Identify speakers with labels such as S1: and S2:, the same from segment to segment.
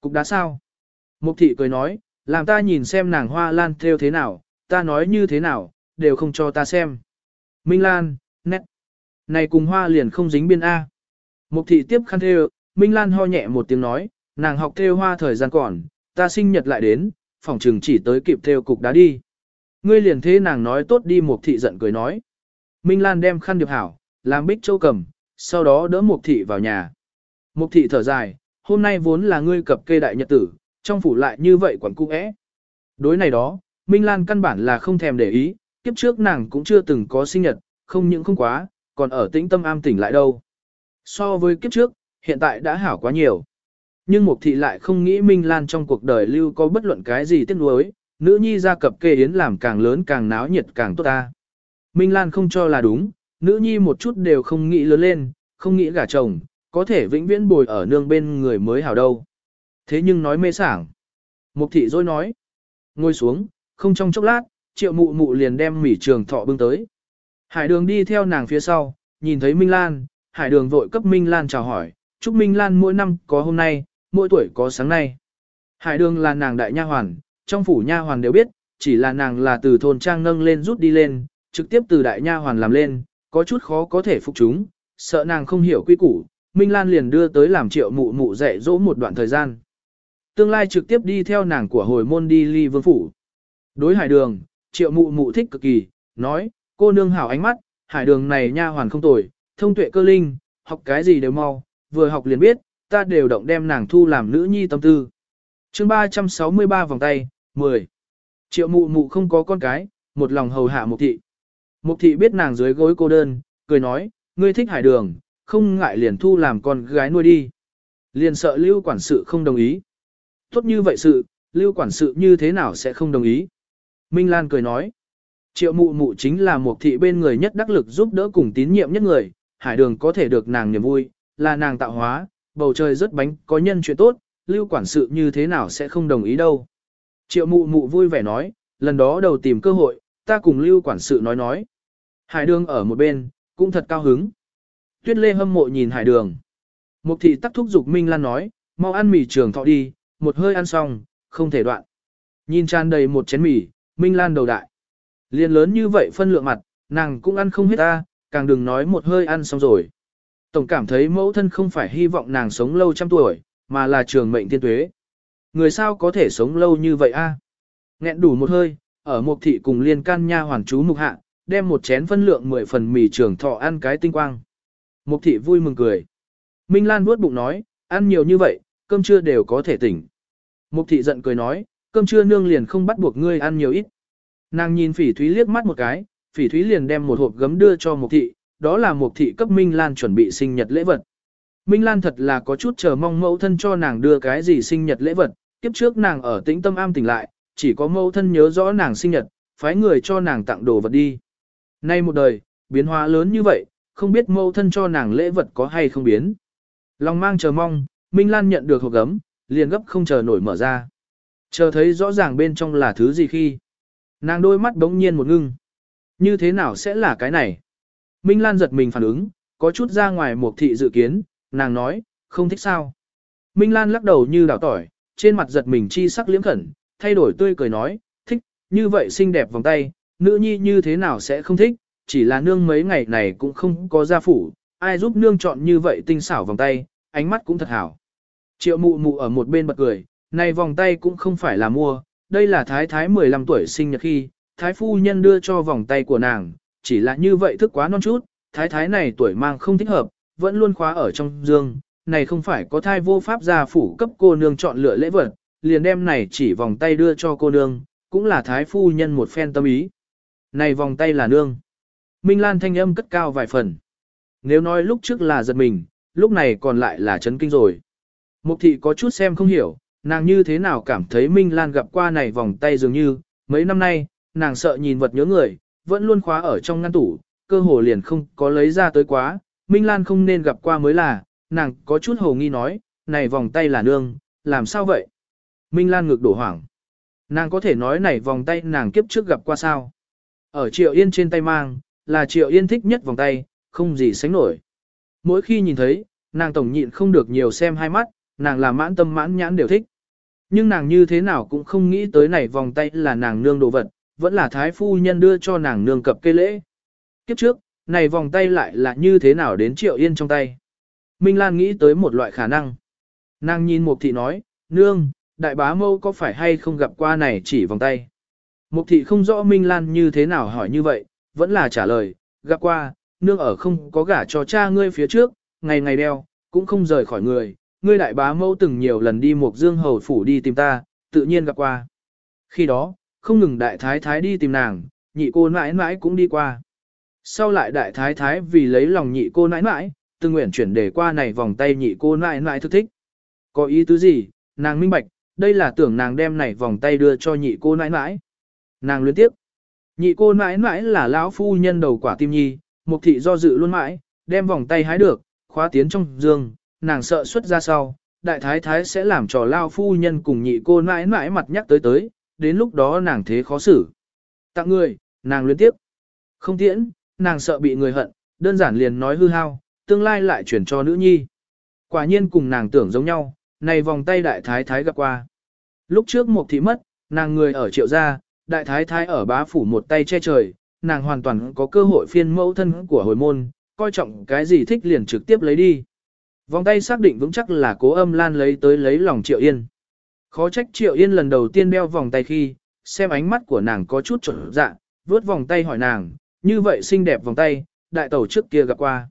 S1: Cục đá sao? Mục thị cười nói, làm ta nhìn xem nàng hoa lan theo thế nào, ta nói như thế nào, đều không cho ta xem. Minh Lan, nét. Này cùng hoa liền không dính biên A. Mục thị tiếp khăn theo, Minh Lan ho nhẹ một tiếng nói, nàng học theo hoa thời gian còn, ta sinh nhật lại đến, phòng trừng chỉ tới kịp theo cục đá đi. Ngươi liền thế nàng nói tốt đi mục thị giận cười nói. Minh Lan đem khăn điệp hảo, làm bích châu cầm, sau đó đỡ mục thị vào nhà. Mục thị thở dài, hôm nay vốn là ngươi cập kê đại nhật tử, trong phủ lại như vậy quẩn cung ẽ. Đối này đó, Minh Lan căn bản là không thèm để ý, kiếp trước nàng cũng chưa từng có sinh nhật, không những không quá, còn ở tĩnh tâm am tỉnh lại đâu. So với kiếp trước, hiện tại đã hảo quá nhiều. Nhưng Mục Thị lại không nghĩ Minh Lan trong cuộc đời lưu có bất luận cái gì tiếc nuối, nữ nhi ra cập kê yến làm càng lớn càng náo nhiệt càng tốt ta. Minh Lan không cho là đúng, nữ nhi một chút đều không nghĩ lớn lên, không nghĩ gả chồng, có thể vĩnh viễn bồi ở nương bên người mới hảo đâu. Thế nhưng nói mê sảng. Mục thị dối nói. Ngồi xuống, không trong chốc lát, triệu mụ mụ liền đem mỉ trường thọ bưng tới. Hải đường đi theo nàng phía sau, nhìn thấy Minh Lan, hải đường vội cấp Minh Lan chào hỏi, chúc Minh Lan mỗi năm có hôm nay, mỗi tuổi có sáng nay. Hải đường là nàng đại nha hoàn, trong phủ nha hoàn đều biết, chỉ là nàng là từ thôn trang nâng lên rút đi lên, trực tiếp từ đại nha hoàn làm lên, có chút khó có thể phục chúng, sợ nàng không hiểu quy củ, Minh Lan liền đưa tới làm triệu mụ mụ dạy dỗ một đoạn thời gian. Tương lai trực tiếp đi theo nàng của hồi môn đi ly vương phủ. Đối hải đường, triệu mụ mụ thích cực kỳ, nói, cô nương hảo ánh mắt, hải đường này nha hoàn không tồi, thông tuệ cơ linh, học cái gì đều mau, vừa học liền biết, ta đều động đem nàng thu làm nữ nhi tâm tư. chương 363 vòng tay, 10. Triệu mụ mụ không có con cái, một lòng hầu hạ mục thị. Mục thị biết nàng dưới gối cô đơn, cười nói, ngươi thích hải đường, không ngại liền thu làm con gái nuôi đi. Liền sợ lưu quản sự không đồng ý. Tốt như vậy sự, lưu quản sự như thế nào sẽ không đồng ý. Minh Lan cười nói, triệu mụ mụ chính là một thị bên người nhất đắc lực giúp đỡ cùng tín nhiệm nhất người, hải đường có thể được nàng niềm vui, là nàng tạo hóa, bầu trời rất bánh, có nhân chuyện tốt, lưu quản sự như thế nào sẽ không đồng ý đâu. Triệu mụ mụ vui vẻ nói, lần đó đầu tìm cơ hội, ta cùng lưu quản sự nói nói. Hải đường ở một bên, cũng thật cao hứng. Tuyết lê hâm mộ nhìn hải đường. Mục thị tắc thúc giục Minh Lan nói, mau ăn mì trường thọ đi, một hơi ăn xong, không thể đoạn. Nhìn tràn đầy một chén mì, Minh Lan đầu đại. Liên lớn như vậy phân lượng mặt, nàng cũng ăn không hết ta, càng đừng nói một hơi ăn xong rồi. Tổng cảm thấy mẫu thân không phải hy vọng nàng sống lâu trăm tuổi, mà là trường mệnh tiên tuế. Người sao có thể sống lâu như vậy a? Nghẹn đủ một hơi, ở một thị cùng liên can nha hoàn chú mục hạ, đem một chén phân lượng 10 phần mì trường thọ ăn cái tinh quang. Mục thị vui mừng cười. Minh Lan vuốt bụng nói, ăn nhiều như vậy, cơm trưa đều có thể tỉnh. Mục thị giận cười nói, cơm trưa nương liền không bắt buộc ngươi ăn nhiều ít. Nàng nhìn phỉ thúy liếc mắt một cái, phỉ thúy liền đem một hộp gấm đưa cho mục thị, đó là mục thị cấp Minh Lan chuẩn bị sinh nhật lễ vật. Minh Lan thật là có chút chờ mong mẫu thân cho nàng đưa cái gì sinh nhật lễ vật, kiếp trước nàng ở tĩnh tâm am tỉnh lại, chỉ có mẫu thân nhớ rõ nàng sinh nhật, phái người cho nàng tặng đồ vật đi. Nay một đời, biến hóa lớn như vậy, không biết mẫu thân cho nàng lễ vật có hay không biến. Lòng mang chờ mong, Minh Lan nhận được hộp gấm, liền gấp không chờ nổi mở ra. Chờ thấy rõ ràng bên trong là thứ gì khi. Nàng đôi mắt bỗng nhiên một ngưng. Như thế nào sẽ là cái này? Minh Lan giật mình phản ứng, có chút ra ngoài một thị dự kiến, nàng nói, không thích sao. Minh Lan lắc đầu như đảo tỏi, trên mặt giật mình chi sắc liếm khẩn, thay đổi tươi cười nói, thích, như vậy xinh đẹp vòng tay, nữ nhi như thế nào sẽ không thích, chỉ là nương mấy ngày này cũng không có gia phủ, ai giúp nương chọn như vậy tinh xảo vòng tay, ánh mắt cũng thật hảo. Triệu mụ mụ ở một bên bật cười, này vòng tay cũng không phải là mua, đây là thái thái 15 tuổi sinh nhật khi, thái phu nhân đưa cho vòng tay của nàng, chỉ là như vậy thức quá non chút, thái thái này tuổi mang không thích hợp, vẫn luôn khóa ở trong dương, này không phải có thai vô pháp gia phủ cấp cô nương chọn lựa lễ vật, liền đem này chỉ vòng tay đưa cho cô nương, cũng là thái phu nhân một phen tâm ý. Này vòng tay là nương. Minh Lan thanh âm cất cao vài phần. Nếu nói lúc trước là giật mình, lúc này còn lại là chấn kinh rồi. Mục thị có chút xem không hiểu, nàng như thế nào cảm thấy Minh Lan gặp qua này vòng tay dường như, mấy năm nay, nàng sợ nhìn vật nhớ người, vẫn luôn khóa ở trong ngăn tủ, cơ hồ liền không có lấy ra tới quá, Minh Lan không nên gặp qua mới là, nàng có chút hồ nghi nói, này vòng tay là nương, làm sao vậy? Minh Lan ngực đổ hoảng. Nàng có thể nói này vòng tay nàng kiếp trước gặp qua sao? Ở Triệu Yên trên tay mang, là Triệu Yên thích nhất vòng tay, không gì sánh nổi. Mỗi khi nhìn thấy, nàng tổng nhịn không được nhiều xem hai mắt, nàng là mãn tâm mãn nhãn đều thích. Nhưng nàng như thế nào cũng không nghĩ tới này vòng tay là nàng nương đồ vật, vẫn là thái phu nhân đưa cho nàng nương cập cây lễ. Kiếp trước, này vòng tay lại là như thế nào đến triệu yên trong tay. Minh Lan nghĩ tới một loại khả năng. Nàng nhìn Mục thị nói, nương, đại bá mâu có phải hay không gặp qua này chỉ vòng tay. Mục thị không rõ Minh Lan như thế nào hỏi như vậy, vẫn là trả lời, gặp qua, nương ở không có gả cho cha ngươi phía trước, ngày ngày đeo, cũng không rời khỏi người, ngươi đại bá mâu từng nhiều lần đi một Dương Hầu Phủ đi tìm ta, tự nhiên gặp qua. Khi đó, không ngừng đại thái thái đi tìm nàng, nhị cô nãi nãi cũng đi qua. Sau lại đại thái thái vì lấy lòng nhị cô nãi nãi, từng nguyện chuyển để qua này vòng tay nhị cô nãi nãi thức thích. Có ý tứ gì, nàng minh bạch, đây là tưởng nàng đem này vòng tay đưa cho nhị cô nãi nãi. Nàng luyến tiếp. Nhị cô nãi nãi là lão phu nhân đầu quả tim nhi, mục thị do dự luôn mãi, đem vòng tay hái được, khóa tiến trong giường, nàng sợ xuất ra sau, đại thái thái sẽ làm trò lao phu nhân cùng nhị cô nãi nãi mặt nhắc tới tới, đến lúc đó nàng thế khó xử. Tặng người, nàng luyến tiếp. Không tiễn, nàng sợ bị người hận, đơn giản liền nói hư hao, tương lai lại chuyển cho nữ nhi. Quả nhiên cùng nàng tưởng giống nhau, này vòng tay đại thái thái gặp qua. Lúc trước một thị mất, nàng người ở triệu gia, đại thái thái ở bá phủ một tay che trời, nàng hoàn toàn có cơ hội phiên mẫu thân của hồi môn, coi trọng cái gì thích liền trực tiếp lấy đi. Vòng tay xác định vững chắc là cố âm lan lấy tới lấy lòng triệu yên. Khó trách triệu yên lần đầu tiên đeo vòng tay khi, xem ánh mắt của nàng có chút trở dạ, vớt vòng tay hỏi nàng, như vậy xinh đẹp vòng tay, đại tẩu trước kia gặp qua.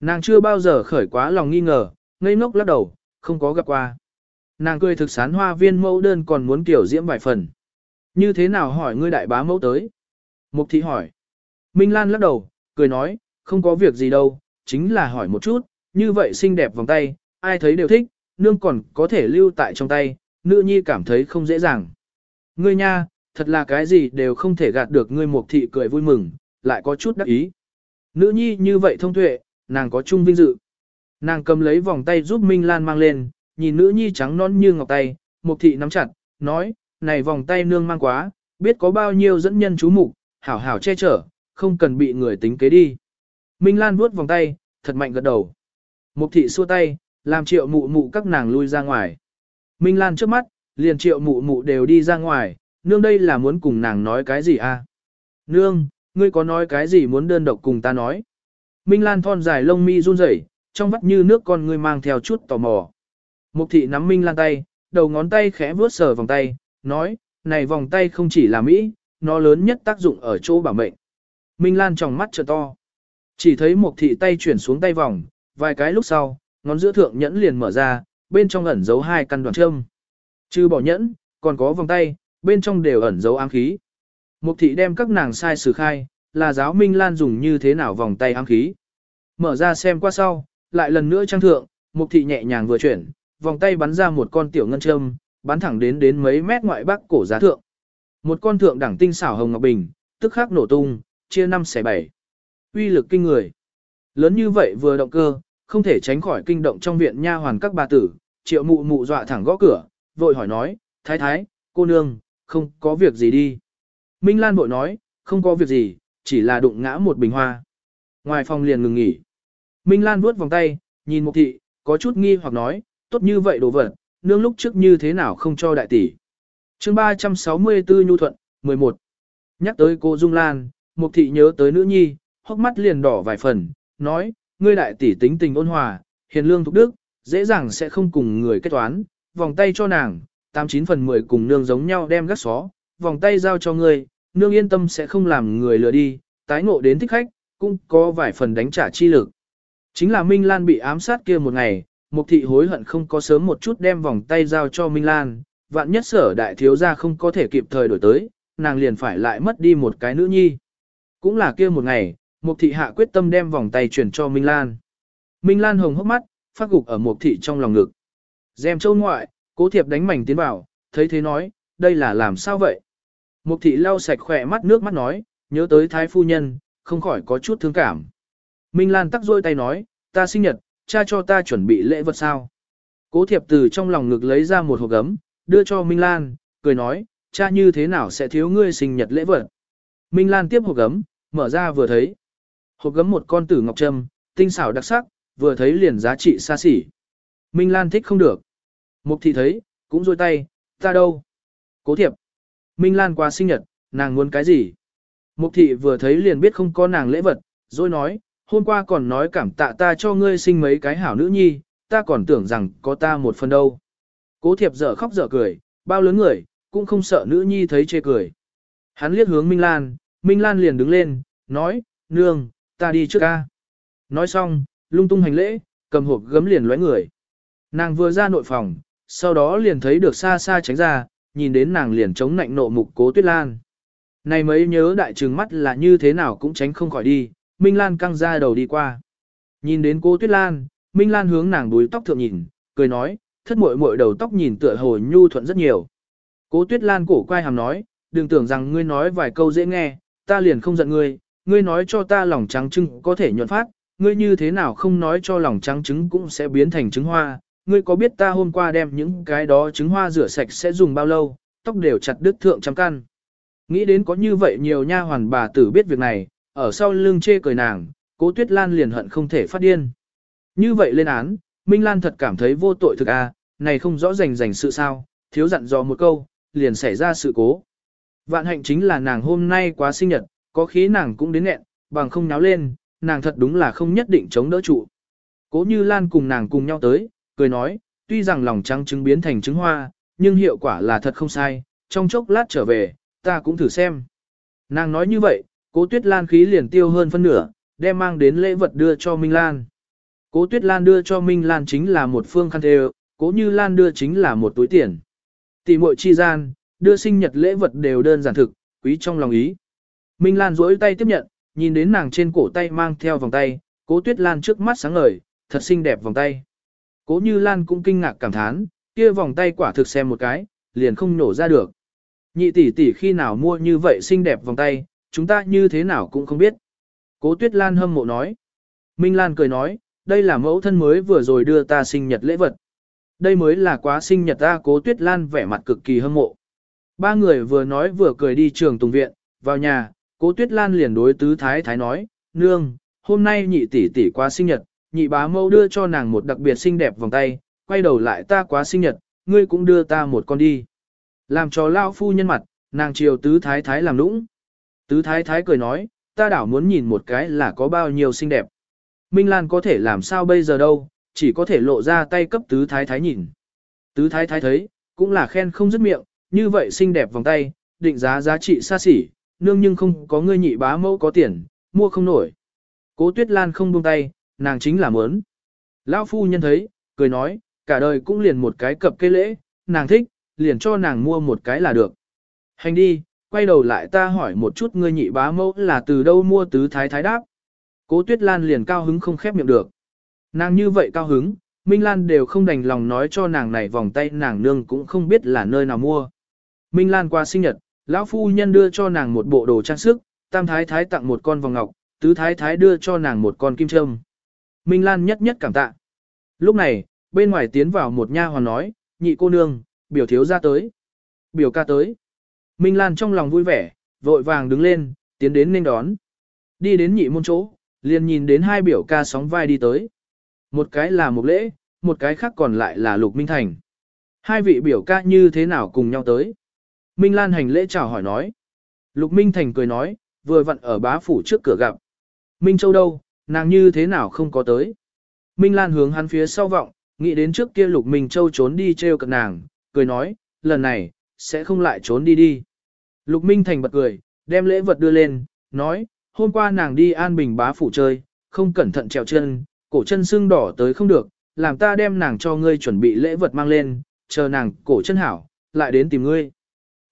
S1: Nàng chưa bao giờ khởi quá lòng nghi ngờ, ngây ngốc lắc đầu, không có gặp qua. Nàng cười thực sán hoa viên mẫu đơn còn muốn kiểu diễm vài phần. Như thế nào hỏi ngươi đại bá mẫu tới? Mục thị hỏi. Minh Lan lắc đầu, cười nói, không có việc gì đâu, chính là hỏi một chút, như vậy xinh đẹp vòng tay, ai thấy đều thích, nương còn có thể lưu tại trong tay, nữ nhi cảm thấy không dễ dàng. Ngươi nha, thật là cái gì đều không thể gạt được ngươi mục thị cười vui mừng, lại có chút đắc ý. Nữ nhi như vậy thông tuệ, nàng có chung vinh dự. Nàng cầm lấy vòng tay giúp Minh Lan mang lên, nhìn nữ nhi trắng non như ngọc tay, mục thị nắm chặt, nói, này vòng tay nương mang quá, biết có bao nhiêu dẫn nhân chú mục, hảo hảo che chở, không cần bị người tính kế đi. Minh Lan vuốt vòng tay, thật mạnh gật đầu. Mục thị xua tay, làm triệu mụ mụ các nàng lui ra ngoài. Minh Lan trước mắt, liền triệu mụ mụ đều đi ra ngoài, nương đây là muốn cùng nàng nói cái gì à? Nương, ngươi có nói cái gì muốn đơn độc cùng ta nói? Minh Lan thon dài lông mi run rẩy, trong vắt như nước con ngươi mang theo chút tò mò. Mục thị nắm Minh Lan tay, đầu ngón tay khẽ vuốt sờ vòng tay, nói, này vòng tay không chỉ là Mỹ, nó lớn nhất tác dụng ở chỗ bảo mệnh. Minh Lan tròng mắt trợ to. Chỉ thấy mục thị tay chuyển xuống tay vòng, vài cái lúc sau, ngón giữa thượng nhẫn liền mở ra, bên trong ẩn giấu hai căn đoạn châm. Chứ bỏ nhẫn, còn có vòng tay, bên trong đều ẩn giấu ám khí. Mục thị đem các nàng sai sử khai, là giáo Minh Lan dùng như thế nào vòng tay ám khí. Mở ra xem qua sau, lại lần nữa trang thượng, mục thị nhẹ nhàng vừa chuyển, vòng tay bắn ra một con tiểu ngân châm, bắn thẳng đến đến mấy mét ngoại bắc cổ giá thượng. Một con thượng đẳng tinh xảo hồng ngọc bình, tức khắc nổ tung, chia năm xẻ bảy. Uy lực kinh người. Lớn như vậy vừa động cơ, không thể tránh khỏi kinh động trong viện nha hoàn các bà tử, triệu mụ mụ dọa thẳng gõ cửa, vội hỏi nói, thái thái, cô nương, không có việc gì đi. Minh Lan vội nói, không có việc gì, chỉ là đụng ngã một bình hoa. Ngoài phòng liền ngừng nghỉ. Minh Lan vuốt vòng tay, nhìn Mục thị, có chút nghi hoặc nói, tốt như vậy đồ vật, nương lúc trước như thế nào không cho đại tỷ. chương 364 Nhu Thuận, 11. Nhắc tới cô Dung Lan, Mục thị nhớ tới nữ nhi, hốc mắt liền đỏ vài phần, nói, ngươi đại tỷ tính tình ôn hòa, hiền lương thục đức, dễ dàng sẽ không cùng người kết toán, vòng tay cho nàng, 89 phần 10 cùng nương giống nhau đem gắt xó, vòng tay giao cho ngươi, nương yên tâm sẽ không làm người lừa đi, tái ngộ đến thích khách, cũng có vài phần đánh trả chi lực. Chính là Minh Lan bị ám sát kia một ngày, Mục thị hối hận không có sớm một chút đem vòng tay giao cho Minh Lan, vạn nhất sở đại thiếu gia không có thể kịp thời đổi tới, nàng liền phải lại mất đi một cái nữ nhi. Cũng là kia một ngày, Mục thị hạ quyết tâm đem vòng tay chuyển cho Minh Lan. Minh Lan hồng hốc mắt, phát gục ở Mục thị trong lòng ngực. Dèm châu ngoại, cố thiệp đánh mảnh tiến vào, thấy thế nói, đây là làm sao vậy? Mục thị lau sạch khỏe mắt nước mắt nói, nhớ tới thái phu nhân, không khỏi có chút thương cảm. Minh Lan tắc rôi tay nói, ta sinh nhật, cha cho ta chuẩn bị lễ vật sao. Cố thiệp từ trong lòng ngực lấy ra một hộp gấm, đưa cho Minh Lan, cười nói, cha như thế nào sẽ thiếu ngươi sinh nhật lễ vật. Minh Lan tiếp hộp gấm, mở ra vừa thấy. Hộp gấm một con tử ngọc trâm, tinh xảo đặc sắc, vừa thấy liền giá trị xa xỉ. Minh Lan thích không được. Mục thị thấy, cũng rôi tay, ta đâu? Cố thiệp. Minh Lan qua sinh nhật, nàng muốn cái gì? Mục thị vừa thấy liền biết không có nàng lễ vật, rồi nói, hôm qua còn nói cảm tạ ta cho ngươi sinh mấy cái hảo nữ nhi, ta còn tưởng rằng có ta một phần đâu. Cố thiệp dở khóc dở cười, bao lớn người, cũng không sợ nữ nhi thấy chê cười. Hắn liếc hướng Minh Lan, Minh Lan liền đứng lên, nói, nương, ta đi trước ca. Nói xong, lung tung hành lễ, cầm hộp gấm liền lóe người. Nàng vừa ra nội phòng, sau đó liền thấy được xa xa tránh ra, nhìn đến nàng liền chống nạnh nộ mục cố tuyết lan. Này mấy nhớ đại trừng mắt là như thế nào cũng tránh không khỏi đi, Minh Lan căng ra đầu đi qua. Nhìn đến cố tuyết lan, Minh Lan hướng nàng đuôi tóc thượng nhìn, cười nói, thất muội muội đầu tóc nhìn tựa hồ nhu thuận rất nhiều. Cố tuyết lan cổ quay hàm nói, đừng tưởng rằng ngươi nói vài câu dễ nghe, ta liền không giận ngươi, ngươi nói cho ta lòng trắng trứng có thể nhuận phát, ngươi như thế nào không nói cho lòng trắng trứng cũng sẽ biến thành trứng hoa, ngươi có biết ta hôm qua đem những cái đó trứng hoa rửa sạch sẽ dùng bao lâu, tóc đều chặt đứt thượng trăm căn. Nghĩ đến có như vậy nhiều nha hoàn bà tử biết việc này, ở sau lưng chê cười nàng, cố tuyết lan liền hận không thể phát điên. Như vậy lên án, Minh Lan thật cảm thấy vô tội thực a, à, này không rõ rành rành sự sao, thiếu dặn dò một câu, liền xảy ra sự cố. Vạn hạnh chính là nàng hôm nay quá sinh nhật, có khí nàng cũng đến nghẹn, bằng không náo lên, nàng thật đúng là không nhất định chống đỡ trụ. Cố như Lan cùng nàng cùng nhau tới, cười nói, tuy rằng lòng trắng trứng biến thành trứng hoa, nhưng hiệu quả là thật không sai, trong chốc lát trở về, ta cũng thử xem. Nàng nói như vậy, cố tuyết lan khí liền tiêu hơn phân nửa, đem mang đến lễ vật đưa cho Minh Lan. Cố tuyết lan đưa cho Minh Lan chính là một phương khăn thề, cố như Lan đưa chính là một túi tiền. Tỷ muội chi gian, đưa sinh nhật lễ vật đều đơn giản thực, quý trong lòng ý. Minh Lan duỗi tay tiếp nhận, nhìn đến nàng trên cổ tay mang theo vòng tay, cố tuyết lan trước mắt sáng ngời, thật xinh đẹp vòng tay. Cố như Lan cũng kinh ngạc cảm thán, kia vòng tay quả thực xem một cái, liền không nổ ra được. Nhị tỷ tỷ khi nào mua như vậy xinh đẹp vòng tay, chúng ta như thế nào cũng không biết. Cố tuyết Lan hâm mộ nói. Minh Lan cười nói, đây là mẫu thân mới vừa rồi đưa ta sinh nhật lễ vật. Đây mới là quá sinh nhật ta cố tuyết Lan vẻ mặt cực kỳ hâm mộ. Ba người vừa nói vừa cười đi trường tùng viện, vào nhà, cố tuyết Lan liền đối tứ thái thái nói, nương, hôm nay nhị tỷ tỷ quá sinh nhật, nhị bá mẫu đưa cho nàng một đặc biệt xinh đẹp vòng tay, quay đầu lại ta quá sinh nhật, ngươi cũng đưa ta một con đi. Làm cho lao phu nhân mặt, nàng chiều tứ thái thái làm nũng. Tứ thái thái cười nói, ta đảo muốn nhìn một cái là có bao nhiêu xinh đẹp. Minh Lan có thể làm sao bây giờ đâu, chỉ có thể lộ ra tay cấp tứ thái thái nhìn. Tứ thái thái thấy, cũng là khen không dứt miệng, như vậy xinh đẹp vòng tay, định giá giá trị xa xỉ, nương nhưng không có ngươi nhị bá mẫu có tiền, mua không nổi. Cố tuyết lan không buông tay, nàng chính là muốn. Lão phu nhân thấy, cười nói, cả đời cũng liền một cái cập cây lễ, nàng thích, liền cho nàng mua một cái là được. Hành đi, quay đầu lại ta hỏi một chút ngươi nhị bá mẫu là từ đâu mua tứ thái thái đáp. Cố tuyết lan liền cao hứng không khép miệng được. Nàng như vậy cao hứng, Minh Lan đều không đành lòng nói cho nàng này vòng tay nàng nương cũng không biết là nơi nào mua. Minh Lan qua sinh nhật, lão phu nhân đưa cho nàng một bộ đồ trang sức, tam thái thái tặng một con vòng ngọc, tứ thái thái đưa cho nàng một con kim trâm. Minh Lan nhất nhất cảm tạ. Lúc này, bên ngoài tiến vào một nha hoàn nói, nhị cô nương, biểu thiếu ra tới. Biểu ca tới. Minh Lan trong lòng vui vẻ, vội vàng đứng lên, tiến đến nên đón. Đi đến nhị môn chỗ, liền nhìn đến hai biểu ca sóng vai đi tới. Một cái là Mục lễ, một cái khác còn lại là Lục Minh Thành. Hai vị biểu ca như thế nào cùng nhau tới. Minh Lan hành lễ chào hỏi nói. Lục Minh Thành cười nói, vừa vặn ở bá phủ trước cửa gặp. Minh Châu đâu, nàng như thế nào không có tới. Minh Lan hướng hắn phía sau vọng, nghĩ đến trước kia Lục Minh Châu trốn đi treo cận nàng, cười nói, lần này, sẽ không lại trốn đi đi. Lục Minh Thành bật cười, đem lễ vật đưa lên, nói, hôm qua nàng đi an bình bá phủ chơi, không cẩn thận trèo chân, cổ chân xương đỏ tới không được, làm ta đem nàng cho ngươi chuẩn bị lễ vật mang lên, chờ nàng cổ chân hảo, lại đến tìm ngươi.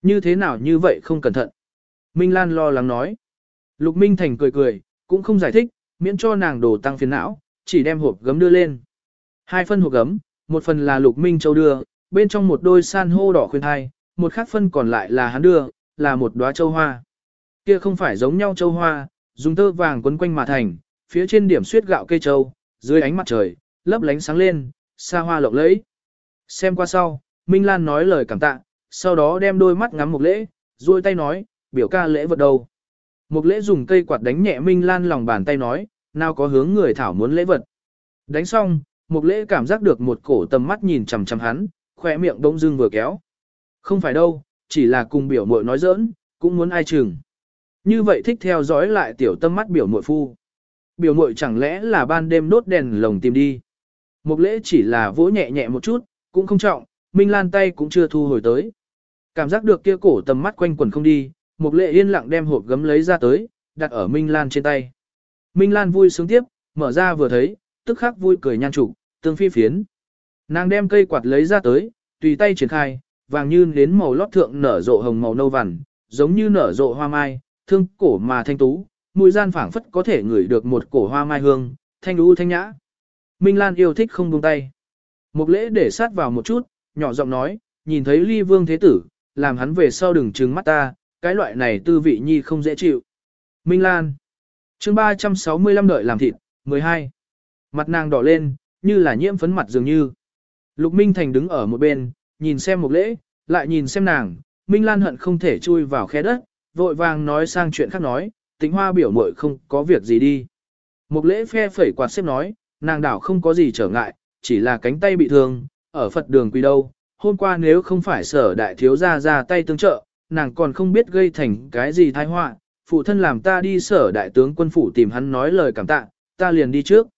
S1: Như thế nào như vậy không cẩn thận? Minh Lan lo lắng nói. Lục Minh Thành cười cười, cũng không giải thích, miễn cho nàng đổ tăng phiền não, chỉ đem hộp gấm đưa lên. Hai phân hộp gấm, một phần là Lục Minh Châu đưa, bên trong một đôi san hô đỏ khuyên thai, một khác phân còn lại là hắn đưa, là một đóa châu hoa. Kia không phải giống nhau châu hoa, dùng tơ vàng quấn quanh mà thành, phía trên điểm suyết gạo cây châu, dưới ánh mặt trời, lấp lánh sáng lên, xa hoa lộng lẫy. Xem qua sau, Minh Lan nói lời cảm tạ, sau đó đem đôi mắt ngắm một lễ, duỗi tay nói, biểu ca lễ vật đâu. Một lễ dùng cây quạt đánh nhẹ Minh Lan lòng bàn tay nói, nào có hướng người thảo muốn lễ vật. Đánh xong, một lễ cảm giác được một cổ tầm mắt nhìn chằm chằm hắn, khỏe miệng bỗng dưng vừa kéo. Không phải đâu, chỉ là cùng biểu muội nói giỡn, cũng muốn ai chừng. Như vậy thích theo dõi lại tiểu tâm mắt biểu muội phu. Biểu muội chẳng lẽ là ban đêm đốt đèn lồng tìm đi. mục lễ chỉ là vỗ nhẹ nhẹ một chút, cũng không trọng, Minh Lan tay cũng chưa thu hồi tới. Cảm giác được kia cổ tầm mắt quanh quần không đi, mục lễ yên lặng đem hộp gấm lấy ra tới, đặt ở Minh Lan trên tay. Minh Lan vui sướng tiếp, mở ra vừa thấy, tức khắc vui cười nhan trụ, tương phi phiến. Nàng đem cây quạt lấy ra tới, tùy tay triển khai, vàng như đến màu lót thượng nở rộ hồng màu nâu vằn, giống như nở rộ hoa mai, thương cổ mà thanh tú, mùi gian phảng phất có thể ngửi được một cổ hoa mai hương, thanh u thanh nhã. Minh Lan yêu thích không buông tay. Một lễ để sát vào một chút, nhỏ giọng nói, nhìn thấy ly vương thế tử, làm hắn về sau đừng trừng mắt ta, cái loại này tư vị nhi không dễ chịu. Minh Lan chương 365 đợi làm thịt, 12. Mặt nàng đỏ lên, như là nhiễm phấn mặt dường như. Lục Minh Thành đứng ở một bên, nhìn xem một lễ, lại nhìn xem nàng, Minh Lan hận không thể chui vào khe đất, vội vàng nói sang chuyện khác nói, tính hoa biểu mội không có việc gì đi. Một lễ phe phẩy quạt xếp nói, nàng đảo không có gì trở ngại, chỉ là cánh tay bị thương, ở Phật đường quỳ đâu. Hôm qua nếu không phải sở đại thiếu gia ra tay tương trợ, nàng còn không biết gây thành cái gì tai họa. Phụ thân làm ta đi sở đại tướng quân phủ tìm hắn nói lời cảm tạ, ta liền đi trước.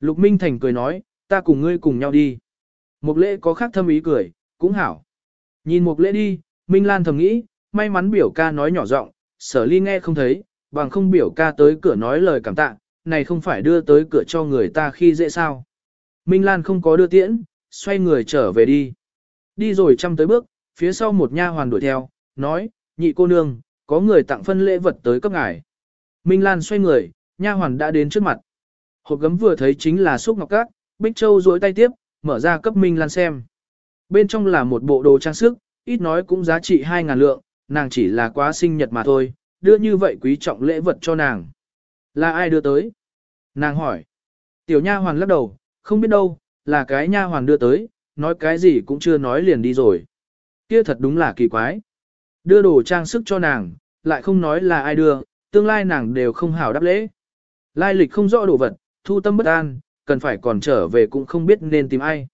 S1: Lục Minh Thành cười nói, ta cùng ngươi cùng nhau đi. Một lễ có khác thâm ý cười, cũng hảo. Nhìn một lễ đi, Minh Lan thầm nghĩ, may mắn biểu ca nói nhỏ giọng, sở ly nghe không thấy, bằng không biểu ca tới cửa nói lời cảm tạ, này không phải đưa tới cửa cho người ta khi dễ sao. Minh Lan không có đưa tiễn, xoay người trở về đi. Đi rồi chăm tới bước, phía sau một nha hoàn đuổi theo, nói, nhị cô nương, có người tặng phân lễ vật tới cấp ngài. Minh Lan xoay người, nha hoàn đã đến trước mặt. Hộp gấm vừa thấy chính là xúc ngọc cát, Bích Châu duỗi tay tiếp, mở ra cấp Minh Lan xem. Bên trong là một bộ đồ trang sức, ít nói cũng giá trị 2.000 lượng, nàng chỉ là quá sinh nhật mà thôi, đưa như vậy quý trọng lễ vật cho nàng. Là ai đưa tới? Nàng hỏi. Tiểu nha hoàn lắc đầu, không biết đâu, là cái nha hoàn đưa tới, nói cái gì cũng chưa nói liền đi rồi. Kia thật đúng là kỳ quái. Đưa đồ trang sức cho nàng, lại không nói là ai đưa, tương lai nàng đều không hảo đáp lễ. Lai lịch không rõ đồ vật, thu tâm bất an, cần phải còn trở về cũng không biết nên tìm ai.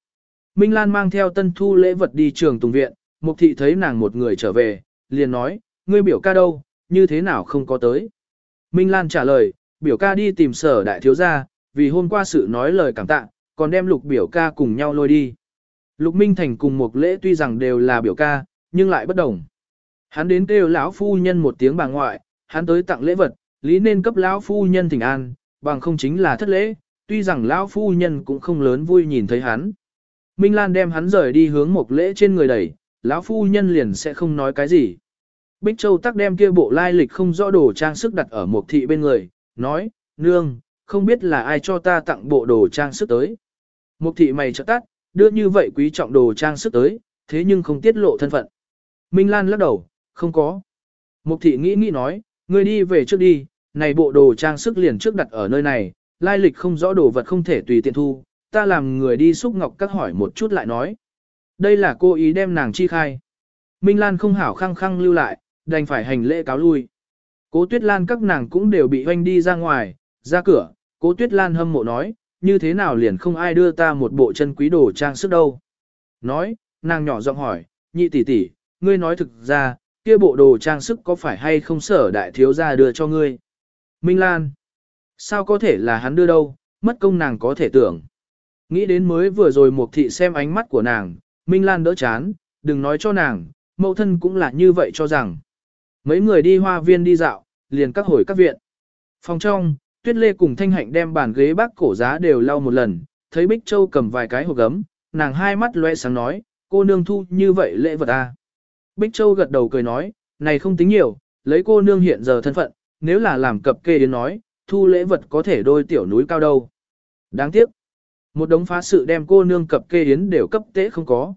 S1: Minh Lan mang theo tân thu lễ vật đi trường tùng viện, Mục thị thấy nàng một người trở về, liền nói, ngươi biểu ca đâu, như thế nào không có tới. Minh Lan trả lời, biểu ca đi tìm sở đại thiếu gia, vì hôm qua sự nói lời cảm tạ, còn đem lục biểu ca cùng nhau lôi đi. Lục Minh Thành cùng một lễ tuy rằng đều là biểu ca, nhưng lại bất đồng. Hắn đến kêu lão phu nhân một tiếng bà ngoại, hắn tới tặng lễ vật, lý nên cấp lão phu nhân thỉnh an, bằng không chính là thất lễ, tuy rằng lão phu nhân cũng không lớn vui nhìn thấy hắn. Minh Lan đem hắn rời đi hướng một lễ trên người đẩy, lão phu nhân liền sẽ không nói cái gì. Bích Châu tắc đem kia bộ lai lịch không rõ đồ trang sức đặt ở một thị bên người, nói, nương, không biết là ai cho ta tặng bộ đồ trang sức tới. Một thị mày trợ tắt, đưa như vậy quý trọng đồ trang sức tới, thế nhưng không tiết lộ thân phận. Minh Lan lắc đầu, không có. Mục thị nghĩ nghĩ nói, ngươi đi về trước đi, này bộ đồ trang sức liền trước đặt ở nơi này, lai lịch không rõ đồ vật không thể tùy tiện thu, ta làm người đi xúc ngọc các hỏi một chút lại nói. Đây là cô ý đem nàng chi khai. Minh Lan không hảo khăng khăng lưu lại, đành phải hành lễ cáo lui. Cố Tuyết Lan các nàng cũng đều bị hoanh đi ra ngoài, ra cửa, Cố Tuyết Lan hâm mộ nói, như thế nào liền không ai đưa ta một bộ chân quý đồ trang sức đâu. Nói, nàng nhỏ giọng hỏi, nhị tỷ tỷ, ngươi nói thực ra, kia bộ đồ trang sức có phải hay không sở đại thiếu gia đưa cho ngươi? Minh Lan, sao có thể là hắn đưa đâu, mất công nàng có thể tưởng. Nghĩ đến mới vừa rồi một thị xem ánh mắt của nàng, Minh Lan đỡ chán, đừng nói cho nàng, mẫu thân cũng là như vậy cho rằng. Mấy người đi hoa viên đi dạo, liền các hồi các viện. Phòng trong, Tuyết Lê cùng Thanh Hạnh đem bàn ghế bác cổ giá đều lau một lần, thấy Bích Châu cầm vài cái hộp gấm, nàng hai mắt loe sáng nói, cô nương thu như vậy lễ vật à. Bích Châu gật đầu cười nói, này không tính nhiều, lấy cô nương hiện giờ thân phận, nếu là làm cập kê đến nói, thu lễ vật có thể đôi tiểu núi cao đâu. Đáng tiếc. Một đống phá sự đem cô nương cập kê yến đều cấp tế không có.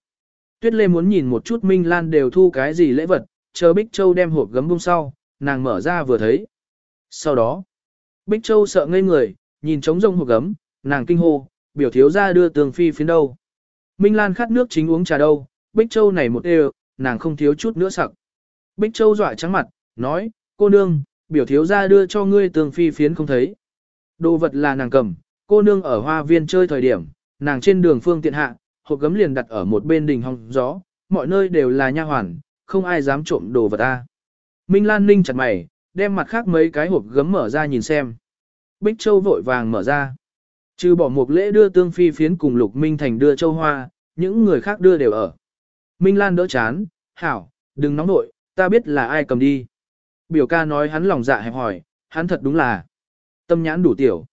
S1: Tuyết Lê muốn nhìn một chút Minh Lan đều thu cái gì lễ vật, chờ Bích Châu đem hộp gấm bông sau, nàng mở ra vừa thấy. Sau đó, Bích Châu sợ ngây người, nhìn trống rông hộp gấm, nàng kinh hô, biểu thiếu ra đưa tường phi phiến đâu. Minh Lan khát nước chính uống trà đâu, Bích Châu này một đều, nàng không thiếu chút nữa sặc. Bích Châu dọa trắng mặt, nói, cô nương, biểu thiếu ra đưa cho ngươi tường phi phiến không thấy. Đồ vật là nàng cầm, cô nương ở hoa viên chơi thời điểm, nàng trên đường phương tiện hạ, hộp gấm liền đặt ở một bên đình hong gió, mọi nơi đều là nha hoàn, không ai dám trộm đồ vật ta. Minh Lan ninh chặt mày, đem mặt khác mấy cái hộp gấm mở ra nhìn xem. Bích Châu vội vàng mở ra. Trừ bỏ một lễ đưa tương phi phiến cùng Lục Minh Thành đưa châu hoa, những người khác đưa đều ở. Minh Lan đỡ chán, hảo, đừng nóng nội, ta biết là ai cầm đi. Biểu ca nói hắn lòng dạ hẹp hỏi, hắn thật đúng là tâm nhãn đủ tiểu.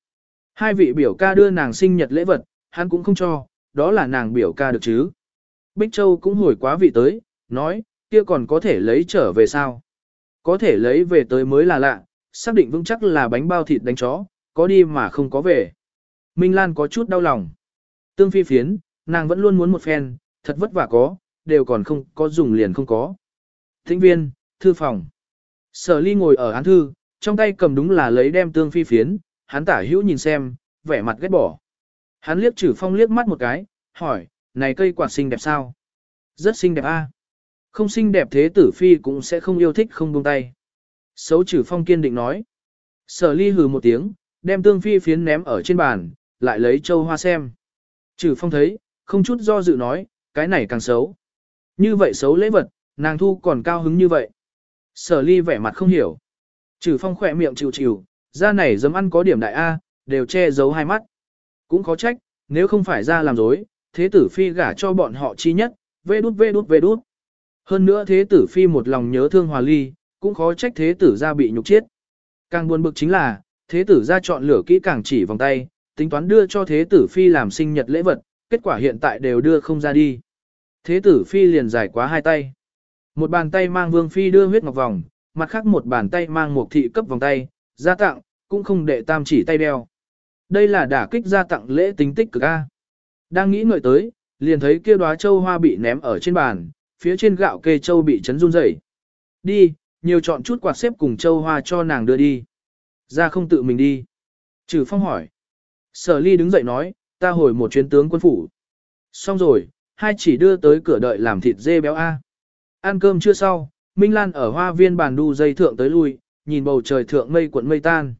S1: Hai vị biểu ca đưa nàng sinh nhật lễ vật, hắn cũng không cho, đó là nàng biểu ca được chứ. Bích Châu cũng hồi quá vị tới, nói, kia còn có thể lấy trở về sao? Có thể lấy về tới mới là lạ, xác định vững chắc là bánh bao thịt đánh chó, có đi mà không có về. Minh Lan có chút đau lòng. Tương phi phiến, nàng vẫn luôn muốn một phen, thật vất vả có, đều còn không có dùng liền không có. Thính viên, thư phòng. Sở ly ngồi ở án thư, trong tay cầm đúng là lấy đem tương phi phiến, hắn tả hữu nhìn xem, vẻ mặt ghét bỏ. Hắn liếc trừ phong liếc mắt một cái, hỏi, này cây quạt xinh đẹp sao? Rất xinh đẹp a. Không xinh đẹp thế tử phi cũng sẽ không yêu thích không buông tay. Xấu trừ phong kiên định nói. Sở ly hừ một tiếng, đem tương phi phiến ném ở trên bàn, lại lấy châu hoa xem. Trừ phong thấy, không chút do dự nói, cái này càng xấu. Như vậy xấu lễ vật, nàng thu còn cao hứng như vậy. Sở ly vẻ mặt không hiểu. Trừ phong khỏe miệng chịu chịu, da này dấm ăn có điểm đại A, đều che giấu hai mắt. Cũng khó trách, nếu không phải ra làm dối, thế tử phi gả cho bọn họ chi nhất, vê đút vê đút vê đút. Hơn nữa thế tử phi một lòng nhớ thương hòa ly, cũng khó trách thế tử ra bị nhục chết. Càng buồn bực chính là, thế tử ra chọn lửa kỹ càng chỉ vòng tay, tính toán đưa cho thế tử phi làm sinh nhật lễ vật, kết quả hiện tại đều đưa không ra đi. Thế tử phi liền giải quá hai tay. Một bàn tay mang vương phi đưa huyết ngọc vòng, mặt khác một bàn tay mang một thị cấp vòng tay, gia tặng, cũng không để tam chỉ tay đeo. Đây là đả kích gia tặng lễ tính tích cực A. Đang nghĩ ngợi tới, liền thấy kia đóa châu hoa bị ném ở trên bàn, phía trên gạo kê châu bị chấn run rẩy. Đi, nhiều chọn chút quạt xếp cùng châu hoa cho nàng đưa đi. Ra không tự mình đi. Trừ phong hỏi. Sở ly đứng dậy nói, ta hồi một chuyến tướng quân phủ. Xong rồi, hai chỉ đưa tới cửa đợi làm thịt dê béo A. Ăn cơm chưa sau, Minh Lan ở hoa viên bàn đu dây thượng tới lui, nhìn bầu trời thượng mây cuộn mây tan.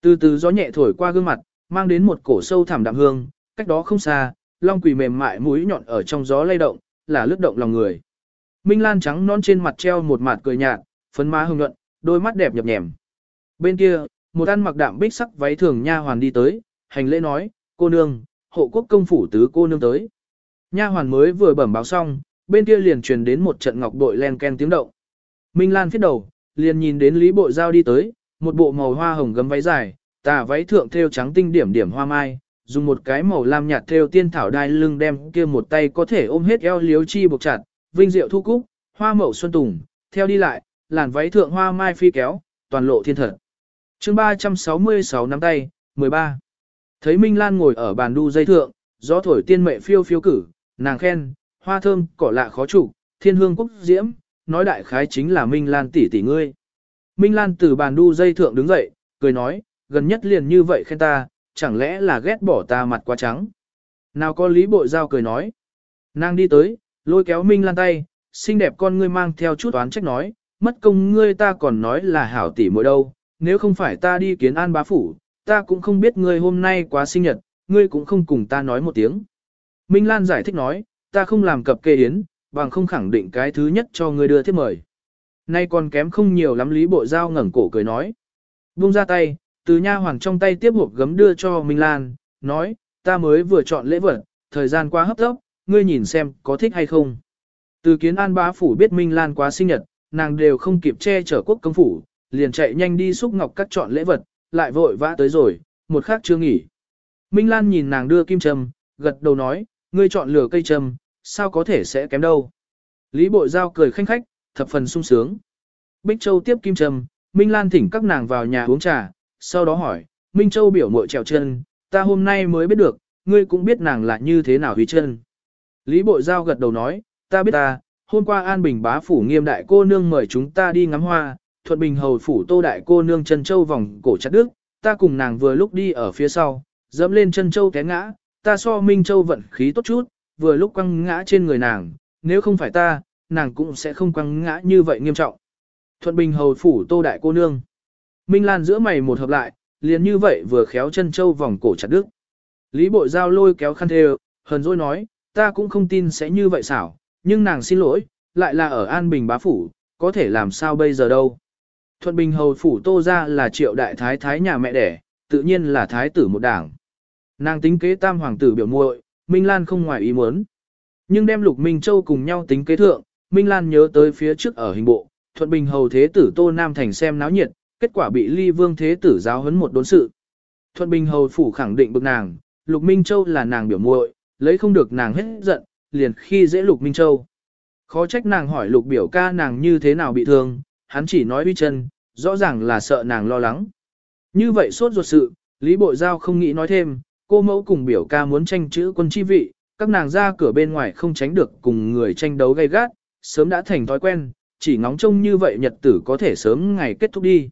S1: Từ từ gió nhẹ thổi qua gương mặt, mang đến một cổ sâu thẳm đạm hương, cách đó không xa, long quỳ mềm mại mũi nhọn ở trong gió lay động, là lướt động lòng người. Minh Lan trắng non trên mặt treo một mặt cười nhạt, phấn má hồng nhuận, đôi mắt đẹp nhập nhèm. Bên kia, một ăn mặc đạm bích sắc váy thường nha hoàn đi tới, hành lễ nói, cô nương, hộ quốc công phủ tứ cô nương tới. Nha hoàn mới vừa bẩm báo xong, bên kia liền truyền đến một trận ngọc bội len ken tiếng động. Minh Lan phía đầu, liền nhìn đến Lý Bội Giao đi tới, một bộ màu hoa hồng gấm váy dài, tà váy thượng thêu trắng tinh điểm điểm hoa mai, dùng một cái màu lam nhạt thêu tiên thảo đai lưng đem kia một tay có thể ôm hết eo liếu chi buộc chặt, vinh diệu thu cúc, hoa mậu xuân tùng, theo đi lại, làn váy thượng hoa mai phi kéo, toàn lộ thiên thật. chương 366 nắm tay, 13. Thấy Minh Lan ngồi ở bàn đu dây thượng, gió thổi tiên mệ phiêu phiêu cử, nàng khen, hoa thơm, cỏ lạ khó chủ, thiên hương quốc diễm, nói đại khái chính là Minh Lan tỷ tỷ ngươi. Minh Lan từ bàn đu dây thượng đứng dậy, cười nói, gần nhất liền như vậy khen ta, chẳng lẽ là ghét bỏ ta mặt quá trắng. Nào có lý bội giao cười nói. Nàng đi tới, lôi kéo Minh Lan tay, xinh đẹp con ngươi mang theo chút oán trách nói, mất công ngươi ta còn nói là hảo tỷ mỗi đâu, nếu không phải ta đi kiến an bá phủ, ta cũng không biết ngươi hôm nay quá sinh nhật, ngươi cũng không cùng ta nói một tiếng. Minh Lan giải thích nói, ta không làm cập kê yến, bằng không khẳng định cái thứ nhất cho ngươi đưa thiếp mời. Nay còn kém không nhiều lắm lý bộ giao ngẩng cổ cười nói. Buông ra tay, từ nha hoàng trong tay tiếp hộp gấm đưa cho Minh Lan, nói, ta mới vừa chọn lễ vật, thời gian quá hấp tốc, ngươi nhìn xem có thích hay không. Từ kiến an bá phủ biết Minh Lan quá sinh nhật, nàng đều không kịp che chở quốc công phủ, liền chạy nhanh đi xúc ngọc cắt chọn lễ vật, lại vội vã tới rồi, một khắc chưa nghỉ. Minh Lan nhìn nàng đưa kim châm, gật đầu nói, ngươi chọn lửa cây châm, sao có thể sẽ kém đâu. Lý Bội Giao cười khanh khách, thập phần sung sướng. Bích Châu tiếp kim Trâm, Minh Lan thỉnh các nàng vào nhà uống trà, sau đó hỏi, Minh Châu biểu muội trèo chân, ta hôm nay mới biết được, ngươi cũng biết nàng là như thế nào hủy chân. Lý Bội Giao gật đầu nói, ta biết ta, hôm qua An Bình bá phủ nghiêm đại cô nương mời chúng ta đi ngắm hoa, Thuận Bình hầu phủ tô đại cô nương chân châu vòng cổ chặt đức, ta cùng nàng vừa lúc đi ở phía sau, dẫm lên chân châu té ngã, ta so Minh Châu vận khí tốt chút, vừa lúc quăng ngã trên người nàng, nếu không phải ta, nàng cũng sẽ không quăng ngã như vậy nghiêm trọng. Thuận Bình hầu phủ tô đại cô nương. Minh Lan giữa mày một hợp lại, liền như vậy vừa khéo chân châu vòng cổ chặt đứt. Lý Bội Giao lôi kéo khăn thề, hờn dỗi nói, ta cũng không tin sẽ như vậy xảo, nhưng nàng xin lỗi, lại là ở An Bình bá phủ, có thể làm sao bây giờ đâu. Thuận Bình hầu phủ tô ra là triệu đại thái thái nhà mẹ đẻ, tự nhiên là thái tử một đảng. Nàng tính kế tam hoàng tử biểu muội, Minh Lan không ngoài ý muốn. Nhưng đem Lục Minh Châu cùng nhau tính kế thượng, Minh Lan nhớ tới phía trước ở hình bộ, Thuận Bình hầu thế tử Tô Nam Thành xem náo nhiệt, kết quả bị Ly Vương thế tử giáo huấn một đốn sự. Thuận Bình hầu phủ khẳng định bực nàng, Lục Minh Châu là nàng biểu muội, lấy không được nàng hết giận, liền khi dễ Lục Minh Châu. Khó trách nàng hỏi Lục biểu ca nàng như thế nào bị thương, hắn chỉ nói uy chân, rõ ràng là sợ nàng lo lắng. Như vậy suốt ruột sự, Lý Bội Giao không nghĩ nói thêm, cô mẫu cùng biểu ca muốn tranh chữ quân chi vị, các nàng ra cửa bên ngoài không tránh được cùng người tranh đấu gay gắt, sớm đã thành thói quen, chỉ ngóng trông như vậy nhật tử có thể sớm ngày kết thúc đi.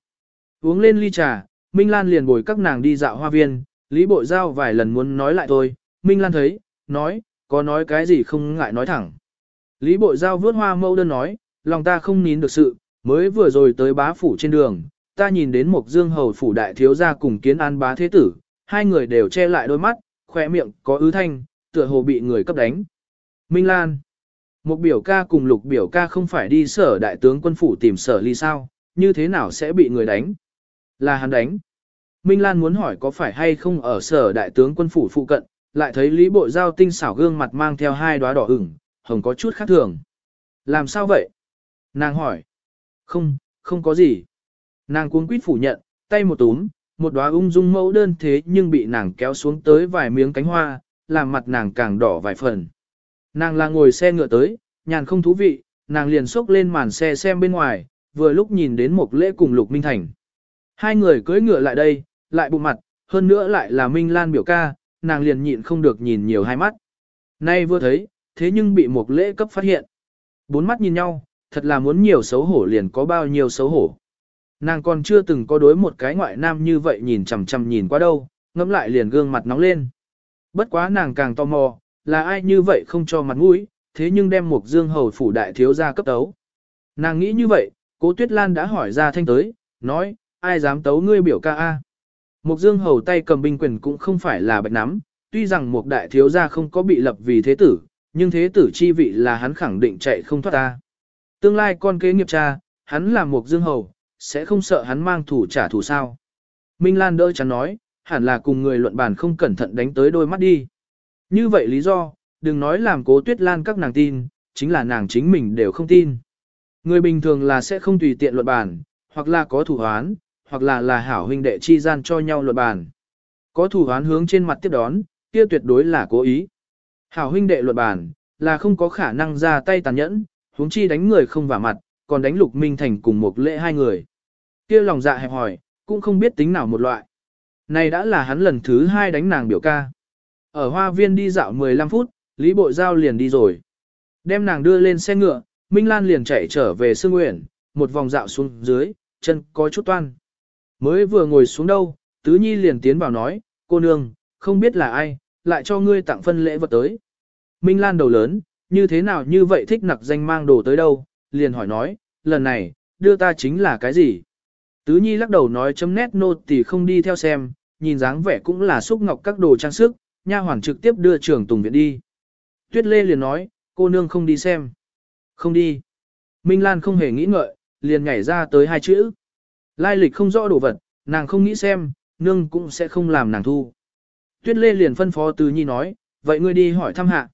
S1: Uống lên ly trà, Minh Lan liền bồi các nàng đi dạo hoa viên, Lý Bội Giao vài lần muốn nói lại thôi, Minh Lan thấy, nói, có nói cái gì không ngại nói thẳng. Lý Bội Giao vớt hoa mâu đơn nói, lòng ta không nín được sự, mới vừa rồi tới bá phủ trên đường, ta nhìn đến một dương hầu phủ đại thiếu gia cùng kiến an bá thế tử, hai người đều che lại đôi mắt, khỏe miệng có ứ thanh, tựa hồ bị người cấp đánh. Minh Lan Một biểu ca cùng lục biểu ca không phải đi sở đại tướng quân phủ tìm sở ly sao, như thế nào sẽ bị người đánh? Là hắn đánh. Minh Lan muốn hỏi có phải hay không ở sở đại tướng quân phủ phụ cận, lại thấy Lý Bộ Giao tinh xảo gương mặt mang theo hai đóa đỏ ửng, hồng có chút khác thường. Làm sao vậy? Nàng hỏi. Không, không có gì. Nàng cuống quýt phủ nhận, tay một túm, một đóa ung dung mẫu đơn thế nhưng bị nàng kéo xuống tới vài miếng cánh hoa, làm mặt nàng càng đỏ vài phần. Nàng là ngồi xe ngựa tới, nhàn không thú vị, nàng liền xốc lên màn xe xem bên ngoài, vừa lúc nhìn đến một lễ cùng Lục Minh Thành. Hai người cưỡi ngựa lại đây, lại bụng mặt, hơn nữa lại là Minh Lan biểu ca, nàng liền nhịn không được nhìn nhiều hai mắt. Nay vừa thấy, thế nhưng bị một lễ cấp phát hiện. Bốn mắt nhìn nhau, thật là muốn nhiều xấu hổ liền có bao nhiêu xấu hổ. Nàng còn chưa từng có đối một cái ngoại nam như vậy nhìn chằm chằm nhìn qua đâu, ngẫm lại liền gương mặt nóng lên. Bất quá nàng càng tò mò, là ai như vậy không cho mặt mũi, thế nhưng đem một dương hầu phủ đại thiếu ra cấp tấu. Nàng nghĩ như vậy, cố tuyết lan đã hỏi ra thanh tới, nói, ai dám tấu ngươi biểu ca a? Mục dương hầu tay cầm binh quyền cũng không phải là bạch nắm, tuy rằng một đại thiếu gia không có bị lập vì thế tử, nhưng thế tử chi vị là hắn khẳng định chạy không thoát ta. Tương lai con kế nghiệp cha, hắn là một dương hầu, sẽ không sợ hắn mang thủ trả thù sao. Minh Lan đỡ chắn nói, hẳn là cùng người luận bàn không cẩn thận đánh tới đôi mắt đi. Như vậy lý do, đừng nói làm cố tuyết lan các nàng tin, chính là nàng chính mình đều không tin. Người bình thường là sẽ không tùy tiện luận bàn, hoặc là có thủ hoán, hoặc là là hảo huynh đệ chi gian cho nhau luận bàn. Có thủ hoán hướng trên mặt tiếp đón, kia tuyệt đối là cố ý. Hảo huynh đệ luận bàn, là không có khả năng ra tay tàn nhẫn, huống chi đánh người không vả mặt, còn đánh lục minh thành cùng một lễ hai người kia lòng dạ hẹp hỏi, cũng không biết tính nào một loại. Này đã là hắn lần thứ hai đánh nàng biểu ca. Ở hoa viên đi dạo 15 phút, Lý Bội Giao liền đi rồi. Đem nàng đưa lên xe ngựa, Minh Lan liền chạy trở về Sương Nguyện, một vòng dạo xuống dưới, chân có chút toan. Mới vừa ngồi xuống đâu, Tứ Nhi liền tiến vào nói, cô nương, không biết là ai, lại cho ngươi tặng phân lễ vật tới. Minh Lan đầu lớn, như thế nào như vậy thích nặc danh mang đồ tới đâu, liền hỏi nói, lần này, đưa ta chính là cái gì? Tứ Nhi lắc đầu nói chấm nét nô tỳ không đi theo xem, nhìn dáng vẻ cũng là xúc ngọc các đồ trang sức, nha hoàn trực tiếp đưa trưởng Tùng Viện đi. Tuyết Lê liền nói, cô nương không đi xem. Không đi. Minh Lan không hề nghĩ ngợi, liền nhảy ra tới hai chữ. Lai lịch không rõ đồ vật, nàng không nghĩ xem, nương cũng sẽ không làm nàng thu. Tuyết Lê liền phân phó Tứ Nhi nói, vậy ngươi đi hỏi thăm hạ.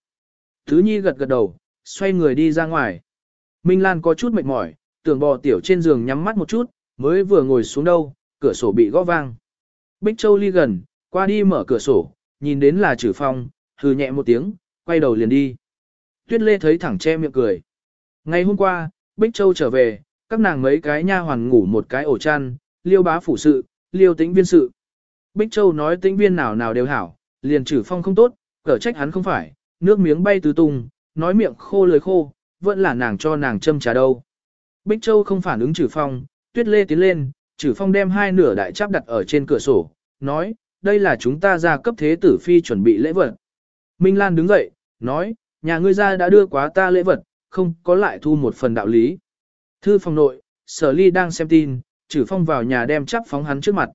S1: Tứ Nhi gật gật đầu, xoay người đi ra ngoài. Minh Lan có chút mệt mỏi, tưởng bò tiểu trên giường nhắm mắt một chút, mới vừa ngồi xuống đâu, cửa sổ bị gõ vang. Bích Châu ly gần, qua đi mở cửa sổ, nhìn đến là Trử phong, hừ nhẹ một tiếng, quay đầu liền đi. Tuyết Lê thấy thẳng che miệng cười. Ngày hôm qua, Bích Châu trở về, các nàng mấy cái nha hoàn ngủ một cái ổ chăn, liêu bá phủ sự, liêu tĩnh viên sự. Bích Châu nói tĩnh viên nào nào đều hảo, liền Trử phong không tốt, cở trách hắn không phải, nước miếng bay tứ tung, nói miệng khô lời khô, vẫn là nàng cho nàng châm trà đâu. Bích Châu không phản ứng Trử phong, tuyết lê tiến lên, trừ phong đem hai nửa đại cháp đặt ở trên cửa sổ, nói, đây là chúng ta ra cấp thế tử phi chuẩn bị lễ vật. Minh Lan đứng dậy, nói, nhà ngươi ra đã đưa quá ta lễ vật, không có lại thu một phần đạo lý. Thư phòng nội, sở ly đang xem tin, trừ phong vào nhà đem chắp phóng hắn trước mặt.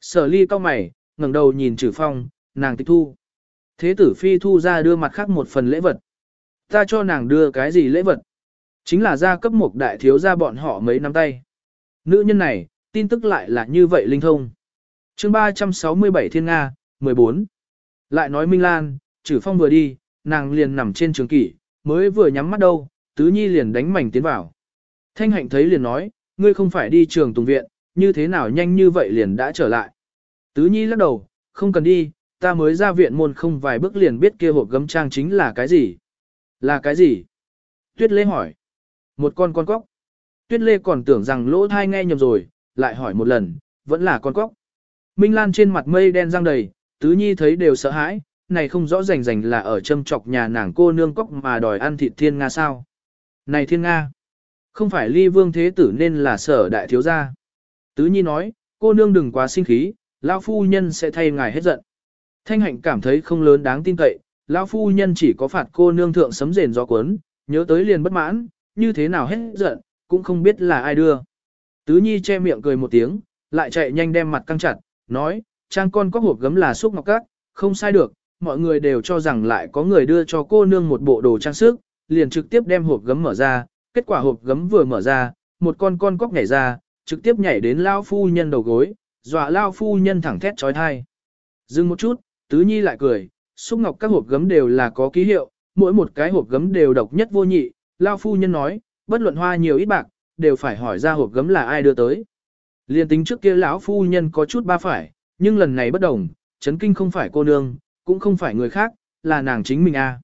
S1: Sở ly cao mày, ngẩng đầu nhìn trừ phong, nàng tịch thu. Thế tử phi thu ra đưa mặt khác một phần lễ vật. Ta cho nàng đưa cái gì lễ vật? Chính là gia cấp một đại thiếu gia bọn họ mấy năm tay. Nữ nhân này, tin tức lại là như vậy linh thông. chương 367 Thiên Nga, 14. Lại nói Minh Lan, trừ phong vừa đi, nàng liền nằm trên trường kỷ, mới vừa nhắm mắt đâu, tứ nhi liền đánh mảnh tiến vào. Thanh hạnh thấy liền nói, ngươi không phải đi trường tùng viện, như thế nào nhanh như vậy liền đã trở lại. Tứ nhi lắc đầu, không cần đi, ta mới ra viện môn không vài bước liền biết kia hộp gấm trang chính là cái gì. Là cái gì? Tuyết lê hỏi. Một con con cóc. Tuyết lê còn tưởng rằng lỗ thai nghe nhầm rồi, lại hỏi một lần, vẫn là con cóc. Minh Lan trên mặt mây đen răng đầy, tứ nhi thấy đều sợ hãi, này không rõ rành rành là ở châm chọc nhà nàng cô nương cóc mà đòi ăn thịt thiên Nga sao. Này thiên Nga, không phải ly vương thế tử nên là sở đại thiếu gia. Tứ nhi nói, cô nương đừng quá sinh khí, lão phu nhân sẽ thay ngài hết giận. Thanh hạnh cảm thấy không lớn đáng tin cậy, lão phu nhân chỉ có phạt cô nương thượng sấm rền gió cuốn, nhớ tới liền bất mãn, như thế nào hết giận, cũng không biết là ai đưa. Tứ nhi che miệng cười một tiếng, lại chạy nhanh đem mặt căng chặt, nói, trang con có hộp gấm là xúc ngọc cát, không sai được, mọi người đều cho rằng lại có người đưa cho cô nương một bộ đồ trang sức, liền trực tiếp đem hộp gấm mở ra, kết quả hộp gấm vừa mở ra, một con con cóc nhảy ra, trực tiếp nhảy đến lao phu nhân đầu gối, dọa lao phu nhân thẳng thét trói thai. Dừng một chút, tứ nhi lại cười, xúc ngọc các hộp gấm đều là có ký hiệu, mỗi một cái hộp gấm đều độc nhất vô nhị, lao phu nhân nói, bất luận hoa nhiều ít bạc, đều phải hỏi ra hộp gấm là ai đưa tới. Liên tính trước kia lão phu nhân có chút ba phải, nhưng lần này bất đồng, chấn kinh không phải cô nương, cũng không phải người khác, là nàng chính mình a. À.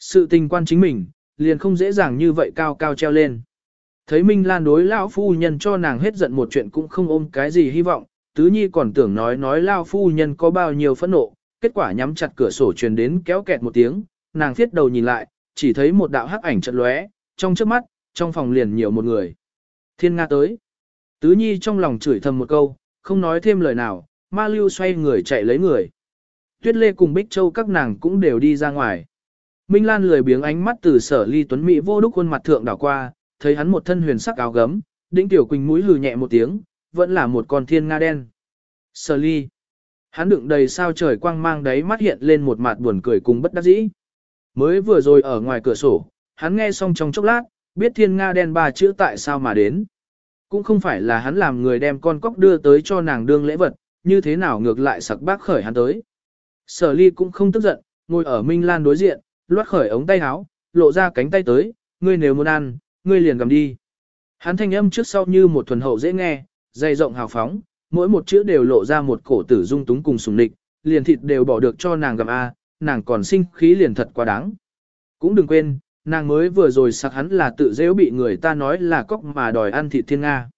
S1: Sự tình quan chính mình, liền không dễ dàng như vậy cao cao treo lên. Thấy Minh Lan đối lão phu nhân cho nàng hết giận một chuyện cũng không ôm cái gì hy vọng, Tứ Nhi còn tưởng nói nói lão phu nhân có bao nhiêu phẫn nộ, kết quả nhắm chặt cửa sổ truyền đến kéo kẹt một tiếng, nàng thiết đầu nhìn lại, chỉ thấy một đạo hắc ảnh chợt lóe, trong trước mắt, trong phòng liền nhiều một người. Thiên Nga tới. Tứ Nhi trong lòng chửi thầm một câu, không nói thêm lời nào, ma lưu xoay người chạy lấy người. Tuyết Lê cùng Bích Châu các nàng cũng đều đi ra ngoài. Minh Lan lười biếng ánh mắt từ sở ly tuấn mỹ vô đúc khuôn mặt thượng đảo qua, thấy hắn một thân huyền sắc áo gấm, đĩnh tiểu quỳnh mũi hừ nhẹ một tiếng, vẫn là một con thiên nga đen. Sở ly. Hắn đựng đầy sao trời quang mang đấy mắt hiện lên một mặt buồn cười cùng bất đắc dĩ. Mới vừa rồi ở ngoài cửa sổ, hắn nghe xong trong chốc lát, biết thiên nga đen ba chữ tại sao mà đến. Cũng không phải là hắn làm người đem con cóc đưa tới cho nàng đương lễ vật, như thế nào ngược lại sặc bác khởi hắn tới. Sở ly cũng không tức giận, ngồi ở Minh Lan đối diện, loát khởi ống tay áo, lộ ra cánh tay tới, ngươi nếu muốn ăn, ngươi liền cầm đi. Hắn thanh âm trước sau như một thuần hậu dễ nghe, dày rộng hào phóng, mỗi một chữ đều lộ ra một cổ tử dung túng cùng sùng địch, liền thịt đều bỏ được cho nàng gầm a, nàng còn sinh khí liền thật quá đáng. Cũng đừng quên, nàng mới vừa rồi sặc hắn là tự dễ bị người ta nói là cóc mà đòi ăn thịt thiên Nga.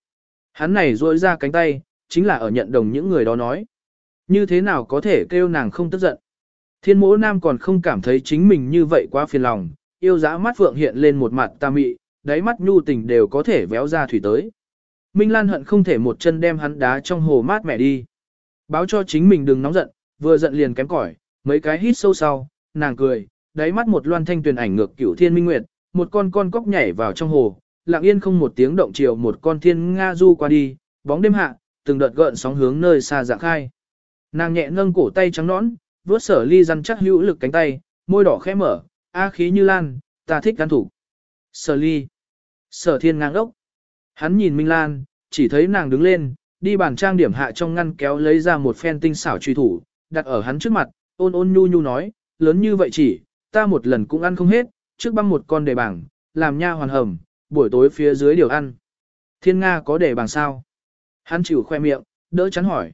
S1: Hắn này rôi ra cánh tay, chính là ở nhận đồng những người đó nói. Như thế nào có thể kêu nàng không tức giận. Thiên mỗ nam còn không cảm thấy chính mình như vậy quá phiền lòng, yêu dã mắt phượng hiện lên một mặt ta mị, đáy mắt nhu tình đều có thể véo ra thủy tới. Minh Lan hận không thể một chân đem hắn đá trong hồ mát mẹ đi. Báo cho chính mình đừng nóng giận, vừa giận liền kém cỏi, mấy cái hít sâu sau, nàng cười, đáy mắt một loan thanh tuyền ảnh ngược cửu thiên minh nguyệt, một con con cóc nhảy vào trong hồ, lặng yên không một tiếng động chiều một con thiên nga du qua đi, bóng đêm hạ, từng đợt gợn sóng hướng nơi xa dạng khai. Nàng nhẹ nâng cổ tay trắng nõn, vuốt sở ly răn chắc hữu lực cánh tay, môi đỏ khẽ mở, a khí như lan, ta thích gan thủ. Sở ly. Sở thiên ngang ốc. Hắn nhìn Minh Lan, chỉ thấy nàng đứng lên, đi bàn trang điểm hạ trong ngăn kéo lấy ra một phen tinh xảo truy thủ, đặt ở hắn trước mặt, ôn ôn nhu nhu nói, lớn như vậy chỉ, ta một lần cũng ăn không hết, trước băm một con đề bảng, làm nha hoàn hầm, buổi tối phía dưới điều ăn. Thiên Nga có đề bảng sao? Hắn chịu khoe miệng, đỡ chắn hỏi.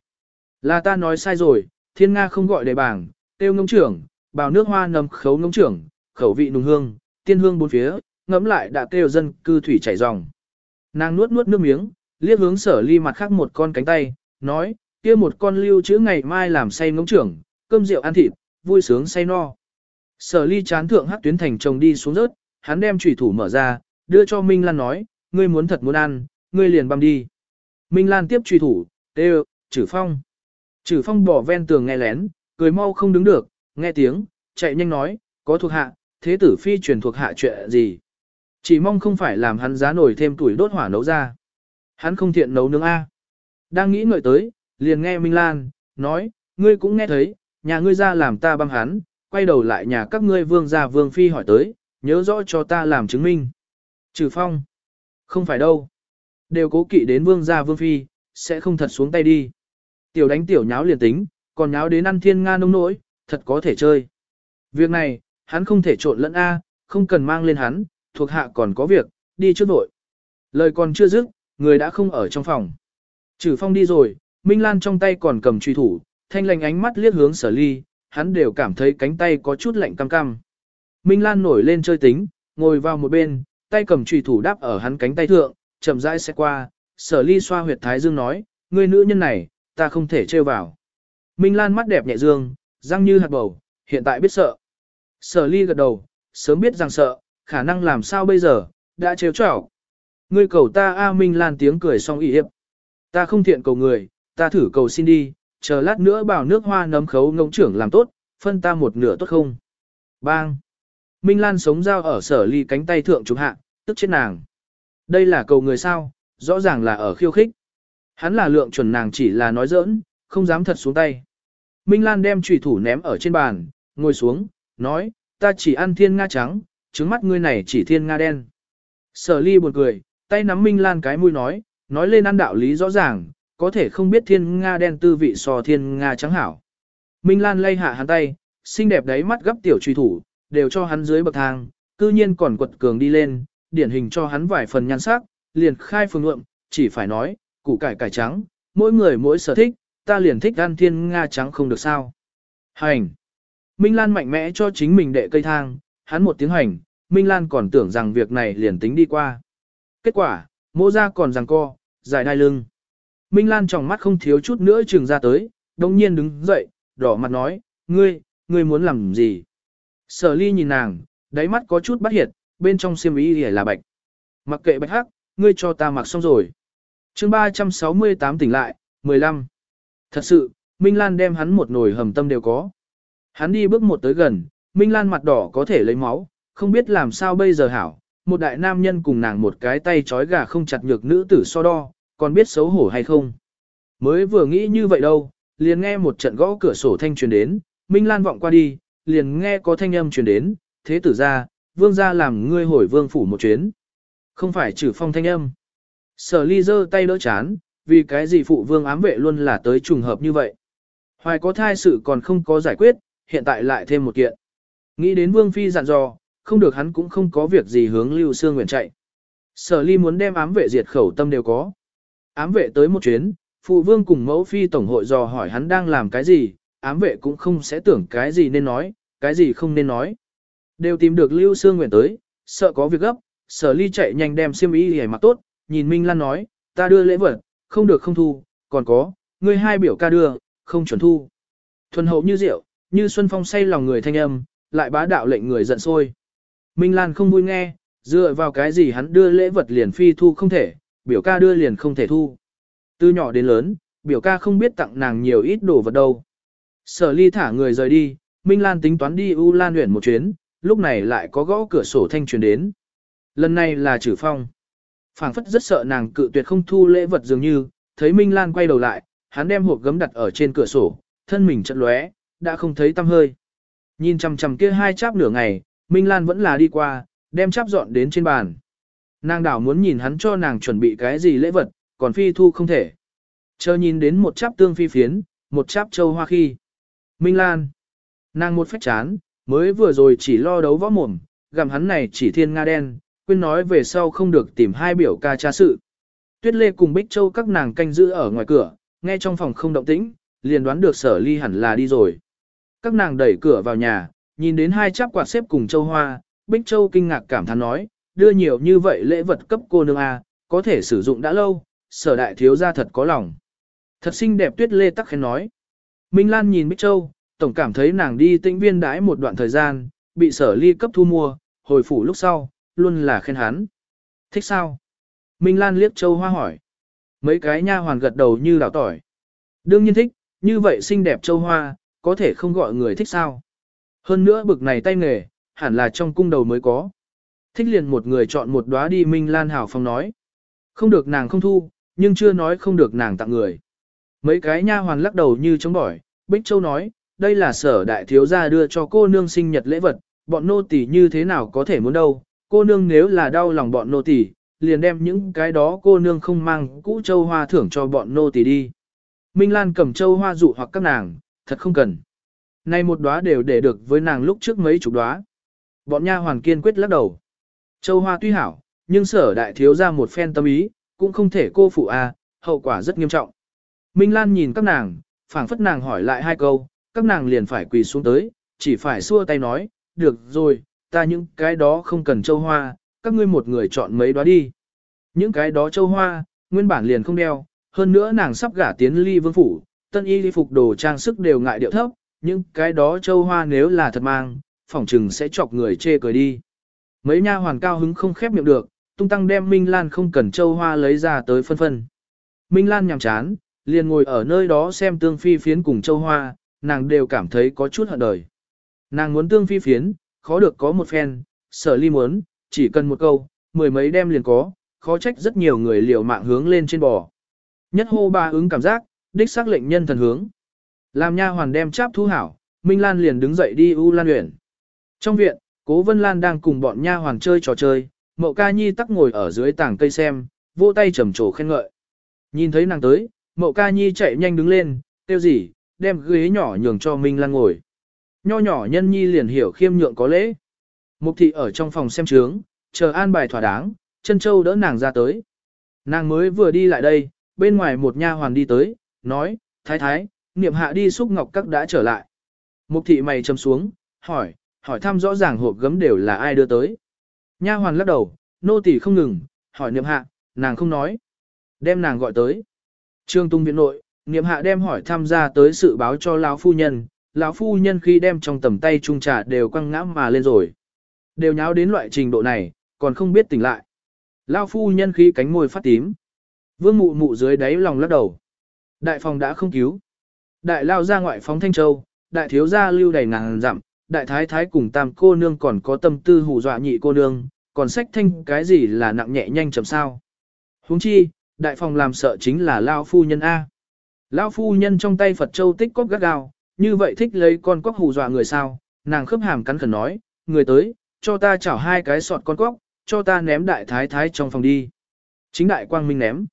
S1: Là ta nói sai rồi, Thiên Nga không gọi đề bảng, tiêu ngông trưởng, bào nước hoa nầm khấu ngông trưởng, khẩu vị nùng hương, tiên hương bốn phía, ngẫm lại đã kêu dân cư thủy chảy ròng. Nàng nuốt nuốt nước miếng, liếc hướng sở ly mặt khác một con cánh tay, nói, kia một con lưu chữ ngày mai làm say ngỗng trưởng, cơm rượu ăn thịt, vui sướng say no. Sở ly chán thượng hắc tuyến thành chồng đi xuống rớt, hắn đem trùy thủ mở ra, đưa cho Minh Lan nói, ngươi muốn thật muốn ăn, ngươi liền băm đi. Minh Lan tiếp trùy thủ, tê chử phong. Chử phong bỏ ven tường nghe lén, cười mau không đứng được, nghe tiếng, chạy nhanh nói, có thuộc hạ, thế tử phi truyền thuộc hạ chuyện gì. Chỉ mong không phải làm hắn giá nổi thêm tuổi đốt hỏa nấu ra. Hắn không thiện nấu nướng A. Đang nghĩ ngợi tới, liền nghe Minh Lan, nói, ngươi cũng nghe thấy, nhà ngươi ra làm ta băm hắn, quay đầu lại nhà các ngươi vương gia vương phi hỏi tới, nhớ rõ cho ta làm chứng minh. Trừ phong. Không phải đâu. Đều cố kỵ đến vương gia vương phi, sẽ không thật xuống tay đi. Tiểu đánh tiểu nháo liền tính, còn nháo đến ăn thiên nga nông nỗi, thật có thể chơi. Việc này, hắn không thể trộn lẫn A, không cần mang lên hắn, thuộc hạ còn có việc, đi trước vội. Lời còn chưa dứt, người đã không ở trong phòng. Trừ phong đi rồi, Minh Lan trong tay còn cầm truy thủ, thanh lành ánh mắt liếc hướng sở ly, hắn đều cảm thấy cánh tay có chút lạnh cam cam. Minh Lan nổi lên chơi tính, ngồi vào một bên, tay cầm truy thủ đáp ở hắn cánh tay thượng, chậm rãi sẽ qua, sở ly xoa huyệt thái dương nói, người nữ nhân này, ta không thể trêu vào. Minh Lan mắt đẹp nhẹ dương, răng như hạt bầu, hiện tại biết sợ. Sở ly gật đầu, sớm biết rằng sợ, khả năng làm sao bây giờ, đã trêu chọc. Ngươi cầu ta A Minh Lan tiếng cười xong y hiệp. Ta không thiện cầu người, ta thử cầu xin đi, chờ lát nữa bảo nước hoa nấm khấu ngỗng trưởng làm tốt, phân ta một nửa tốt không? Bang! Minh Lan sống dao ở sở ly cánh tay thượng trục hạ, tức chết nàng. Đây là cầu người sao, rõ ràng là ở khiêu khích. Hắn là lượng chuẩn nàng chỉ là nói giỡn, không dám thật xuống tay. Minh Lan đem trùy thủ ném ở trên bàn, ngồi xuống, nói, ta chỉ ăn thiên nga trắng, trứng mắt ngươi này chỉ thiên nga đen. Sở ly buồn cười, tay nắm Minh Lan cái mũi nói, nói lên ăn đạo lý rõ ràng, có thể không biết thiên nga đen tư vị so thiên nga trắng hảo. Minh Lan lay hạ hắn tay, xinh đẹp đấy mắt gấp tiểu truy thủ, đều cho hắn dưới bậc thang, cư nhiên còn quật cường đi lên, điển hình cho hắn vài phần nhan sắc, liền khai phương ngượng, chỉ phải nói, củ cải cải trắng, mỗi người mỗi sở thích, ta liền thích ăn thiên nga trắng không được sao. Hành! Minh Lan mạnh mẽ cho chính mình đệ cây thang, hắn một tiếng hành, Minh Lan còn tưởng rằng việc này liền tính đi qua. Kết quả, mô ra còn rằng co, giải đai lưng. Minh Lan trong mắt không thiếu chút nữa trừng ra tới, đồng nhiên đứng dậy, đỏ mặt nói, ngươi, ngươi muốn làm gì? Sở ly nhìn nàng, đáy mắt có chút bắt hiệt, bên trong xiêm ý là bạch. Mặc kệ bạch hắc, ngươi cho ta mặc xong rồi. chương 368 tỉnh lại, 15. Thật sự, Minh Lan đem hắn một nồi hầm tâm đều có. Hắn đi bước một tới gần, Minh Lan mặt đỏ có thể lấy máu, không biết làm sao bây giờ hảo. Một đại nam nhân cùng nàng một cái tay trói gà không chặt nhược nữ tử so đo, còn biết xấu hổ hay không. Mới vừa nghĩ như vậy đâu, liền nghe một trận gõ cửa sổ thanh truyền đến, Minh Lan vọng qua đi, liền nghe có thanh âm truyền đến, thế tử ra, vương ra làm ngươi hồi vương phủ một chuyến. Không phải trừ phong thanh âm. Sở ly giơ tay đỡ chán, vì cái gì phụ vương ám vệ luôn là tới trùng hợp như vậy. Hoài có thai sự còn không có giải quyết, hiện tại lại thêm một kiện. Nghĩ đến vương phi dặn dò, không được hắn cũng không có việc gì hướng lưu xương nguyện chạy. Sở ly muốn đem ám vệ diệt khẩu tâm đều có. Ám vệ tới một chuyến, phụ vương cùng mẫu phi tổng hội dò hỏi hắn đang làm cái gì, ám vệ cũng không sẽ tưởng cái gì nên nói, cái gì không nên nói. Đều tìm được Lưu Sương Nguyện tới, sợ có việc gấp, sở ly chạy nhanh đem xiêm y hề mặc tốt, nhìn Minh Lan nói, ta đưa lễ vật, không được không thu, còn có, ngươi hai biểu ca đưa, không chuẩn thu. Thuần hậu như rượu, như xuân phong say lòng người thanh âm, lại bá đạo lệnh người giận sôi. Minh Lan không vui nghe, dựa vào cái gì hắn đưa lễ vật liền phi thu không thể, biểu ca đưa liền không thể thu. Từ nhỏ đến lớn, biểu ca không biết tặng nàng nhiều ít đồ vật đâu. Sở ly thả người rời đi, Minh Lan tính toán đi U Lan huyện một chuyến, lúc này lại có gõ cửa sổ thanh truyền đến. Lần này là trừ phong. phảng phất rất sợ nàng cự tuyệt không thu lễ vật dường như, thấy Minh Lan quay đầu lại, hắn đem hộp gấm đặt ở trên cửa sổ, thân mình chật lóe, đã không thấy tăm hơi. Nhìn chằm chằm kia hai cháp nửa ngày, Minh Lan vẫn là đi qua, đem cháp dọn đến trên bàn. Nàng đảo muốn nhìn hắn cho nàng chuẩn bị cái gì lễ vật, còn phi thu không thể. Chờ nhìn đến một cháp tương phi phiến, một cháp châu hoa khi. Minh Lan. Nàng một phách chán, mới vừa rồi chỉ lo đấu võ mồm, gặm hắn này chỉ thiên nga đen, quên nói về sau không được tìm hai biểu ca tra sự. Tuyết Lê cùng Bích Châu các nàng canh giữ ở ngoài cửa, nghe trong phòng không động tĩnh, liền đoán được sở ly hẳn là đi rồi. Các nàng đẩy cửa vào nhà, nhìn đến hai cháp quạt xếp cùng Châu Hoa, Bích Châu kinh ngạc cảm thán nói, đưa nhiều như vậy lễ vật cấp cô nương A, có thể sử dụng đã lâu, sở đại thiếu gia thật có lòng. Thật xinh đẹp tuyết lê tắc khen nói. Minh Lan nhìn Bích Châu, tổng cảm thấy nàng đi tĩnh viên đãi một đoạn thời gian, bị sở ly cấp thu mua, hồi phủ lúc sau, luôn là khen hắn. Thích sao? Minh Lan liếc Châu Hoa hỏi. Mấy cái nha hoàn gật đầu như đảo tỏi. Đương nhiên thích, như vậy xinh đẹp Châu Hoa, có thể không gọi người thích sao? Hơn nữa bực này tay nghề, hẳn là trong cung đầu mới có. Thích liền một người chọn một đóa đi Minh Lan hảo phong nói. Không được nàng không thu, nhưng chưa nói không được nàng tặng người. Mấy cái nha hoàn lắc đầu như chống bỏi, Bích Châu nói, đây là sở đại thiếu gia đưa cho cô nương sinh nhật lễ vật, bọn nô tỳ như thế nào có thể muốn đâu, cô nương nếu là đau lòng bọn nô tỳ, liền đem những cái đó cô nương không mang cũ châu hoa thưởng cho bọn nô tỳ đi. Minh Lan cầm châu hoa dụ hoặc các nàng, thật không cần. Nay một đóa đều để được với nàng lúc trước mấy chục đóa. Bọn nha hoàn kiên quyết lắc đầu. Châu hoa tuy hảo, nhưng sở đại thiếu ra một phen tâm ý, cũng không thể cô phụ a, hậu quả rất nghiêm trọng. Minh Lan nhìn các nàng, phảng phất nàng hỏi lại hai câu, các nàng liền phải quỳ xuống tới, chỉ phải xua tay nói, được rồi, ta những cái đó không cần châu hoa, các ngươi một người chọn mấy đó đi. Những cái đó châu hoa, nguyên bản liền không đeo, hơn nữa nàng sắp gả tiến ly vương phủ, tân y đi phục đồ trang sức đều ngại điệu thấp, những cái đó châu hoa nếu là thật mang, phỏng chừng sẽ chọc người chê cười đi. Mấy nha hoàn cao hứng không khép miệng được, tung tăng đem Minh Lan không cần châu hoa lấy ra tới phân phân. Minh Lan nhằm chán, liền ngồi ở nơi đó xem tương phi phiến cùng châu hoa, nàng đều cảm thấy có chút hận đời. Nàng muốn tương phi phiến, khó được có một phen, sở ly muốn, chỉ cần một câu, mười mấy đem liền có, khó trách rất nhiều người liều mạng hướng lên trên bò. Nhất hô ba ứng cảm giác, đích xác lệnh nhân thần hướng. Làm nha hoàn đem cháp thu hảo, Minh Lan liền đứng dậy đi U Lan Uyển. Trong viện, Cố Vân Lan đang cùng bọn nha hoàng chơi trò chơi, Mậu Ca Nhi tắc ngồi ở dưới tảng cây xem, vỗ tay trầm trồ khen ngợi. Nhìn thấy nàng tới, Mậu Ca Nhi chạy nhanh đứng lên, tiêu gì, đem ghế nhỏ nhường cho Minh Lan ngồi. Nho nhỏ nhân nhi liền hiểu khiêm nhượng có lễ. Mục thị ở trong phòng xem trướng, chờ an bài thỏa đáng, chân châu đỡ nàng ra tới. Nàng mới vừa đi lại đây, bên ngoài một nha hoàn đi tới, nói, thái thái, niệm hạ đi xúc ngọc các đã trở lại. Mục thị mày châm xuống, hỏi, hỏi thăm rõ ràng hộp gấm đều là ai đưa tới. Nha hoàn lắc đầu, nô tỳ không ngừng, hỏi niệm hạ, nàng không nói. Đem nàng gọi tới. Trương Tung viện nội, niệm hạ đem hỏi tham gia tới sự báo cho lão phu nhân, lão phu nhân khi đem trong tầm tay trung trà đều quăng ngã mà lên rồi. Đều nháo đến loại trình độ này, còn không biết tỉnh lại. Lão phu nhân khi cánh môi phát tím. Vương mụ mụ dưới đáy lòng lắc đầu. Đại phòng đã không cứu. Đại lao ra ngoại phóng Thanh Châu, đại thiếu gia lưu đầy ngàn dặm, đại thái thái cùng tam cô nương còn có tâm tư hù dọa nhị cô nương, còn sách thanh cái gì là nặng nhẹ nhanh chậm sao. huống chi, đại phòng làm sợ chính là lao phu nhân A. Lao phu nhân trong tay Phật Châu tích cóc gắt gao, như vậy thích lấy con cóc hù dọa người sao, nàng khớp hàm cắn khẩn nói, người tới, cho ta chảo hai cái sọt con cóc, cho ta ném đại thái thái trong phòng đi. Chính đại quang minh ném.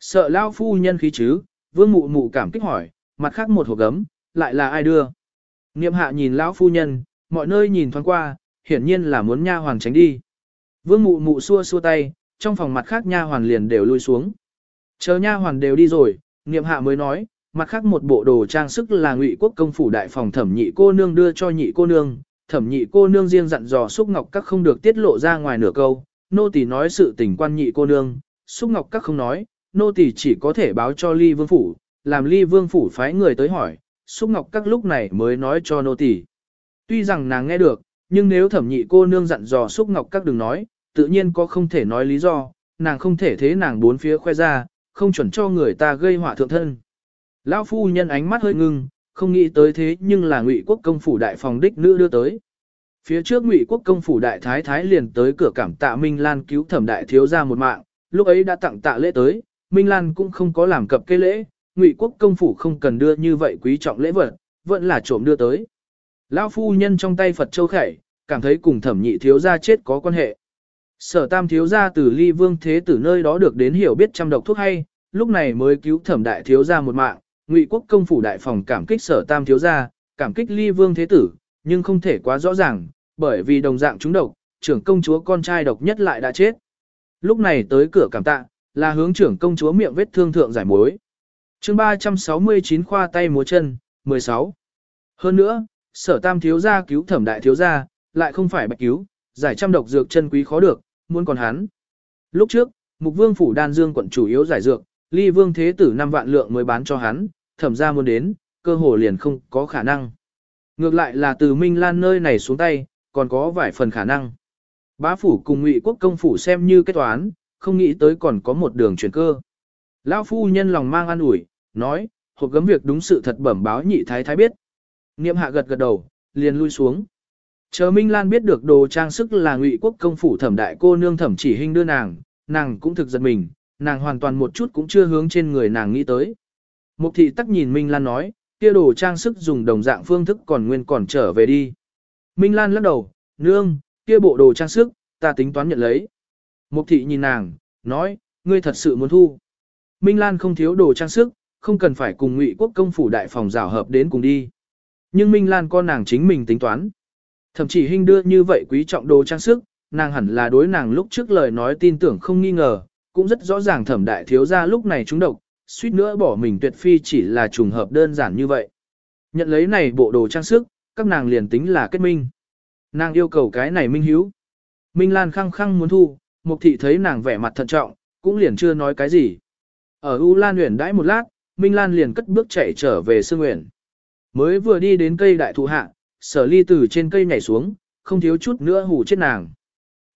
S1: Sợ lao phu nhân khí chứ, vương mụ mụ cảm kích hỏi, mặt khác một hộp gấm, lại là ai đưa. Niệm hạ nhìn lão phu nhân, mọi nơi nhìn thoáng qua, hiển nhiên là muốn nha hoàn tránh đi. Vương mụ mụ xua xua tay, trong phòng mặt khác nha hoàn liền đều lui xuống. Chờ nha hoàn đều đi rồi, niệm hạ mới nói, mặt khác một bộ đồ trang sức là ngụy quốc công phủ đại phòng thẩm nhị cô nương đưa cho nhị cô nương, thẩm nhị cô nương riêng dặn dò xúc ngọc các không được tiết lộ ra ngoài nửa câu, nô tỳ nói sự tình quan nhị cô nương, xúc ngọc các không nói, nô tỳ chỉ có thể báo cho ly vương phủ, làm ly vương phủ phái người tới hỏi, xúc ngọc các lúc này mới nói cho nô tỳ. Tuy rằng nàng nghe được, nhưng nếu thẩm nhị cô nương dặn dò xúc ngọc các đừng nói, tự nhiên có không thể nói lý do, nàng không thể thế nàng bốn phía khoe ra, không chuẩn cho người ta gây họa thượng thân. Lão phu nhân ánh mắt hơi ngưng, không nghĩ tới thế nhưng là ngụy quốc công phủ đại phòng đích nữ đưa tới. Phía trước ngụy quốc công phủ đại thái thái liền tới cửa cảm tạ Minh Lan cứu thẩm đại thiếu ra một mạng, lúc ấy đã tặng tạ lễ tới, Minh Lan cũng không có làm cập cây lễ, ngụy quốc công phủ không cần đưa như vậy quý trọng lễ vật, vẫn là trộm đưa tới. Lão phu nhân trong tay Phật Châu Khải, cảm thấy cùng thẩm nhị thiếu gia chết có quan hệ. Sở tam thiếu gia từ ly vương thế tử nơi đó được đến hiểu biết trăm độc thuốc hay, lúc này mới cứu thẩm đại thiếu gia một mạng, ngụy quốc công phủ đại phòng cảm kích sở tam thiếu gia, cảm kích ly vương thế tử, nhưng không thể quá rõ ràng, bởi vì đồng dạng chúng độc, trưởng công chúa con trai độc nhất lại đã chết. Lúc này tới cửa cảm tạ, là hướng trưởng công chúa miệng vết thương thượng giải mối chương 369 khoa tay múa chân, 16. Hơn nữa, sở tam thiếu gia cứu thẩm đại thiếu gia, lại không phải bạch cứu, giải trăm độc dược chân quý khó được, muốn còn hắn. Lúc trước, mục vương phủ đan dương quận chủ yếu giải dược, ly vương thế tử 5 vạn lượng mới bán cho hắn, thẩm ra muốn đến, cơ hồ liền không có khả năng. Ngược lại là từ Minh Lan nơi này xuống tay, còn có vài phần khả năng. Bá phủ cùng ngụy quốc công phủ xem như kết toán, không nghĩ tới còn có một đường chuyển cơ. Lão phu nhân lòng mang an ủi, nói, hộp gấm việc đúng sự thật bẩm báo nhị thái thái biết. Niệm hạ gật gật đầu, liền lui xuống. Chờ Minh Lan biết được đồ trang sức là ngụy quốc công phủ thẩm đại cô nương thẩm chỉ hình đưa nàng, nàng cũng thực giật mình, nàng hoàn toàn một chút cũng chưa hướng trên người nàng nghĩ tới. Mục thị tắc nhìn Minh Lan nói, kia đồ trang sức dùng đồng dạng phương thức còn nguyên còn trở về đi. Minh Lan lắc đầu, nương, kia bộ đồ trang sức, ta tính toán nhận lấy. Mục thị nhìn nàng, nói, ngươi thật sự muốn thu. Minh Lan không thiếu đồ trang sức, không cần phải cùng ngụy quốc công phủ đại phòng rào hợp đến cùng đi. Nhưng Minh Lan con nàng chính mình tính toán. Thậm chí hình đưa như vậy quý trọng đồ trang sức, nàng hẳn là đối nàng lúc trước lời nói tin tưởng không nghi ngờ, cũng rất rõ ràng thẩm đại thiếu ra lúc này trúng độc, suýt nữa bỏ mình tuyệt phi chỉ là trùng hợp đơn giản như vậy. Nhận lấy này bộ đồ trang sức, các nàng liền tính là kết minh. Nàng yêu cầu cái này minh hiếu. Minh Lan khăng khăng muốn thu, Mục thị thấy nàng vẻ mặt thận trọng, cũng liền chưa nói cái gì. Ở U Lan huyền đãi một lát, Minh Lan liền cất bước chạy trở về Sương Nguyễn. Mới vừa đi đến cây đại thụ hạ, Sở Ly từ trên cây nhảy xuống, không thiếu chút nữa hù chết nàng.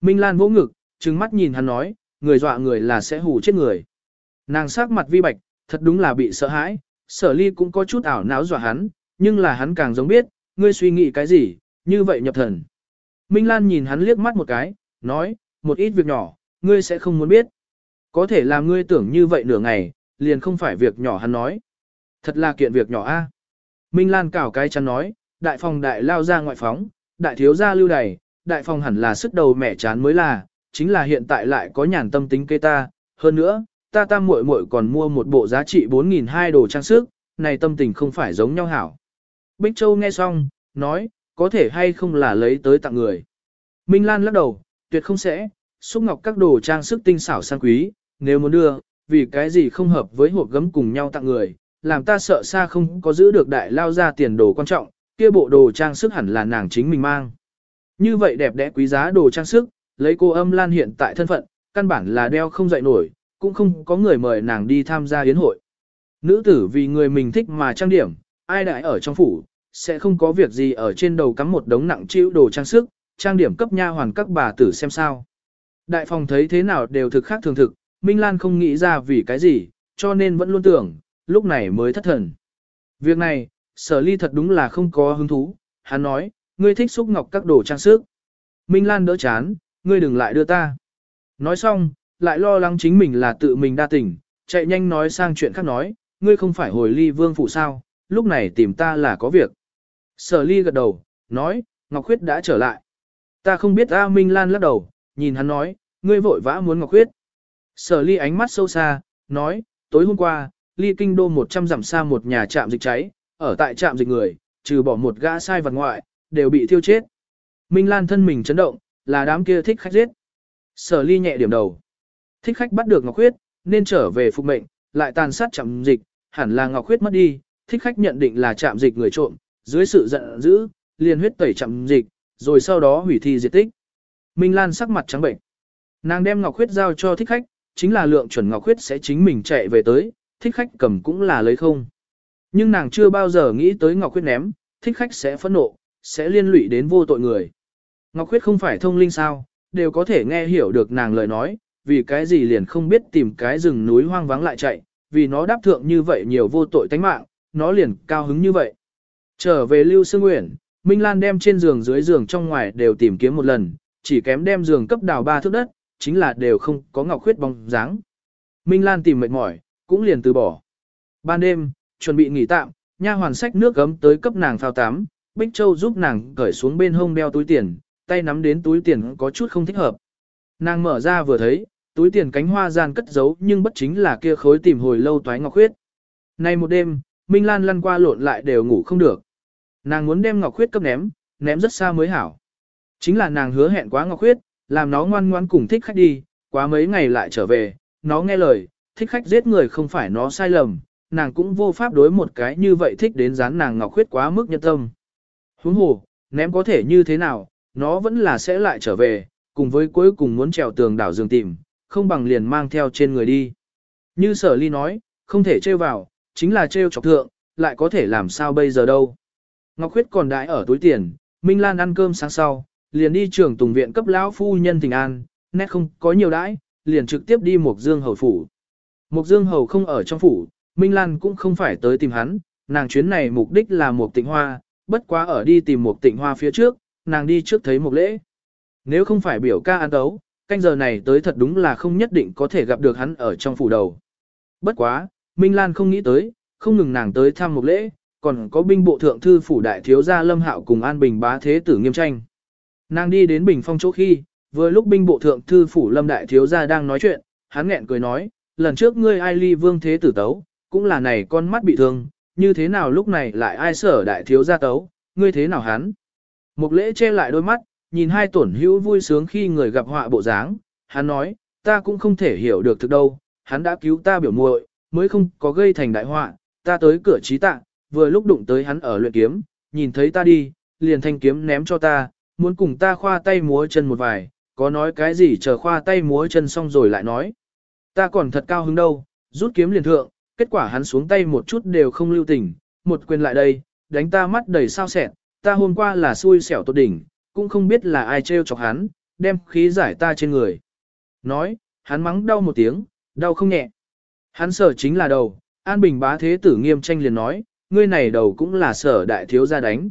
S1: Minh Lan vỗ ngực, trừng mắt nhìn hắn nói, người dọa người là sẽ hù chết người. Nàng sắc mặt vi bạch, thật đúng là bị sợ hãi, Sở Ly cũng có chút ảo não dọa hắn, nhưng là hắn càng giống biết, ngươi suy nghĩ cái gì, như vậy nhập thần. Minh Lan nhìn hắn liếc mắt một cái, nói, một ít việc nhỏ, ngươi sẽ không muốn biết. Có thể làm ngươi tưởng như vậy nửa ngày, liền không phải việc nhỏ hắn nói. Thật là kiện việc nhỏ a. Minh Lan cào cái chắn nói, đại phòng đại lao ra ngoại phóng, đại thiếu gia lưu đầy, đại phòng hẳn là sức đầu mẻ chán mới là, chính là hiện tại lại có nhàn tâm tính kê ta, hơn nữa, ta tam muội muội còn mua một bộ giá trị 4.200 đồ trang sức, này tâm tình không phải giống nhau hảo. Bích Châu nghe xong, nói, có thể hay không là lấy tới tặng người. Minh Lan lắc đầu, tuyệt không sẽ, xúc ngọc các đồ trang sức tinh xảo sang quý, nếu muốn đưa, vì cái gì không hợp với hộp gấm cùng nhau tặng người, làm ta sợ xa không có giữ được đại lao ra tiền đồ quan trọng, kia bộ đồ trang sức hẳn là nàng chính mình mang. Như vậy đẹp đẽ quý giá đồ trang sức, lấy cô âm lan hiện tại thân phận, căn bản là đeo không dậy nổi, cũng không có người mời nàng đi tham gia yến hội. Nữ tử vì người mình thích mà trang điểm, ai đại ở trong phủ, sẽ không có việc gì ở trên đầu cắm một đống nặng chịu đồ trang sức, trang điểm cấp nha hoàn các bà tử xem sao. Đại phòng thấy thế nào đều thực khác thường thực, Minh Lan không nghĩ ra vì cái gì, cho nên vẫn luôn tưởng, lúc này mới thất thần. Việc này, sở ly thật đúng là không có hứng thú, hắn nói, ngươi thích xúc ngọc các đồ trang sức. Minh Lan đỡ chán, ngươi đừng lại đưa ta. Nói xong, lại lo lắng chính mình là tự mình đa tình, chạy nhanh nói sang chuyện khác nói, ngươi không phải hồi ly vương phụ sao, lúc này tìm ta là có việc. Sở ly gật đầu, nói, Ngọc Khuyết đã trở lại. Ta không biết A Minh Lan lắc đầu, nhìn hắn nói, ngươi vội vã muốn Ngọc Khuyết. Sở ly ánh mắt sâu xa, nói, tối hôm qua, ly kinh đô 100 dặm xa một nhà trạm dịch cháy, ở tại trạm dịch người, trừ bỏ một gã sai vật ngoại, đều bị thiêu chết. Minh Lan thân mình chấn động, là đám kia thích khách giết. Sở ly nhẹ điểm đầu. Thích khách bắt được Ngọc Khuyết, nên trở về phục mệnh, lại tàn sát trạm dịch, hẳn là Ngọc Khuyết mất đi, thích khách nhận định là trạm dịch người trộm, dưới sự giận dữ, liền huyết tẩy trạm dịch, rồi sau đó hủy thi diệt tích. Minh Lan sắc mặt trắng bệnh. Nàng đem Ngọc Khuyết giao cho thích khách, chính là lượng chuẩn Ngọc Khuyết sẽ chính mình chạy về tới, thích khách cầm cũng là lấy không. Nhưng nàng chưa bao giờ nghĩ tới Ngọc Khuyết ném, thích khách sẽ phẫn nộ, sẽ liên lụy đến vô tội người. Ngọc Khuyết không phải thông linh sao, đều có thể nghe hiểu được nàng lời nói, vì cái gì liền không biết tìm cái rừng núi hoang vắng lại chạy, vì nó đáp thượng như vậy nhiều vô tội tánh mạng, nó liền cao hứng như vậy. Trở về Lưu Sương Nguyễn, Minh Lan đem trên giường dưới giường trong ngoài đều tìm kiếm một lần, chỉ kém đem giường cấp đào ba thước đất, chính là đều không có ngọc khuyết bóng dáng. Minh Lan tìm mệt mỏi, cũng liền từ bỏ. Ban đêm, chuẩn bị nghỉ tạm, nha hoàn sách nước gấm tới cấp nàng phao tắm, Bích Châu giúp nàng cởi xuống bên hông đeo túi tiền, tay nắm đến túi tiền có chút không thích hợp. Nàng mở ra vừa thấy, túi tiền cánh hoa gian cất giấu nhưng bất chính là kia khối tìm hồi lâu toái ngọc khuyết. Nay một đêm, Minh Lan lăn qua lộn lại đều ngủ không được. Nàng muốn đem ngọc khuyết cấp ném, ném rất xa mới hảo. Chính là nàng hứa hẹn quá ngọc khuyết, làm nó ngoan ngoan cùng thích khách đi, quá mấy ngày lại trở về, nó nghe lời, thích khách giết người không phải nó sai lầm, nàng cũng vô pháp đối một cái như vậy thích đến dán nàng ngọc khuyết quá mức nhân tâm. Huống hồ, ném có thể như thế nào, nó vẫn là sẽ lại trở về, cùng với cuối cùng muốn trèo tường đảo giường tìm, không bằng liền mang theo trên người đi. Như sở ly nói, không thể trêu vào, chính là trêu chọc thượng, lại có thể làm sao bây giờ đâu. Ngọc Khuyết còn đãi ở túi tiền, Minh Lan ăn cơm sáng sau, liền đi trường tùng viện cấp lão phu nhân tình an, nét không có nhiều đãi, liền trực tiếp đi Mộc Dương Hầu phủ. Mộc Dương Hầu không ở trong phủ, Minh Lan cũng không phải tới tìm hắn, nàng chuyến này mục đích là một tịnh hoa, bất quá ở đi tìm một tịnh hoa phía trước, nàng đi trước thấy một lễ. Nếu không phải biểu ca ăn tấu, canh giờ này tới thật đúng là không nhất định có thể gặp được hắn ở trong phủ đầu. Bất quá, Minh Lan không nghĩ tới, không ngừng nàng tới thăm một lễ, còn có binh bộ thượng thư phủ đại thiếu gia Lâm Hạo cùng An Bình bá thế tử nghiêm tranh. Nàng đi đến Bình Phong chỗ khi, vừa lúc binh bộ thượng thư phủ Lâm đại thiếu gia đang nói chuyện, hắn nghẹn cười nói, lần trước ngươi ai ly vương thế tử tấu, cũng là này con mắt bị thương, như thế nào lúc này lại ai sở đại thiếu gia tấu, ngươi thế nào hắn. Mục lễ che lại đôi mắt, nhìn hai tổn hữu vui sướng khi người gặp họa bộ dáng, hắn nói, ta cũng không thể hiểu được thực đâu, hắn đã cứu ta biểu muội, mới không có gây thành đại họa, ta tới cửa trí tạ, vừa lúc đụng tới hắn ở luyện kiếm, nhìn thấy ta đi, liền thanh kiếm ném cho ta, muốn cùng ta khoa tay múa chân một vài, có nói cái gì chờ khoa tay múa chân xong rồi lại nói. Ta còn thật cao hứng đâu, rút kiếm liền thượng, kết quả hắn xuống tay một chút đều không lưu tình, một quyền lại đây, đánh ta mắt đầy sao sẹn, ta hôm qua là xui xẻo tốt đỉnh, cũng không biết là ai trêu chọc hắn, đem khí giải ta trên người. Nói, hắn mắng đau một tiếng, đau không nhẹ. Hắn sở chính là đầu, An Bình bá thế tử nghiêm tranh liền nói, ngươi này đầu cũng là sở đại thiếu gia đánh.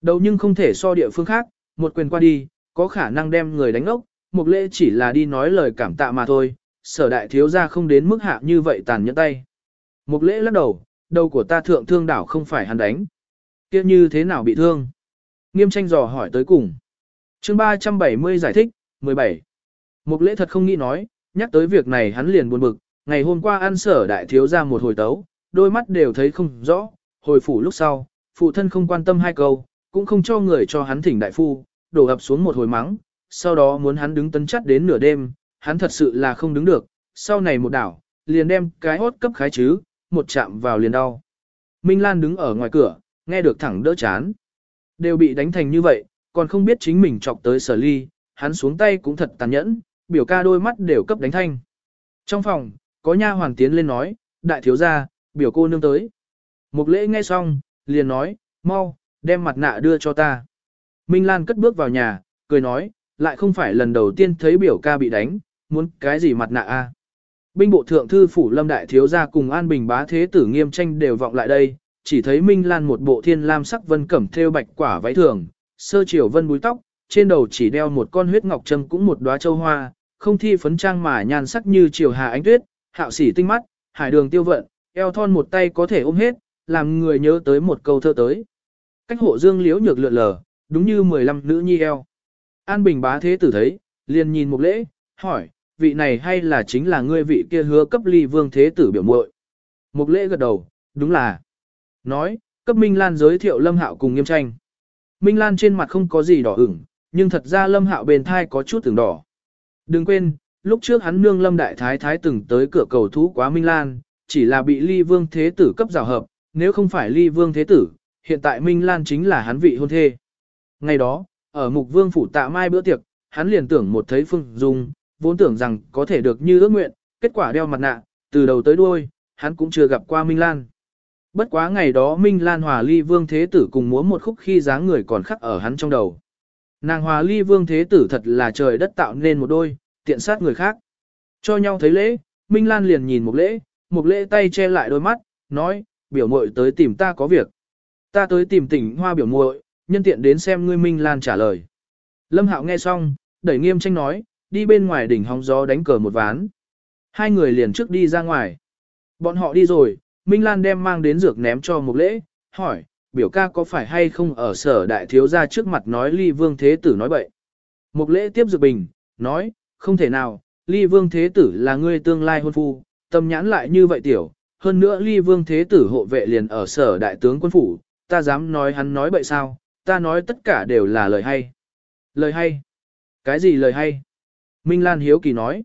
S1: Đầu nhưng không thể so địa phương khác, một quyền qua đi, có khả năng đem người đánh ốc, mục lễ chỉ là đi nói lời cảm tạ mà thôi, sở đại thiếu gia không đến mức hạ như vậy tàn nhẫn tay. Mục lễ lắc đầu, đầu của ta thượng thương đảo không phải hắn đánh. kia như thế nào bị thương? Nghiêm tranh dò hỏi tới cùng. chương 370 giải thích, 17. Mục lễ thật không nghĩ nói, nhắc tới việc này hắn liền buồn bực, ngày hôm qua ăn sở đại thiếu ra một hồi tấu, đôi mắt đều thấy không rõ, hồi phủ lúc sau, phụ thân không quan tâm hai câu, cũng không cho người cho hắn thỉnh đại phu, đổ ập xuống một hồi mắng, sau đó muốn hắn đứng tấn chắt đến nửa đêm, hắn thật sự là không đứng được, sau này một đảo, liền đem cái hốt cấp khái chứ, một chạm vào liền đau. Minh Lan đứng ở ngoài cửa, nghe được thẳng đỡ chán. Đều bị đánh thành như vậy, còn không biết chính mình chọc tới sở ly, hắn xuống tay cũng thật tàn nhẫn, biểu ca đôi mắt đều cấp đánh thanh. Trong phòng, có nha hoàng tiến lên nói, đại thiếu gia, biểu cô nương tới. Mục lễ nghe xong, liền nói, mau, đem mặt nạ đưa cho ta. Minh Lan cất bước vào nhà, cười nói, lại không phải lần đầu tiên thấy biểu ca bị đánh, muốn cái gì mặt nạ a? Binh bộ thượng thư phủ lâm đại thiếu gia cùng an bình bá thế tử nghiêm tranh đều vọng lại đây, chỉ thấy Minh Lan một bộ thiên lam sắc vân cẩm thêu bạch quả váy thường, sơ chiều vân búi tóc, trên đầu chỉ đeo một con huyết ngọc trâm cũng một đóa châu hoa, không thi phấn trang mà nhan sắc như chiều hà ánh tuyết, hạo sỉ tinh mắt, hải đường tiêu vận, eo thon một tay có thể ôm hết, làm người nhớ tới một câu thơ tới. Cách hộ dương liễu nhược lượn lờ, đúng như 15 nữ nhi eo. An Bình bá thế tử thấy, liền nhìn một lễ, hỏi, vị này hay là chính là ngươi vị kia hứa cấp ly vương thế tử biểu muội mục lễ gật đầu, đúng là. Nói, cấp Minh Lan giới thiệu Lâm Hạo cùng nghiêm tranh. Minh Lan trên mặt không có gì đỏ ửng, nhưng thật ra Lâm Hạo bên thai có chút tưởng đỏ. Đừng quên, lúc trước hắn nương Lâm Đại Thái Thái từng tới cửa cầu thú quá Minh Lan, chỉ là bị ly vương thế tử cấp rào hợp, nếu không phải ly vương thế tử, hiện tại Minh Lan chính là hắn vị hôn thê. Ngày đó, ở mục vương phủ tạ mai bữa tiệc, hắn liền tưởng một thấy Phương Dung, vốn tưởng rằng có thể được như ước nguyện, kết quả đeo mặt nạ, từ đầu tới đuôi, hắn cũng chưa gặp qua Minh Lan. Bất quá ngày đó Minh Lan Hòa Ly Vương Thế Tử cùng múa một khúc khi dáng người còn khắc ở hắn trong đầu. Nàng Hòa Ly Vương Thế Tử thật là trời đất tạo nên một đôi, tiện sát người khác. Cho nhau thấy lễ, Minh Lan liền nhìn một lễ, một lễ tay che lại đôi mắt, nói, biểu muội tới tìm ta có việc. Ta tới tìm tỉnh hoa biểu muội, nhân tiện đến xem ngươi Minh Lan trả lời. Lâm Hạo nghe xong, đẩy nghiêm tranh nói, đi bên ngoài đỉnh hóng gió đánh cờ một ván. Hai người liền trước đi ra ngoài. Bọn họ đi rồi, Minh Lan đem mang đến dược ném cho một lễ, hỏi, biểu ca có phải hay không ở sở đại thiếu gia trước mặt nói ly vương thế tử nói bậy. Một lễ tiếp dược bình, nói, không thể nào, ly vương thế tử là ngươi tương lai hôn phu, tâm nhãn lại như vậy tiểu, hơn nữa ly vương thế tử hộ vệ liền ở sở đại tướng quân phủ, ta dám nói hắn nói bậy sao, ta nói tất cả đều là lời hay. Lời hay? Cái gì lời hay? Minh Lan hiếu kỳ nói.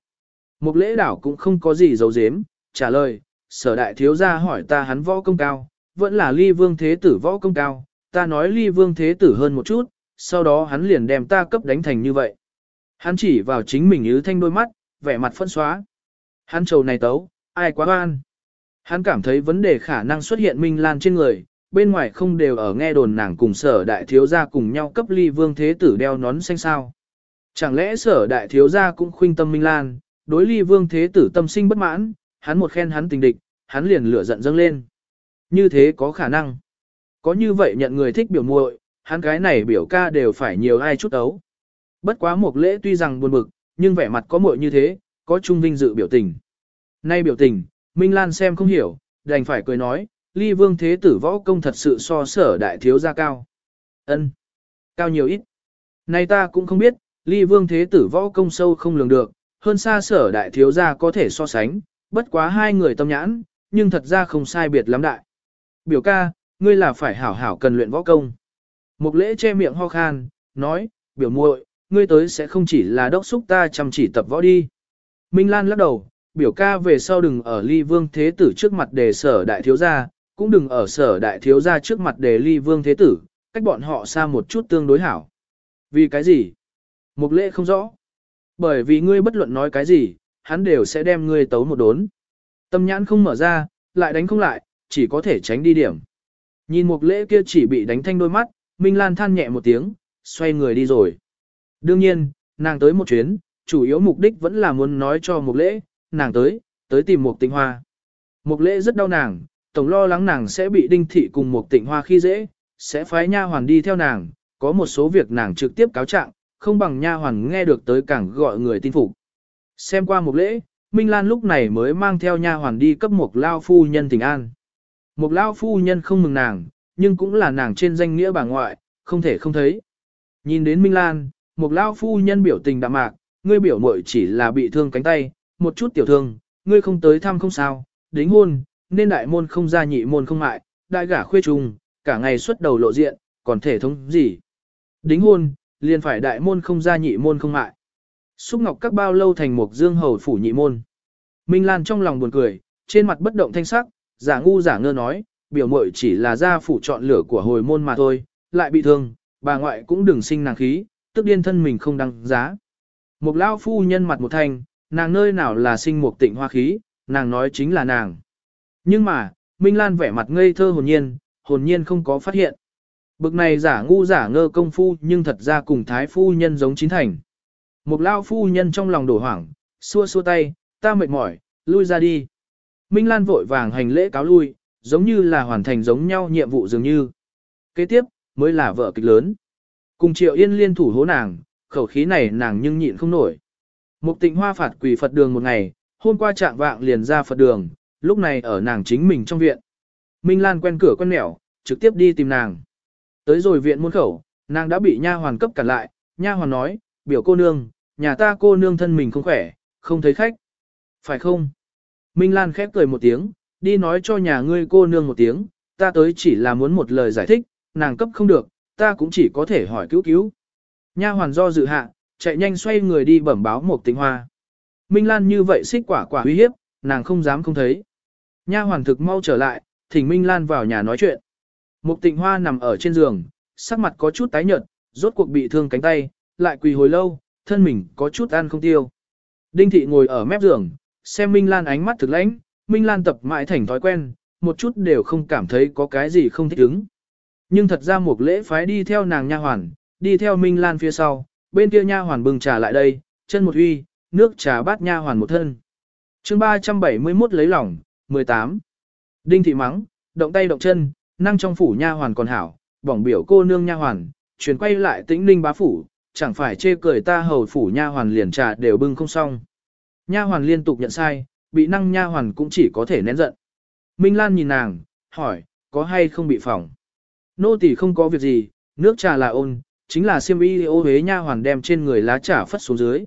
S1: Một lễ đảo cũng không có gì giấu giếm, trả lời, sở đại thiếu gia hỏi ta hắn võ công cao, vẫn là ly vương thế tử võ công cao, ta nói ly vương thế tử hơn một chút, sau đó hắn liền đem ta cấp đánh thành như vậy. Hắn chỉ vào chính mình ứ thanh đôi mắt, vẻ mặt phân xóa. Hắn trầu này tấu, ai quá oan. Hắn cảm thấy vấn đề khả năng xuất hiện Minh Lan trên người, bên ngoài không đều ở nghe đồn nàng cùng sở đại thiếu gia cùng nhau cấp ly vương thế tử đeo nón xanh sao. Chẳng lẽ sở đại thiếu gia cũng khuynh tâm Minh Lan, đối ly vương thế tử tâm sinh bất mãn, hắn một khen hắn tình địch, hắn liền lửa giận dâng lên. Như thế có khả năng. Có như vậy nhận người thích biểu muội, hắn cái này biểu ca đều phải nhiều ai chút ấu. Bất quá một lễ tuy rằng buồn bực, nhưng vẻ mặt có muội như thế, có trung vinh dự biểu tình. Nay biểu tình, Minh Lan xem không hiểu, đành phải cười nói, ly vương thế tử võ công thật sự so sở đại thiếu gia cao. ân Cao nhiều ít. Này ta cũng không biết, ly vương thế tử võ công sâu không lường được, hơn xa sở đại thiếu gia có thể so sánh, bất quá hai người tâm nhãn, nhưng thật ra không sai biệt lắm đại. Biểu ca, ngươi là phải hảo hảo cần luyện võ công. Một lễ che miệng ho khan, nói, biểu muội, ngươi tới sẽ không chỉ là đốc xúc ta chăm chỉ tập võ đi. Minh Lan lắc đầu, biểu ca về sau đừng ở ly vương thế tử trước mặt đề sở đại thiếu gia, cũng đừng ở sở đại thiếu gia trước mặt đề ly vương thế tử, cách bọn họ xa một chút tương đối hảo. Vì cái gì? Mục lễ không rõ. Bởi vì ngươi bất luận nói cái gì, hắn đều sẽ đem ngươi tấu một đốn. Tâm nhãn không mở ra, lại đánh không lại, chỉ có thể tránh đi điểm. Nhìn mục lễ kia chỉ bị đánh thanh đôi mắt, Minh Lan than nhẹ một tiếng, xoay người đi rồi. Đương nhiên, nàng tới một chuyến, chủ yếu mục đích vẫn là muốn nói cho mục lễ, nàng tới, tới tìm mục tinh hoa. Mục lễ rất đau nàng, tổng lo lắng nàng sẽ bị đinh thị cùng mục tịnh hoa khi dễ, sẽ phái nha hoàn đi theo nàng, có một số việc nàng trực tiếp cáo trạng, không bằng nha hoàn nghe được tới càng gọi người tin phục. Xem qua một lễ, Minh Lan lúc này mới mang theo nha hoàn đi cấp một lao phu nhân tình an. Một lao phu nhân không mừng nàng, nhưng cũng là nàng trên danh nghĩa bà ngoại, không thể không thấy. Nhìn đến Minh Lan, một lao phu nhân biểu tình đạm mạc, ngươi biểu muội chỉ là bị thương cánh tay, một chút tiểu thương, ngươi không tới thăm không sao, đính hôn, nên đại môn không ra nhị môn không hại, đại gả khuê trùng, cả ngày xuất đầu lộ diện, còn thể thống gì. Đính hôn, liền phải đại môn không ra nhị môn không hại, Xúc ngọc các bao lâu thành một dương hầu phủ nhị môn. Minh Lan trong lòng buồn cười, trên mặt bất động thanh sắc, giả ngu giả ngơ nói, biểu muội chỉ là gia phủ chọn lửa của hồi môn mà thôi, lại bị thương, bà ngoại cũng đừng sinh nàng khí, tức điên thân mình không đăng giá. Một lao phu nhân mặt một thanh, nàng nơi nào là sinh một tịnh hoa khí, nàng nói chính là nàng. Nhưng mà, Minh Lan vẻ mặt ngây thơ hồn nhiên, hồn nhiên không có phát hiện. Bực này giả ngu giả ngơ công phu nhưng thật ra cùng thái phu nhân giống chính thành. Một lao phu nhân trong lòng đổ hoảng, xua xua tay, ta mệt mỏi, lui ra đi. Minh Lan vội vàng hành lễ cáo lui, giống như là hoàn thành giống nhau nhiệm vụ dường như. Kế tiếp, mới là vợ kịch lớn. Cùng triệu yên liên thủ hố nàng, khẩu khí này nàng nhưng nhịn không nổi. Mục tịnh hoa phạt quỷ Phật đường một ngày, hôm qua trạng vạng liền ra Phật đường, lúc này ở nàng chính mình trong viện. Minh Lan quen cửa quen nẻo, trực tiếp đi tìm nàng. Tới rồi viện môn khẩu, nàng đã bị nha hoàn cấp cản lại, nha hoàn nói, biểu cô nương, nhà ta cô nương thân mình không khỏe, không thấy khách. Phải không? Minh Lan khép cười một tiếng, đi nói cho nhà ngươi cô nương một tiếng, ta tới chỉ là muốn một lời giải thích, nàng cấp không được, ta cũng chỉ có thể hỏi cứu cứu. Nha hoàn do dự hạ, chạy nhanh xoay người đi bẩm báo một tình hoa. Minh Lan như vậy xích quả quả uy hiếp, nàng không dám không thấy. Nha hoàn thực mau trở lại, thỉnh Minh Lan vào nhà nói chuyện. Mục tịnh hoa nằm ở trên giường, sắc mặt có chút tái nhợt, rốt cuộc bị thương cánh tay, lại quỳ hồi lâu, thân mình có chút ăn không tiêu. Đinh thị ngồi ở mép giường, xem Minh Lan ánh mắt thực lãnh, Minh Lan tập mãi thành thói quen, một chút đều không cảm thấy có cái gì không thích ứng. Nhưng thật ra một lễ phái đi theo nàng nha hoàn, đi theo Minh Lan phía sau, bên kia nha hoàn bưng trà lại đây, chân một huy, nước trà bát nha hoàn một thân. chương 371 lấy lòng, 18. Đinh thị mắng, động tay động chân, năng trong phủ nha hoàn còn hảo, bỏng biểu cô nương nha hoàn, chuyển quay lại tĩnh ninh bá phủ, chẳng phải chê cười ta hầu phủ nha hoàn liền trà đều bưng không xong. Nha hoàn liên tục nhận sai, bị năng nha hoàn cũng chỉ có thể nén giận. Minh Lan nhìn nàng, hỏi, có hay không bị phỏng? Nô tỳ không có việc gì, nước trà là ôn, chính là siêm y ô hế nha hoàn đem trên người lá trà phất xuống dưới.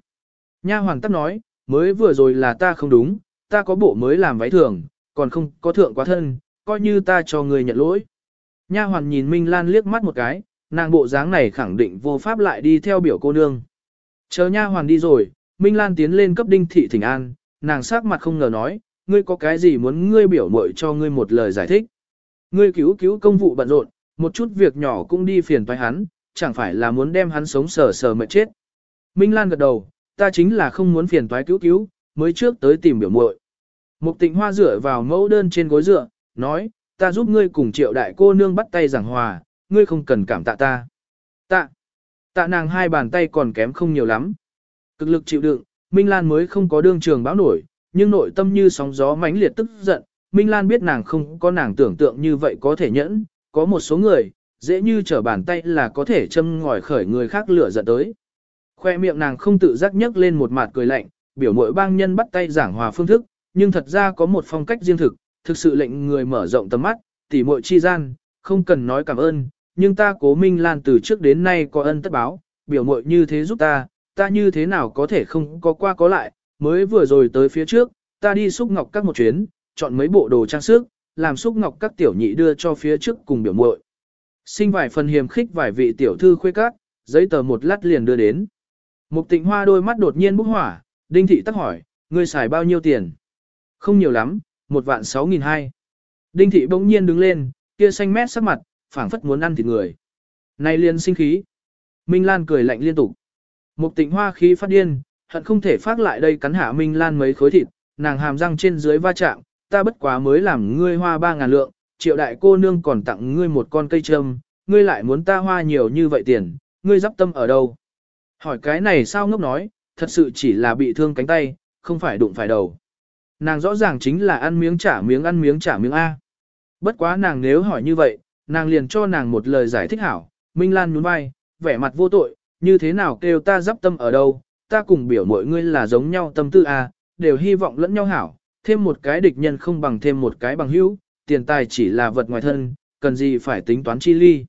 S1: Nha hoàn tắt nói, mới vừa rồi là ta không đúng, ta có bộ mới làm váy thường, còn không có thượng quá thân, coi như ta cho người nhận lỗi. Nha hoàn nhìn Minh Lan liếc mắt một cái, nàng bộ dáng này khẳng định vô pháp lại đi theo biểu cô nương. Chờ nha hoàn đi rồi, Minh Lan tiến lên cấp đinh thị thỉnh an, nàng sắc mặt không ngờ nói, ngươi có cái gì muốn ngươi biểu muội cho ngươi một lời giải thích. Ngươi cứu cứu công vụ bận rộn, một chút việc nhỏ cũng đi phiền toái hắn, chẳng phải là muốn đem hắn sống sờ sờ mệt chết. Minh Lan gật đầu, ta chính là không muốn phiền toái cứu cứu, mới trước tới tìm biểu muội. Mục tịnh hoa dựa vào mẫu đơn trên gối dựa, nói, ta giúp ngươi cùng triệu đại cô nương bắt tay giảng hòa, ngươi không cần cảm tạ ta. Tạ, tạ nàng hai bàn tay còn kém không nhiều lắm. Cực lực chịu đựng, Minh Lan mới không có đương trường báo nổi, nhưng nội tâm như sóng gió mãnh liệt tức giận, Minh Lan biết nàng không có nàng tưởng tượng như vậy có thể nhẫn, có một số người, dễ như trở bàn tay là có thể châm ngòi khởi người khác lửa giận tới. Khoe miệng nàng không tự giác nhấc lên một mặt cười lạnh, biểu mỗi bang nhân bắt tay giảng hòa phương thức, nhưng thật ra có một phong cách riêng thực, thực sự lệnh người mở rộng tầm mắt, tỉ muội chi gian, không cần nói cảm ơn, nhưng ta cố Minh Lan từ trước đến nay có ân tất báo, biểu muội như thế giúp ta, ta như thế nào có thể không có qua có lại, mới vừa rồi tới phía trước, ta đi xúc ngọc các một chuyến, chọn mấy bộ đồ trang sức, làm xúc ngọc các tiểu nhị đưa cho phía trước cùng biểu muội. Sinh vài phần hiềm khích vài vị tiểu thư khuê cát, giấy tờ một lát liền đưa đến. Mục tịnh hoa đôi mắt đột nhiên bốc hỏa, đinh thị tắc hỏi, ngươi xài bao nhiêu tiền? Không nhiều lắm, một vạn sáu nghìn hai. Đinh thị bỗng nhiên đứng lên, kia xanh mét sắc mặt, phảng phất muốn ăn thịt người. Này liền sinh khí. Minh Lan cười lạnh liên tục. Mục tịnh hoa khí phát điên, hận không thể phát lại đây cắn hạ Minh Lan mấy khối thịt, nàng hàm răng trên dưới va chạm, ta bất quá mới làm ngươi hoa ba ngàn lượng, triệu đại cô nương còn tặng ngươi một con cây trâm, ngươi lại muốn ta hoa nhiều như vậy tiền, ngươi dắp tâm ở đâu? Hỏi cái này sao ngốc nói, thật sự chỉ là bị thương cánh tay, không phải đụng phải đầu. Nàng rõ ràng chính là ăn miếng trả miếng ăn miếng trả miếng A. Bất quá nàng nếu hỏi như vậy, nàng liền cho nàng một lời giải thích hảo, Minh Lan nhún vai, vẻ mặt vô tội, như thế nào kêu ta dắp tâm ở đâu, ta cùng biểu mọi ngươi là giống nhau tâm tư A, đều hy vọng lẫn nhau hảo, thêm một cái địch nhân không bằng thêm một cái bằng hữu, tiền tài chỉ là vật ngoài thân, cần gì phải tính toán chi ly.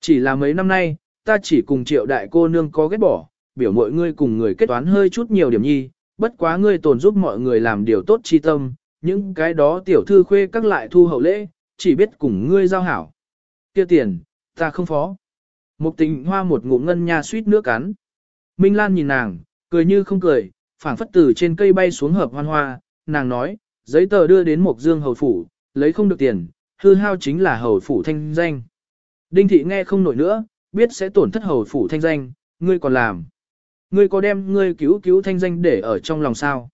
S1: Chỉ là mấy năm nay, ta chỉ cùng triệu đại cô nương có ghét bỏ, biểu mọi ngươi cùng người kết toán hơi chút nhiều điểm nhi, bất quá ngươi tồn giúp mọi người làm điều tốt chi tâm, những cái đó tiểu thư khuê các lại thu hậu lễ, chỉ biết cùng ngươi giao hảo. Kia tiền, ta không phó. Mục tình hoa một ngụm ngân nha suýt nước cắn. Minh Lan nhìn nàng, cười như không cười, phảng phất từ trên cây bay xuống hợp hoan hoa, nàng nói, giấy tờ đưa đến Mộc Dương hầu phủ, lấy không được tiền, hư hao chính là hầu phủ thanh danh. Đinh thị nghe không nổi nữa, biết sẽ tổn thất hầu phủ thanh danh, ngươi còn làm. Ngươi có đem ngươi cứu cứu thanh danh để ở trong lòng sao?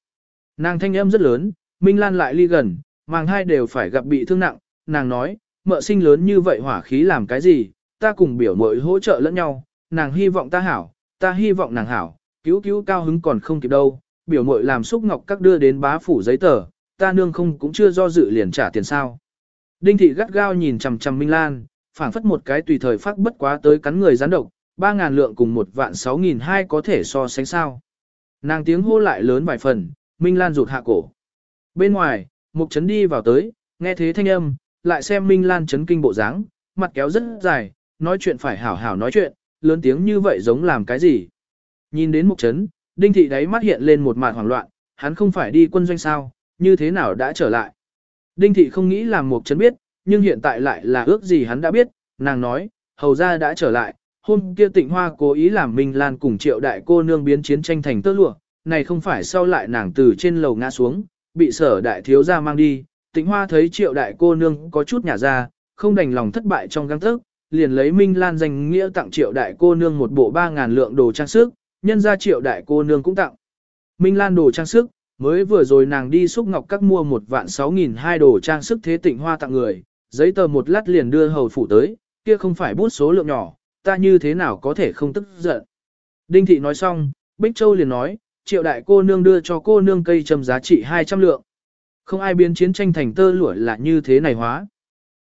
S1: Nàng thanh âm rất lớn, Minh Lan lại ly gần, màng hai đều phải gặp bị thương nặng, nàng nói, mợ sinh lớn như vậy hỏa khí làm cái gì, ta cùng biểu mội hỗ trợ lẫn nhau, nàng hy vọng ta hảo, ta hy vọng nàng hảo, cứu cứu cao hứng còn không kịp đâu, biểu mội làm xúc ngọc các đưa đến bá phủ giấy tờ, ta nương không cũng chưa do dự liền trả tiền sao. Đinh thị gắt gao nhìn chằm chằm Minh Lan, phảng phất một cái tùy thời phát bất quá tới cắn người gián độc, ba ngàn lượng cùng một vạn sáu nghìn hai có thể so sánh sao. Nàng tiếng hô lại lớn vài phần, Minh Lan rụt hạ cổ. Bên ngoài, Mục Trấn đi vào tới, nghe thế thanh âm, lại xem Minh Lan chấn kinh bộ dáng, mặt kéo rất dài, nói chuyện phải hảo hảo nói chuyện, lớn tiếng như vậy giống làm cái gì. Nhìn đến Mục Trấn, Đinh Thị đáy mắt hiện lên một màn hoảng loạn, hắn không phải đi quân doanh sao, như thế nào đã trở lại. Đinh Thị không nghĩ làm Mục Trấn biết, nhưng hiện tại lại là ước gì hắn đã biết, nàng nói, hầu ra đã trở lại, hôm kia tịnh hoa cố ý làm Minh Lan cùng triệu đại cô nương biến chiến tranh thành tơ lụa, này không phải sau lại nàng từ trên lầu ngã xuống, bị sở đại thiếu gia mang đi, tịnh hoa thấy triệu đại cô nương có chút nhả ra, không đành lòng thất bại trong găng thức, liền lấy Minh Lan danh nghĩa tặng triệu đại cô nương một bộ 3.000 lượng đồ trang sức, nhân ra triệu đại cô nương cũng tặng. Minh Lan đồ trang sức, mới vừa rồi nàng đi xúc ngọc các mua một vạn 6.000 hai đồ trang sức thế tịnh hoa tặng người, giấy tờ một lát liền đưa hầu phủ tới, kia không phải bút số lượng nhỏ, ta như thế nào có thể không tức giận. Đinh thị nói xong, Bích Châu liền nói, triệu đại cô nương đưa cho cô nương cây trầm giá trị 200 lượng. Không ai biến chiến tranh thành tơ lụa là như thế này hóa.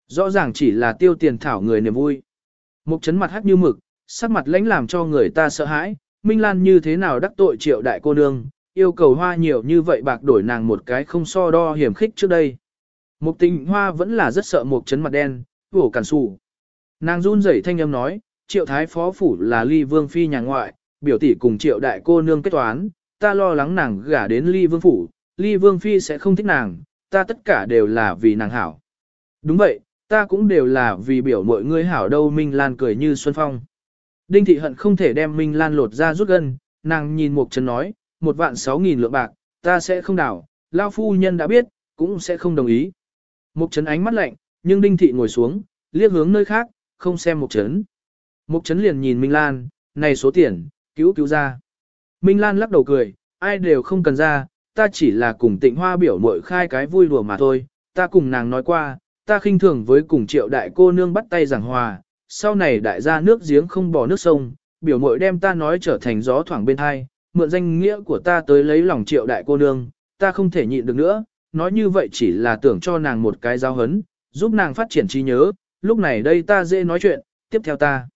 S1: Rõ ràng chỉ là tiêu tiền thảo người niềm vui. Mục chấn mặt hắc như mực, sắc mặt lãnh làm cho người ta sợ hãi, Minh Lan như thế nào đắc tội triệu đại cô nương, yêu cầu hoa nhiều như vậy bạc đổi nàng một cái không so đo hiểm khích trước đây. Mục tình hoa vẫn là rất sợ mục chấn mặt đen, vổ cản sủ. Nàng run rẩy thanh âm nói, triệu thái phó phủ là ly vương phi nhà ngoại, biểu tỷ cùng triệu đại cô nương kết toán, ta lo lắng nàng gả đến ly vương phủ, ly vương phi sẽ không thích nàng, ta tất cả đều là vì nàng hảo. Đúng vậy, ta cũng đều là vì biểu mọi người hảo đâu Minh Lan cười như Xuân Phong. Đinh thị hận không thể đem Minh Lan lột ra rút gân, nàng nhìn Mục Trần nói, một vạn sáu nghìn lượng bạc, ta sẽ không đảo, Lao phu nhân đã biết, cũng sẽ không đồng ý. Mục Trấn ánh mắt lạnh, nhưng Đinh thị ngồi xuống, liếc hướng nơi khác, không xem Mục Trấn. Mục Trấn liền nhìn Minh Lan, này số tiền, cứu cứu ra. Minh Lan lắc đầu cười, ai đều không cần ra, ta chỉ là cùng tịnh hoa biểu mội khai cái vui đùa mà thôi, ta cùng nàng nói qua, ta khinh thường với cùng triệu đại cô nương bắt tay giảng hòa, sau này đại gia nước giếng không bỏ nước sông, biểu mội đem ta nói trở thành gió thoảng bên hai, mượn danh nghĩa của ta tới lấy lòng triệu đại cô nương, ta không thể nhịn được nữa, nói như vậy chỉ là tưởng cho nàng một cái giáo hấn, giúp nàng phát triển trí nhớ, lúc này đây ta dễ nói chuyện, tiếp theo ta.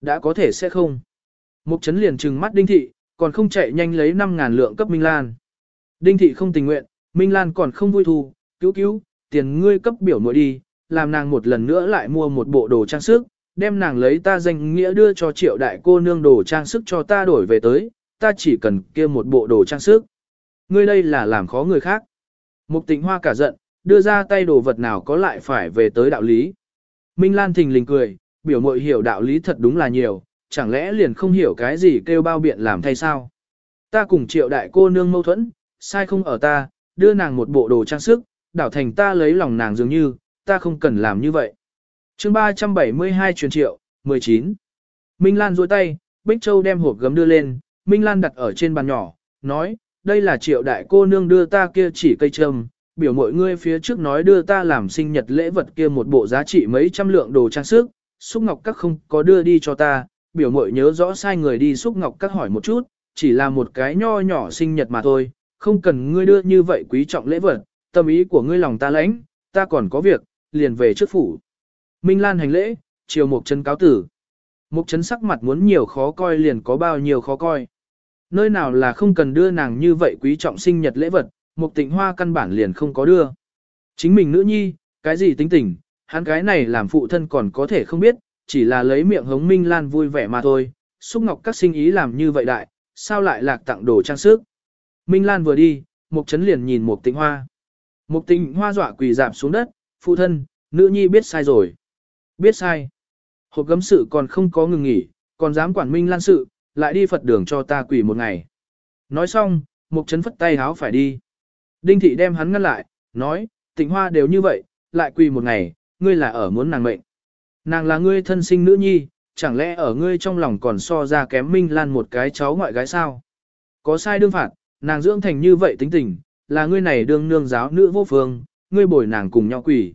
S1: Đã có thể sẽ không. Mục chấn liền trừng mắt đinh thị, còn không chạy nhanh lấy 5.000 lượng cấp Minh Lan. Đinh thị không tình nguyện, Minh Lan còn không vui thu, cứu cứu, tiền ngươi cấp biểu muội đi, làm nàng một lần nữa lại mua một bộ đồ trang sức, đem nàng lấy ta danh nghĩa đưa cho triệu đại cô nương đồ trang sức cho ta đổi về tới, ta chỉ cần kia một bộ đồ trang sức. Ngươi đây là làm khó người khác. Mục tịnh hoa cả giận, đưa ra tay đồ vật nào có lại phải về tới đạo lý. Minh Lan thình lình cười, biểu mội hiểu đạo lý thật đúng là nhiều, chẳng lẽ liền không hiểu cái gì kêu bao biện làm thay sao. Ta cùng triệu đại cô nương mâu thuẫn, sai không ở ta, đưa nàng một bộ đồ trang sức, đảo thành ta lấy lòng nàng dường như, ta không cần làm như vậy. chương 372 truyền triệu, 19. Minh Lan duỗi tay, Bích Châu đem hộp gấm đưa lên, Minh Lan đặt ở trên bàn nhỏ, nói, đây là triệu đại cô nương đưa ta kia chỉ cây trâm, biểu mọi ngươi phía trước nói đưa ta làm sinh nhật lễ vật kia một bộ giá trị mấy trăm lượng đồ trang sức, xúc ngọc các không có đưa đi cho ta, biểu mội nhớ rõ sai người đi xúc ngọc các hỏi một chút, chỉ là một cái nho nhỏ sinh nhật mà thôi, không cần ngươi đưa như vậy quý trọng lễ vật, tâm ý của ngươi lòng ta lãnh, ta còn có việc, liền về trước phủ. Minh Lan hành lễ, chiều Mục Trấn cáo tử. Mục Trấn sắc mặt muốn nhiều khó coi liền có bao nhiêu khó coi. Nơi nào là không cần đưa nàng như vậy quý trọng sinh nhật lễ vật, Mục Tịnh Hoa căn bản liền không có đưa. Chính mình nữ nhi, cái gì tính tình, hắn cái này làm phụ thân còn có thể không biết, chỉ là lấy miệng hống Minh Lan vui vẻ mà thôi. Xúc Ngọc các sinh ý làm như vậy đại, sao lại lạc tặng đồ trang sức. Minh Lan vừa đi, Mục Trấn liền nhìn Mục Tịnh Hoa. Mục Tịnh Hoa dọa quỳ dạp xuống đất, phụ thân, nữ nhi biết sai rồi. Biết sai. Hộp gấm sự còn không có ngừng nghỉ, còn dám quản Minh Lan sự, lại đi Phật đường cho ta quỳ một ngày. Nói xong, Mục Trấn phất tay háo phải đi. Đinh Thị đem hắn ngăn lại, nói, Tịnh Hoa đều như vậy, lại quỳ một ngày, ngươi là ở muốn nàng mệnh. Nàng là ngươi thân sinh nữ nhi, chẳng lẽ ở ngươi trong lòng còn so ra kém Minh Lan một cái cháu ngoại gái sao? Có sai đương phạt, nàng dưỡng thành như vậy tính tình, là ngươi này đương nương giáo nữ vô phương, ngươi bồi nàng cùng nhau quỷ.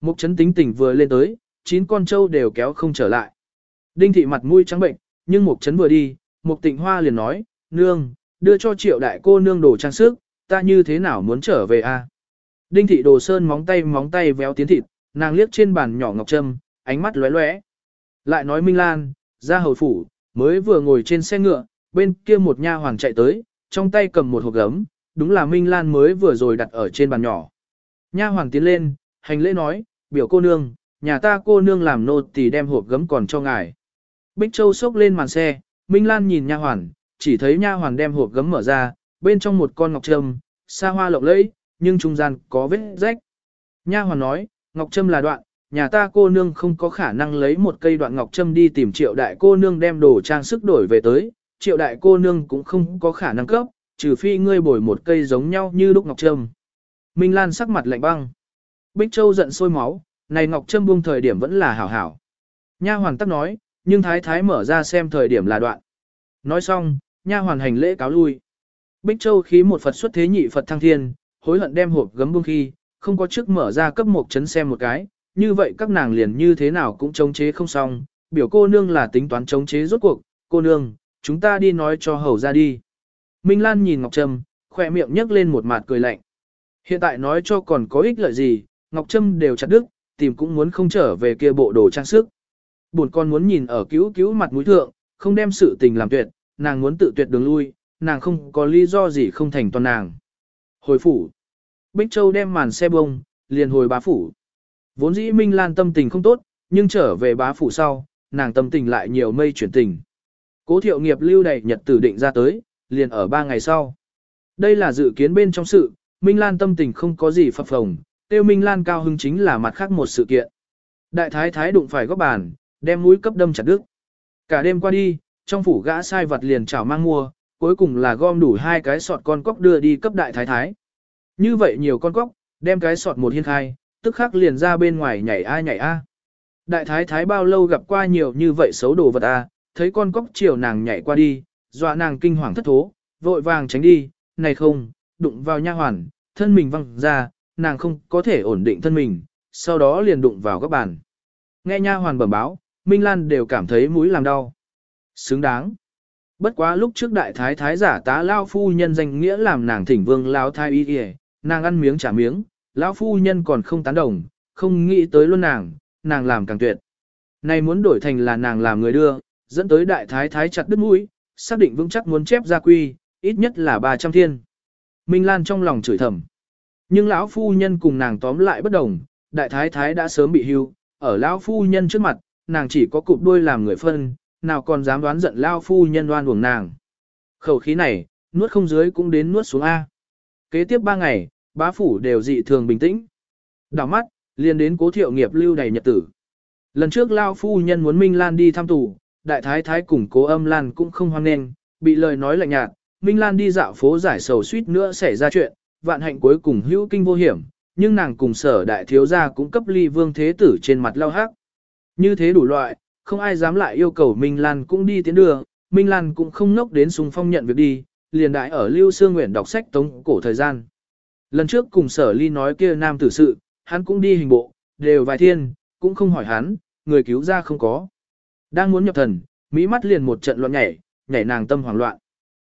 S1: Mục chấn tính tình vừa lên tới, chín con trâu đều kéo không trở lại. Đinh thị mặt mũi trắng bệnh, nhưng mục chấn vừa đi, mục tịnh hoa liền nói, nương, đưa cho triệu đại cô nương đồ trang sức, ta như thế nào muốn trở về a? Đinh thị đồ sơn móng tay móng tay véo tiến thịt, nàng liếc trên bàn nhỏ ngọc trâm, ánh mắt lóe lóe. Lại nói Minh Lan, ra hầu phủ, mới vừa ngồi trên xe ngựa, bên kia một nha hoàng chạy tới, trong tay cầm một hộp gấm, đúng là Minh Lan mới vừa rồi đặt ở trên bàn nhỏ. Nha hoàng tiến lên, hành lễ nói, biểu cô nương, nhà ta cô nương làm nô tỳ đem hộp gấm còn cho ngài. Bích Châu sốc lên màn xe, Minh Lan nhìn nha hoàn, chỉ thấy nha hoàn đem hộp gấm mở ra, bên trong một con ngọc trâm, xa hoa lộng lẫy, nhưng trung gian có vết rách. Nha hoàn nói, ngọc trâm là đoạn, nhà ta cô nương không có khả năng lấy một cây đoạn ngọc trâm đi tìm triệu đại cô nương đem đồ trang sức đổi về tới, triệu đại cô nương cũng không có khả năng cấp, trừ phi ngươi bồi một cây giống nhau như đúc ngọc trâm. Minh Lan sắc mặt lạnh băng. Bích Châu giận sôi máu, này ngọc trâm buông thời điểm vẫn là hảo hảo. Nha hoàn tắc nói, nhưng thái thái mở ra xem thời điểm là đoạn. Nói xong, nha hoàn hành lễ cáo lui. Bích Châu khí một Phật xuất thế nhị Phật thăng thiên, hối hận đem hộp gấm buông khi, không có trước mở ra cấp một chấn xem một cái, như vậy các nàng liền như thế nào cũng chống chế không xong, biểu cô nương là tính toán chống chế rốt cuộc, cô nương, chúng ta đi nói cho hầu ra đi. Minh Lan nhìn Ngọc Trâm, khỏe miệng nhấc lên một mặt cười lạnh. Hiện tại nói cho còn có ích lợi gì, Ngọc Trâm đều chặt đứt, tìm cũng muốn không trở về kia bộ đồ trang sức. Buồn con muốn nhìn ở cứu cứu mặt mũi thượng, không đem sự tình làm tuyệt, nàng muốn tự tuyệt đường lui, nàng không có lý do gì không thành toàn nàng. Hồi phủ. Bích Châu đem màn xe bông, liền hồi bá phủ. Vốn dĩ Minh Lan tâm tình không tốt, nhưng trở về bá phủ sau, nàng tâm tình lại nhiều mây chuyển tình. Cố thiệu nghiệp lưu đầy nhật tử định ra tới, liền ở ba ngày sau. Đây là dự kiến bên trong sự, Minh Lan tâm tình không có gì phập phồng, tiêu Minh Lan cao hứng chính là mặt khác một sự kiện. Đại thái thái đụng phải góc bàn, đem mũi cấp đâm chặt đứt. Cả đêm qua đi, trong phủ gã sai vật liền chảo mang mua, cuối cùng là gom đủ hai cái sọt con cóc đưa đi cấp đại thái thái. Như vậy nhiều con cóc, đem cái sọt một hiên khai, tức khắc liền ra bên ngoài nhảy a nhảy a. Đại thái thái bao lâu gặp qua nhiều như vậy xấu đồ vật a, thấy con cóc chiều nàng nhảy qua đi, dọa nàng kinh hoàng thất thố, vội vàng tránh đi, này không, đụng vào nha hoàn, thân mình văng ra, nàng không có thể ổn định thân mình, sau đó liền đụng vào các bàn. Nghe nha hoàn bẩm báo, Minh Lan đều cảm thấy mũi làm đau. Xứng đáng. Bất quá lúc trước đại thái thái giả tá lao phu nhân danh nghĩa làm nàng thỉnh vương lao thái y y, nàng ăn miếng trả miếng, lão phu nhân còn không tán đồng, không nghĩ tới luôn nàng, nàng làm càng tuyệt. Này muốn đổi thành là nàng làm người đưa, dẫn tới đại thái thái chặt đứt mũi, xác định vững chắc muốn chép ra quy, ít nhất là 300 thiên. Minh Lan trong lòng chửi thầm. Nhưng lão phu nhân cùng nàng tóm lại bất đồng, đại thái thái đã sớm bị hưu, ở lão phu nhân trước mặt, nàng chỉ có cụp đuôi làm người phân, nào còn dám đoán giận lão phu nhân đoan uổng nàng. Khẩu khí này, nuốt không dưới cũng đến nuốt xuống A. Kế tiếp ba ngày, bá phủ đều dị thường bình tĩnh. Đảo mắt, liền đến cố thiệu nghiệp lưu đầy nhật tử. Lần trước Lao phu nhân muốn Minh Lan đi thăm tù, đại thái thái cùng cố âm Lan cũng không hoang nền, bị lời nói lạnh nhạt, Minh Lan đi dạo phố giải sầu suýt nữa xảy ra chuyện, vạn hạnh cuối cùng hữu kinh vô hiểm, nhưng nàng cùng sở đại thiếu gia cũng cấp ly vương thế tử trên mặt lao hắc. Như thế đủ loại, không ai dám lại yêu cầu Minh Lan cũng đi tiến đường, Minh Lan cũng không nốc đến sùng phong nhận việc đi, liền đại ở Lưu Sương Nguyện đọc sách tống cổ thời gian. Lần trước cùng sở ly nói kia nam tử sự, hắn cũng đi hình bộ, đều vài thiên, cũng không hỏi hắn, người cứu ra không có. Đang muốn nhập thần, mỹ mắt liền một trận loạn nhảy, nhảy nàng tâm hoảng loạn.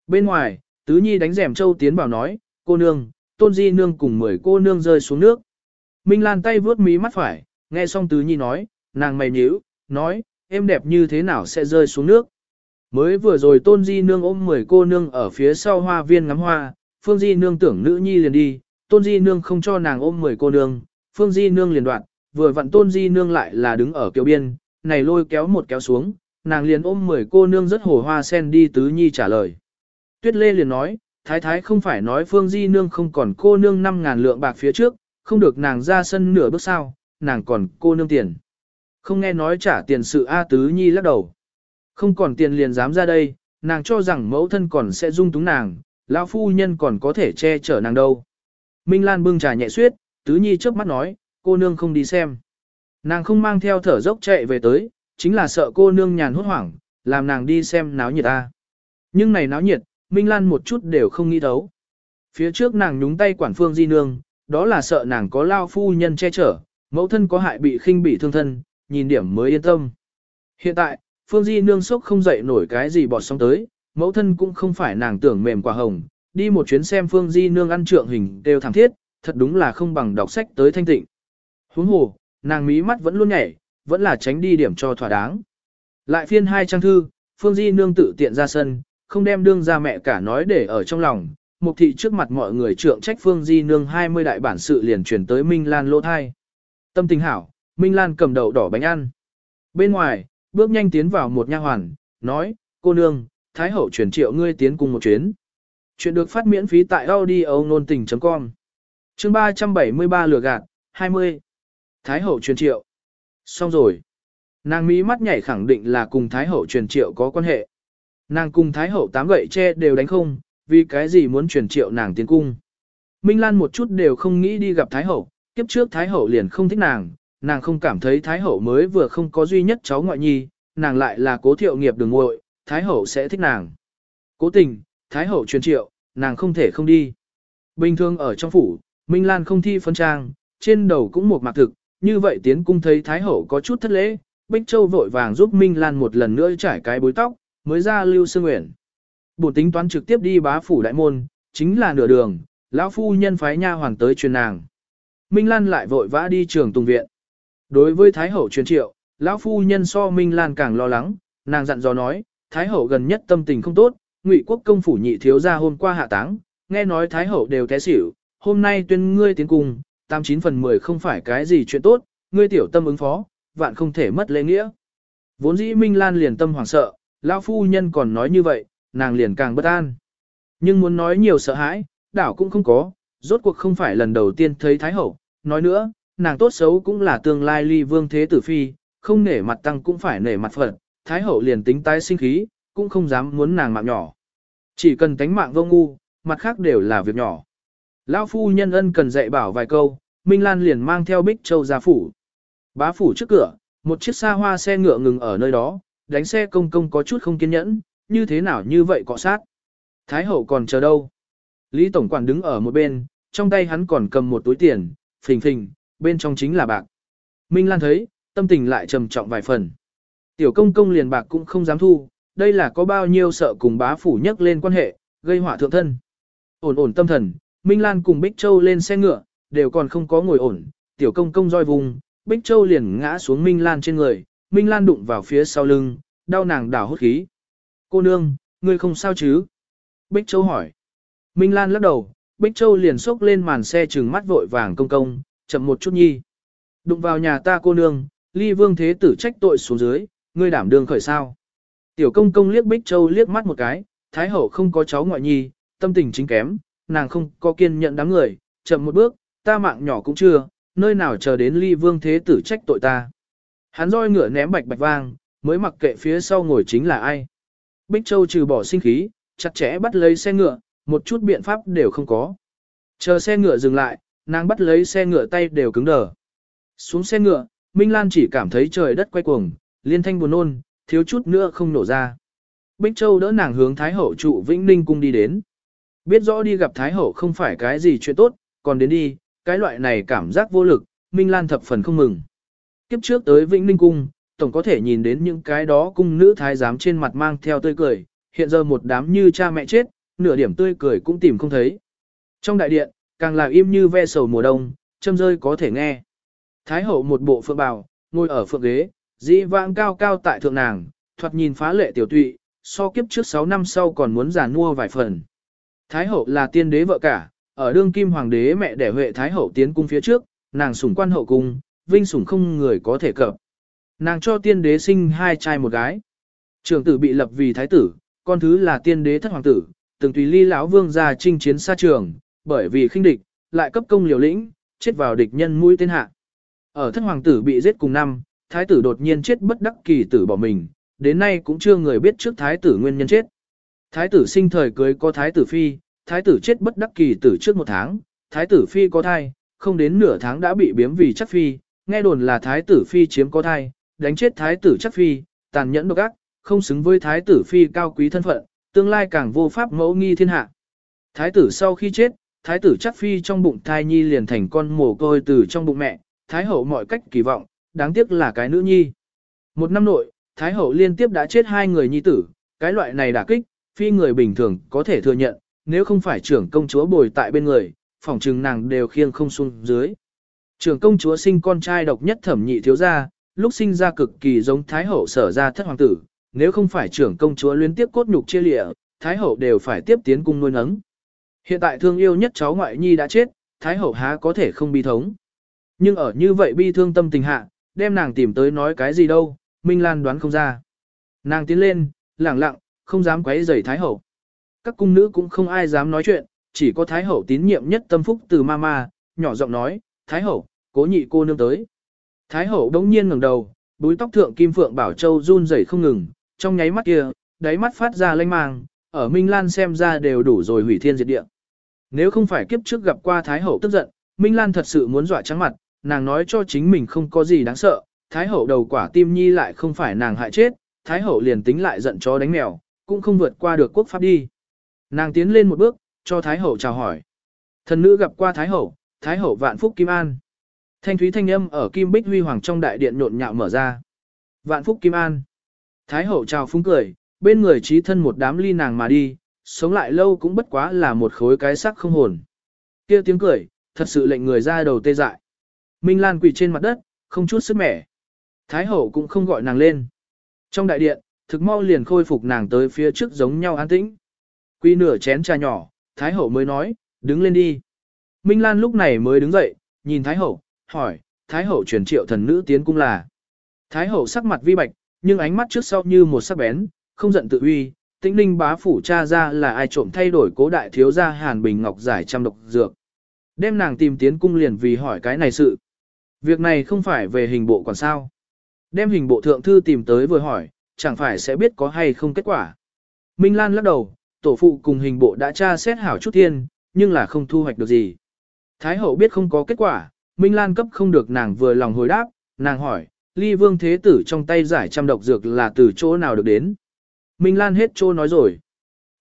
S1: Bên ngoài, tứ nhi đánh rèm châu tiến vào nói, cô nương, tôn di nương cùng mười cô nương rơi xuống nước. Minh Lan tay vuốt mí mắt phải, nghe xong tứ nhi nói, nàng mày nhíu, nói, em đẹp như thế nào sẽ rơi xuống nước. Mới vừa rồi tôn di nương ôm mười cô nương ở phía sau hoa viên ngắm hoa, phương di nương tưởng nữ nhi liền đi, tôn di nương không cho nàng ôm mười cô nương, phương di nương liền đoạn, vừa vặn tôn di nương lại là đứng ở kiều biên, này lôi kéo một kéo xuống, nàng liền ôm mười cô nương rất hồ hoa sen đi tứ nhi trả lời. Tuyết lê liền nói, thái thái không phải nói phương di nương không còn cô nương năm ngàn lượng bạc phía trước, không được nàng ra sân nửa bước sao, nàng còn cô nương tiền. Không nghe nói trả tiền sự A tứ nhi lắc đầu. Không còn tiền liền dám ra đây, nàng cho rằng mẫu thân còn sẽ dung túng nàng, lão phu nhân còn có thể che chở nàng đâu. Minh Lan bưng trà nhẹ suyết, tứ nhi trước mắt nói, cô nương không đi xem. Nàng không mang theo thở dốc chạy về tới, chính là sợ cô nương nhàn hốt hoảng, làm nàng đi xem náo nhiệt ta. Nhưng này náo nhiệt, Minh Lan một chút đều không nghĩ thấu. Phía trước nàng nhúng tay quản phương di nương, đó là sợ nàng có lao phu nhân che chở, mẫu thân có hại bị khinh bị thương thân, nhìn điểm mới yên tâm. Hiện tại, phương di nương sốc không dậy nổi cái gì bọt sóng tới, mẫu thân cũng không phải nàng tưởng mềm quả hồng, đi một chuyến xem phương di nương ăn trượng hình đều thẳng thiết, thật đúng là không bằng đọc sách tới thanh tịnh. Huống hồ, nàng mí mắt vẫn luôn nhảy, vẫn là tránh đi điểm cho thỏa đáng. Lại phiên hai trang thư, Phương Di nương tự tiện ra sân, không đem đương ra mẹ cả nói để ở trong lòng. Mục thị trước mặt mọi người trượng trách Phương Di nương 20 đại bản sự liền truyền tới Minh Lan lỗ thai. Tâm tình hảo, Minh Lan cầm đầu đỏ bánh ăn. Bên ngoài, bước nhanh tiến vào một nha hoàn, nói, cô nương, Thái hậu truyền triệu ngươi tiến cùng một chuyến. Chuyện được phát miễn phí tại audio nôn tình.com Chương 373 lừa gạt, 20 Thái hậu truyền triệu. Xong rồi. Nàng mỹ mắt nhảy khẳng định là cùng Thái hậu truyền triệu có quan hệ. Nàng cùng Thái hậu tám gậy che đều đánh không, vì cái gì muốn truyền triệu nàng tiến cung. Minh Lan một chút đều không nghĩ đi gặp Thái hậu, kiếp trước Thái hậu liền không thích nàng, nàng không cảm thấy Thái hậu mới vừa không có duy nhất cháu ngoại nhi, nàng lại là cố thiệu nghiệp đường muội Thái hậu sẽ thích nàng. Cố tình, Thái hậu truyền triệu, nàng không thể không đi. Bình thường ở trong phủ, Minh Lan không thi phân trang, trên đầu cũng một mạc thực, như vậy tiến cung thấy Thái Hậu có chút thất lễ, Bích Châu vội vàng giúp Minh Lan một lần nữa trải cái bối tóc, mới ra lưu sương nguyện. Bổn tính toán trực tiếp đi bá phủ đại môn, chính là nửa đường, lão phu nhân phái nha hoàng tới truyền nàng. Minh Lan lại vội vã đi trường tùng viện. Đối với Thái Hậu truyền triệu, lão phu nhân so Minh Lan càng lo lắng, nàng dặn dò nói, Thái Hậu gần nhất tâm tình không tốt, Ngụy Quốc công phủ nhị thiếu gia hôm qua hạ táng, nghe nói Thái Hậu đều té xỉu, hôm nay tuyên ngươi tiến cùng, 89 phần 10 không phải cái gì chuyện tốt, ngươi tiểu tâm ứng phó, vạn không thể mất lễ nghĩa. Vốn dĩ Minh Lan liền tâm hoảng sợ, lão phu nhân còn nói như vậy, nàng liền càng bất an. Nhưng muốn nói nhiều sợ hãi, đảo cũng không có, rốt cuộc không phải lần đầu tiên thấy Thái Hậu, nói nữa, nàng tốt xấu cũng là tương lai ly vương thế tử phi, không nể mặt tăng cũng phải nể mặt phật, Thái Hậu liền tính tái sinh khí, cũng không dám muốn nàng mạng nhỏ. Chỉ cần tánh mạng vô ngu, mặt khác đều là việc nhỏ. Lão phu nhân ân cần dạy bảo vài câu, Minh Lan liền mang theo Bích Châu ra phủ. Bá phủ trước cửa, một chiếc xa hoa xe ngựa ngừng ở nơi đó, đánh xe công công có chút không kiên nhẫn, như thế nào như vậy cọ sát. Thái hậu còn chờ đâu? Lý Tổng Quản đứng ở một bên, trong tay hắn còn cầm một túi tiền, phình phình, bên trong chính là bạc. Minh Lan thấy, tâm tình lại trầm trọng vài phần. Tiểu công công liền bạc cũng không dám thu, đây là có bao nhiêu sợ cùng bá phủ nhắc lên quan hệ, gây họa thượng thân. Ổn ổn tâm thần, Minh Lan cùng Bích Châu lên xe ngựa, đều còn không có ngồi ổn, tiểu công công roi vùng, Bích Châu liền ngã xuống Minh Lan trên người, Minh Lan đụng vào phía sau lưng, đau nàng đảo hốt khí. Cô nương, ngươi không sao chứ? Bích Châu hỏi. Minh Lan lắc đầu, Bích Châu liền xốc lên màn xe trừng mắt vội vàng công công, chậm một chút nhi. Đụng vào nhà ta cô nương, ly vương thế tử trách tội xuống dưới, ngươi đảm đương khởi sao. Tiểu công công liếc Bích Châu liếc mắt một cái, Thái hậu không có cháu ngoại nhi, tâm tình chính kém, nàng không có kiên nhận đám người, chậm một bước, ta mạng nhỏ cũng chưa, nơi nào chờ đến ly vương thế tử trách tội ta. Hắn roi ngựa ném bạch bạch vang, mới mặc kệ phía sau ngồi chính là ai. Bích Châu trừ bỏ sinh khí, chặt chẽ bắt lấy xe ngựa, một chút biện pháp đều không có. Chờ xe ngựa dừng lại, nàng bắt lấy xe ngựa tay đều cứng đờ. Xuống xe ngựa, Minh Lan chỉ cảm thấy trời đất quay cuồng, liên thanh buồn nôn, thiếu chút nữa không nổ ra. Bích Châu đỡ nàng hướng Thái Hậu trụ Vĩnh Ninh cung đi đến. Biết rõ đi gặp Thái Hậu không phải cái gì chuyện tốt, còn đến đi, cái loại này cảm giác vô lực, Minh Lan thập phần không mừng. Kiếp trước tới Vĩnh Ninh cung, tổng có thể nhìn đến những cái đó cung nữ thái giám trên mặt mang theo tươi cười, hiện giờ một đám như cha mẹ chết, nửa điểm tươi cười cũng tìm không thấy. Trong đại điện, càng là im như ve sầu mùa đông, châm rơi có thể nghe. Thái hậu một bộ phượng bào, ngồi ở phượng ghế, dĩ vãng cao cao tại thượng nàng, thoạt nhìn phá lệ tiểu tụy, so kiếp trước 6 năm sau còn muốn già mua vài phần. Thái hậu là tiên đế vợ cả, ở đương kim hoàng đế mẹ đẻ huệ thái hậu tiến cung phía trước, nàng sủng quan hậu cung, vinh sủng không người có thể cập. Nàng cho tiên đế sinh hai trai một gái. Trưởng tử bị lập vì thái tử, con thứ là tiên đế thất hoàng tử, từng tùy ly lão vương gia chinh chiến xa trường, bởi vì khinh địch, lại cấp công liều lĩnh, chết vào địch nhân mũi tên hạ. Ở thất hoàng tử bị giết cùng năm, thái tử đột nhiên chết bất đắc kỳ tử bỏ mình, đến nay cũng chưa người biết trước thái tử nguyên nhân chết. Thái tử sinh thời cưới có thái tử phi, thái tử chết bất đắc kỳ tử trước một tháng, thái tử phi có thai, không đến nửa tháng đã bị biếm vì chắc phi, nghe đồn là thái tử phi chiếm có thai, đánh chết thái tử chắc phi, tàn nhẫn độc ác, không xứng với thái tử phi cao quý thân phận, tương lai càng vô pháp mẫu nghi thiên hạ. Thái tử sau khi chết, thái tử chắc phi trong bụng thai nhi liền thành con mồ côi từ trong bụng mẹ, thái hậu mọi cách kỳ vọng, đáng tiếc là cái nữ nhi. Một năm nội, thái hậu liên tiếp đã chết hai người nhi tử, cái loại này đả kích, phi người bình thường có thể thừa nhận, nếu không phải trưởng công chúa bồi tại bên người, phòng trừng nàng đều khiêng không xuống dưới. Trưởng công chúa sinh con trai độc nhất thẩm nhị thiếu gia, lúc sinh ra cực kỳ giống thái hậu sở ra thất hoàng tử, nếu không phải trưởng công chúa liên tiếp cốt nhục chia lịa, thái hậu đều phải tiếp tiến cung nuôi nấng. Hiện tại thương yêu nhất cháu ngoại nhi đã chết, thái hậu há có thể không bi thống. Nhưng ở như vậy bi thương tâm tình hạ, đem nàng tìm tới nói cái gì đâu, Minh Lan đoán không ra. Nàng tiến lên, lẳng lặng, không dám quấy rầy thái hậu. Các cung nữ cũng không ai dám nói chuyện, chỉ có thái hậu tín nhiệm nhất tâm phúc từ mama, nhỏ giọng nói, thái hậu, cố nhị cô nương tới. Thái hậu đống nhiên ngẩng đầu, búi tóc thượng kim phượng bảo châu run rẩy không ngừng, trong nháy mắt kia, đáy mắt phát ra lanh mang, ở Minh Lan xem ra đều đủ rồi hủy thiên diệt địa. Nếu không phải kiếp trước gặp qua Thái hậu tức giận, Minh Lan thật sự muốn dọa trắng mặt, nàng nói cho chính mình không có gì đáng sợ, Thái hậu đầu quả tim nhi lại không phải nàng hại chết, Thái hậu liền tính lại giận chó đánh mèo, cũng không vượt qua được quốc pháp đi. Nàng tiến lên một bước, cho Thái hậu chào hỏi. Thần nữ gặp qua Thái hậu, Thái hậu vạn phúc kim an. Thanh thúy thanh âm ở kim bích huy hoàng trong đại điện nhộn nhạo mở ra. Vạn phúc kim an. Thái hậu chào phúng cười, bên người trí thân một đám ly nàng mà đi, sống lại lâu cũng bất quá là một khối cái sắc không hồn. kia tiếng cười, thật sự lệnh người ra đầu tê dại. Minh Lan quỳ trên mặt đất, không chút sức mẻ. Thái hậu cũng không gọi nàng lên. Trong đại điện, thực mau liền khôi phục nàng tới phía trước giống nhau an tĩnh. Quy nửa chén trà nhỏ, Thái hậu mới nói, đứng lên đi. Minh Lan lúc này mới đứng dậy, nhìn Thái hậu, hỏi, Thái hậu truyền triệu thần nữ tiến cung là. Thái hậu sắc mặt vi bạch, nhưng ánh mắt trước sau như một sắc bén, không giận tự uy, tĩnh ninh bá phủ cha ra là ai trộm thay đổi cố đại thiếu gia Hàn Bình Ngọc giải trăm độc dược. Đem nàng tìm tiến cung liền vì hỏi cái này sự. Việc này không phải về hình bộ còn sao. Đem hình bộ thượng thư tìm tới vừa hỏi, chẳng phải sẽ biết có hay không kết quả. Minh Lan lắc đầu, tổ phụ cùng hình bộ đã tra xét hảo chút thiên, nhưng là không thu hoạch được gì. Thái hậu biết không có kết quả, Minh Lan cấp không được nàng vừa lòng hồi đáp, nàng hỏi, ly vương thế tử trong tay giải trăm độc dược là từ chỗ nào được đến. Minh Lan hết trô nói rồi.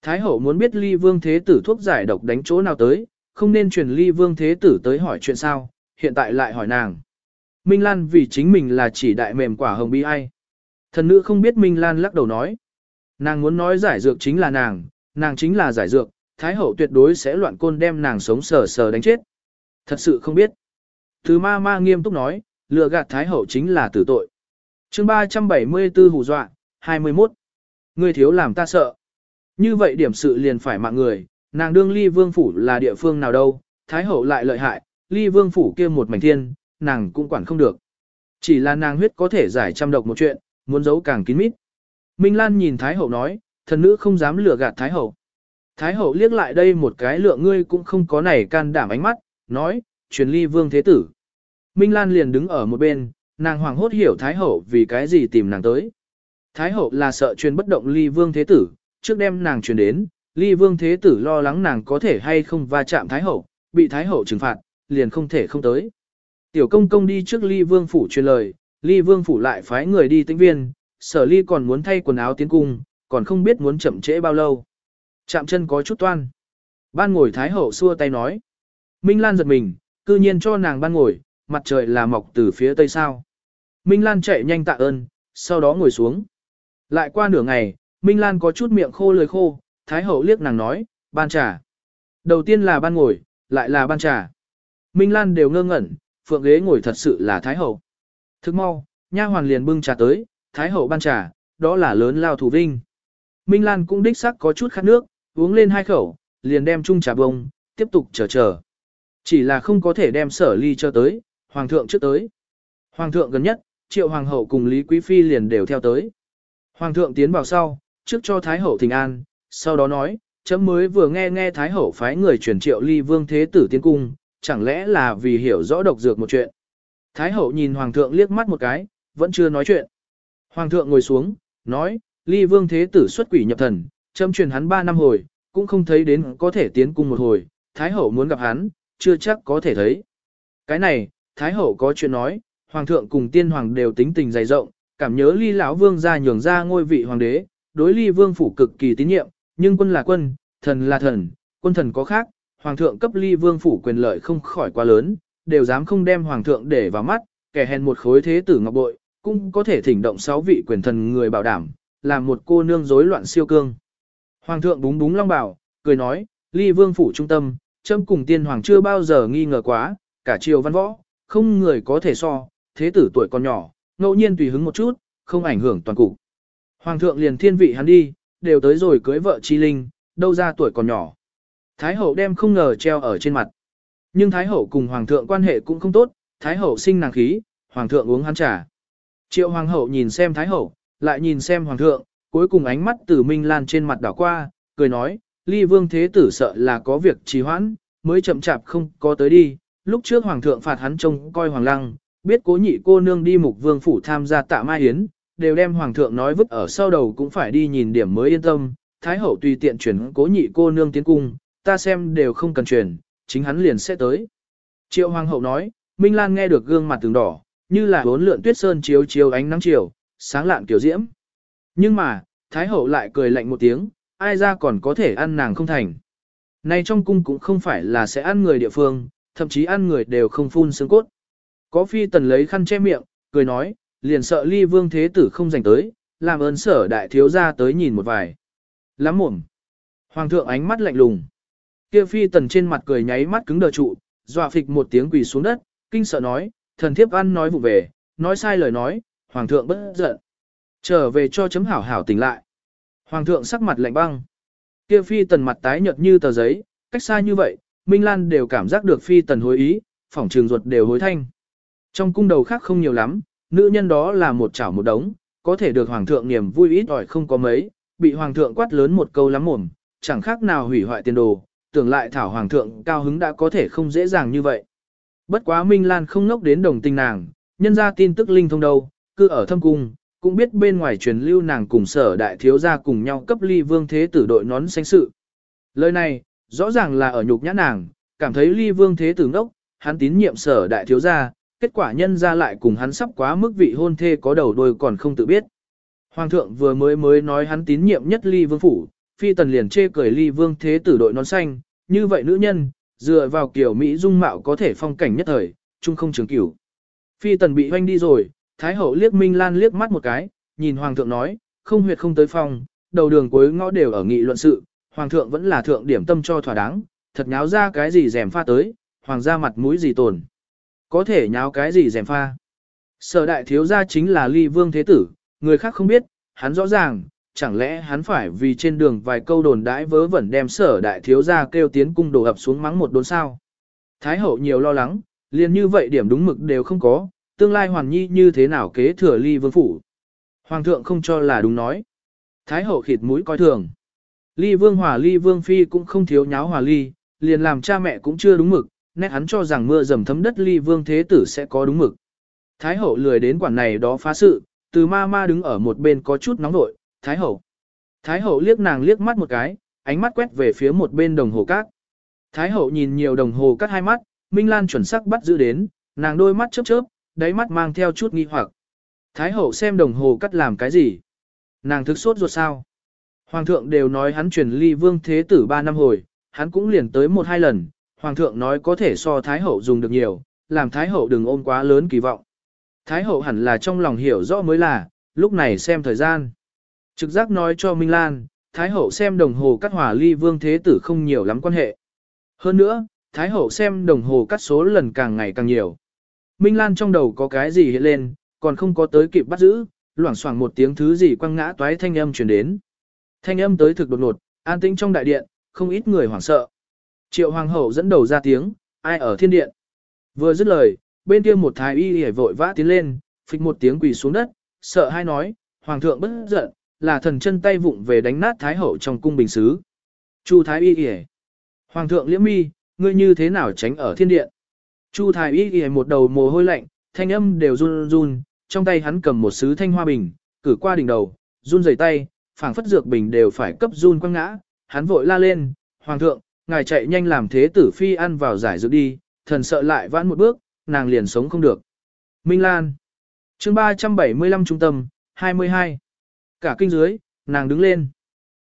S1: Thái hậu muốn biết ly vương thế tử thuốc giải độc đánh chỗ nào tới, không nên truyền ly vương thế tử tới hỏi chuyện sao, hiện tại lại hỏi nàng. Minh Lan vì chính mình là chỉ đại mềm quả hồng bi ai. Thần nữ không biết Minh Lan lắc đầu nói. Nàng muốn nói giải dược chính là nàng, nàng chính là giải dược, Thái hậu tuyệt đối sẽ loạn côn đem nàng sống sờ sờ đánh chết. Thật sự không biết. Thứ ma ma nghiêm túc nói, lừa gạt Thái hậu chính là tử tội. chương 374 hù dọa, 21. Ngươi thiếu làm ta sợ. Như vậy điểm sự liền phải mạng người, nàng đương ly vương phủ là địa phương nào đâu, Thái hậu lại lợi hại, ly vương phủ kia một mảnh thiên, nàng cũng quản không được. Chỉ là nàng huyết có thể giải trăm độc một chuyện, muốn giấu càng kín mít. Minh Lan nhìn Thái Hậu nói, thần nữ không dám lừa gạt Thái Hậu. Thái Hậu liếc lại đây một cái lượng ngươi cũng không có nảy can đảm ánh mắt, nói, truyền ly vương thế tử. Minh Lan liền đứng ở một bên, nàng hoàng hốt hiểu Thái Hậu vì cái gì tìm nàng tới. Thái Hậu là sợ truyền bất động ly vương thế tử, trước đem nàng truyền đến, ly vương thế tử lo lắng nàng có thể hay không va chạm Thái Hậu, bị Thái Hậu trừng phạt, liền không thể không tới. Tiểu công công đi trước ly vương phủ truyền lời, ly vương phủ lại phái người đi tĩnh viên, sở ly còn muốn thay quần áo tiến cung, còn không biết muốn chậm trễ bao lâu. Chạm chân có chút toan. Ban ngồi Thái Hậu xua tay nói. Minh Lan giật mình, cư nhiên cho nàng ban ngồi, mặt trời là mọc từ phía tây sao. Minh Lan chạy nhanh tạ ơn, sau đó ngồi xuống. Lại qua nửa ngày, Minh Lan có chút miệng khô lời khô, Thái Hậu liếc nàng nói, ban trà. Đầu tiên là ban ngồi, lại là ban trà. Minh Lan đều ngơ ngẩn, phượng ghế ngồi thật sự là Thái Hậu. Thức mau, nha hoàn liền bưng trà tới, Thái Hậu ban trà, đó là lớn lao thủ vinh. Minh Lan cũng đích sắc có chút khát nước, uống lên hai khẩu, liền đem chung trà bông, tiếp tục chờ chờ. Chỉ là không có thể đem sở ly cho tới, hoàng thượng trước tới. Hoàng thượng gần nhất, triệu hoàng hậu cùng Lý Quý Phi liền đều theo tới. Hoàng thượng tiến vào sau, trước cho Thái hậu thỉnh an, sau đó nói, chấm mới vừa nghe nghe Thái hậu phái người chuyển triệu ly vương thế tử tiến cung, chẳng lẽ là vì hiểu rõ độc dược một chuyện. Thái hậu nhìn hoàng thượng liếc mắt một cái, vẫn chưa nói chuyện. Hoàng thượng ngồi xuống, nói, ly vương thế tử xuất quỷ nhập thần, chấm truyền hắn ba năm hồi, cũng không thấy đến có thể tiến cung một hồi, Thái hậu muốn gặp hắn, chưa chắc có thể thấy. Cái này, Thái hậu có chuyện nói, hoàng thượng cùng tiên hoàng đều tính tình dày rộng, cảm nhớ ly lão vương ra nhường ra ngôi vị hoàng đế, đối ly vương phủ cực kỳ tín nhiệm, nhưng quân là quân, thần là thần, quân thần có khác, hoàng thượng cấp ly vương phủ quyền lợi không khỏi quá lớn, đều dám không đem hoàng thượng để vào mắt, kẻ hèn một khối thế tử ngọc bội, cũng có thể thỉnh động sáu vị quyền thần người bảo đảm, làm một cô nương rối loạn siêu cương. Hoàng thượng búng búng long bảo, cười nói, ly vương phủ trung tâm, châm cùng tiên hoàng chưa bao giờ nghi ngờ quá, cả triều văn võ, không người có thể so, thế tử tuổi còn nhỏ, ngẫu nhiên tùy hứng một chút, không ảnh hưởng toàn cục. Hoàng thượng liền thiên vị hắn đi, đều tới rồi cưới vợ chi linh, đâu ra tuổi còn nhỏ. Thái hậu đem không ngờ treo ở trên mặt. Nhưng Thái hậu cùng Hoàng thượng quan hệ cũng không tốt, Thái hậu sinh nàng khí, Hoàng thượng uống hắn trà. Triệu Hoàng hậu nhìn xem Thái hậu, lại nhìn xem Hoàng thượng, cuối cùng ánh mắt từ Minh Lan trên mặt đảo qua, cười nói, ly vương thế tử sợ là có việc trì hoãn, mới chậm chạp không có tới đi. Lúc trước Hoàng thượng phạt hắn trông coi Hoàng lăng, biết cố nhị cô nương đi mục vương phủ tham gia tạ mai yến, đều đem hoàng thượng nói vứt ở sau đầu cũng phải đi nhìn điểm mới yên tâm, thái hậu tùy tiện chuyển cố nhị cô nương tiến cung, ta xem đều không cần chuyển, chính hắn liền sẽ tới. Triệu hoàng hậu nói, Minh Lan nghe được gương mặt từng đỏ, như là bốn lượn tuyết sơn chiếu chiếu ánh nắng chiều, sáng lạn kiểu diễm. Nhưng mà, thái hậu lại cười lạnh một tiếng, ai ra còn có thể ăn nàng không thành. Này trong cung cũng không phải là sẽ ăn người địa phương, thậm chí ăn người đều không phun xương cốt. Có phi tần lấy khăn che miệng, cười nói, liền sợ ly vương thế tử không dành tới, làm ơn sở đại thiếu ra tới nhìn một vài. Lắm mồm. Hoàng thượng ánh mắt lạnh lùng. Kia phi tần trên mặt cười nháy mắt cứng đờ trụ, dọa phịch một tiếng quỳ xuống đất, kinh sợ nói, thần thiếp ăn nói vụ về, nói sai lời nói, hoàng thượng bất giận. Trở về cho chấm hảo hảo tỉnh lại. Hoàng thượng sắc mặt lạnh băng. Kia phi tần mặt tái nhợt như tờ giấy, cách xa như vậy, Minh Lan đều cảm giác được phi tần hối ý, phỏng trường ruột đều hối thanh. Trong cung đầu khác không nhiều lắm, nữ nhân đó là một chảo một đống, có thể được hoàng thượng niềm vui ít ỏi không có mấy, bị hoàng thượng quát lớn một câu lắm mồm, chẳng khác nào hủy hoại tiền đồ, tưởng lại thảo hoàng thượng cao hứng đã có thể không dễ dàng như vậy. Bất quá Minh Lan không ngốc đến đồng tình nàng, nhân ra tin tức linh thông đâu, cứ ở thâm cung, cũng biết bên ngoài truyền lưu nàng cùng sở đại thiếu gia cùng nhau cấp ly vương thế tử đội nón xanh sự. Lời này, rõ ràng là ở nhục nhã nàng, cảm thấy ly vương thế tử ngốc, hắn tín nhiệm sở đại thiếu gia, kết quả nhân ra lại cùng hắn sắp quá mức vị hôn thê có đầu đôi còn không tự biết. Hoàng thượng vừa mới mới nói hắn tín nhiệm nhất ly vương phủ, phi tần liền chê cười ly vương thế tử đội nón xanh, như vậy nữ nhân, dựa vào kiểu Mỹ dung mạo có thể phong cảnh nhất thời, chung không trường cửu. Phi tần bị hoanh đi rồi, thái hậu liếc Minh Lan liếc mắt một cái, nhìn hoàng thượng nói, không huyệt không tới phòng, đầu đường cuối ngõ đều ở nghị luận sự, hoàng thượng vẫn là thượng điểm tâm cho thỏa đáng, thật nháo ra cái gì rèm pha tới, hoàng gia mặt mũi gì tồn. Có thể nháo cái gì dèm pha. Sở đại thiếu gia chính là ly vương thế tử, người khác không biết, hắn rõ ràng, chẳng lẽ hắn phải vì trên đường vài câu đồn đãi vớ vẩn đem sở đại thiếu gia kêu tiến cung đổ ập xuống mắng một đốn sao. Thái hậu nhiều lo lắng, liền như vậy điểm đúng mực đều không có, tương lai hoàn nhi như thế nào kế thừa ly vương phủ. Hoàng thượng không cho là đúng nói. Thái hậu khịt mũi coi thường. Ly vương hòa ly vương phi cũng không thiếu nháo hòa ly, liền làm cha mẹ cũng chưa đúng mực, nét hắn cho rằng mưa dầm thấm đất ly vương thế tử sẽ có đúng mực. Thái hậu lười đến quản này đó phá sự, từ ma ma đứng ở một bên có chút nóng nội, Thái hậu. Thái hậu liếc nàng liếc mắt một cái, ánh mắt quét về phía một bên đồng hồ cát. Thái hậu nhìn nhiều đồng hồ cát hai mắt, Minh Lan chuẩn sắc bắt giữ đến, nàng đôi mắt chớp chớp, đáy mắt mang theo chút nghi hoặc. Thái hậu xem đồng hồ cắt làm cái gì? Nàng thức sốt ruột sao? Hoàng thượng đều nói hắn truyền ly vương thế tử ba năm hồi, hắn cũng liền tới một hai lần. Hoàng thượng nói có thể so Thái hậu dùng được nhiều, làm Thái hậu đừng ôm quá lớn kỳ vọng. Thái hậu hẳn là trong lòng hiểu rõ mới là, lúc này xem thời gian. Trực giác nói cho Minh Lan, Thái hậu xem đồng hồ cắt hỏa ly vương thế tử không nhiều lắm quan hệ. Hơn nữa, Thái hậu xem đồng hồ cắt số lần càng ngày càng nhiều. Minh Lan trong đầu có cái gì hiện lên, còn không có tới kịp bắt giữ, loảng xoảng một tiếng thứ gì quăng ngã toái thanh âm truyền đến. Thanh âm tới thực đột ngột, an tĩnh trong đại điện, không ít người hoảng sợ. Triệu hoàng hậu dẫn đầu ra tiếng, ai ở thiên điện. Vừa dứt lời, bên kia một thái y hề vội vã tiến lên, phịch một tiếng quỳ xuống đất, sợ hai nói, hoàng thượng bất giận, là thần chân tay vụng về đánh nát thái hậu trong cung bình xứ. Chu thái y hề. Hoàng thượng liễm mi, ngươi như thế nào tránh ở thiên điện? Chu thái y hề một đầu mồ hôi lạnh, thanh âm đều run run, trong tay hắn cầm một sứ thanh hoa bình, cử qua đỉnh đầu, run rẩy tay, phảng phất dược bình đều phải cấp run quăng ngã, hắn vội la lên, hoàng thượng, ngài chạy nhanh làm thế tử phi ăn vào giải dược đi, thần sợ lại vãn một bước, nàng liền sống không được. Minh Lan chương 375 trung tâm, 22. Cả kinh dưới, nàng đứng lên.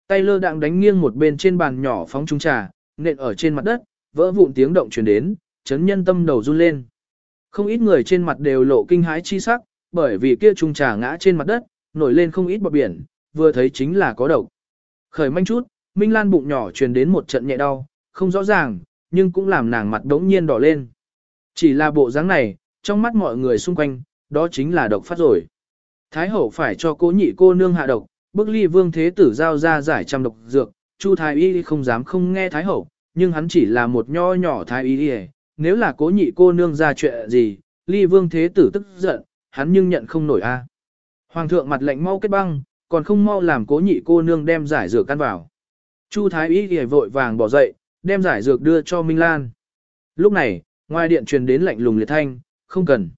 S1: Tay lơ đạng đánh nghiêng một bên trên bàn nhỏ phóng trung trà, nện ở trên mặt đất, vỡ vụn tiếng động truyền đến, chấn nhân tâm đầu run lên. Không ít người trên mặt đều lộ kinh hãi chi sắc, bởi vì kia trung trà ngã trên mặt đất, nổi lên không ít bọt biển, vừa thấy chính là có độc. Khởi manh chút, Minh Lan bụng nhỏ truyền đến một trận nhẹ đau, không rõ ràng, nhưng cũng làm nàng mặt đống nhiên đỏ lên. Chỉ là bộ dáng này, trong mắt mọi người xung quanh, đó chính là độc phát rồi. Thái hậu phải cho cố nhị cô nương hạ độc, bức ly vương thế tử giao ra giải trăm độc dược, Chu thái y không dám không nghe thái hậu, nhưng hắn chỉ là một nho nhỏ thái y nếu là cố nhị cô nương ra chuyện gì, ly vương thế tử tức giận, hắn nhưng nhận không nổi a. À. Hoàng thượng mặt lạnh mau kết băng, còn không mau làm cố nhị cô nương đem giải dược căn vào. Chu thái y vội vàng bỏ dậy, đem giải dược đưa cho Minh Lan. Lúc này, ngoài điện truyền đến lạnh lùng liệt thanh, không cần.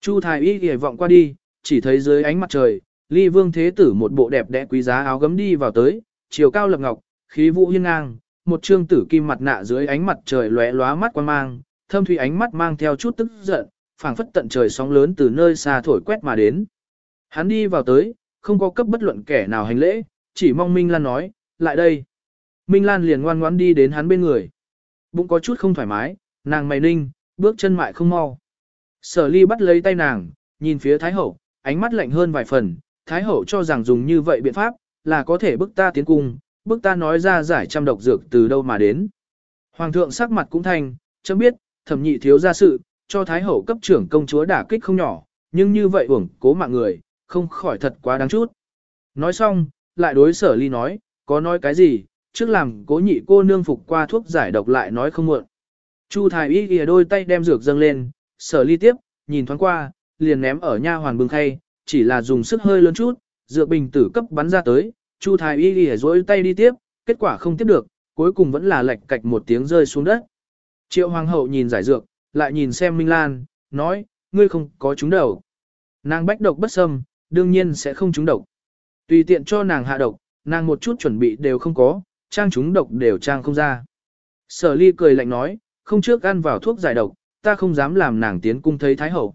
S1: Chu thái y hề vọng qua đi, chỉ thấy dưới ánh mặt trời, ly vương thế tử một bộ đẹp đẽ quý giá áo gấm đi vào tới, chiều cao lập ngọc, khí vũ hiên ngang, một trương tử kim mặt nạ dưới ánh mặt trời lóe lóa mắt quan mang, thâm thủy ánh mắt mang theo chút tức giận, phảng phất tận trời sóng lớn từ nơi xa thổi quét mà đến. Hắn đi vào tới, không có cấp bất luận kẻ nào hành lễ, chỉ mong Minh Lan nói, lại đây. Minh Lan liền ngoan ngoãn đi đến hắn bên người. Bụng có chút không thoải mái, nàng mày ninh, bước chân mại không mau. Sở ly bắt lấy tay nàng, nhìn phía Thái Hậu, ánh mắt lạnh hơn vài phần, Thái Hậu cho rằng dùng như vậy biện pháp, là có thể bức ta tiến cung, bức ta nói ra giải trăm độc dược từ đâu mà đến. Hoàng thượng sắc mặt cũng thành, chấm biết, thẩm nhị thiếu ra sự, cho Thái Hậu cấp trưởng công chúa đả kích không nhỏ, nhưng như vậy uổng cố mạng người, không khỏi thật quá đáng chút. Nói xong, lại đối sở ly nói, có nói cái gì, trước làm cố nhị cô nương phục qua thuốc giải độc lại nói không muộn. Chu thái y ghìa đôi tay đem dược dâng lên, sở ly tiếp, nhìn thoáng qua, liền ném ở nha hoàn bưng khay, chỉ là dùng sức hơi lớn chút, dược bình tử cấp bắn ra tới, chu thái y ghìa dối tay đi tiếp, kết quả không tiếp được, cuối cùng vẫn là lệch cạch một tiếng rơi xuống đất. Triệu hoàng hậu nhìn giải dược, lại nhìn xem Minh Lan, nói, ngươi không có trúng đầu. Nàng bách độc bất xâm, đương nhiên sẽ không trúng độc. Tùy tiện cho nàng hạ độc, nàng một chút chuẩn bị đều không có, trang chúng độc đều trang không ra. Sở ly cười lạnh nói, không trước ăn vào thuốc giải độc, ta không dám làm nàng tiến cung thấy Thái Hậu.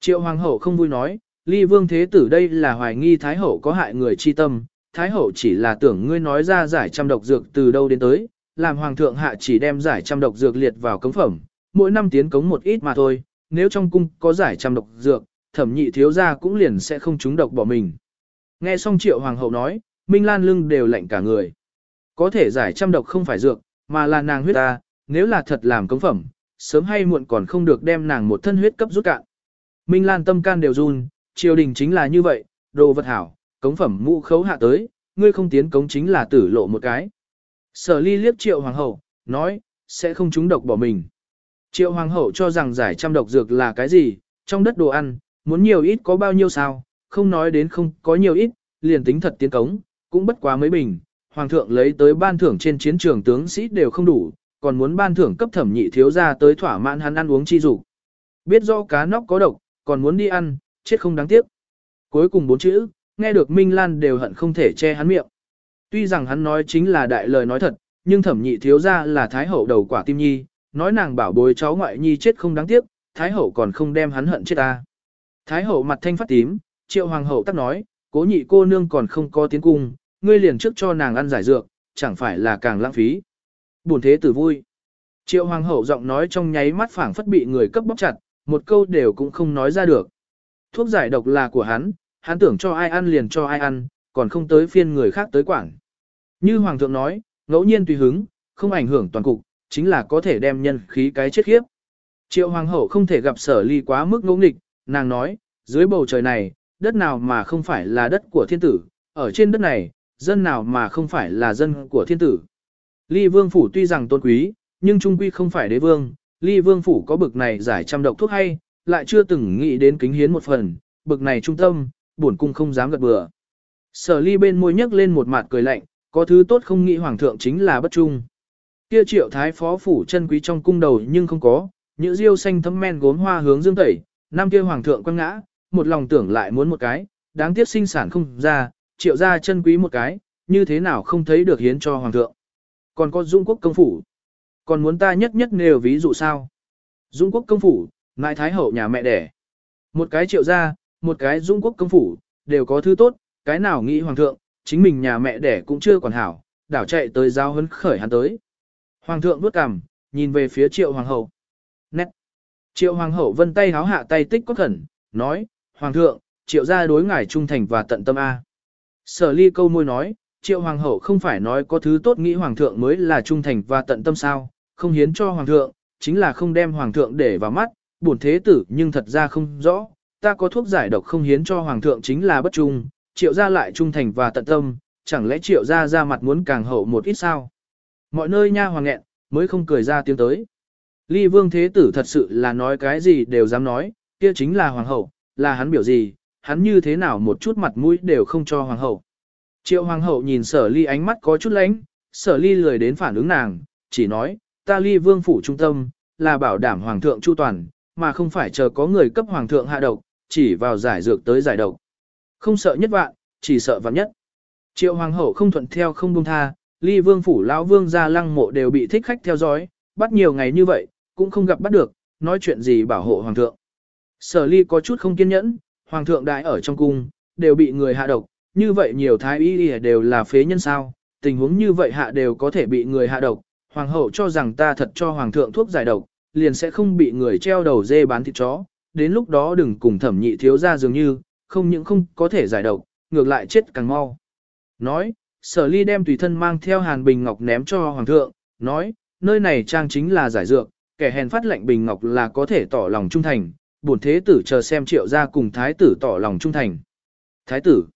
S1: Triệu Hoàng Hậu không vui nói, ly vương thế tử đây là hoài nghi Thái Hậu có hại người chi tâm, Thái Hậu chỉ là tưởng ngươi nói ra giải trăm độc dược từ đâu đến tới, làm Hoàng thượng hạ chỉ đem giải trăm độc dược liệt vào cống phẩm, mỗi năm tiến cống một ít mà thôi, nếu trong cung có giải trăm độc dược, thẩm nhị thiếu gia cũng liền sẽ không trúng độc bỏ mình. Nghe xong triệu hoàng hậu nói, Minh Lan lưng đều lạnh cả người. Có thể giải trăm độc không phải dược, mà là nàng huyết ta, nếu là thật làm cống phẩm, sớm hay muộn còn không được đem nàng một thân huyết cấp rút cạn. Minh Lan tâm can đều run, triều đình chính là như vậy, đồ vật hảo, cống phẩm mũ khấu hạ tới, ngươi không tiến cống chính là tử lộ một cái. Sở ly liếc triệu hoàng hậu, nói, sẽ không trúng độc bỏ mình. Triệu hoàng hậu cho rằng giải trăm độc dược là cái gì, trong đất đồ ăn, muốn nhiều ít có bao nhiêu sao, không nói đến không có nhiều ít, liền tính thật tiến cống, cũng bất quá mấy bình, hoàng thượng lấy tới ban thưởng trên chiến trường tướng sĩ đều không đủ, còn muốn ban thưởng cấp thẩm nhị thiếu ra tới thỏa mãn hắn ăn uống chi dục. Biết do cá nóc có độc, còn muốn đi ăn, chết không đáng tiếc. Cuối cùng bốn chữ, nghe được Minh Lan đều hận không thể che hắn miệng. Tuy rằng hắn nói chính là đại lời nói thật, nhưng thẩm nhị thiếu ra là thái hậu đầu quả tim nhi, nói nàng bảo bối cháu ngoại nhi chết không đáng tiếc, thái hậu còn không đem hắn hận chết ta. Thái hậu mặt thanh phát tím, triệu hoàng hậu tắc nói, cố nhị cô nương còn không có tiến cung, ngươi liền trước cho nàng ăn giải dược, chẳng phải là càng lãng phí. Buồn thế tử vui. Triệu hoàng hậu giọng nói trong nháy mắt phảng phất bị người cấp bóc chặt, một câu đều cũng không nói ra được. Thuốc giải độc là của hắn, hắn tưởng cho ai ăn liền cho ai ăn, còn không tới phiên người khác tới quản. Như hoàng thượng nói, ngẫu nhiên tùy hứng, không ảnh hưởng toàn cục, chính là có thể đem nhân khí cái chết khiếp. Triệu hoàng hậu không thể gặp sở ly quá mức ngỗ nghịch, nàng nói, dưới bầu trời này, đất nào mà không phải là đất của thiên tử, ở trên đất này, dân nào mà không phải là dân của thiên tử. Ly vương phủ tuy rằng tôn quý, nhưng trung quy không phải đế vương, ly vương phủ có bực này giải trăm độc thuốc hay, lại chưa từng nghĩ đến kính hiến một phần, bực này trung tâm, bổn cung không dám gật bừa. Sở ly bên môi nhấc lên một mặt cười lạnh, có thứ tốt không nghĩ hoàng thượng chính là bất trung. Kia triệu thái phó phủ chân quý trong cung đầu nhưng không có, những diêu xanh thấm men gốm hoa hướng dương tẩy, năm kia hoàng thượng quăng ngã, một lòng tưởng lại muốn một cái, đáng tiếc sinh sản không ra, triệu ra chân quý một cái, như thế nào không thấy được hiến cho hoàng thượng. Còn có Dung quốc công phủ. Còn muốn ta nhất nhất nêu ví dụ sao? Dung quốc công phủ, ngại thái hậu nhà mẹ đẻ. Một cái triệu ra, một cái Dung quốc công phủ, đều có thứ tốt, cái nào nghĩ hoàng thượng, chính mình nhà mẹ đẻ cũng chưa còn hảo, đảo chạy tới giao hấn khởi hắn tới. Hoàng thượng vuốt cằm, nhìn về phía triệu hoàng hậu. Nét. Triệu hoàng hậu vân tay háo hạ tay tích có khẩn, nói, Hoàng thượng, triệu gia đối ngài trung thành và tận tâm A. Sở ly câu môi nói, triệu hoàng hậu không phải nói có thứ tốt nghĩ hoàng thượng mới là trung thành và tận tâm sao, không hiến cho hoàng thượng, chính là không đem hoàng thượng để vào mắt, bổn thế tử nhưng thật ra không rõ, ta có thuốc giải độc không hiến cho hoàng thượng chính là bất trung, triệu gia lại trung thành và tận tâm, chẳng lẽ triệu gia ra mặt muốn càng hậu một ít sao? Mọi nơi nha hoàng nghẹn, mới không cười ra tiếng tới. Ly vương thế tử thật sự là nói cái gì đều dám nói, kia chính là hoàng hậu, là hắn biểu gì, hắn như thế nào một chút mặt mũi đều không cho hoàng hậu. Triệu hoàng hậu nhìn sở ly ánh mắt có chút lánh, sở ly lười đến phản ứng nàng, chỉ nói, ta ly vương phủ trung tâm, là bảo đảm hoàng thượng chu toàn, mà không phải chờ có người cấp hoàng thượng hạ độc, chỉ vào giải dược tới giải độc. Không sợ nhất vạn, chỉ sợ vạn nhất. Triệu hoàng hậu không thuận theo không buông tha, ly vương phủ lão vương gia lăng mộ đều bị thích khách theo dõi, bắt nhiều ngày như vậy, cũng không gặp bắt được, nói chuyện gì bảo hộ hoàng thượng. Sở ly có chút không kiên nhẫn, hoàng thượng đại ở trong cung, đều bị người hạ độc, như vậy nhiều thái y đều là phế nhân sao, tình huống như vậy hạ đều có thể bị người hạ độc, hoàng hậu cho rằng ta thật cho hoàng thượng thuốc giải độc, liền sẽ không bị người treo đầu dê bán thịt chó, đến lúc đó đừng cùng thẩm nhị thiếu ra dường như, không những không có thể giải độc, ngược lại chết càng mau. Nói, sở ly đem tùy thân mang theo hàn bình ngọc ném cho hoàng thượng, nói, nơi này trang chính là giải dược, kẻ hèn phát lệnh bình ngọc là có thể tỏ lòng trung thành, bổn thế tử chờ xem triệu gia cùng thái tử tỏ lòng trung thành. Thái tử.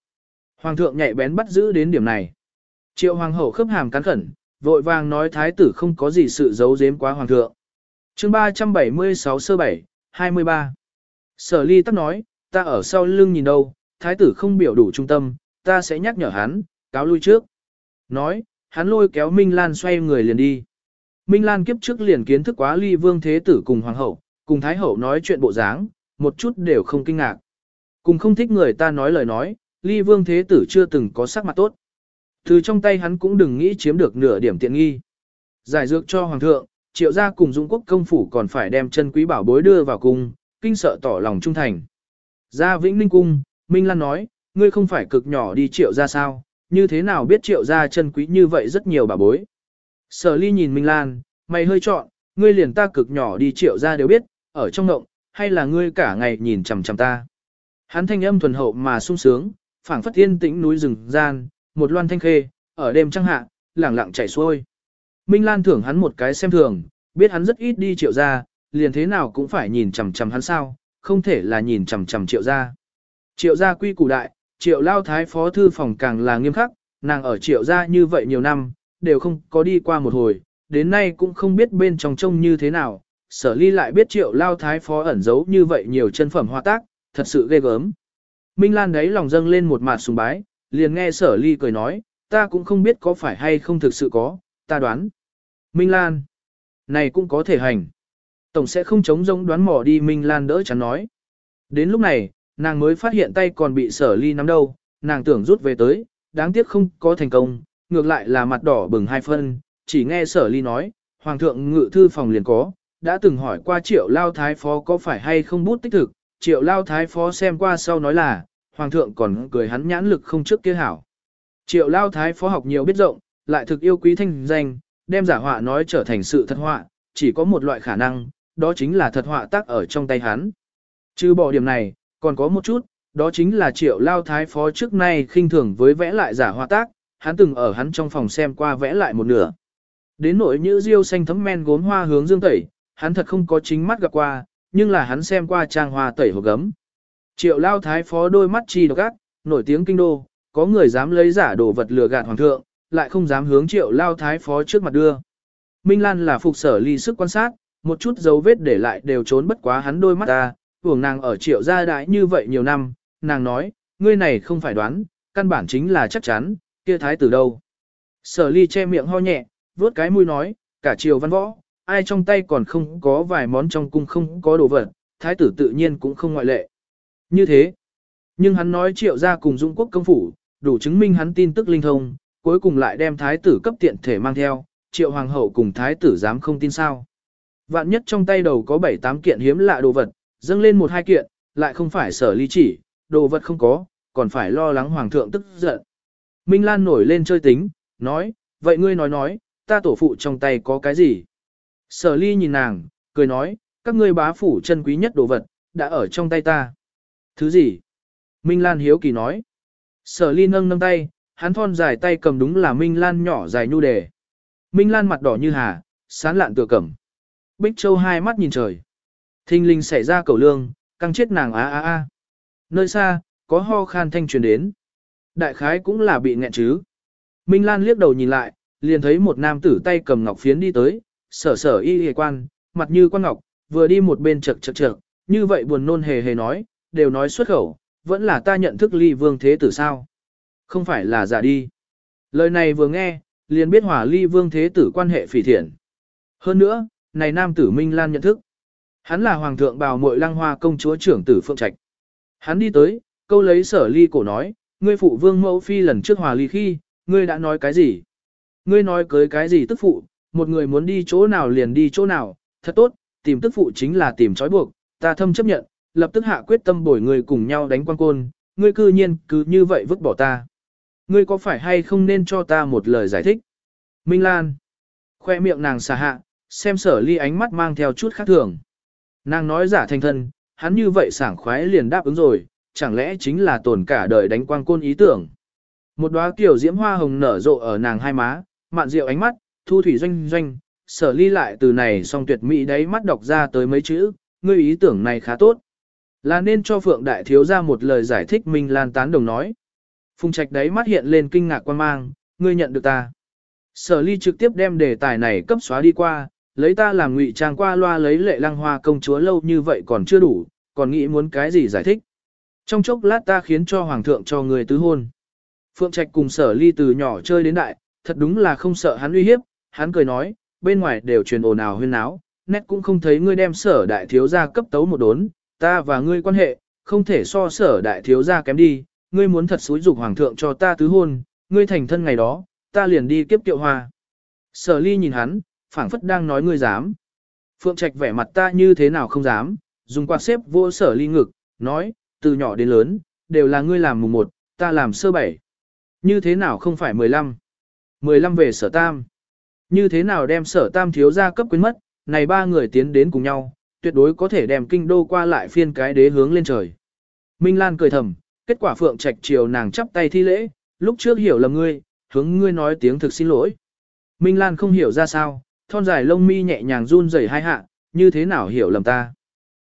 S1: Hoàng thượng nhạy bén bắt giữ đến điểm này. Triệu hoàng hậu khớp hàm cắn khẩn, vội vàng nói thái tử không có gì sự giấu giếm quá hoàng thượng. chương 376 sơ 7, 23. Sở ly tắc nói, ta ở sau lưng nhìn đâu, thái tử không biểu đủ trung tâm, ta sẽ nhắc nhở hắn, cáo lui trước. Nói, hắn lôi kéo Minh Lan xoay người liền đi. Minh Lan kiếp trước liền kiến thức quá ly vương thế tử cùng hoàng hậu, cùng Thái Hậu nói chuyện bộ dáng, một chút đều không kinh ngạc. Cùng không thích người ta nói lời nói, ly vương thế tử chưa từng có sắc mặt tốt. Từ trong tay hắn cũng đừng nghĩ chiếm được nửa điểm tiện nghi. Giải dược cho hoàng thượng, triệu gia cùng dũng quốc công phủ còn phải đem chân quý bảo bối đưa vào cung, kinh sợ tỏ lòng trung thành. Ra vĩnh ninh cung, Minh Lan nói, ngươi không phải cực nhỏ đi triệu gia sao, như thế nào biết triệu gia chân quý như vậy rất nhiều bảo bối. Sở ly nhìn Minh Lan, mày hơi trọn, ngươi liền ta cực nhỏ đi triệu gia đều biết, ở trong ngộng, hay là ngươi cả ngày nhìn chằm chằm ta. Hắn thanh âm thuần hậu mà sung sướng, phảng phất thiên tĩnh núi rừng gian, một loan thanh khê, ở đêm trăng hạ, lẳng lặng chảy xuôi. Minh Lan thưởng hắn một cái xem thường, biết hắn rất ít đi triệu gia, liền thế nào cũng phải nhìn chằm chằm hắn sao, không thể là nhìn chằm chằm triệu gia. Triệu gia quy củ đại, triệu lao thái phó thư phòng càng là nghiêm khắc, nàng ở triệu gia như vậy nhiều năm, đều không có đi qua một hồi, đến nay cũng không biết bên trong trông như thế nào, sở ly lại biết triệu lao thái phó ẩn giấu như vậy nhiều chân phẩm hoa tác, thật sự ghê gớm. Minh Lan đấy lòng dâng lên một mặt sùng bái, liền nghe sở ly cười nói, ta cũng không biết có phải hay không thực sự có, ta đoán. Minh Lan, này cũng có thể hành. Tổng sẽ không chống giống đoán mò đi Minh Lan đỡ chắn nói. Đến lúc này, nàng mới phát hiện tay còn bị sở ly nắm đâu, nàng tưởng rút về tới, đáng tiếc không có thành công, ngược lại là mặt đỏ bừng hai phân, chỉ nghe sở ly nói, Hoàng thượng ngự thư phòng liền có, đã từng hỏi qua triệu lao thái phó có phải hay không bút tích thực, triệu lao thái phó xem qua sau nói là, Hoàng thượng còn cười hắn nhãn lực không trước kia hảo. Triệu lao thái phó học nhiều biết rộng, lại thực yêu quý thanh danh, đem giả họa nói trở thành sự thật họa, chỉ có một loại khả năng, đó chính là thật họa tác ở trong tay hắn. Trừ bỏ điểm này, còn có một chút, đó chính là triệu lao thái phó trước nay khinh thường với vẽ lại giả họa tác, hắn từng ở hắn trong phòng xem qua vẽ lại một nửa. Đến nỗi như diêu xanh thấm men gốm hoa hướng dương tẩy, hắn thật không có chính mắt gặp qua, nhưng là hắn xem qua trang hoa tẩy hồ gấm. Triệu lao thái phó đôi mắt chi độc ác, nổi tiếng kinh đô, có người dám lấy giả đồ vật lừa gạt hoàng thượng, lại không dám hướng triệu lao thái phó trước mặt đưa. Minh Lan là phục sở ly sức quan sát, một chút dấu vết để lại đều trốn bất quá hắn đôi mắt ta, hưởng nàng ở triệu gia đại như vậy nhiều năm, nàng nói, ngươi này không phải đoán, căn bản chính là chắc chắn, kia thái tử đâu. Sở ly che miệng ho nhẹ, vuốt cái mũi nói, cả triều văn võ, ai trong tay còn không có vài món trong cung không có đồ vật, thái tử tự nhiên cũng không ngoại lệ. Như thế, nhưng hắn nói triệu gia cùng dũng quốc công phủ, đủ chứng minh hắn tin tức linh thông, cuối cùng lại đem thái tử cấp tiện thể mang theo, triệu hoàng hậu cùng thái tử dám không tin sao. Vạn nhất trong tay đầu có 7-8 kiện hiếm lạ đồ vật, dâng lên một hai kiện, lại không phải sở ly chỉ, đồ vật không có, còn phải lo lắng hoàng thượng tức giận. Minh Lan nổi lên chơi tính, nói, vậy ngươi nói nói, ta tổ phụ trong tay có cái gì? Sở ly nhìn nàng, cười nói, các ngươi bá phủ chân quý nhất đồ vật, đã ở trong tay ta. Thứ gì? Minh Lan hiếu kỳ nói. Sở ly nâng nâng tay, hắn thon dài tay cầm đúng là Minh Lan nhỏ dài nhu đề. Minh Lan mặt đỏ như hà, sán lạn tựa cẩm. Bích Châu hai mắt nhìn trời. Thinh linh xảy ra cầu lương, căng chết nàng á á á. Nơi xa, có ho khan thanh truyền đến. Đại khái cũng là bị nghẹn chứ. Minh Lan liếc đầu nhìn lại, liền thấy một nam tử tay cầm ngọc phiến đi tới, sở sở y hề quan, mặt như quan ngọc, vừa đi một bên chật chật chật, như vậy buồn nôn hề hề nói, đều nói xuất khẩu, vẫn là ta nhận thức ly vương thế tử sao. Không phải là giả đi. Lời này vừa nghe, liền biết hỏa ly vương thế tử quan hệ phỉ thiện. Hơn nữa, này nam tử Minh Lan nhận thức. Hắn là hoàng thượng bào muội lăng hoa công chúa trưởng tử Phượng Trạch. Hắn đi tới, câu lấy sở ly cổ nói, ngươi phụ vương mẫu phi lần trước hòa ly khi, ngươi đã nói cái gì? Ngươi nói cưới cái gì tức phụ, một người muốn đi chỗ nào liền đi chỗ nào, thật tốt, tìm tức phụ chính là tìm trói buộc, ta thâm chấp nhận, lập tức hạ quyết tâm bồi người cùng nhau đánh quan côn, ngươi cư nhiên cứ như vậy vứt bỏ ta. Ngươi có phải hay không nên cho ta một lời giải thích? Minh Lan. Khoe miệng nàng xà hạ, xem sở ly ánh mắt mang theo chút khác thường. Nàng nói giả thành thân, hắn như vậy sảng khoái liền đáp ứng rồi, chẳng lẽ chính là tồn cả đời đánh quang côn ý tưởng. Một đóa kiểu diễm hoa hồng nở rộ ở nàng hai má, mạn rượu ánh mắt, thu thủy doanh doanh, sở ly lại từ này song tuyệt mỹ đấy mắt đọc ra tới mấy chữ, ngươi ý tưởng này khá tốt. Là nên cho Phượng Đại Thiếu ra một lời giải thích Minh Lan tán đồng nói. Phùng Trạch đấy mắt hiện lên kinh ngạc quan mang, ngươi nhận được ta. Sở ly trực tiếp đem đề tài này cấp xóa đi qua, lấy ta làm ngụy trang qua loa lấy lệ lăng hoa công chúa lâu như vậy còn chưa đủ, còn nghĩ muốn cái gì giải thích. Trong chốc lát ta khiến cho hoàng thượng cho người tứ hôn. Phượng Trạch cùng sở ly từ nhỏ chơi đến đại, thật đúng là không sợ hắn uy hiếp, hắn cười nói, bên ngoài đều truyền ồn ào huyên náo, nét cũng không thấy ngươi đem sở đại thiếu gia cấp tấu một đốn, ta và ngươi quan hệ, không thể so sở đại thiếu gia kém đi, ngươi muốn thật xúi dục hoàng thượng cho ta tứ hôn, ngươi thành thân ngày đó, ta liền đi kiếp kiệu hoa. Sở ly nhìn hắn, phảng phất đang nói ngươi dám. Phượng Trạch vẻ mặt ta như thế nào không dám, dùng quạt xếp vô sở ly ngực, nói, từ nhỏ đến lớn, đều là ngươi làm mùng một, ta làm sơ bảy. Như thế nào không phải mười lăm? Mười lăm về sở tam. Như thế nào đem sở tam thiếu gia cấp quyến mất, này ba người tiến đến cùng nhau, tuyệt đối có thể đem kinh đô qua lại phiên cái đế hướng lên trời. Minh Lan cười thầm, kết quả Phượng Trạch chiều nàng chắp tay thi lễ, lúc trước hiểu lầm ngươi, hướng ngươi nói tiếng thực xin lỗi. Minh Lan không hiểu ra sao, thon dài lông mi nhẹ nhàng run rẩy hai hạ, như thế nào hiểu lầm ta.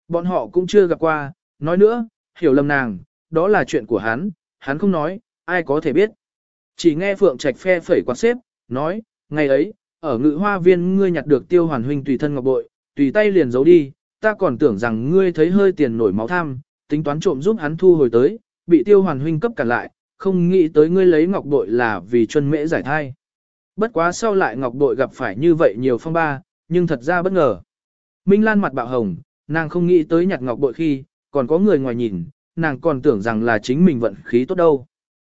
S1: Bọn họ cũng chưa gặp qua, nói nữa, hiểu lầm nàng, đó là chuyện của hắn, hắn không nói, ai có thể biết. Chỉ nghe Phượng Trạch phe phẩy quạt xếp, nói, ngày ấy, ở ngự hoa viên ngươi nhặt được tiêu hoàn huynh tùy thân ngọc bội, tùy tay liền giấu đi, ta còn tưởng rằng ngươi thấy hơi tiền nổi máu tham, tính toán trộm giúp hắn thu hồi tới, bị tiêu hoàn huynh cấp cản lại, không nghĩ tới ngươi lấy ngọc bội là vì chuân mễ giải thai. Bất quá sau lại ngọc bội gặp phải như vậy nhiều phong ba, nhưng thật ra bất ngờ. Minh Lan mặt bạo hồng, nàng không nghĩ tới nhặt ngọc bội khi, còn có người ngoài nhìn, nàng còn tưởng rằng là chính mình vận khí tốt đâu.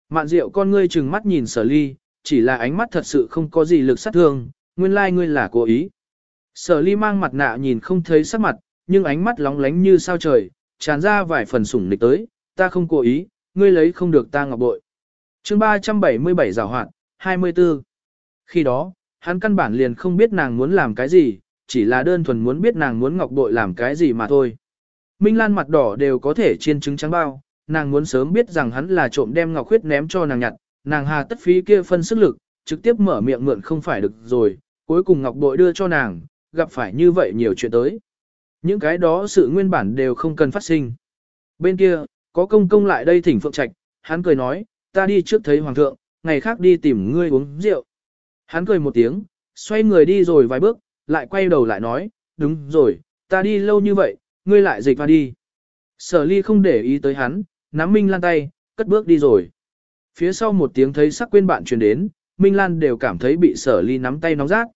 S1: Mạn Diệu con ngươi trừng mắt nhìn Sở Ly, chỉ là ánh mắt thật sự không có gì lực sát thương, nguyên lai like ngươi là cố ý. Sở Ly mang mặt nạ nhìn không thấy sắc mặt, nhưng ánh mắt lóng lánh như sao trời, tràn ra vài phần sủng nịch tới, ta không cố ý, ngươi lấy không được ta ngọc bội. chương 377 giảo hoạt, 24. Khi đó, hắn căn bản liền không biết nàng muốn làm cái gì, chỉ là đơn thuần muốn biết nàng muốn ngọc bội làm cái gì mà thôi. Minh Lan mặt đỏ đều có thể chiên trứng trắng bao, nàng muốn sớm biết rằng hắn là trộm đem ngọc khuyết ném cho nàng nhặt, nàng hà tất phí kia phân sức lực, trực tiếp mở miệng mượn không phải được rồi, cuối cùng ngọc bội đưa cho nàng, gặp phải như vậy nhiều chuyện tới. Những cái đó sự nguyên bản đều không cần phát sinh. Bên kia, có công công lại đây thỉnh phượng trạch, hắn cười nói, ta đi trước thấy hoàng thượng, ngày khác đi tìm ngươi uống rượu. Hắn cười một tiếng, xoay người đi rồi vài bước, lại quay đầu lại nói, đúng rồi, ta đi lâu như vậy, ngươi lại dịch và đi. Sở ly không để ý tới hắn, nắm Minh Lan tay, cất bước đi rồi. Phía sau một tiếng thấy sắc quên bạn truyền đến, Minh Lan đều cảm thấy bị sở ly nắm tay nóng rát.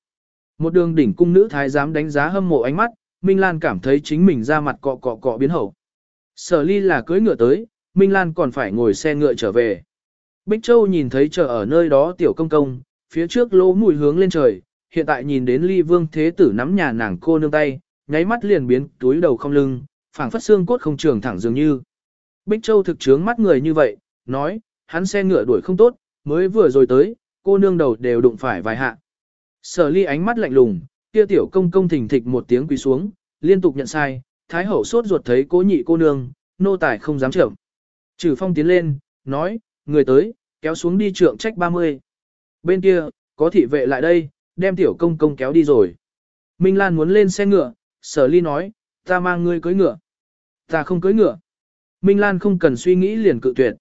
S1: Một đường đỉnh cung nữ thái giám đánh giá hâm mộ ánh mắt, Minh Lan cảm thấy chính mình ra mặt cọ cọ cọ biến hậu. Sở ly là cưới ngựa tới, Minh Lan còn phải ngồi xe ngựa trở về. Bích Châu nhìn thấy chờ ở nơi đó tiểu công công, phía trước lỗ mùi hướng lên trời, hiện tại nhìn đến ly vương thế tử nắm nhà nàng cô nương tay, nháy mắt liền biến túi đầu không lưng, phảng phất xương cốt không trường thẳng dường như. Bích Châu thực chướng mắt người như vậy, nói, hắn xe ngựa đuổi không tốt, mới vừa rồi tới, cô nương đầu đều đụng phải vài hạ. Sở ly ánh mắt lạnh lùng, kia tiểu công công thình thịch một tiếng quỳ xuống, liên tục nhận sai, thái hậu sốt ruột thấy cố nhị cô nương, nô tài không dám chậm. Trừ phong tiến lên, nói, người tới, kéo xuống đi trượng trách 30. Bên kia, có thị vệ lại đây, đem tiểu công công kéo đi rồi. Minh Lan muốn lên xe ngựa, sở ly nói, ta mang ngươi cưới ngựa. Ta không cưới ngựa. Minh Lan không cần suy nghĩ liền cự tuyệt.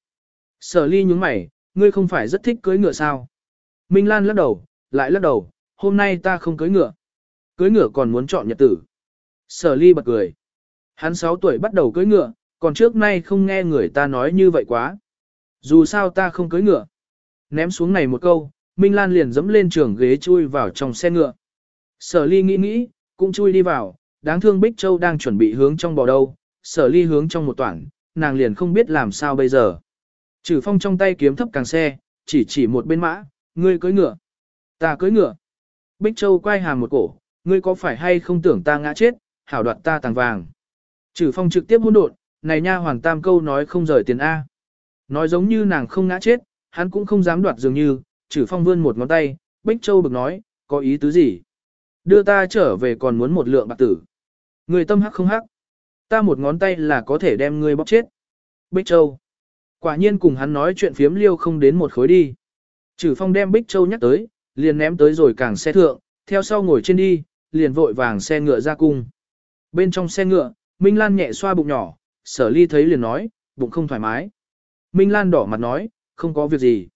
S1: Sở ly nhúng mày, ngươi không phải rất thích cưới ngựa sao? Minh Lan lắc đầu, lại lắc đầu, hôm nay ta không cưới ngựa. Cưới ngựa còn muốn chọn nhật tử. Sở ly bật cười. Hắn 6 tuổi bắt đầu cưới ngựa, còn trước nay không nghe người ta nói như vậy quá. Dù sao ta không cưới ngựa. Ném xuống này một câu, Minh Lan liền dẫm lên trường ghế chui vào trong xe ngựa. Sở ly nghĩ nghĩ, cũng chui đi vào, đáng thương Bích Châu đang chuẩn bị hướng trong bò đâu, sở ly hướng trong một toảng, nàng liền không biết làm sao bây giờ. Trừ phong trong tay kiếm thấp càng xe, chỉ chỉ một bên mã, ngươi cưỡi ngựa. Ta cưỡi ngựa. Bích Châu quay hàm một cổ, ngươi có phải hay không tưởng ta ngã chết, hảo đoạt ta tàng vàng. Trừ phong trực tiếp hôn đột, này nha hoàng tam câu nói không rời tiền A. Nói giống như nàng không ngã chết, hắn cũng không dám đoạt dường như, trừ phong vươn một ngón tay, Bích Châu bực nói, có ý tứ gì? Đưa ta trở về còn muốn một lượng bạc tử. Người tâm hắc không hắc. Ta một ngón tay là có thể đem ngươi bóc chết. Bích Châu. Quả nhiên cùng hắn nói chuyện phiếm liêu không đến một khối đi. Trừ phong đem Bích Châu nhắc tới, liền ném tới rồi càng xe thượng, theo sau ngồi trên đi, liền vội vàng xe ngựa ra cung. Bên trong xe ngựa, Minh Lan nhẹ xoa bụng nhỏ, sở ly thấy liền nói, bụng không thoải mái. Minh Lan đỏ mặt nói, không có việc gì.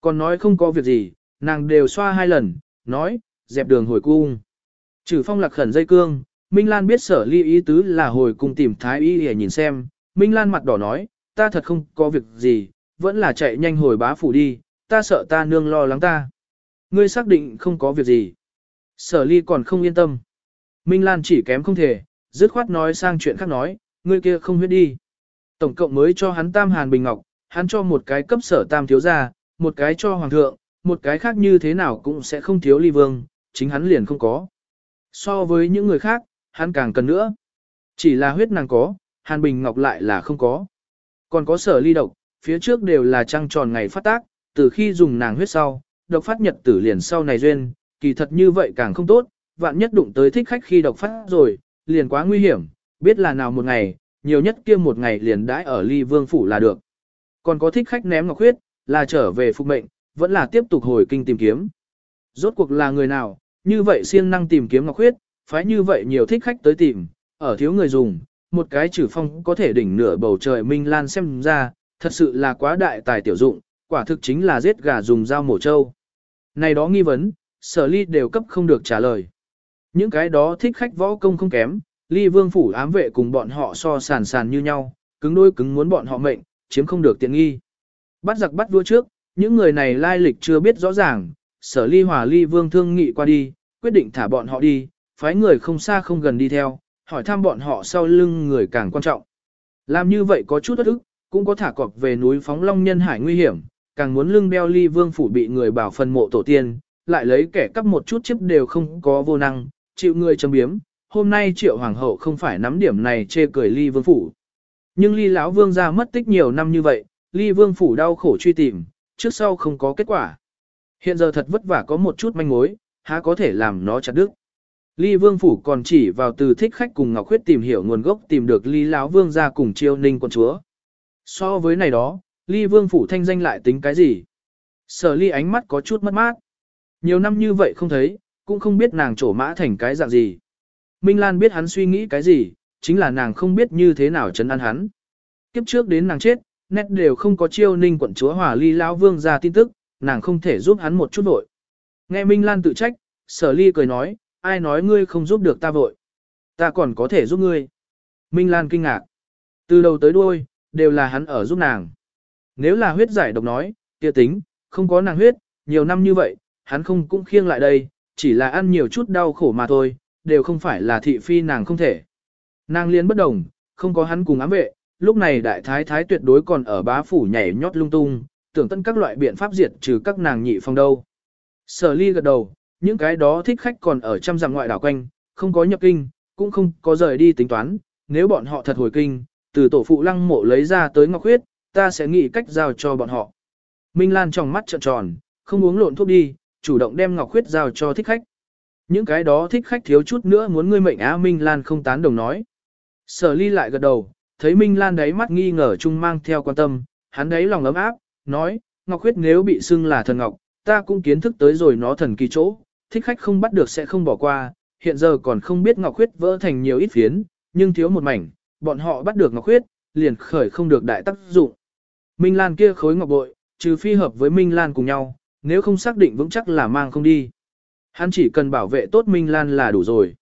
S1: Còn nói không có việc gì, nàng đều xoa hai lần, nói, dẹp đường hồi cung. Trừ phong lạc khẩn dây cương, Minh Lan biết sở ly ý tứ là hồi cung tìm thái y để nhìn xem. Minh Lan mặt đỏ nói, ta thật không có việc gì, vẫn là chạy nhanh hồi bá phủ đi, ta sợ ta nương lo lắng ta. Ngươi xác định không có việc gì. Sở ly còn không yên tâm. Minh Lan chỉ kém không thể, dứt khoát nói sang chuyện khác nói, ngươi kia không huyết đi. Tổng cộng mới cho hắn tam hàn bình ngọc, hắn cho một cái cấp sở tam thiếu gia, một cái cho hoàng thượng, một cái khác như thế nào cũng sẽ không thiếu ly vương, chính hắn liền không có. So với những người khác, hắn càng cần nữa. Chỉ là huyết nàng có, hàn bình ngọc lại là không có. Còn có sở ly độc, phía trước đều là trăng tròn ngày phát tác, từ khi dùng nàng huyết sau, độc phát nhật tử liền sau này duyên, kỳ thật như vậy càng không tốt, vạn nhất đụng tới thích khách khi độc phát rồi, liền quá nguy hiểm, biết là nào một ngày, nhiều nhất kia một ngày liền đãi ở ly vương phủ là được. Còn có thích khách ném ngọc huyết, là trở về phục mệnh, vẫn là tiếp tục hồi kinh tìm kiếm. Rốt cuộc là người nào, như vậy siêng năng tìm kiếm ngọc huyết, phái như vậy nhiều thích khách tới tìm, ở thiếu người dùng, một cái trừ phong có thể đỉnh nửa bầu trời minh lan xem ra, thật sự là quá đại tài tiểu dụng, quả thực chính là giết gà dùng dao mổ trâu. Này đó nghi vấn, sở ly đều cấp không được trả lời. Những cái đó thích khách võ công không kém, ly vương phủ ám vệ cùng bọn họ so sàn sàn như nhau, cứng đôi cứng muốn bọn họ mệnh, chiếm không được tiện nghi. Bắt giặc bắt vua trước, những người này lai lịch chưa biết rõ ràng, sở ly hòa ly vương thương nghị qua đi, quyết định thả bọn họ đi, phái người không xa không gần đi theo, hỏi thăm bọn họ sau lưng người càng quan trọng. Làm như vậy có chút bất ức, cũng có thả cọc về núi phóng long nhân hải nguy hiểm, càng muốn lưng đeo ly vương phủ bị người bảo phần mộ tổ tiên, lại lấy kẻ cắp một chút chiếc đều không có vô năng, chịu người châm biếm. Hôm nay triệu hoàng hậu không phải nắm điểm này chê cười ly vương phủ. Nhưng ly lão vương ra mất tích nhiều năm như vậy, ly vương phủ đau khổ truy tìm, trước sau không có kết quả. Hiện giờ thật vất vả có một chút manh mối, há có thể làm nó chặt đứt. Ly Vương phủ còn chỉ vào từ thích khách cùng Ngọc Khuyết tìm hiểu nguồn gốc tìm được Ly lão vương gia cùng Triêu Ninh quận chúa. So với này đó, Ly Vương phủ thanh danh lại tính cái gì? Sở Ly ánh mắt có chút mất mát. Nhiều năm như vậy không thấy, cũng không biết nàng trổ mã thành cái dạng gì. Minh Lan biết hắn suy nghĩ cái gì, chính là nàng không biết như thế nào chấn an hắn. Kiếp trước đến nàng chết, nét đều không có Triêu ninh quận chúa hòa ly lão vương gia tin tức, nàng không thể giúp hắn một chút vội. Nghe Minh Lan tự trách, sở ly cười nói, ai nói ngươi không giúp được ta vội. Ta còn có thể giúp ngươi. Minh Lan kinh ngạc. Từ đầu tới đuôi, đều là hắn ở giúp nàng. Nếu là huyết giải độc nói, kia tính, không có nàng huyết, nhiều năm như vậy, hắn không cũng khiêng lại đây, chỉ là ăn nhiều chút đau khổ mà thôi, đều không phải là thị phi nàng không thể. Nàng liên bất đồng, không có hắn cùng ám vệ, lúc này đại thái thái tuyệt đối còn ở bá phủ nhảy nhót lung tung, tưởng tân các loại biện pháp diệt trừ các nàng nhị phong đâu. Sở ly gật đầu, những cái đó thích khách còn ở trăm dặm ngoại đảo quanh, không có nhập kinh, cũng không có rời đi tính toán, nếu bọn họ thật hồi kinh, từ tổ phụ lăng mộ lấy ra tới ngọc huyết, ta sẽ nghĩ cách giao cho bọn họ. Minh Lan trong mắt trợn tròn, không uống lộn thuốc đi, chủ động đem ngọc huyết giao cho thích khách. Những cái đó thích khách thiếu chút nữa muốn ngươi mệnh á Minh Lan không tán đồng nói. Sở ly lại gật đầu, thấy Minh Lan đấy mắt nghi ngờ chung mang theo quan tâm, hắn đáy lòng ấm áp, nói, Ngọc Huyết nếu bị xưng là thần Ngọc, ta cũng kiến thức tới rồi nó thần kỳ chỗ, thích khách không bắt được sẽ không bỏ qua, hiện giờ còn không biết Ngọc Khuyết vỡ thành nhiều ít phiến, nhưng thiếu một mảnh, bọn họ bắt được Ngọc Khuyết, liền khởi không được đại tác dụng. Minh Lan kia khối ngọc bội, trừ phi hợp với Minh Lan cùng nhau, nếu không xác định vững chắc là mang không đi. Hắn chỉ cần bảo vệ tốt Minh Lan là đủ rồi.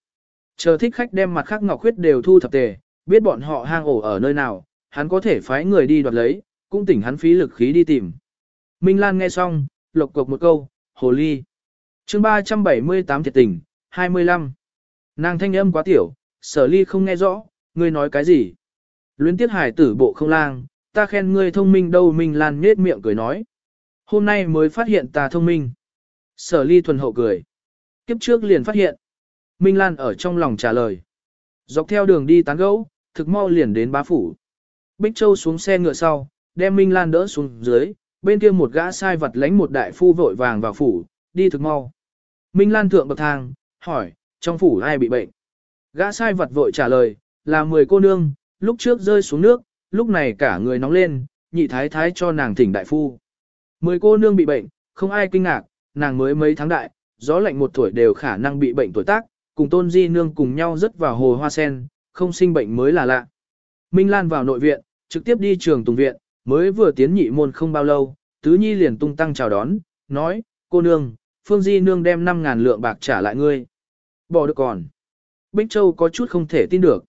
S1: Chờ thích khách đem mặt khác Ngọc khuyết đều thu thập tề, biết bọn họ hang ổ ở nơi nào, hắn có thể phái người đi đoạt lấy, cũng tỉnh hắn phí lực khí đi tìm. Minh Lan nghe xong, lộc cộc một câu, hồ ly chương 378 thiệt tình, 25. Nàng thanh âm quá tiểu, sở ly không nghe rõ, ngươi nói cái gì. Luyến tiết hải tử bộ không lang, ta khen ngươi thông minh đâu Minh Lan nhết miệng cười nói. Hôm nay mới phát hiện ta thông minh. Sở ly thuần hậu cười. Kiếp trước liền phát hiện. Minh Lan ở trong lòng trả lời. Dọc theo đường đi tán gẫu, thực mau liền đến bá phủ. Bích Châu xuống xe ngựa sau, đem Minh Lan đỡ xuống dưới, bên kia một gã sai vật lánh một đại phu vội vàng vào phủ, đi thực mau. Minh Lan thượng bậc thang, hỏi, trong phủ ai bị bệnh? Gã sai vật vội trả lời, là 10 cô nương, lúc trước rơi xuống nước, lúc này cả người nóng lên, nhị thái thái cho nàng thỉnh đại phu. 10 cô nương bị bệnh, không ai kinh ngạc, nàng mới mấy tháng đại, gió lạnh một tuổi đều khả năng bị bệnh tuổi tác, cùng tôn di nương cùng nhau rớt vào hồ hoa sen, không sinh bệnh mới là lạ. Minh Lan vào nội viện, trực tiếp đi trường tùng viện, mới vừa tiến nhị môn không bao lâu, tứ nhi liền tung tăng chào đón, nói, cô nương, phương di nương đem 5.000 lượng bạc trả lại ngươi. Bỏ được còn. Bích Châu có chút không thể tin được.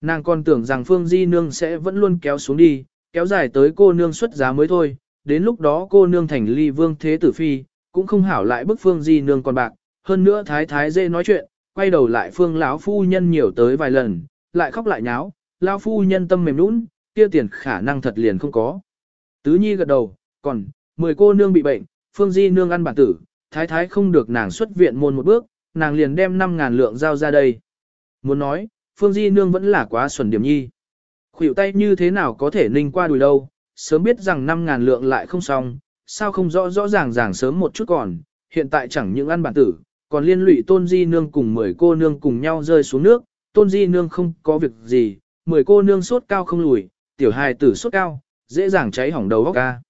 S1: Nàng còn tưởng rằng phương di nương sẽ vẫn luôn kéo xuống đi, kéo dài tới cô nương xuất giá mới thôi, đến lúc đó cô nương thành ly vương thế tử phi, cũng không hảo lại bức phương di nương còn bạc, hơn nữa thái thái dê nói chuyện, quay đầu lại phương lão phu nhân nhiều tới vài lần, lại khóc lại nháo, lão phu nhân tâm mềm nũng, kia tiền khả năng thật liền không có. Tứ nhi gật đầu, còn, mười cô nương bị bệnh, phương di nương ăn bản tử, thái thái không được nàng xuất viện môn một bước, nàng liền đem 5.000 lượng giao ra đây. Muốn nói, phương di nương vẫn là quá xuẩn điểm nhi. Khủy tay như thế nào có thể ninh qua đùi đâu, sớm biết rằng 5.000 lượng lại không xong, sao không rõ rõ ràng ràng sớm một chút còn, hiện tại chẳng những ăn bản tử, còn liên lụy tôn di nương cùng 10 cô nương cùng nhau rơi xuống nước, tôn di nương không có việc gì, 10 cô nương sốt cao không lùi, tiểu hài tử sốt cao, dễ dàng cháy hỏng đầu óc ca.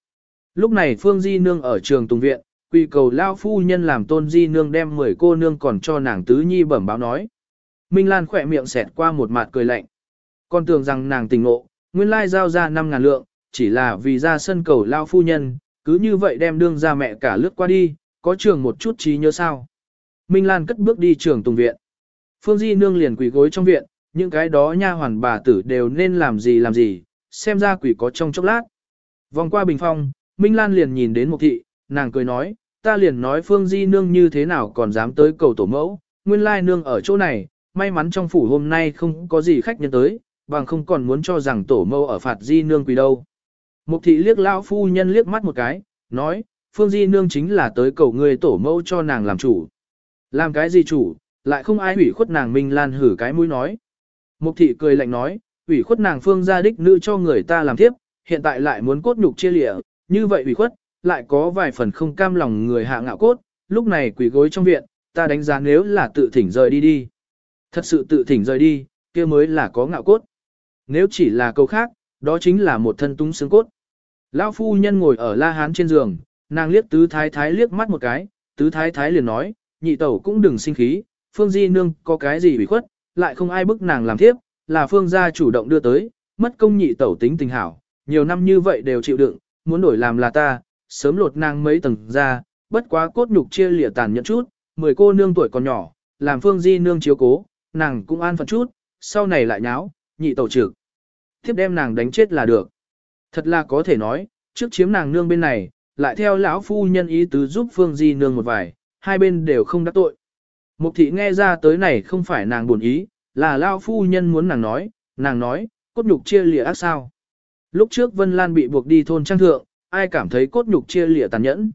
S1: Lúc này Phương Di Nương ở trường Tùng Viện, quy cầu Lao Phu Nhân làm tôn Di Nương đem 10 cô nương còn cho nàng tứ nhi bẩm báo nói. Minh Lan khỏe miệng xẹt qua một mặt cười lạnh. Con tưởng rằng nàng tình ngộ, nguyên lai giao ra 5 ngàn lượng, chỉ là vì ra sân cầu Lao Phu Nhân, cứ như vậy đem đương ra mẹ cả lướt qua đi, có trường một chút trí nhớ sao. Minh Lan cất bước đi trường Tùng Viện. Phương Di Nương liền quỳ gối trong viện, những cái đó nha hoàn bà tử đều nên làm gì làm gì, xem ra quỷ có trong chốc lát. Vòng qua bình phong, Minh Lan liền nhìn đến một thị, nàng cười nói, ta liền nói Phương Di Nương như thế nào còn dám tới cầu tổ mẫu, nguyên lai nương ở chỗ này, may mắn trong phủ hôm nay không có gì khách nhân tới, bằng không còn muốn cho rằng tổ mẫu ở phạt Di Nương quỳ đâu. Mục thị liếc lão phu nhân liếc mắt một cái, nói, Phương Di Nương chính là tới cầu người tổ mẫu cho nàng làm chủ. Làm cái gì chủ, lại không ai hủy khuất nàng Minh Lan hử cái mũi nói. Mục thị cười lạnh nói, ủy khuất nàng phương gia đích nữ cho người ta làm tiếp, hiện tại lại muốn cốt nhục chia lịa, như vậy ủy khuất, lại có vài phần không cam lòng người hạ ngạo cốt, lúc này quỳ gối trong viện, ta đánh giá nếu là tự thỉnh rời đi đi. Thật sự tự thỉnh rời đi, kia mới là có ngạo cốt. Nếu chỉ là câu khác, đó chính là một thân túng xương cốt. Lão phu nhân ngồi ở la hán trên giường, nàng liếc tứ thái thái liếc mắt một cái, tứ thái thái liền nói, nhị tẩu cũng đừng sinh khí, phương di nương có cái gì bị khuất, lại không ai bức nàng làm thiếp, là phương gia chủ động đưa tới, mất công nhị tẩu tính tình hảo, nhiều năm như vậy đều chịu đựng, muốn đổi làm là ta, sớm lột nàng mấy tầng ra, bất quá cốt nhục chia lịa tàn nhẫn chút, mười cô nương tuổi còn nhỏ, làm phương di nương chiếu cố, nàng cũng an phận chút, sau này lại nháo, nhị tẩu trực. Tiếp đem nàng đánh chết là được. Thật là có thể nói, trước chiếm nàng nương bên này, lại theo lão phu nhân ý tứ giúp phương di nương một vài, hai bên đều không đắc tội. Mục thị nghe ra tới này không phải nàng buồn ý, là lão phu nhân muốn nàng nói, nàng nói, cốt nhục chia lìa ác sao. Lúc trước Vân Lan bị buộc đi thôn trang thượng, ai cảm thấy cốt nhục chia lịa tàn nhẫn.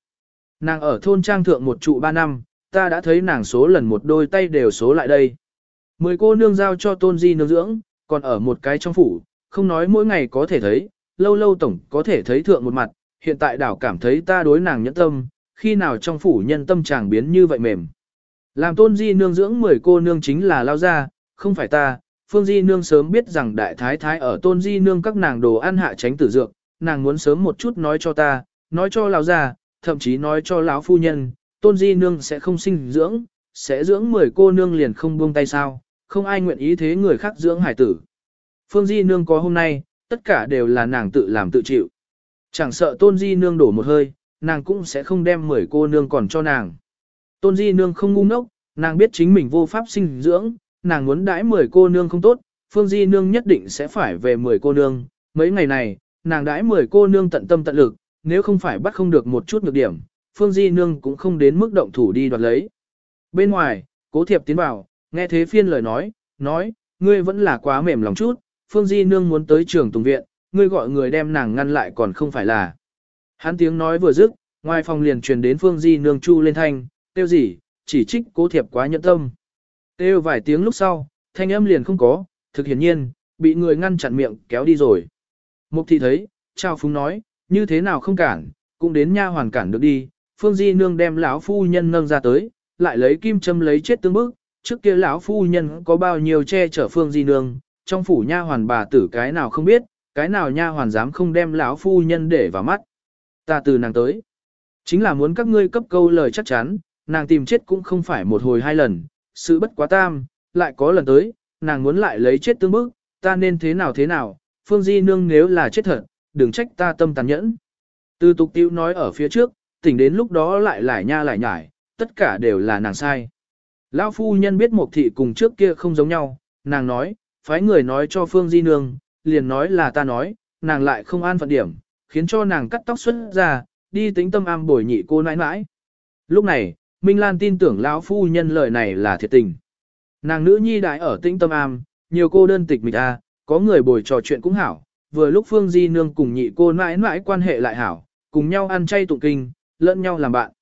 S1: Nàng ở thôn trang thượng một trụ ba năm, ta đã thấy nàng số lần một đôi tay đều số lại đây. Mười cô nương giao cho tôn di nương dưỡng, còn ở một cái trong phủ, không nói mỗi ngày có thể thấy, lâu lâu tổng có thể thấy thượng một mặt, hiện tại đảo cảm thấy ta đối nàng nhẫn tâm, khi nào trong phủ nhân tâm chàng biến như vậy mềm. Làm tôn di nương dưỡng mười cô nương chính là lao ra, không phải ta, phương di nương sớm biết rằng đại thái thái ở tôn di nương các nàng đồ ăn hạ tránh tử dược, nàng muốn sớm một chút nói cho ta, nói cho lão già, thậm chí nói cho lão phu nhân, tôn di nương sẽ không sinh dưỡng, sẽ dưỡng mười cô nương liền không buông tay sao, không ai nguyện ý thế người khác dưỡng hải tử. Phương di nương có hôm nay, tất cả đều là nàng tự làm tự chịu. Chẳng sợ tôn di nương đổ một hơi, nàng cũng sẽ không đem mười cô nương còn cho nàng. Tôn Di Nương không ngu ngốc, nàng biết chính mình vô pháp sinh dưỡng, nàng muốn đãi 10 cô nương không tốt, Phương Di Nương nhất định sẽ phải về 10 cô nương. Mấy ngày này, nàng đãi 10 cô nương tận tâm tận lực, nếu không phải bắt không được một chút nhược điểm, Phương Di Nương cũng không đến mức động thủ đi đoạt lấy. Bên ngoài, cố thiệp tiến vào, nghe thế phiên lời nói, nói, ngươi vẫn là quá mềm lòng chút, Phương Di Nương muốn tới trường tùng viện, ngươi gọi người đem nàng ngăn lại còn không phải là. Hắn tiếng nói vừa dứt, ngoài phòng liền truyền đến Phương Di Nương chu lên thanh, tiêu gì, chỉ trích cố thiệp quá nhẫn tâm. Tiêu vài tiếng lúc sau, thanh âm liền không có, thực hiển nhiên, bị người ngăn chặn miệng kéo đi rồi. Mục thị thấy, trao phúng nói, như thế nào không cản, cũng đến nha hoàn cản được đi, phương di nương đem lão phu nhân nâng ra tới, lại lấy kim châm lấy chết tương bức, trước kia lão phu nhân có bao nhiêu che chở phương di nương, trong phủ nha hoàn bà tử cái nào không biết, cái nào nha hoàn dám không đem lão phu nhân để vào mắt. Ta từ nàng tới, chính là muốn các ngươi cấp câu lời chắc chắn, nàng tìm chết cũng không phải một hồi hai lần, sự bất quá tam, lại có lần tới, nàng muốn lại lấy chết tương bức, ta nên thế nào thế nào, Phương Di Nương nếu là chết thật, đừng trách ta tâm tàn nhẫn. Từ tục tiêu nói ở phía trước, tỉnh đến lúc đó lại lại nha lại nhải, tất cả đều là nàng sai. Lão phu nhân biết một thị cùng trước kia không giống nhau, nàng nói, phái người nói cho Phương Di Nương, liền nói là ta nói, nàng lại không an phận điểm, khiến cho nàng cắt tóc xuất ra, đi tính tâm am bồi nhị cô nãi nãi. Lúc này, Minh Lan tin tưởng lão phu nhân lời này là thiệt tình. Nàng nữ nhi đại ở tĩnh tâm am, nhiều cô đơn tịch mịch a, có người bồi trò chuyện cũng hảo, vừa lúc Phương Di Nương cùng nhị cô mãi mãi quan hệ lại hảo, cùng nhau ăn chay tụng kinh, lẫn nhau làm bạn.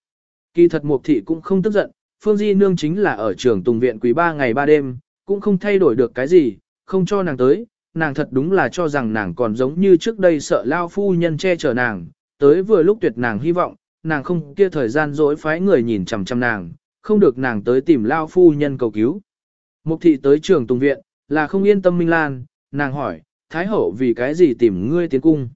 S1: Kỳ thật Mục Thị cũng không tức giận, Phương Di Nương chính là ở trường Tùng Viện quý ba ngày ba đêm, cũng không thay đổi được cái gì, không cho nàng tới, nàng thật đúng là cho rằng nàng còn giống như trước đây sợ lao phu nhân che chở nàng, tới vừa lúc tuyệt nàng hy vọng, nàng không kia thời gian dỗi phái người nhìn chằm chằm nàng, không được nàng tới tìm lao phu nhân cầu cứu. Mục thị tới trường tùng viện, là không yên tâm Minh Lan, nàng hỏi, Thái hậu vì cái gì tìm ngươi tiến cung.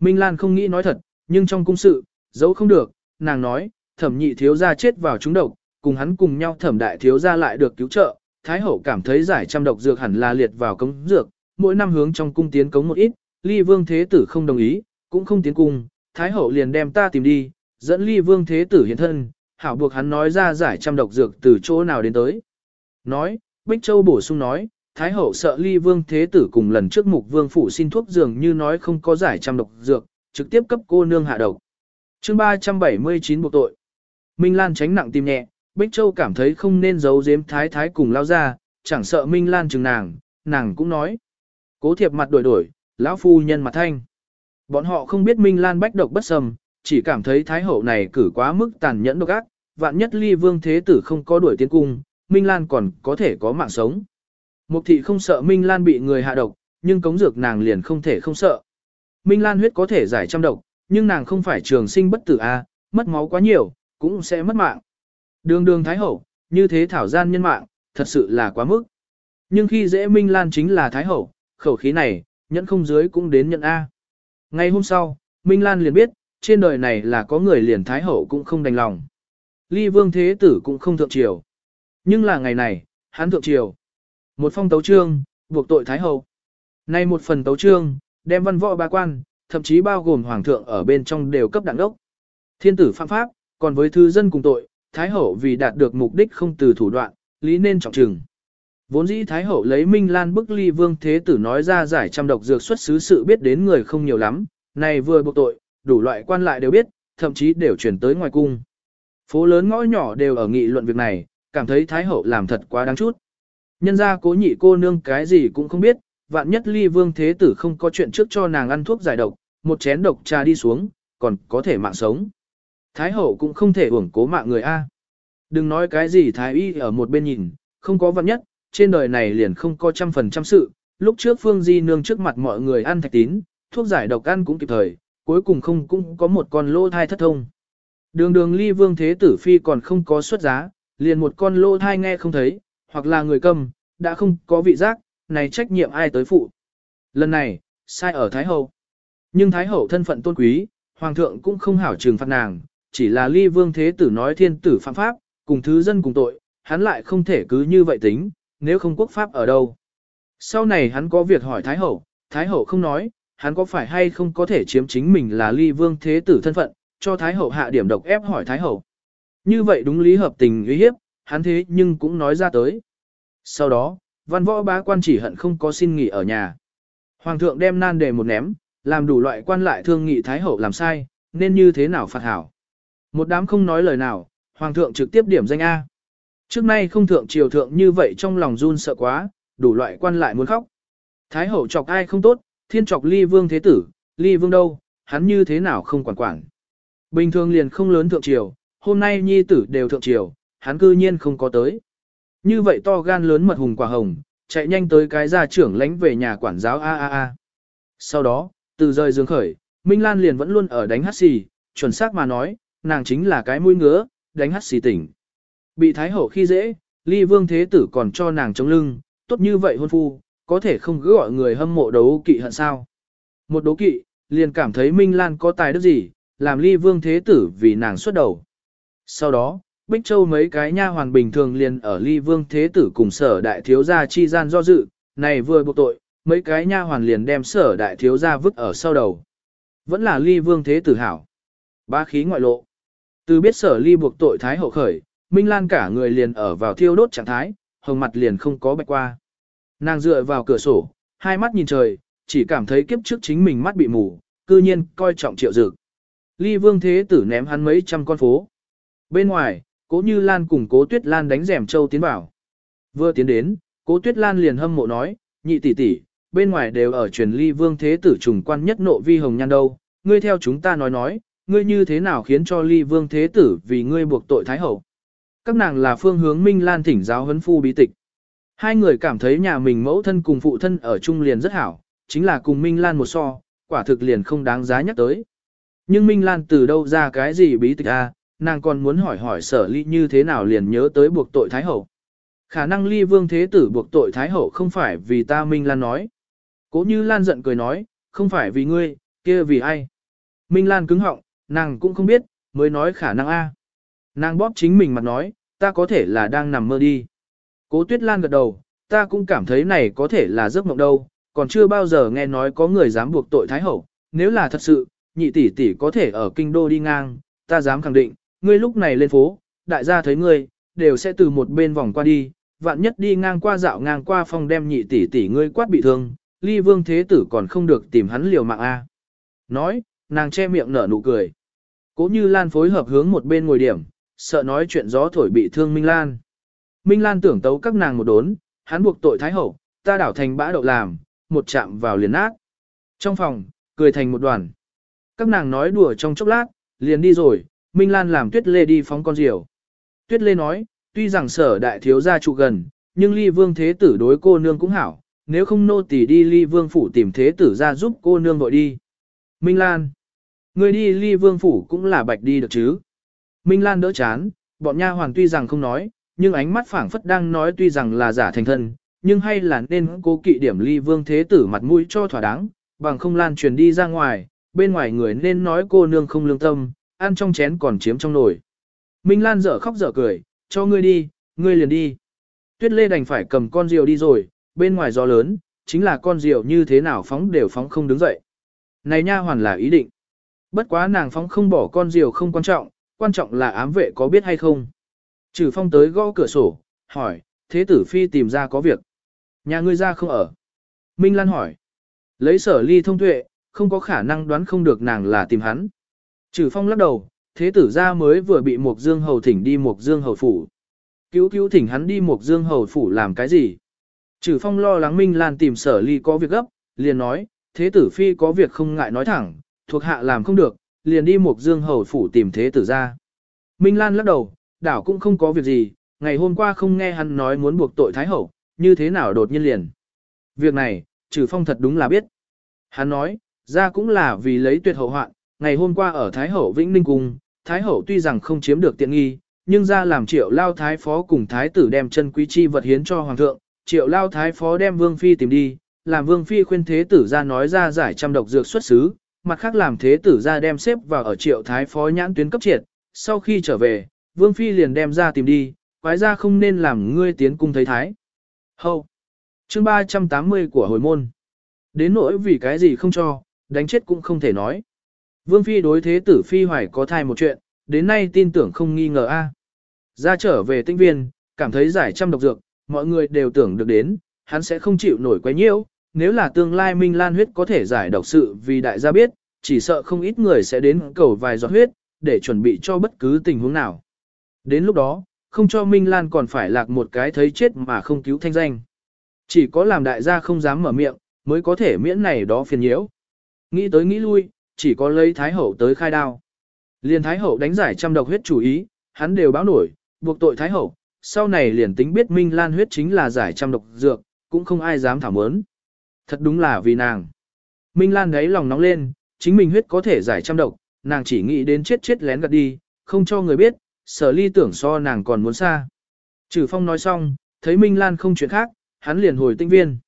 S1: Minh Lan không nghĩ nói thật, nhưng trong cung sự, giấu không được, nàng nói, thẩm nhị thiếu gia chết vào trúng độc, cùng hắn cùng nhau thẩm đại thiếu gia lại được cứu trợ, Thái hậu cảm thấy giải trăm độc dược hẳn là liệt vào cống dược, mỗi năm hướng trong cung tiến cống một ít, ly vương thế tử không đồng ý, cũng không tiến cung, Thái hậu liền đem ta tìm đi, dẫn ly vương thế tử hiện thân, hảo buộc hắn nói ra giải trăm độc dược từ chỗ nào đến tới. Nói, Bích Châu bổ sung nói, Thái hậu sợ ly vương thế tử cùng lần trước mục vương phủ xin thuốc dường như nói không có giải trăm độc dược, trực tiếp cấp cô nương hạ độc. chương 379 buộc tội. Minh Lan tránh nặng tim nhẹ, Bích Châu cảm thấy không nên giấu giếm thái thái cùng lao ra, chẳng sợ Minh Lan chừng nàng, nàng cũng nói. Cố thiệp mặt đổi đổi, lão phu nhân mặt thanh. Bọn họ không biết Minh Lan bách độc bất sầm, chỉ cảm thấy thái hậu này cử quá mức tàn nhẫn độc ác, vạn nhất ly vương thế tử không có đuổi tiến cung, Minh Lan còn có thể có mạng sống. Mục thị không sợ Minh Lan bị người hạ độc, nhưng cống dược nàng liền không thể không sợ. Minh Lan huyết có thể giải trăm độc, nhưng nàng không phải trường sinh bất tử a, mất máu quá nhiều, cũng sẽ mất mạng. Đường đường Thái Hậu, như thế thảo gian nhân mạng, thật sự là quá mức. Nhưng khi dễ Minh Lan chính là Thái Hậu, khẩu khí này, nhẫn không dưới cũng đến nhận A. Ngày hôm sau, Minh Lan liền biết, trên đời này là có người liền Thái Hậu cũng không đành lòng. Ly Vương Thế Tử cũng không thượng triều. Nhưng là ngày này, hắn thượng triều. Một phong tấu trương, buộc tội Thái Hậu. Nay một phần tấu trương, đem văn võ ba quan, thậm chí bao gồm Hoàng thượng ở bên trong đều cấp đẳng đốc. Thiên tử phạm pháp, còn với thư dân cùng tội, Thái Hậu vì đạt được mục đích không từ thủ đoạn, lý nên trọng trừng. Vốn dĩ Thái Hậu lấy Minh Lan bức ly vương thế tử nói ra giải trăm độc dược xuất xứ sự biết đến người không nhiều lắm, này vừa buộc tội, đủ loại quan lại đều biết, thậm chí đều chuyển tới ngoài cung. Phố lớn ngõ nhỏ đều ở nghị luận việc này, cảm thấy Thái Hậu làm thật quá đáng chút. Nhân ra cố nhị cô nương cái gì cũng không biết, vạn nhất ly vương thế tử không có chuyện trước cho nàng ăn thuốc giải độc, một chén độc trà đi xuống, còn có thể mạng sống. Thái hậu cũng không thể uổng cố mạng người A. Đừng nói cái gì thái y ở một bên nhìn, không có vạn nhất, trên đời này liền không có trăm phần trăm sự. Lúc trước Phương Di nương trước mặt mọi người ăn thạch tín, thuốc giải độc ăn cũng kịp thời, cuối cùng không cũng có một con lô thai thất thông. Đường đường ly vương thế tử phi còn không có xuất giá, liền một con lô thai nghe không thấy, hoặc là người cầm, đã không có vị giác, này trách nhiệm ai tới phụ. Lần này, sai ở Thái Hậu. Nhưng Thái Hậu thân phận tôn quý, Hoàng thượng cũng không hảo trừng phạt nàng, chỉ là ly vương thế tử nói thiên tử phạm pháp, cùng thứ dân cùng tội, hắn lại không thể cứ như vậy tính, nếu không quốc pháp ở đâu. Sau này hắn có việc hỏi Thái Hậu, Thái Hậu không nói, hắn có phải hay không có thể chiếm chính mình là ly vương thế tử thân phận, cho Thái Hậu hạ điểm độc ép hỏi Thái Hậu. Như vậy đúng lý hợp tình uy hiếp, hắn thế nhưng cũng nói ra tới. Sau đó, văn võ bá quan chỉ hận không có xin nghỉ ở nhà. Hoàng thượng đem nan đề một ném, làm đủ loại quan lại thương nghị Thái Hậu làm sai, nên như thế nào phạt hảo. Một đám không nói lời nào, Hoàng thượng trực tiếp điểm danh A. Trước nay không thượng triều thượng như vậy trong lòng run sợ quá, đủ loại quan lại muốn khóc. Thái hậu chọc ai không tốt, thiên chọc ly vương thế tử, ly vương đâu, hắn như thế nào không quản quản. Bình thường liền không lớn thượng triều, hôm nay nhi tử đều thượng triều, hắn cư nhiên không có tới. Như vậy to gan lớn mật hùng quả hồng, chạy nhanh tới cái gia trưởng lánh về nhà quản giáo a a a. Sau đó, từ rời giường khởi, Minh Lan liền vẫn luôn ở đánh hát xì, chuẩn xác mà nói, nàng chính là cái mũi ngứa, đánh hát xì tỉnh. Bị Thái Hậu khi dễ, ly vương thế tử còn cho nàng chống lưng, tốt như vậy hôn phu, có thể không cứ gọi người hâm mộ đấu kỵ hận sao. Một đấu kỵ, liền cảm thấy Minh Lan có tài đức gì, làm ly vương thế tử vì nàng xuất đầu. Sau đó, Bích Châu mấy cái nha hoàn bình thường liền ở ly vương thế tử cùng sở đại thiếu gia chi gian do dự, này vừa buộc tội, mấy cái nha hoàn liền đem sở đại thiếu gia vứt ở sau đầu. Vẫn là ly vương thế tử hảo. Ba khí ngoại lộ. Từ biết sở ly buộc tội thái hậu khởi, Minh Lan cả người liền ở vào thiêu đốt trạng thái, hồng mặt liền không có bạch qua. Nàng dựa vào cửa sổ, hai mắt nhìn trời, chỉ cảm thấy kiếp trước chính mình mắt bị mù, cư nhiên coi trọng triệu dực. Ly vương thế tử ném hắn mấy trăm con phố. Bên ngoài, cố như Lan cùng cố tuyết Lan đánh rèm châu tiến vào. Vừa tiến đến, cố tuyết Lan liền hâm mộ nói, nhị tỷ tỷ, bên ngoài đều ở truyền ly vương thế tử trùng quan nhất nộ vi hồng nhan đâu, ngươi theo chúng ta nói nói, ngươi như thế nào khiến cho ly vương thế tử vì ngươi buộc tội thái hậu. Các nàng là phương hướng Minh Lan thỉnh giáo huấn phu bí tịch. Hai người cảm thấy nhà mình mẫu thân cùng phụ thân ở chung liền rất hảo, chính là cùng Minh Lan một so, quả thực liền không đáng giá nhắc tới. Nhưng Minh Lan từ đâu ra cái gì bí tịch a? Nàng còn muốn hỏi hỏi sở ly như thế nào liền nhớ tới buộc tội Thái Hậu. Khả năng ly vương thế tử buộc tội Thái Hậu không phải vì ta Minh Lan nói. Cố như Lan giận cười nói, không phải vì ngươi, kia vì ai. Minh Lan cứng họng, Nàng cũng không biết, mới nói khả năng A. Nàng bóp chính mình mặt nói, ta có thể là đang nằm mơ đi. Cố tuyết lan gật đầu, ta cũng cảm thấy này có thể là giấc mộng đâu, còn chưa bao giờ nghe nói có người dám buộc tội Thái Hậu. Nếu là thật sự, nhị tỷ tỷ có thể ở kinh đô đi ngang, ta dám khẳng định, ngươi lúc này lên phố, đại gia thấy ngươi, đều sẽ từ một bên vòng qua đi, vạn nhất đi ngang qua dạo ngang qua phòng đem nhị tỷ tỷ ngươi quát bị thương, ly vương thế tử còn không được tìm hắn liều mạng a. Nói, nàng che miệng nở nụ cười. Cố như Lan phối hợp hướng một bên ngồi điểm, sợ nói chuyện gió thổi bị thương Minh Lan. Minh Lan tưởng tấu các nàng một đốn, hắn buộc tội Thái Hậu, ta đảo thành bã đậu làm, một chạm vào liền nát. Trong phòng, cười thành một đoàn. Các nàng nói đùa trong chốc lát, liền đi rồi, Minh Lan làm Tuyết Lê đi phóng con diều. Tuyết Lê nói, tuy rằng sở đại thiếu gia trụ gần, nhưng ly vương thế tử đối cô nương cũng hảo, nếu không nô tỳ đi ly vương phủ tìm thế tử ra giúp cô nương vội đi. Minh Lan, người đi ly vương phủ cũng là bạch đi được chứ. Minh Lan đỡ chán, bọn nha hoàng tuy rằng không nói, nhưng ánh mắt phảng phất đang nói tuy rằng là giả thành thân, nhưng hay là nên cố kỵ điểm ly vương thế tử mặt mũi cho thỏa đáng, bằng không lan truyền đi ra ngoài, bên ngoài người nên nói cô nương không lương tâm, ăn trong chén còn chiếm trong nồi. Minh Lan dở khóc dở cười, cho ngươi đi, ngươi liền đi. Tuyết Lê đành phải cầm con diều đi rồi, bên ngoài gió lớn, chính là con diều như thế nào phóng đều phóng không đứng dậy. Này nha hoàn là ý định. Bất quá nàng phóng không bỏ con diều không quan trọng, quan trọng là ám vệ có biết hay không. Trừ phong tới gõ cửa sổ, hỏi, thế tử phi tìm ra có việc. Nhà ngươi ra không ở. Minh Lan hỏi. Lấy sở ly thông tuệ, không có khả năng đoán không được nàng là tìm hắn. Trừ phong lắc đầu, thế tử gia mới vừa bị Mục Dương Hầu thỉnh đi Mục Dương Hầu phủ. Cứu cứu thỉnh hắn đi Mục Dương Hầu phủ làm cái gì? Trừ phong lo lắng Minh Lan tìm sở ly có việc gấp, liền nói, thế tử phi có việc không ngại nói thẳng, thuộc hạ làm không được, liền đi Mục Dương Hầu phủ tìm thế tử gia. Minh Lan lắc đầu, đảo cũng không có việc gì, ngày hôm qua không nghe hắn nói muốn buộc tội Thái Hậu, như thế nào đột nhiên liền. Việc này, trừ phong thật đúng là biết. Hắn nói, ra cũng là vì lấy tuyệt hậu hoạn, ngày hôm qua ở Thái Hậu Vĩnh Ninh Cung, Thái Hậu tuy rằng không chiếm được tiện nghi, nhưng ra làm triệu lao thái phó cùng thái tử đem chân quý chi vật hiến cho hoàng thượng, triệu lao thái phó đem vương phi tìm đi, làm vương phi khuyên thế tử ra nói ra giải trăm độc dược xuất xứ, mặt khác làm thế tử ra đem xếp vào ở triệu thái phó nhãn tuyến cấp triệt, sau khi trở về, vương phi liền đem ra tìm đi, quái ra không nên làm ngươi tiến cung thấy thái. Hậu. Chương 380 của hồi môn. Đến nỗi vì cái gì không cho, đánh chết cũng không thể nói. Vương Phi đối thế tử Phi hoài có thai một chuyện, đến nay tin tưởng không nghi ngờ a. Ra trở về tinh viên, cảm thấy giải trăm độc dược, mọi người đều tưởng được đến, hắn sẽ không chịu nổi quá nhiễu. Nếu là tương lai Minh Lan huyết có thể giải độc sự vì đại gia biết, chỉ sợ không ít người sẽ đến cầu vài giọt huyết, để chuẩn bị cho bất cứ tình huống nào. Đến lúc đó, không cho Minh Lan còn phải lạc một cái thấy chết mà không cứu thanh danh. Chỉ có làm đại gia không dám mở miệng, mới có thể miễn này đó phiền nhiễu. Nghĩ tới nghĩ lui, chỉ có lấy Thái Hậu tới khai đao. Liền Thái Hậu đánh giải trăm độc huyết chủ ý, hắn đều báo nổi, buộc tội Thái Hậu, sau này liền tính biết Minh Lan huyết chính là giải trăm độc dược, cũng không ai dám thảo mớn. Thật đúng là vì nàng. Minh Lan gáy lòng nóng lên, chính mình huyết có thể giải trăm độc, nàng chỉ nghĩ đến chết chết lén gạt đi, không cho người biết, sở ly tưởng so nàng còn muốn xa. Trừ phong nói xong, thấy Minh Lan không chuyện khác, hắn liền hồi tinh viên.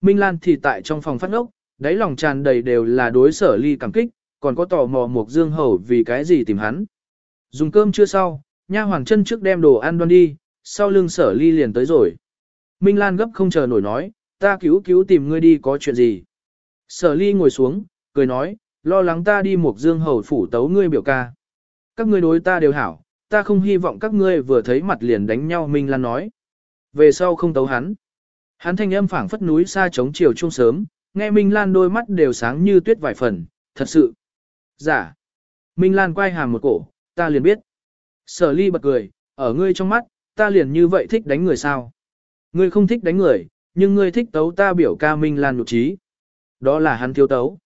S1: Minh Lan thì tại trong phòng phát ngốc, đáy lòng tràn đầy đều là đối sở ly cảm kích, còn có tò mò một dương hầu vì cái gì tìm hắn. Dùng cơm chưa sau, nha hoàng chân trước đem đồ ăn đoan đi, sau lưng sở ly liền tới rồi. Minh Lan gấp không chờ nổi nói, ta cứu cứu tìm ngươi đi có chuyện gì. Sở ly ngồi xuống, cười nói, lo lắng ta đi một dương hầu phủ tấu ngươi biểu ca. Các ngươi đối ta đều hảo, ta không hy vọng các ngươi vừa thấy mặt liền đánh nhau Minh Lan nói. Về sau không tấu hắn. Hắn thanh âm phảng phất núi xa trống chiều trung sớm, nghe Minh Lan đôi mắt đều sáng như tuyết vài phần, thật sự. Giả. Dạ. Minh Lan quay hàm một cổ, ta liền biết. Sở ly bật cười, ở ngươi trong mắt, ta liền như vậy thích đánh người sao. Ngươi không thích đánh người, nhưng ngươi thích tấu ta biểu ca Minh Lan nhục trí. Đó là hắn thiếu tấu.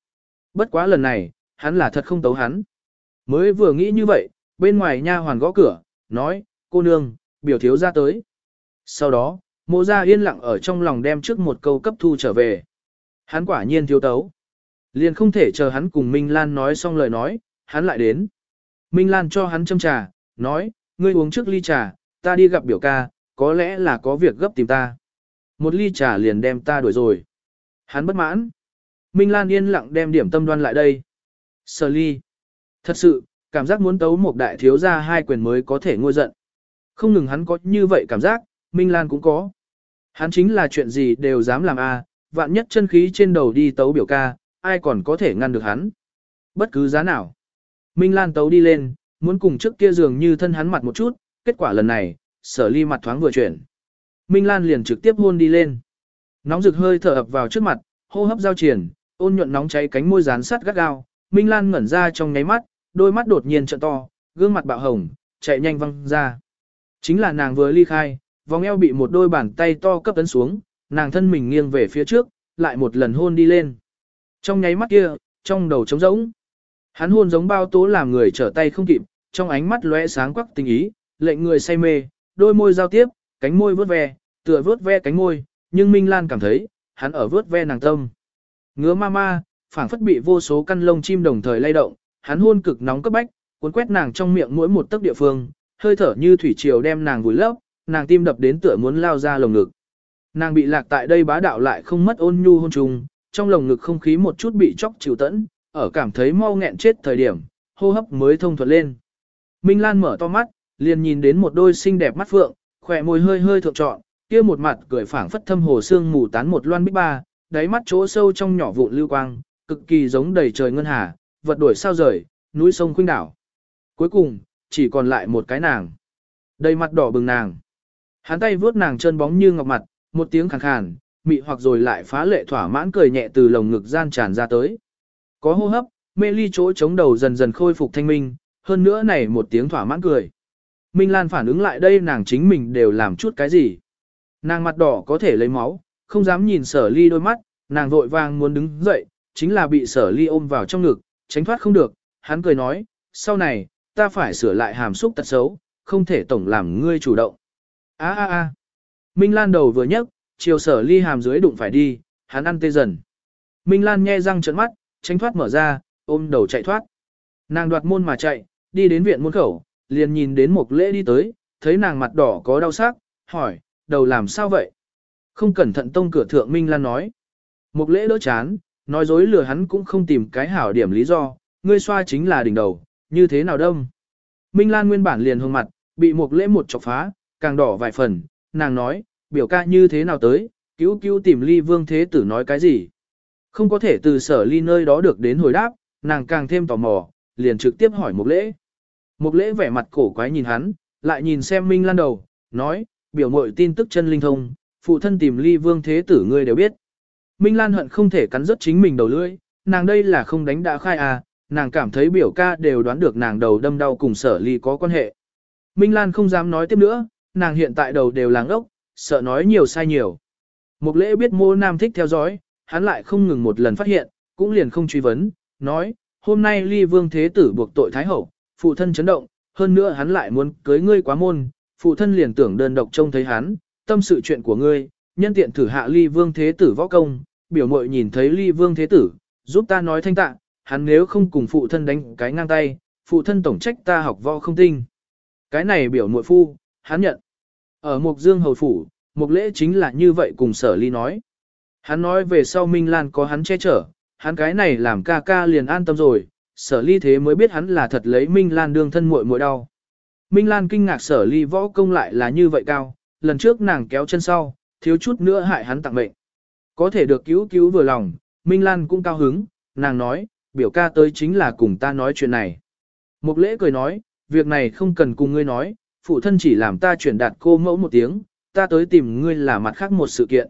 S1: Bất quá lần này, hắn là thật không tấu hắn. Mới vừa nghĩ như vậy, bên ngoài nha hoàn gõ cửa, nói, cô nương, biểu thiếu ra tới. Sau đó, mộ ra yên lặng ở trong lòng đem trước một câu cấp thu trở về. Hắn quả nhiên thiếu tấu. Liền không thể chờ hắn cùng Minh Lan nói xong lời nói, hắn lại đến. Minh Lan cho hắn châm trà, nói, ngươi uống trước ly trà, ta đi gặp biểu ca, có lẽ là có việc gấp tìm ta. Một ly trà liền đem ta đuổi rồi. Hắn bất mãn. Minh Lan yên lặng đem điểm tâm đoan lại đây. Sở ly. Thật sự, cảm giác muốn tấu một đại thiếu ra hai quyền mới có thể ngôi giận. Không ngừng hắn có như vậy cảm giác, Minh Lan cũng có. Hắn chính là chuyện gì đều dám làm a, vạn nhất chân khí trên đầu đi tấu biểu ca, ai còn có thể ngăn được hắn. Bất cứ giá nào. Minh Lan tấu đi lên, muốn cùng trước kia dường như thân hắn mặt một chút, kết quả lần này, sở ly mặt thoáng vừa chuyển. Minh Lan liền trực tiếp hôn đi lên. Nóng rực hơi thở ập vào trước mặt, hô hấp giao triển, ôn nhuận nóng cháy cánh môi dán sát gắt gao. Minh Lan ngẩn ra trong nháy mắt, đôi mắt đột nhiên trợn to, gương mặt bạo hồng, chạy nhanh văng ra. Chính là nàng vừa ly khai, vòng eo bị một đôi bàn tay to cấp tấn xuống, nàng thân mình nghiêng về phía trước, lại một lần hôn đi lên. Trong nháy mắt kia, trong đầu trống rỗng. Hắn hôn giống bao tố làm người trở tay không kịp, trong ánh mắt lóe sáng quắc tình ý, lệnh người say mê, đôi môi giao tiếp, cánh môi vớt ve, tựa vớt ve cánh môi, nhưng Minh Lan cảm thấy, hắn ở vớt ve nàng tâm. Ngứa ma ma, phảng phất bị vô số căn lông chim đồng thời lay động, hắn hôn cực nóng cấp bách, cuốn quét nàng trong miệng mỗi một tấc địa phương, hơi thở như thủy triều đem nàng vùi lấp, nàng tim đập đến tựa muốn lao ra lồng ngực. Nàng bị lạc tại đây bá đạo lại không mất ôn nhu hôn trùng, trong lồng ngực không khí một chút bị chóc chịu tẫn, ở cảm thấy mau nghẹn chết thời điểm, hô hấp mới thông thuận lên. Minh Lan mở to mắt, liền nhìn đến một đôi xinh đẹp mắt phượng, khỏe môi hơi hơi thượng trọn, kia một mặt cười phảng phất thâm hồ xương mù tán một loan bích ba, đáy mắt chỗ sâu trong nhỏ vụn lưu quang, cực kỳ giống đầy trời ngân hà, vật đổi sao rời, núi sông khuynh đảo. Cuối cùng, chỉ còn lại một cái nàng. Đầy mặt đỏ bừng nàng. Hắn tay vuốt nàng chân bóng như ngọc mặt, một tiếng khàn khàn, mị hoặc rồi lại phá lệ thỏa mãn cười nhẹ từ lồng ngực gian tràn ra tới. Có hô hấp, mê ly chỗ chống đầu dần dần khôi phục thanh minh, hơn nữa này một tiếng thỏa mãn cười. Minh Lan phản ứng lại đây nàng chính mình đều làm chút cái gì. Nàng mặt đỏ có thể lấy máu, không dám nhìn sở ly đôi mắt, nàng vội vàng muốn đứng dậy, chính là bị sở ly ôm vào trong ngực, tránh thoát không được, hắn cười nói, sau này, ta phải sửa lại hàm xúc tật xấu, không thể tổng làm ngươi chủ động. a a a Minh Lan đầu vừa nhấc, chiều sở ly hàm dưới đụng phải đi, hắn ăn tê dần. Minh Lan nghe răng trợn mắt, tránh thoát mở ra, ôm đầu chạy thoát. Nàng đoạt môn mà chạy, đi đến viện môn khẩu, liền nhìn đến một lễ đi tới, thấy nàng mặt đỏ có đau sắc, hỏi, đầu làm sao vậy? Không cẩn thận tông cửa thượng Minh Lan nói. Một lễ đỡ chán, nói dối lừa hắn cũng không tìm cái hảo điểm lý do, ngươi xoa chính là đỉnh đầu, như thế nào đông. Minh Lan nguyên bản liền hương mặt, bị một lễ một chọc phá, càng đỏ vài phần, nàng nói, biểu ca như thế nào tới, cứu cứu tìm ly vương thế tử nói cái gì. Không có thể từ sở ly nơi đó được đến hồi đáp, nàng càng thêm tò mò, liền trực tiếp hỏi mục lễ. mục lễ vẻ mặt cổ quái nhìn hắn, lại nhìn xem Minh Lan đầu, nói, biểu mội tin tức chân linh thông, phụ thân tìm ly vương thế tử ngươi đều biết. Minh Lan hận không thể cắn rớt chính mình đầu lưỡi, nàng đây là không đánh đã khai à, nàng cảm thấy biểu ca đều đoán được nàng đầu đâm đau cùng sở ly có quan hệ. Minh Lan không dám nói tiếp nữa, nàng hiện tại đầu đều làng ốc, sợ nói nhiều sai nhiều. Mục lễ biết mô nam thích theo dõi, hắn lại không ngừng một lần phát hiện, cũng liền không truy vấn, nói, hôm nay ly vương thế tử buộc tội thái hậu, phụ thân chấn động, hơn nữa hắn lại muốn cưới ngươi quá môn, phụ thân liền tưởng đơn độc trông thấy hắn, tâm sự chuyện của ngươi, nhân tiện thử hạ ly vương thế tử võ công, biểu mội nhìn thấy ly vương thế tử, giúp ta nói thanh tạ, hắn nếu không cùng phụ thân đánh cái ngang tay, phụ thân tổng trách ta học võ không tinh. Cái này biểu muội phu, hắn nhận. Ở Mục Dương Hầu Phủ, Mục Lễ chính là như vậy cùng sở ly nói. Hắn nói về sau Minh Lan có hắn che chở, hắn cái này làm ca ca liền an tâm rồi, sở ly thế mới biết hắn là thật lấy Minh Lan đương thân muội muội đau. Minh Lan kinh ngạc sở ly võ công lại là như vậy cao, lần trước nàng kéo chân sau, thiếu chút nữa hại hắn tặng mệnh. Có thể được cứu cứu vừa lòng, Minh Lan cũng cao hứng, nàng nói, biểu ca tới chính là cùng ta nói chuyện này. Mục lễ cười nói, việc này không cần cùng ngươi nói, phụ thân chỉ làm ta chuyển đạt cô mẫu một tiếng, ta tới tìm ngươi là mặt khác một sự kiện.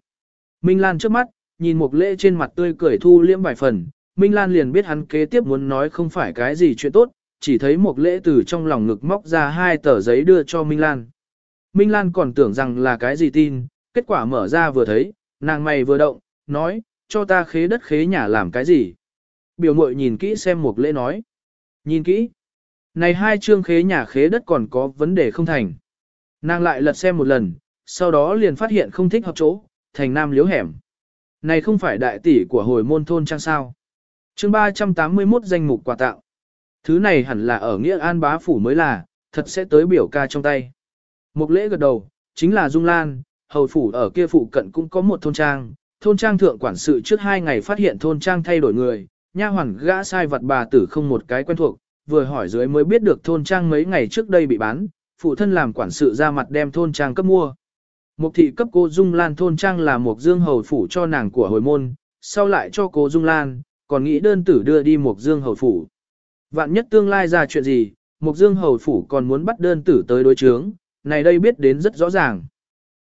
S1: Minh Lan trước mắt, nhìn Mục lễ trên mặt tươi cười thu liễm vài phần, Minh Lan liền biết hắn kế tiếp muốn nói không phải cái gì chuyện tốt, chỉ thấy Mục lễ từ trong lòng ngực móc ra hai tờ giấy đưa cho Minh Lan. Minh Lan còn tưởng rằng là cái gì tin, kết quả mở ra vừa thấy, nàng mày vừa động, nói, cho ta khế đất khế nhà làm cái gì. Biểu mội nhìn kỹ xem Mục lễ nói. Nhìn kỹ. Này hai chương khế nhà khế đất còn có vấn đề không thành. Nàng lại lật xem một lần, sau đó liền phát hiện không thích hợp chỗ, thành nam liếu hẻm. Này không phải đại tỷ của hồi môn thôn trang sao. chương 381 danh mục quà tặng. Thứ này hẳn là ở nghĩa an bá phủ mới là, thật sẽ tới biểu ca trong tay. Một lễ gật đầu, chính là Dung Lan, hầu phủ ở kia phụ cận cũng có một thôn trang. Thôn trang thượng quản sự trước hai ngày phát hiện thôn trang thay đổi người, nha hoàn gã sai vật bà tử không một cái quen thuộc, vừa hỏi dưới mới biết được thôn trang mấy ngày trước đây bị bán, phụ thân làm quản sự ra mặt đem thôn trang cấp mua. Mục thị cấp cô Dung Lan thôn trang là một dương hầu phủ cho nàng của hồi môn, sau lại cho cô Dung Lan, còn nghĩ đơn tử đưa đi một dương hầu phủ. Vạn nhất tương lai ra chuyện gì, một dương hầu phủ còn muốn bắt đơn tử tới đối chướng, này đây biết đến rất rõ ràng.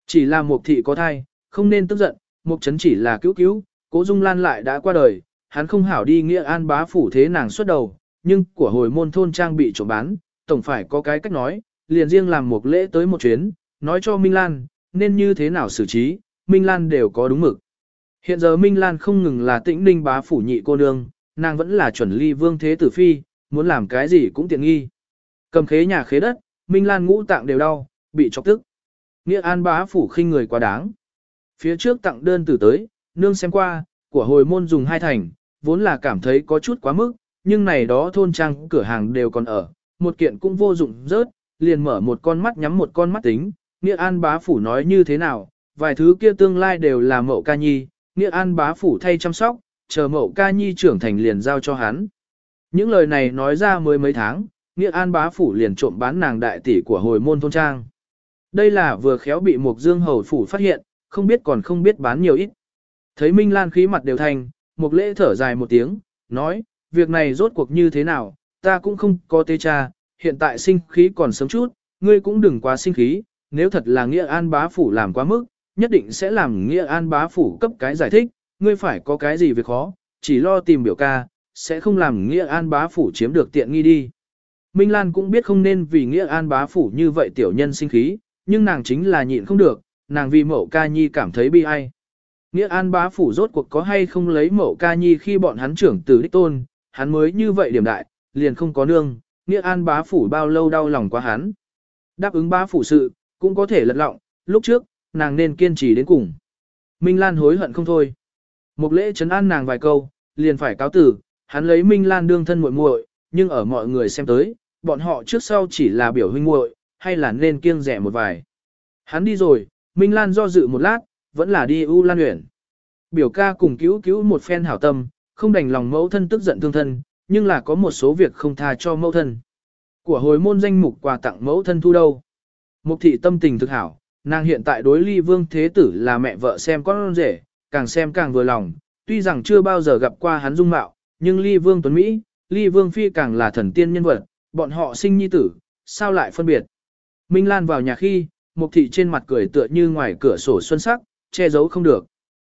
S1: Chỉ là một thị có thai, không nên tức giận, một chấn chỉ là cứu cứu, Cố Dung Lan lại đã qua đời, hắn không hảo đi nghĩa an bá phủ thế nàng xuất đầu, nhưng của hồi môn thôn trang bị trộm bán, tổng phải có cái cách nói, liền riêng làm một lễ tới một chuyến, nói cho Minh Lan, nên như thế nào xử trí, Minh Lan đều có đúng mực. Hiện giờ Minh Lan không ngừng là tĩnh ninh bá phủ nhị cô nương, nàng vẫn là chuẩn ly vương thế tử phi, muốn làm cái gì cũng tiện nghi. Cầm khế nhà khế đất, Minh Lan ngũ tạng đều đau, bị chọc tức. Nghĩa an bá phủ khinh người quá đáng. Phía trước tặng đơn tử tới, nương xem qua, của hồi môn dùng hai thành, vốn là cảm thấy có chút quá mức, nhưng này đó thôn trang cửa hàng đều còn ở, một kiện cũng vô dụng rớt, liền mở một con mắt nhắm một con mắt tính, Nghĩa An bá phủ nói như thế nào, vài thứ kia tương lai đều là mậu ca nhi, Nghĩa An bá phủ thay chăm sóc, chờ mậu ca nhi trưởng thành liền giao cho hắn. Những lời này nói ra mới mấy tháng, Nghĩa An bá phủ liền trộm bán nàng đại tỷ của hồi môn thôn trang. Đây là vừa khéo bị Mục dương hầu phủ phát hiện, không biết còn không biết bán nhiều ít. Thấy Minh Lan khí mặt đều thành, mục lễ thở dài một tiếng, nói, việc này rốt cuộc như thế nào, ta cũng không có tê cha, hiện tại sinh khí còn sớm chút, ngươi cũng đừng quá sinh khí, nếu thật là nghĩa an bá phủ làm quá mức, nhất định sẽ làm nghĩa an bá phủ cấp cái giải thích, ngươi phải có cái gì việc khó, chỉ lo tìm biểu ca, sẽ không làm nghĩa an bá phủ chiếm được tiện nghi đi. Minh Lan cũng biết không nên vì nghĩa an bá phủ như vậy tiểu nhân sinh khí, nhưng nàng chính là nhịn không được, nàng vì mẫu ca nhi cảm thấy bi ai. Nghĩa an bá phủ rốt cuộc có hay không lấy mẫu ca nhi khi bọn hắn trưởng tử đích tôn, hắn mới như vậy điểm đại, liền không có nương, nghĩa an bá phủ bao lâu đau lòng quá hắn. Đáp ứng bá phủ sự, cũng có thể lật lọng, lúc trước, nàng nên kiên trì đến cùng. Minh Lan hối hận không thôi. Một lễ chấn an nàng vài câu, liền phải cáo tử, hắn lấy Minh Lan đương thân muội muội, nhưng ở mọi người xem tới, bọn họ trước sau chỉ là biểu huynh muội, hay là nên kiêng rẻ một vài. Hắn đi rồi, Minh Lan do dự một lát, vẫn là đi U Lan Uyển. Biểu ca cùng cứu cứu một phen hảo tâm, không đành lòng mẫu thân tức giận thương thân, nhưng là có một số việc không tha cho mẫu thân. Của hồi môn danh mục quà tặng mẫu thân thu đâu. Mục thị tâm tình thực hảo, nàng hiện tại đối ly vương thế tử là mẹ vợ xem con rể, càng xem càng vừa lòng, tuy rằng chưa bao giờ gặp qua hắn dung mạo, nhưng ly vương tuấn Mỹ, ly vương phi càng là thần tiên nhân vật, bọn họ sinh nhi tử, sao lại phân biệt. Minh Lan vào nhà khi, mục thị trên mặt cười tựa như ngoài cửa sổ xuân sắc, che giấu không được.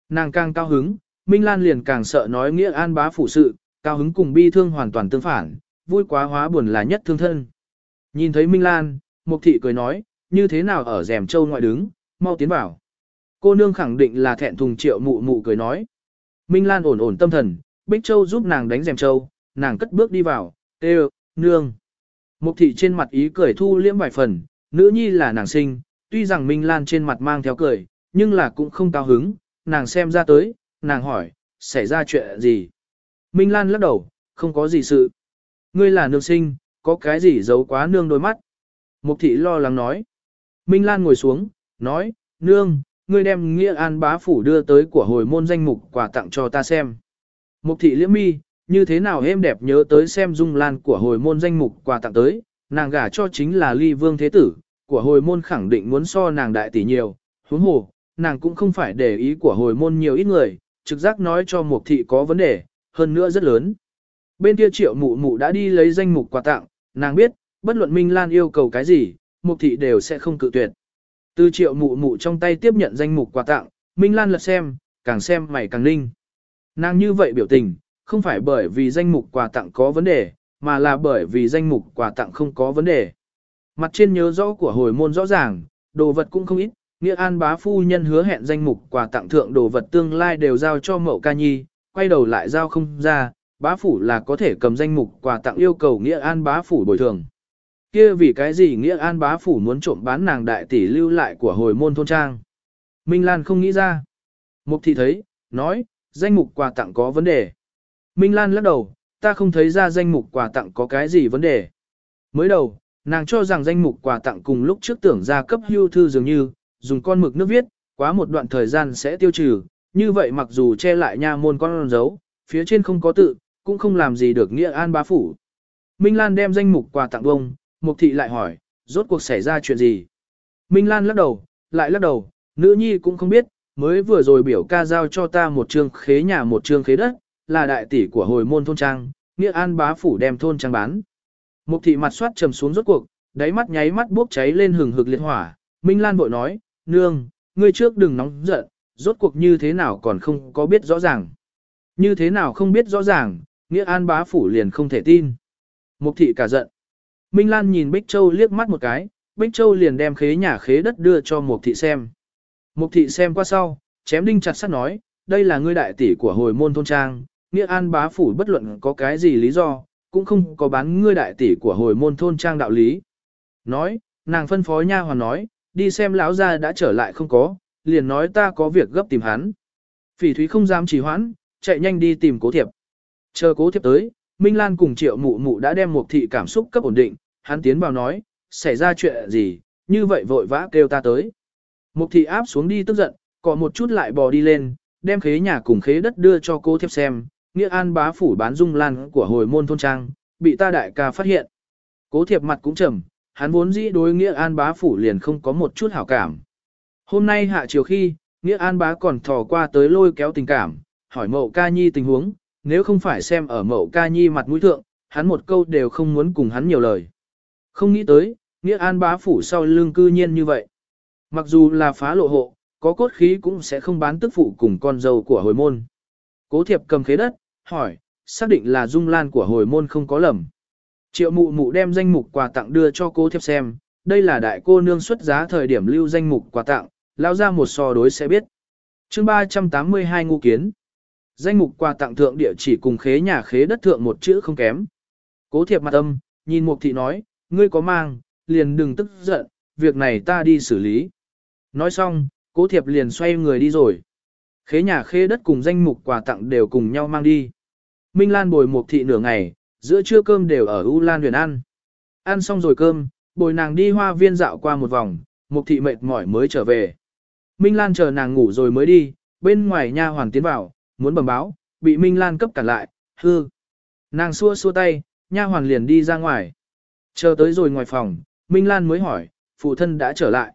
S1: Nàng càng cao hứng, Minh Lan liền càng sợ nói nghĩa an bá phủ sự, cao hứng cùng bi thương hoàn toàn tương phản, vui quá hóa buồn là nhất thương thân. Nhìn thấy Minh Lan, Mục thị cười nói, như thế nào ở rèm châu ngoại đứng, mau tiến vào. Cô nương khẳng định là thẹn thùng triệu mụ mụ cười nói. Minh Lan ổn ổn tâm thần, Bích Châu giúp nàng đánh rèm châu, nàng cất bước đi vào, tê nương. Mục thị trên mặt ý cười thu liễm vài phần, nữ nhi là nàng sinh, tuy rằng Minh Lan trên mặt mang theo cười, nhưng là cũng không cao hứng, nàng xem ra tới, nàng hỏi, xảy ra chuyện gì? Minh Lan lắc đầu, không có gì sự. Ngươi là nương sinh, có cái gì giấu quá nương đôi mắt? Mục thị lo lắng nói. Minh Lan ngồi xuống, nói, nương, ngươi đem nghĩa an bá phủ đưa tới của hồi môn danh mục quà tặng cho ta xem. Mục thị liễm mi, như thế nào êm đẹp nhớ tới xem dung lan của hồi môn danh mục quà tặng tới, nàng gả cho chính là ly vương thế tử, của hồi môn khẳng định muốn so nàng đại tỷ nhiều, huống hồ, nàng cũng không phải để ý của hồi môn nhiều ít người, trực giác nói cho mục thị có vấn đề, hơn nữa rất lớn. Bên kia triệu mụ mụ đã đi lấy danh mục quà tặng, nàng biết, bất luận Minh Lan yêu cầu cái gì, mục thị đều sẽ không cự tuyệt. Từ triệu mụ mụ trong tay tiếp nhận danh mục quà tặng, Minh Lan lật xem, càng xem mày càng ninh. Nàng như vậy biểu tình, không phải bởi vì danh mục quà tặng có vấn đề, mà là bởi vì danh mục quà tặng không có vấn đề. Mặt trên nhớ rõ của hồi môn rõ ràng, đồ vật cũng không ít, Nghĩa An bá phu nhân hứa hẹn danh mục quà tặng thượng đồ vật tương lai đều giao cho mậu ca nhi, quay đầu lại giao không ra, bá phủ là có thể cầm danh mục quà tặng yêu cầu Nghĩa An bá phủ bồi thường. Kia vì cái gì Nghĩa An bá phủ muốn trộm bán nàng đại tỷ lưu lại của hồi môn thôn trang. Minh Lan không nghĩ ra. Mục thị thấy, nói, danh mục quà tặng có vấn đề. Minh Lan lắc đầu, ta không thấy ra danh mục quà tặng có cái gì vấn đề. Mới đầu, nàng cho rằng danh mục quà tặng cùng lúc trước tưởng ra cấp hưu thư dường như, dùng con mực nước viết, quá một đoạn thời gian sẽ tiêu trừ, như vậy mặc dù che lại nha môn con dấu, phía trên không có tự, cũng không làm gì được nghĩa an bá phủ. Minh Lan đem danh mục quà tặng bông, Mục thị lại hỏi, rốt cuộc xảy ra chuyện gì? Minh Lan lắc đầu, lại lắc đầu, nữ nhi cũng không biết, mới vừa rồi biểu ca giao cho ta một trương khế nhà một trương khế đất, là đại tỷ của hồi môn thôn trang, nghĩa an bá phủ đem thôn trang bán. Mục thị mặt soát trầm xuống rốt cuộc, đáy mắt nháy mắt bốc cháy lên hừng hực liệt hỏa, Minh Lan bội nói, nương, ngươi trước đừng nóng giận, rốt cuộc như thế nào còn không có biết rõ ràng. Như thế nào không biết rõ ràng, nghĩa an bá phủ liền không thể tin. Mục thị cả giận. Minh Lan nhìn Bích Châu liếc mắt một cái, Bích Châu liền đem khế nhà khế đất đưa cho Mục thị xem. Mục thị xem qua sau, chém đinh chặt sắt nói, đây là ngươi đại tỷ của hồi môn thôn trang, nghĩa an bá phủ bất luận có cái gì lý do, cũng không có bán ngươi đại tỷ của hồi môn thôn trang đạo lý. Nói, nàng phân phó nha hoàn nói, đi xem lão gia đã trở lại không có, liền nói ta có việc gấp tìm hắn. Phỉ thúy không dám trì hoãn, chạy nhanh đi tìm cố thiệp. Chờ cố thiệp tới, Minh Lan cùng triệu mụ mụ đã đem một thị cảm xúc cấp ổn định, hắn tiến vào nói, xảy ra chuyện gì, như vậy vội vã kêu ta tới. Mục thị áp xuống đi tức giận, có một chút lại bò đi lên, đem khế nhà cùng khế đất đưa cho cố thiệp xem, nghĩa an bá phủ bán dung lan của hồi môn thôn trang, bị ta đại ca phát hiện. Cố thiệp mặt cũng trầm, hắn vốn dĩ đối nghĩa an bá phủ liền không có một chút hảo cảm. Hôm nay hạ chiều khi, nghĩa an bá còn thò qua tới lôi kéo tình cảm, hỏi mậu ca nhi tình huống, nếu không phải xem ở mậu ca nhi mặt mũi thượng, hắn một câu đều không muốn cùng hắn nhiều lời. Không nghĩ tới, nghĩa an bá phủ sau lưng cư nhiên như vậy. Mặc dù là phá lộ hộ, có cốt khí cũng sẽ không bán tức phụ cùng con dâu của hồi môn. Cố thiệp cầm khế đất, hỏi, xác định là dung lan của hồi môn không có lầm. Triệu mụ mụ đem danh mục quà tặng đưa cho cô thiệp xem, đây là đại cô nương xuất giá thời điểm lưu danh mục quà tặng, lao ra một so đối sẽ biết. chương 382 ngu kiến. Danh mục quà tặng thượng địa chỉ cùng khế nhà khế đất thượng một chữ không kém. Cố thiệp mặt âm, nhìn mục thị nói, ngươi có mang, liền đừng tức giận, việc này ta đi xử lý. Nói xong, cố thiệp liền xoay người đi rồi. Khế nhà khế đất cùng danh mục quà tặng đều cùng nhau mang đi. Minh Lan bồi mục thị nửa ngày, giữa trưa cơm đều ở U Lan huyền ăn. Ăn xong rồi cơm, bồi nàng đi hoa viên dạo qua một vòng, mục thị mệt mỏi mới trở về. Minh Lan chờ nàng ngủ rồi mới đi, bên ngoài nha hoàn tiến vào, muốn bẩm báo, bị Minh Lan cấp cản lại, hư. Nàng xua xua tay, nha hoàn liền đi ra ngoài. Chờ tới rồi ngoài phòng, Minh Lan mới hỏi, phụ thân đã trở lại.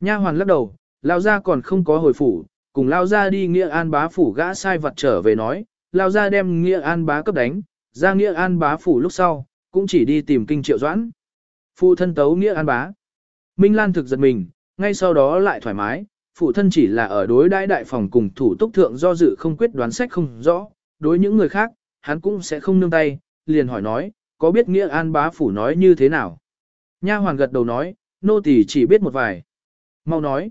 S1: Nha hoàn lắc đầu, lao ra còn không có hồi phủ, cùng lao ra đi nghĩa an bá phủ gã sai vật trở về nói, lao ra đem nghĩa an bá cấp đánh, ra nghĩa an bá phủ lúc sau, cũng chỉ đi tìm kinh triệu doãn. Phụ thân tấu nghĩa an bá. Minh Lan thực giật mình, ngay sau đó lại thoải mái, phụ thân chỉ là ở đối đãi đại phòng cùng thủ túc thượng do dự không quyết đoán sách không rõ, đối những người khác, hắn cũng sẽ không nương tay, liền hỏi nói, có biết nghĩa an bá phủ nói như thế nào? Nha hoàn gật đầu nói, nô tỳ chỉ biết một vài. Mau nói.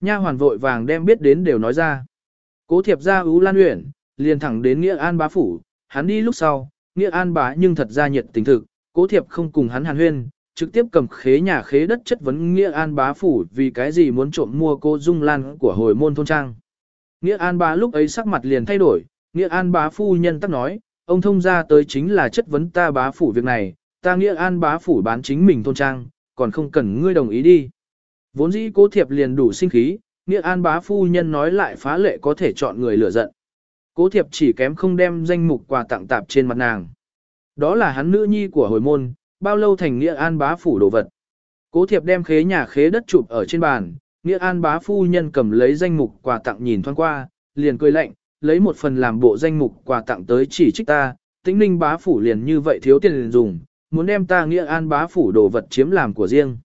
S1: Nha hoàn vội vàng đem biết đến đều nói ra. Cố thiệp ra ú lan uyển, liền thẳng đến nghĩa an bá phủ, hắn đi lúc sau, nghĩa an bá nhưng thật ra nhiệt tình thực, cố thiệp không cùng hắn hàn huyên, trực tiếp cầm khế nhà khế đất chất vấn Nghĩa An bá phủ vì cái gì muốn trộm mua cô Dung Lan của hồi môn thôn trang. Nghĩa An bá lúc ấy sắc mặt liền thay đổi, Nghĩa An bá phu nhân tắc nói, ông thông ra tới chính là chất vấn ta bá phủ việc này, ta Nghĩa An bá phủ bán chính mình thôn trang, còn không cần ngươi đồng ý đi. Vốn dĩ cố thiệp liền đủ sinh khí, Nghĩa An bá phu nhân nói lại phá lệ có thể chọn người lựa giận. Cố thiệp chỉ kém không đem danh mục quà tặng tạp trên mặt nàng. Đó là hắn nữ nhi của hồi môn, bao lâu thành Nghĩa An bá phủ đồ vật. Cố thiệp đem khế nhà khế đất chụp ở trên bàn, Nghĩa An bá phu nhân cầm lấy danh mục quà tặng nhìn thoáng qua, liền cười lạnh, lấy một phần làm bộ danh mục quà tặng tới chỉ trích ta, tĩnh ninh bá phủ liền như vậy thiếu tiền dùng, muốn đem ta Nghĩa An bá phủ đồ vật chiếm làm của riêng.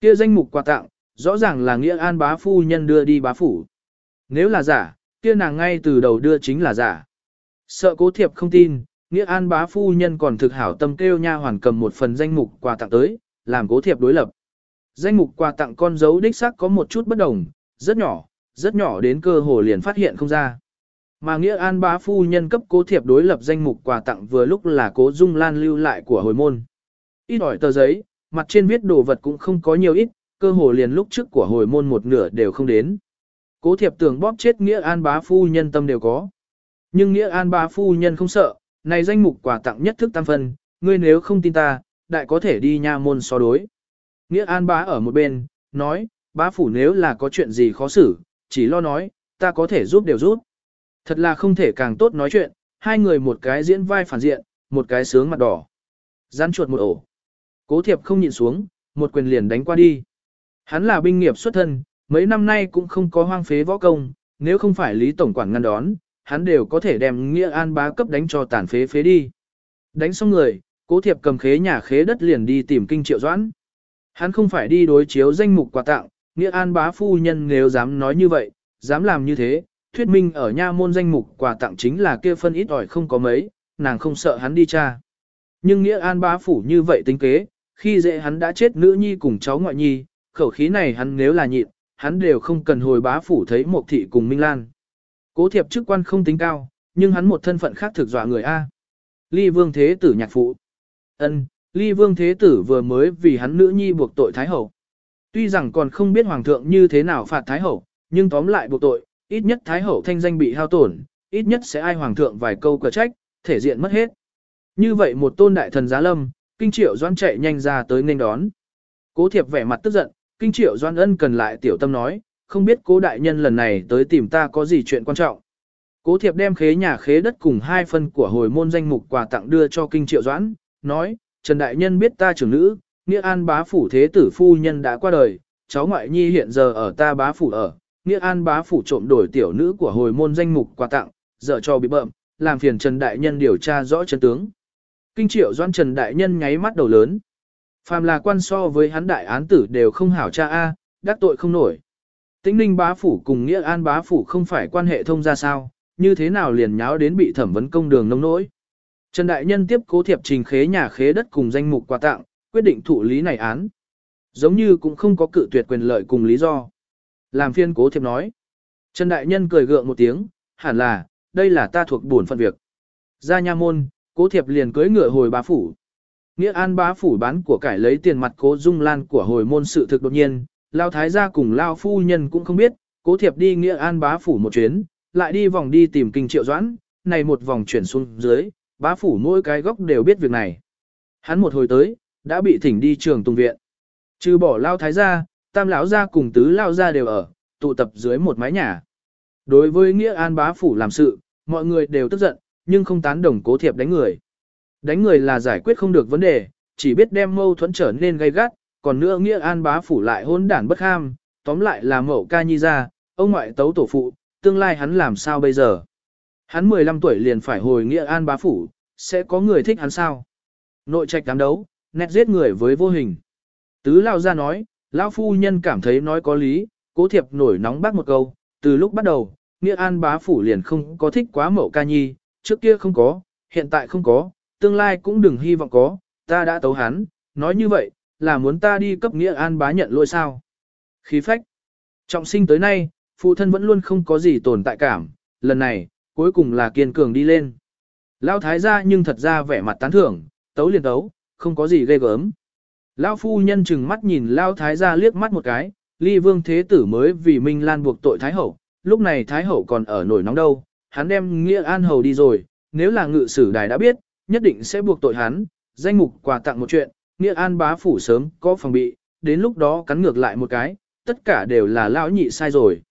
S1: Kia danh mục quà tặng, rõ ràng là Nghĩa An bá phu nhân đưa đi bá phủ. Nếu là giả, kia nàng ngay từ đầu đưa chính là giả. Sợ cố thiệp không tin, Nghĩa An bá phu nhân còn thực hảo tâm kêu nha hoàn cầm một phần danh mục quà tặng tới, làm cố thiệp đối lập. Danh mục quà tặng con dấu đích xác có một chút bất đồng, rất nhỏ, rất nhỏ đến cơ hồ liền phát hiện không ra. Mà Nghĩa An bá phu nhân cấp cố thiệp đối lập danh mục quà tặng vừa lúc là cố dung lan lưu lại của hồi môn. Ít ỏi tờ giấy, mặt trên viết đồ vật cũng không có nhiều ít, cơ hồ liền lúc trước của hồi môn một nửa đều không đến. Cố thiệp tưởng bóp chết Nghĩa An bá phu nhân tâm đều có. Nhưng Nghĩa An bá phu nhân không sợ, này danh mục quà tặng nhất thức tam phân, ngươi nếu không tin ta, đại có thể đi nha môn so đối. Nghĩa An bá ở một bên, nói, bá phủ nếu là có chuyện gì khó xử, chỉ lo nói, ta có thể giúp đều giúp. Thật là không thể càng tốt nói chuyện, hai người một cái diễn vai phản diện, một cái sướng mặt đỏ. Gián chuột một ổ. Cố thiệp không nhịn xuống, một quyền liền đánh qua đi. Hắn là binh nghiệp xuất thân, mấy năm nay cũng không có hoang phế võ công, nếu không phải Lý Tổng quản ngăn đón, hắn đều có thể đem Nghĩa An bá cấp đánh cho tàn phế phế đi. Đánh xong người, cố thiệp cầm khế nhà khế đất liền đi tìm kinh triệu doãn. Hắn không phải đi đối chiếu danh mục quà tặng, nghĩa an bá phu nhân nếu dám nói như vậy, dám làm như thế, thuyết minh ở nha môn danh mục quà tặng chính là kia phân ít ỏi không có mấy, nàng không sợ hắn đi cha. Nhưng nghĩa an bá phủ như vậy tính kế, khi dễ hắn đã chết nữ nhi cùng cháu ngoại nhi, khẩu khí này hắn nếu là nhịn, hắn đều không cần hồi bá phủ thấy một thị cùng Minh Lan. Cố thiệp chức quan không tính cao, nhưng hắn một thân phận khác thực dọa người A. Ly vương thế tử nhạc phụ. ân ly vương thế tử vừa mới vì hắn nữ nhi buộc tội Thái Hậu. Tuy rằng còn không biết Hoàng thượng như thế nào phạt Thái Hậu, nhưng tóm lại buộc tội, ít nhất Thái Hậu thanh danh bị hao tổn, ít nhất sẽ ai Hoàng thượng vài câu cờ trách, thể diện mất hết. Như vậy một tôn đại thần giá lâm, kinh triệu doan chạy nhanh ra tới nên đón. Cố thiệp vẻ mặt tức giận, kinh triệu doan ân cần lại tiểu tâm nói, không biết cố đại nhân lần này tới tìm ta có gì chuyện quan trọng. Cố thiệp đem khế nhà khế đất cùng hai phân của hồi môn danh mục quà tặng đưa cho kinh triệu doãn, nói, Trần Đại Nhân biết ta trưởng nữ, nghĩa an bá phủ thế tử phu nhân đã qua đời, cháu ngoại nhi hiện giờ ở ta bá phủ ở, nghĩa an bá phủ trộm đổi tiểu nữ của hồi môn danh mục quà tặng, dở cho bị bợm, làm phiền Trần Đại Nhân điều tra rõ chân tướng. Kinh triệu Doãn Trần Đại Nhân nháy mắt đầu lớn. Phàm là quan so với hắn đại án tử đều không hảo cha A, đắc tội không nổi. Tĩnh ninh bá phủ cùng nghĩa an bá phủ không phải quan hệ thông ra sao, như thế nào liền nháo đến bị thẩm vấn công đường nông nỗi. Trần Đại Nhân tiếp cố thiệp trình khế nhà khế đất cùng danh mục quà tặng, quyết định thụ lý này án. Giống như cũng không có cự tuyệt quyền lợi cùng lý do. Làm phiên cố thiệp nói. Trần Đại Nhân cười gượng một tiếng, hẳn là, đây là ta thuộc bổn phận việc. Ra nha môn, cố thiệp liền cưới ngựa hồi bá phủ. Nghĩa an bá phủ bán của cải lấy tiền mặt cố dung lan của hồi môn sự thực đột nhiên, lao thái gia cùng lao phu nhân cũng không biết, cố thiệp đi nghĩa an bá phủ một chuyến, lại đi vòng đi tìm kinh triệu doãn, này một vòng chuyển xuống dưới, bá phủ mỗi cái góc đều biết việc này. Hắn một hồi tới, đã bị thỉnh đi trường tùng viện. Trừ bỏ lao thái gia, tam lão gia cùng tứ lao gia đều ở, tụ tập dưới một mái nhà. Đối với nghĩa an bá phủ làm sự, mọi người đều tức giận, nhưng không tán đồng cố thiệp đánh người. Đánh người là giải quyết không được vấn đề, chỉ biết đem mâu thuẫn trở nên gay gắt, còn nữa nghĩa an bá phủ lại hôn đản bất ham, tóm lại là mẫu ca nhi ra, ông ngoại tấu tổ phụ, tương lai hắn làm sao bây giờ? Hắn 15 tuổi liền phải hồi nghĩa an bá phủ, sẽ có người thích hắn sao? Nội trạch đám đấu, nét giết người với vô hình. Tứ lao ra nói, lão phu nhân cảm thấy nói có lý, cố thiệp nổi nóng bác một câu, từ lúc bắt đầu, nghĩa an bá phủ liền không có thích quá mẫu ca nhi, trước kia không có, hiện tại không có, tương lai cũng đừng hy vọng có, ta đã tấu hắn, nói như vậy, là muốn ta đi cấp nghĩa an bá nhận lỗi sao. Khí phách. Trọng sinh tới nay, phụ thân vẫn luôn không có gì tồn tại cảm, lần này, cuối cùng là kiên cường đi lên. Lão thái gia nhưng thật ra vẻ mặt tán thưởng, tấu liền tấu, không có gì ghê gớm. Lão phu nhân chừng mắt nhìn Lão thái gia liếc mắt một cái, ly vương thế tử mới vì Minh Lan buộc tội thái hậu, lúc này thái hậu còn ở nổi nóng đâu, hắn đem nghĩa an hầu đi rồi, nếu là ngự sử đài đã biết, nhất định sẽ buộc tội hắn, danh mục quà tặng một chuyện, nghĩa an bá phủ sớm có phòng bị, đến lúc đó cắn ngược lại một cái, tất cả đều là lão nhị sai rồi.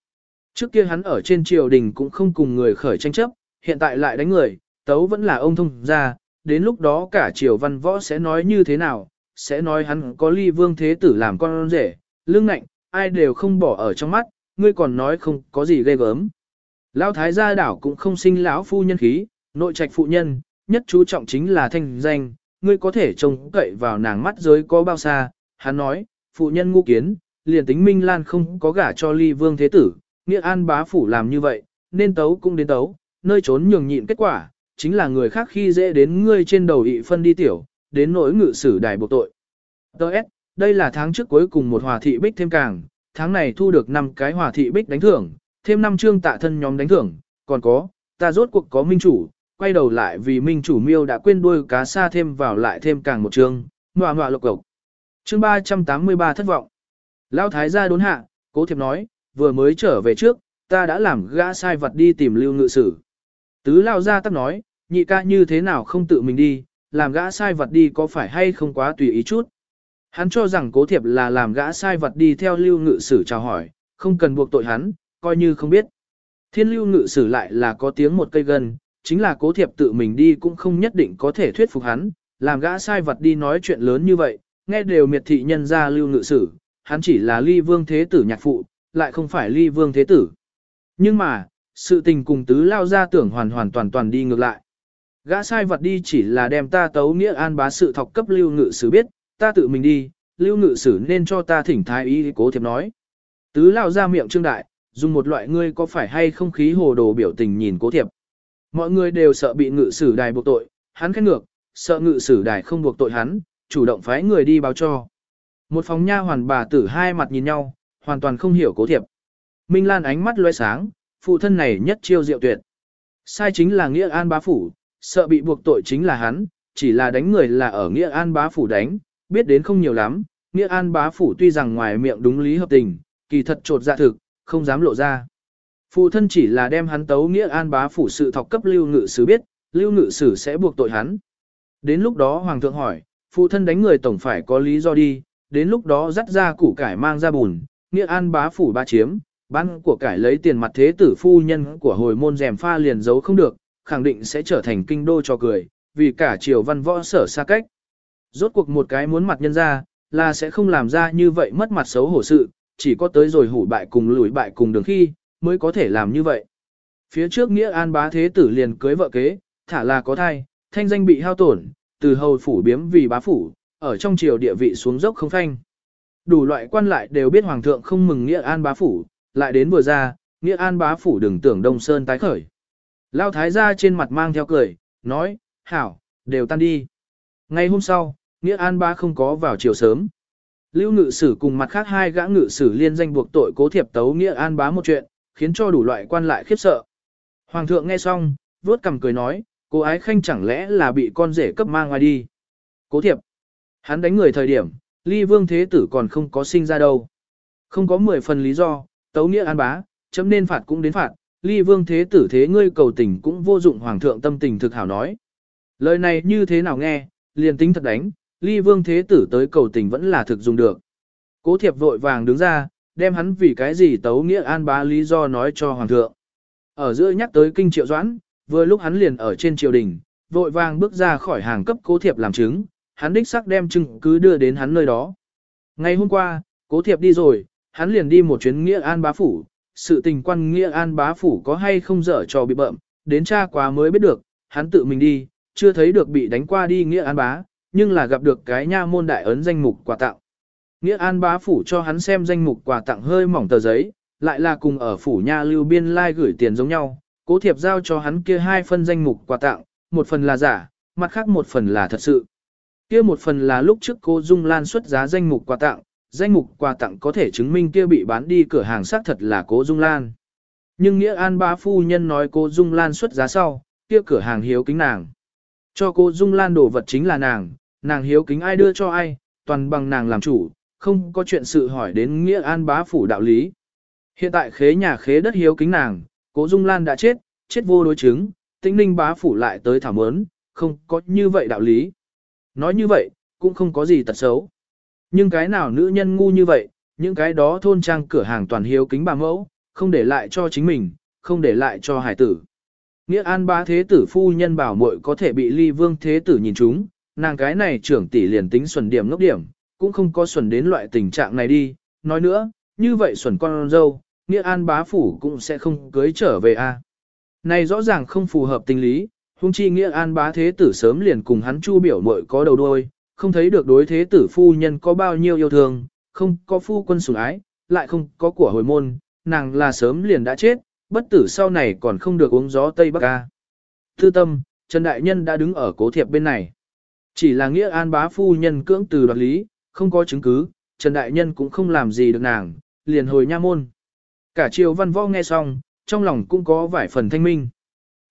S1: Trước kia hắn ở trên triều đình cũng không cùng người khởi tranh chấp, hiện tại lại đánh người, tấu vẫn là ông thông ra, đến lúc đó cả triều văn võ sẽ nói như thế nào, sẽ nói hắn có ly vương thế tử làm con rể, lương nạnh, ai đều không bỏ ở trong mắt, ngươi còn nói không có gì ghê gớm. Lão thái gia đảo cũng không sinh lão phu nhân khí, nội trạch phụ nhân, nhất chú trọng chính là thanh danh, ngươi có thể trông cậy vào nàng mắt giới có bao xa, hắn nói, phụ nhân ngu kiến, liền tính Minh Lan không có gả cho ly vương thế tử, nghĩa an bá phủ làm như vậy, nên tấu cũng đến tấu, nơi trốn nhường nhịn kết quả, chính là người khác khi dễ đến ngươi trên đầu ị phân đi tiểu, đến nỗi ngự sử đài buộc tội. Đợt, đây là tháng trước cuối cùng một hòa thị bích thêm càng, tháng này thu được 5 cái hòa thị bích đánh thưởng, thêm 5 chương tạ thân nhóm đánh thưởng, còn có, ta rốt cuộc có minh chủ, quay đầu lại vì minh chủ miêu đã quên đuôi cá xa thêm vào lại thêm càng một chương, ngoạ ngoạ lộc cộc. Chương 383 thất vọng. lão thái gia đốn hạ, cố thiệp nói, vừa mới trở về trước, ta đã làm gã sai vật đi tìm lưu ngự sử. Tứ lao ra tắc nói, nhị ca như thế nào không tự mình đi, làm gã sai vật đi có phải hay không quá tùy ý chút. Hắn cho rằng cố thiệp là làm gã sai vật đi theo lưu ngự sử chào hỏi, không cần buộc tội hắn, coi như không biết. Thiên lưu ngự sử lại là có tiếng một cây gần chính là cố thiệp tự mình đi cũng không nhất định có thể thuyết phục hắn, làm gã sai vật đi nói chuyện lớn như vậy, nghe đều miệt thị nhân ra lưu ngự sử, hắn chỉ là ly vương thế tử nhạc phụ, lại không phải ly vương thế tử. Nhưng mà, sự tình cùng tứ lao ra tưởng hoàn hoàn toàn toàn đi ngược lại. Gã sai vật đi chỉ là đem ta tấu nghĩa an bá sự thọc cấp lưu ngự sử biết, ta tự mình đi, lưu ngự sử nên cho ta thỉnh thái y cố thiệp nói. Tứ lao ra miệng trương đại, dùng một loại ngươi có phải hay không khí hồ đồ biểu tình nhìn cố thiệp. Mọi người đều sợ bị ngự sử đài buộc tội, hắn khét ngược, sợ ngự sử đài không buộc tội hắn, chủ động phái người đi báo cho. Một phòng nha hoàn bà tử hai mặt nhìn nhau, hoàn toàn không hiểu cố thiệp. Minh Lan ánh mắt loe sáng, phụ thân này nhất chiêu diệu tuyệt. Sai chính là Nghĩa An bá phủ, sợ bị buộc tội chính là hắn, chỉ là đánh người là ở Nghĩa An bá phủ đánh, biết đến không nhiều lắm. Nghĩa An bá phủ tuy rằng ngoài miệng đúng lý hợp tình, kỳ thật trột dạ thực, không dám lộ ra. Phụ thân chỉ là đem hắn tấu Nghĩa An bá phủ sự thọc cấp lưu ngự sử biết, lưu ngự sử sẽ buộc tội hắn. Đến lúc đó Hoàng thượng hỏi, phụ thân đánh người tổng phải có lý do đi, đến lúc đó dắt ra củ cải mang ra bùn, Nghĩa An bá phủ ba chiếm, ban của cải lấy tiền mặt thế tử phu nhân của hồi môn rèm pha liền giấu không được, khẳng định sẽ trở thành kinh đô cho cười, vì cả triều văn võ sở xa cách. Rốt cuộc một cái muốn mặt nhân ra, là sẽ không làm ra như vậy mất mặt xấu hổ sự, chỉ có tới rồi hủ bại cùng lùi bại cùng đường khi, mới có thể làm như vậy. Phía trước nghĩa an bá thế tử liền cưới vợ kế, thả là có thai, thanh danh bị hao tổn, từ hầu phủ biếm vì bá phủ, ở trong triều địa vị xuống dốc không phanh. Đủ loại quan lại đều biết hoàng thượng không mừng nghĩa an bá phủ, lại đến vừa ra, nghĩa an bá phủ đừng tưởng đông sơn tái khởi. Lao thái gia trên mặt mang theo cười, nói, hảo, đều tan đi. Ngày hôm sau, nghĩa an bá không có vào chiều sớm. Lưu ngự sử cùng mặt khác hai gã ngự sử liên danh buộc tội cố thiệp tấu nghĩa an bá một chuyện, khiến cho đủ loại quan lại khiếp sợ. Hoàng thượng nghe xong, vuốt cằm cười nói, cô ái khanh chẳng lẽ là bị con rể cấp mang ngoài đi. Cố thiệp, hắn đánh người thời điểm, ly vương thế tử còn không có sinh ra đâu. Không có 10 phần lý do, tấu nghĩa an bá, chấm nên phạt cũng đến phạt, ly vương thế tử thế ngươi cầu tình cũng vô dụng hoàng thượng tâm tình thực hảo nói. Lời này như thế nào nghe, liền tính thật đánh, ly vương thế tử tới cầu tình vẫn là thực dùng được. Cố thiệp vội vàng đứng ra, đem hắn vì cái gì tấu nghĩa an bá lý do nói cho hoàng thượng. Ở giữa nhắc tới kinh triệu doãn, vừa lúc hắn liền ở trên triều đình, vội vàng bước ra khỏi hàng cấp cố thiệp làm chứng, hắn đích xác đem chứng cứ đưa đến hắn nơi đó. Ngày hôm qua, cố thiệp đi rồi, hắn liền đi một chuyến nghĩa an bá phủ, sự tình quan nghĩa an bá phủ có hay không dở cho bị bợm, đến cha quá mới biết được, hắn tự mình đi, chưa thấy được bị đánh qua đi nghĩa an bá, nhưng là gặp được cái nha môn đại ấn danh mục quà tặng. Nghĩa an bá phủ cho hắn xem danh mục quà tặng hơi mỏng tờ giấy, lại là cùng ở phủ nha lưu biên lai gửi tiền giống nhau, cố thiệp giao cho hắn kia hai phân danh mục quà tặng, một phần là giả, mặt khác một phần là thật sự. Kia một phần là lúc trước cô Dung Lan xuất giá danh mục quà tặng, danh mục quà tặng có thể chứng minh kia bị bán đi cửa hàng xác thật là cố Dung Lan. Nhưng Nghĩa An bá phu nhân nói cô Dung Lan xuất giá sau, kia cửa hàng hiếu kính nàng. Cho cô Dung Lan đồ vật chính là nàng, nàng hiếu kính ai đưa cho ai, toàn bằng nàng làm chủ, không có chuyện sự hỏi đến Nghĩa An bá phủ đạo lý. Hiện tại khế nhà khế đất hiếu kính nàng, cố Dung Lan đã chết, chết vô đối chứng, tĩnh ninh bá phủ lại tới thảo mớn, không có như vậy đạo lý. Nói như vậy, cũng không có gì tật xấu. Nhưng cái nào nữ nhân ngu như vậy, những cái đó thôn trang cửa hàng toàn hiếu kính bà mẫu, không để lại cho chính mình, không để lại cho hải tử. Nghĩa an bá thế tử phu nhân bảo muội có thể bị ly vương thế tử nhìn chúng, nàng cái này trưởng tỷ liền tính xuẩn điểm ngốc điểm, cũng không có xuẩn đến loại tình trạng này đi. Nói nữa, như vậy xuẩn con dâu, nghĩa an bá phủ cũng sẽ không cưới trở về a. Này rõ ràng không phù hợp tình lý, hung chi nghĩa an bá thế tử sớm liền cùng hắn chu biểu muội có đầu đuôi, không thấy được đối thế tử phu nhân có bao nhiêu yêu thương, không có phu quân sủng ái, lại không có của hồi môn, nàng là sớm liền đã chết, bất tử sau này còn không được uống gió Tây Bắc ca. Thư tâm, Trần Đại Nhân đã đứng ở cố thiệp bên này. Chỉ là nghĩa an bá phu nhân cưỡng từ đoạt lý, không có chứng cứ, Trần Đại Nhân cũng không làm gì được nàng, liền hồi nha môn. Cả triều văn võ nghe xong, trong lòng cũng có vài phần thanh minh.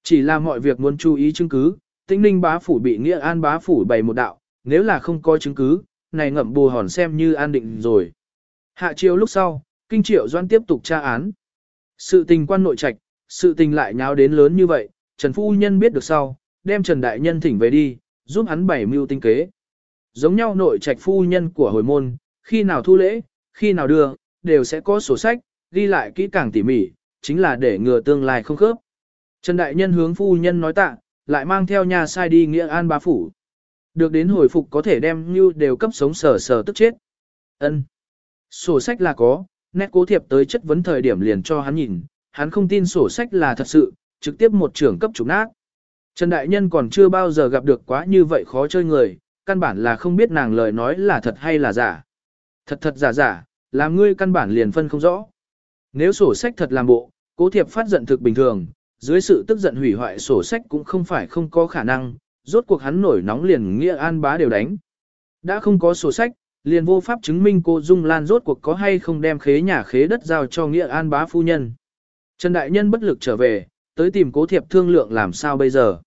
S1: Chỉ là mọi việc muốn chú ý chứng cứ, tĩnh ninh bá phủ bị nghĩa an bá phủ bày một đạo, nếu là không có chứng cứ, này ngậm bù hòn xem như an định rồi. Hạ triều lúc sau, kinh triệu doan tiếp tục tra án. Sự tình quan nội trạch, sự tình lại nháo đến lớn như vậy, Trần Phu Nhân biết được sau, đem Trần Đại Nhân thỉnh về đi, giúp hắn bảy mưu tinh kế. Giống nhau nội trạch phu nhân của hồi môn, khi nào thu lễ, khi nào đưa, đều sẽ có sổ sách, ghi lại kỹ càng tỉ mỉ, chính là để ngừa tương lai không khớp. Trần Đại Nhân hướng phu nhân nói tạ, lại mang theo nhà sai đi nghĩa an bá phủ. Được đến hồi phục có thể đem như đều cấp sống sờ sờ tức chết. ân Sổ sách là có, nét cố thiệp tới chất vấn thời điểm liền cho hắn nhìn, hắn không tin sổ sách là thật sự, trực tiếp một trưởng cấp trục nát. Trần Đại Nhân còn chưa bao giờ gặp được quá như vậy khó chơi người, căn bản là không biết nàng lời nói là thật hay là giả. Thật thật giả giả, làm ngươi căn bản liền phân không rõ. Nếu sổ sách thật làm bộ, cố thiệp phát giận thực bình thường, dưới sự tức giận hủy hoại sổ sách cũng không phải không có khả năng, rốt cuộc hắn nổi nóng liền nghĩa an bá đều đánh. Đã không có sổ sách, liền vô pháp chứng minh cô Dung Lan rốt cuộc có hay không đem khế nhà khế đất giao cho nghĩa an bá phu nhân. Trần Đại Nhân bất lực trở về, tới tìm cố thiệp thương lượng làm sao bây giờ.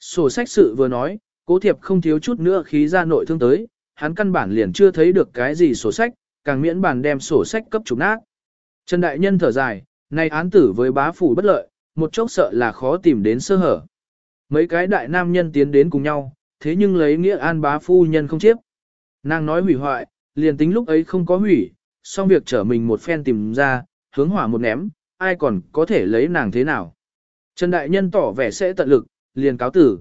S1: Sổ sách sự vừa nói, cố thiệp không thiếu chút nữa khí ra nội thương tới, hắn căn bản liền chưa thấy được cái gì sổ sách, càng miễn bàn đem sổ sách cấp trục nát. Trần Đại Nhân thở dài, nay án tử với bá phủ bất lợi, một chốc sợ là khó tìm đến sơ hở. Mấy cái đại nam nhân tiến đến cùng nhau, thế nhưng lấy nghĩa an bá phu nhân không chiếp. Nàng nói hủy hoại, liền tính lúc ấy không có hủy, xong việc trở mình một phen tìm ra, hướng hỏa một ném, ai còn có thể lấy nàng thế nào. Trần Đại Nhân tỏ vẻ sẽ tận lực, liền cáo tử.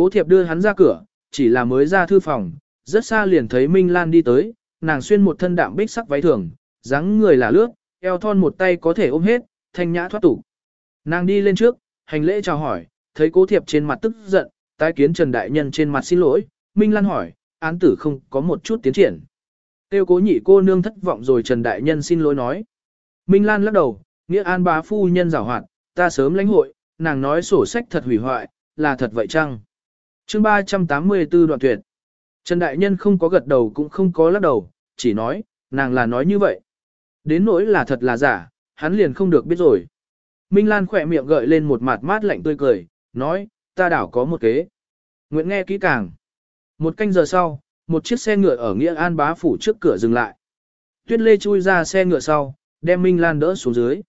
S1: Cố thiệp đưa hắn ra cửa, chỉ là mới ra thư phòng, rất xa liền thấy Minh Lan đi tới, nàng xuyên một thân đạm bích sắc váy thường, dáng người là lướt, eo thon một tay có thể ôm hết, thanh nhã thoát tục. Nàng đi lên trước, hành lễ chào hỏi, thấy cố thiệp trên mặt tức giận, tái kiến Trần Đại Nhân trên mặt xin lỗi, Minh Lan hỏi, án tử không có một chút tiến triển. Tiêu cố nhị cô nương thất vọng rồi Trần Đại Nhân xin lỗi nói. Minh Lan lắc đầu, nghĩa an bá phu nhân rào hoạt, ta sớm lãnh hội, nàng nói sổ sách thật hủy hoại, là thật vậy chăng? Chương 384 đoạn tuyệt. Trần Đại Nhân không có gật đầu cũng không có lắc đầu, chỉ nói, nàng là nói như vậy. Đến nỗi là thật là giả, hắn liền không được biết rồi. Minh Lan khỏe miệng gợi lên một mặt mát lạnh tươi cười, nói, ta đảo có một kế. Nguyện nghe kỹ càng. Một canh giờ sau, một chiếc xe ngựa ở Nghĩa An bá phủ trước cửa dừng lại. Tuyết Lê chui ra xe ngựa sau, đem Minh Lan đỡ xuống dưới.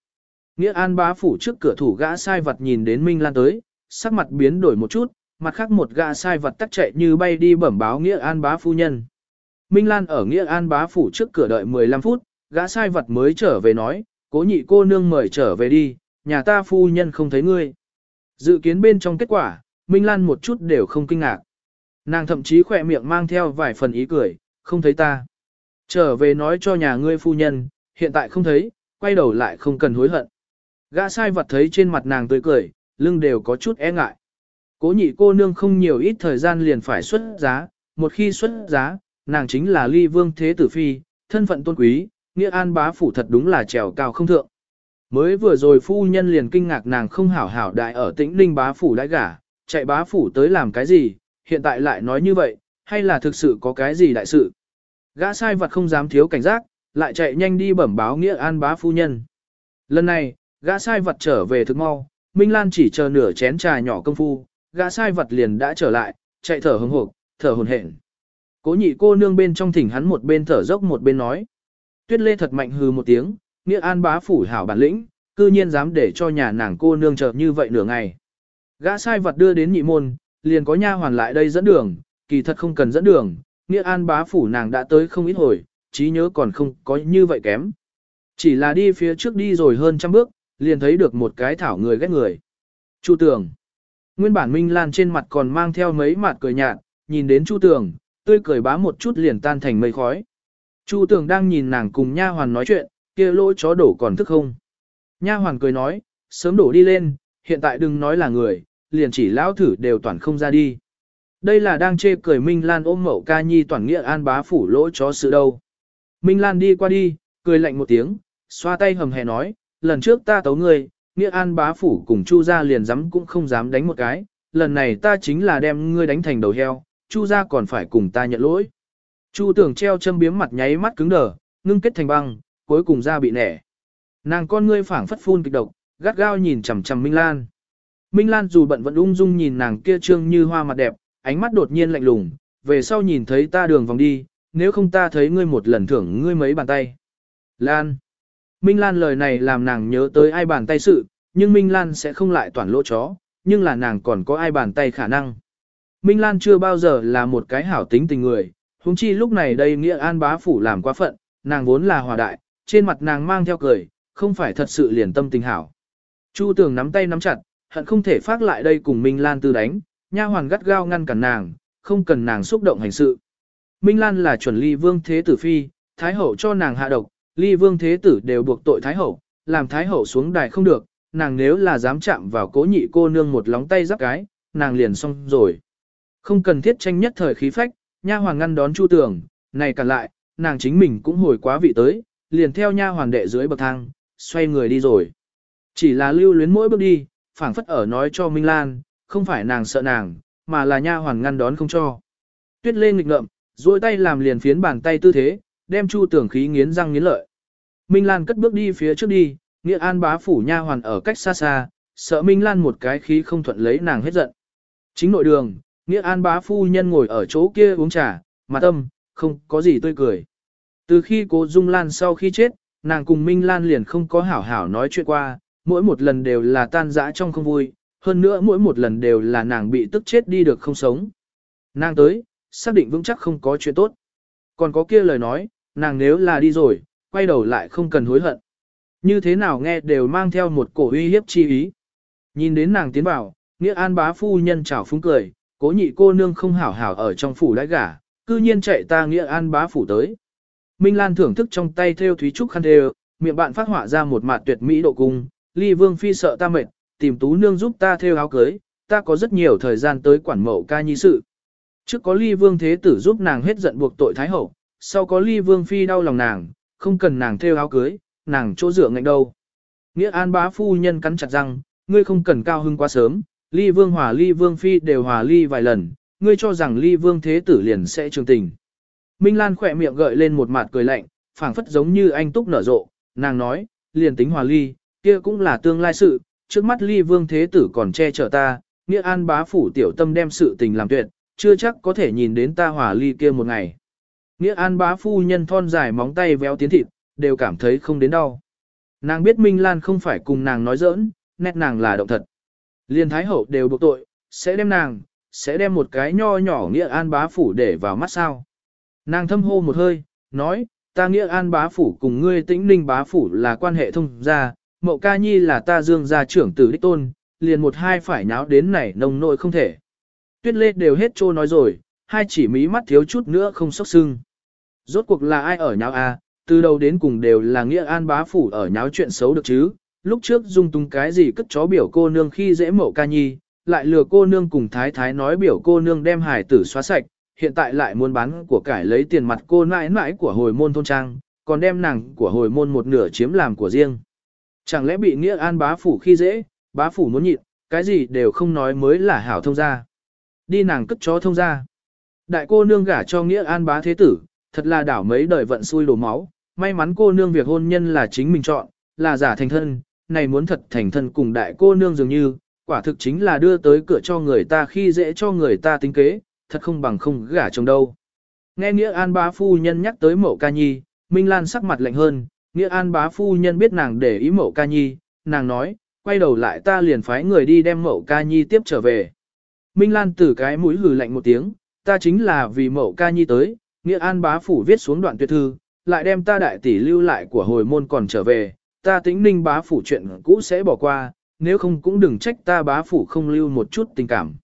S1: Nghĩa An bá phủ trước cửa thủ gã sai vật nhìn đến Minh Lan tới, sắc mặt biến đổi một chút, mặt khác một gã sai vật tắc chạy như bay đi bẩm báo Nghĩa An bá phu nhân. Minh Lan ở Nghĩa An bá phủ trước cửa đợi 15 phút, gã sai vật mới trở về nói, cố nhị cô nương mời trở về đi, nhà ta phu nhân không thấy ngươi. Dự kiến bên trong kết quả, Minh Lan một chút đều không kinh ngạc. Nàng thậm chí khỏe miệng mang theo vài phần ý cười, không thấy ta. Trở về nói cho nhà ngươi phu nhân, hiện tại không thấy, quay đầu lại không cần hối hận. Gã sai vật thấy trên mặt nàng tươi cười, lưng đều có chút e ngại. Cố nhị cô nương không nhiều ít thời gian liền phải xuất giá, một khi xuất giá, nàng chính là ly vương thế tử phi, thân phận tôn quý, nghĩa an bá phủ thật đúng là trèo cao không thượng. Mới vừa rồi phu nhân liền kinh ngạc nàng không hảo hảo đại ở tĩnh ninh bá phủ đại gả, chạy bá phủ tới làm cái gì, hiện tại lại nói như vậy, hay là thực sự có cái gì đại sự. Gã sai vật không dám thiếu cảnh giác, lại chạy nhanh đi bẩm báo nghĩa an bá phu nhân. Lần này, gã sai vật trở về thực mau, Minh Lan chỉ chờ nửa chén trà nhỏ công phu, gã sai vật liền đã trở lại, chạy thở hừng hộp, thở hồn hển. Cố nhị cô nương bên trong thỉnh hắn một bên thở dốc một bên nói. Tuyết lê thật mạnh hừ một tiếng, nghĩa an bá phủ hảo bản lĩnh, cư nhiên dám để cho nhà nàng cô nương chờ như vậy nửa ngày. Gã sai vật đưa đến nhị môn, liền có nha hoàn lại đây dẫn đường, kỳ thật không cần dẫn đường, nghĩa an bá phủ nàng đã tới không ít hồi, trí nhớ còn không có như vậy kém. Chỉ là đi phía trước đi rồi hơn trăm bước, liền thấy được một cái thảo người ghét người. Chu Tưởng. Nguyên bản Minh Lan trên mặt còn mang theo mấy mặt cười nhạt, nhìn đến Chu Tường, tươi cười bá một chút liền tan thành mây khói. Chu Tường đang nhìn nàng cùng nha hoàn nói chuyện, kia lỗ chó đổ còn thức không. Nha hoàn cười nói, sớm đổ đi lên, hiện tại đừng nói là người, liền chỉ lão thử đều toàn không ra đi. Đây là đang chê cười Minh Lan ôm mẫu ca nhi toàn nghĩa an bá phủ lỗ chó sự đâu. Minh Lan đi qua đi, cười lạnh một tiếng, xoa tay hầm hè nói, lần trước ta tấu ngươi, nghĩa an bá phủ cùng chu gia liền dám cũng không dám đánh một cái, lần này ta chính là đem ngươi đánh thành đầu heo, chu gia còn phải cùng ta nhận lỗi. Chu tưởng treo châm biếm mặt nháy mắt cứng đờ, ngưng kết thành băng, cuối cùng ra bị nẻ. Nàng con ngươi phảng phất phun kịch độc, gắt gao nhìn chằm chằm Minh Lan. Minh Lan dù bận vẫn ung dung nhìn nàng kia trương như hoa mặt đẹp, ánh mắt đột nhiên lạnh lùng, về sau nhìn thấy ta đường vòng đi, nếu không ta thấy ngươi một lần thưởng ngươi mấy bàn tay. Lan. Minh Lan lời này làm nàng nhớ tới ai bàn tay sự, nhưng Minh Lan sẽ không lại toàn lỗ chó, nhưng là nàng còn có ai bàn tay khả năng. Minh Lan chưa bao giờ là một cái hảo tính tình người, huống chi lúc này đây nghĩa an bá phủ làm quá phận, nàng vốn là hòa đại, trên mặt nàng mang theo cười, không phải thật sự liền tâm tình hảo. Chu tường nắm tay nắm chặt, hận không thể phát lại đây cùng Minh Lan tư đánh, nha hoàn gắt gao ngăn cản nàng, không cần nàng xúc động hành sự. Minh Lan là chuẩn ly vương thế tử phi, thái hậu cho nàng hạ độc, ly vương thế tử đều buộc tội thái hậu, làm thái hậu xuống đài không được, nàng nếu là dám chạm vào cố nhị cô nương một lóng tay giáp cái, nàng liền xong rồi. Không cần thiết tranh nhất thời khí phách, nha hoàng ngăn đón chu tường, này cả lại, nàng chính mình cũng hồi quá vị tới, liền theo nha hoàng đệ dưới bậc thang, xoay người đi rồi. Chỉ là lưu luyến mỗi bước đi, phảng phất ở nói cho Minh Lan, không phải nàng sợ nàng, mà là nha hoàng ngăn đón không cho. Tuyết lên nghịch ngợm, duỗi tay làm liền phiến bàn tay tư thế, đem Chu Tưởng khí nghiến răng nghiến lợi. Minh Lan cất bước đi phía trước đi, Nghĩa An bá phủ nha hoàn ở cách xa xa, sợ Minh Lan một cái khí không thuận lấy nàng hết giận. Chính nội đường, Nghĩa An bá phu nhân ngồi ở chỗ kia uống trà, mặt âm, không có gì tươi cười. Từ khi cô Dung Lan sau khi chết, nàng cùng Minh Lan liền không có hảo hảo nói chuyện qua, mỗi một lần đều là tan dã trong không vui, hơn nữa mỗi một lần đều là nàng bị tức chết đi được không sống. Nàng tới, xác định vững chắc không có chuyện tốt. Còn có kia lời nói, nàng nếu là đi rồi, quay đầu lại không cần hối hận. Như thế nào nghe đều mang theo một cổ uy hiếp chi ý. Nhìn đến nàng tiến vào, nghĩa an bá phu nhân chào phúng cười, cố nhị cô nương không hảo hảo ở trong phủ đãi gả, cư nhiên chạy ta nghĩa an bá phủ tới. Minh Lan thưởng thức trong tay theo thúy trúc khăn thêu, miệng bạn phát họa ra một mặt tuyệt mỹ độ cung, ly vương phi sợ ta mệt, tìm tú nương giúp ta theo áo cưới, ta có rất nhiều thời gian tới quản mậu ca nhi sự. Trước có ly vương thế tử giúp nàng hết giận buộc tội thái hậu, sau có ly vương phi đau lòng nàng, không cần nàng theo áo cưới, nàng chỗ dựa ngạnh đâu. Nghĩa an bá phu nhân cắn chặt răng, ngươi không cần cao hưng quá sớm, ly vương hòa ly vương phi đều hòa ly vài lần, ngươi cho rằng ly vương thế tử liền sẽ trường tình. Minh Lan khỏe miệng gợi lên một mặt cười lạnh, phảng phất giống như anh túc nở rộ, nàng nói, liền tính hòa ly, kia cũng là tương lai sự, trước mắt ly vương thế tử còn che chở ta, nghĩa an bá phủ tiểu tâm đem sự tình làm tuyệt, chưa chắc có thể nhìn đến ta hòa ly kia một ngày. Nghĩa an bá phu nhân thon dài móng tay véo tiến thịt, đều cảm thấy không đến đau. Nàng biết Minh Lan không phải cùng nàng nói giỡn, nét nàng là động thật. Liên Thái Hậu đều buộc tội, sẽ đem nàng, sẽ đem một cái nho nhỏ nghĩa an bá phủ để vào mắt sao. Nàng thâm hô một hơi, nói, ta nghĩa an bá phủ cùng ngươi tĩnh ninh bá phủ là quan hệ thông gia, mậu ca nhi là ta dương gia trưởng tử đích tôn, liền một hai phải nháo đến này nông nội không thể. Tuyết lê đều hết trô nói rồi, hai chỉ mí mắt thiếu chút nữa không sốc sưng. Rốt cuộc là ai ở nháo à, từ đầu đến cùng đều là nghĩa an bá phủ ở nháo chuyện xấu được chứ. Lúc trước dung tung cái gì cất chó biểu cô nương khi dễ mậu ca nhi, lại lừa cô nương cùng thái thái nói biểu cô nương đem hải tử xóa sạch, hiện tại lại muốn bán của cải lấy tiền mặt cô nãi nãi của hồi môn thôn trang, còn đem nàng của hồi môn một nửa chiếm làm của riêng. Chẳng lẽ bị nghĩa an bá phủ khi dễ, bá phủ muốn nhịn, cái gì đều không nói mới là hảo thông gia. Đi nàng cất chó thông gia. Đại cô nương gả cho nghĩa an bá thế tử, thật là đảo mấy đời vận xui đổ máu, may mắn cô nương việc hôn nhân là chính mình chọn, là giả thành thân, này muốn thật thành thân cùng đại cô nương dường như, quả thực chính là đưa tới cửa cho người ta khi dễ cho người ta tính kế, thật không bằng không gả chồng đâu. Nghe Nghĩa An bá phu nhân nhắc tới mộ ca nhi, Minh Lan sắc mặt lạnh hơn, Nghĩa An bá phu nhân biết nàng để ý mộ ca nhi, nàng nói, quay đầu lại ta liền phái người đi đem mộ ca nhi tiếp trở về. Minh Lan từ cái mũi hừ lạnh một tiếng, ta chính là vì mộ ca nhi tới, Nghĩa An bá phủ viết xuống đoạn tuyệt thư, lại đem ta đại tỷ lưu lại của hồi môn còn trở về, ta tính ninh bá phủ chuyện cũ sẽ bỏ qua, nếu không cũng đừng trách ta bá phủ không lưu một chút tình cảm.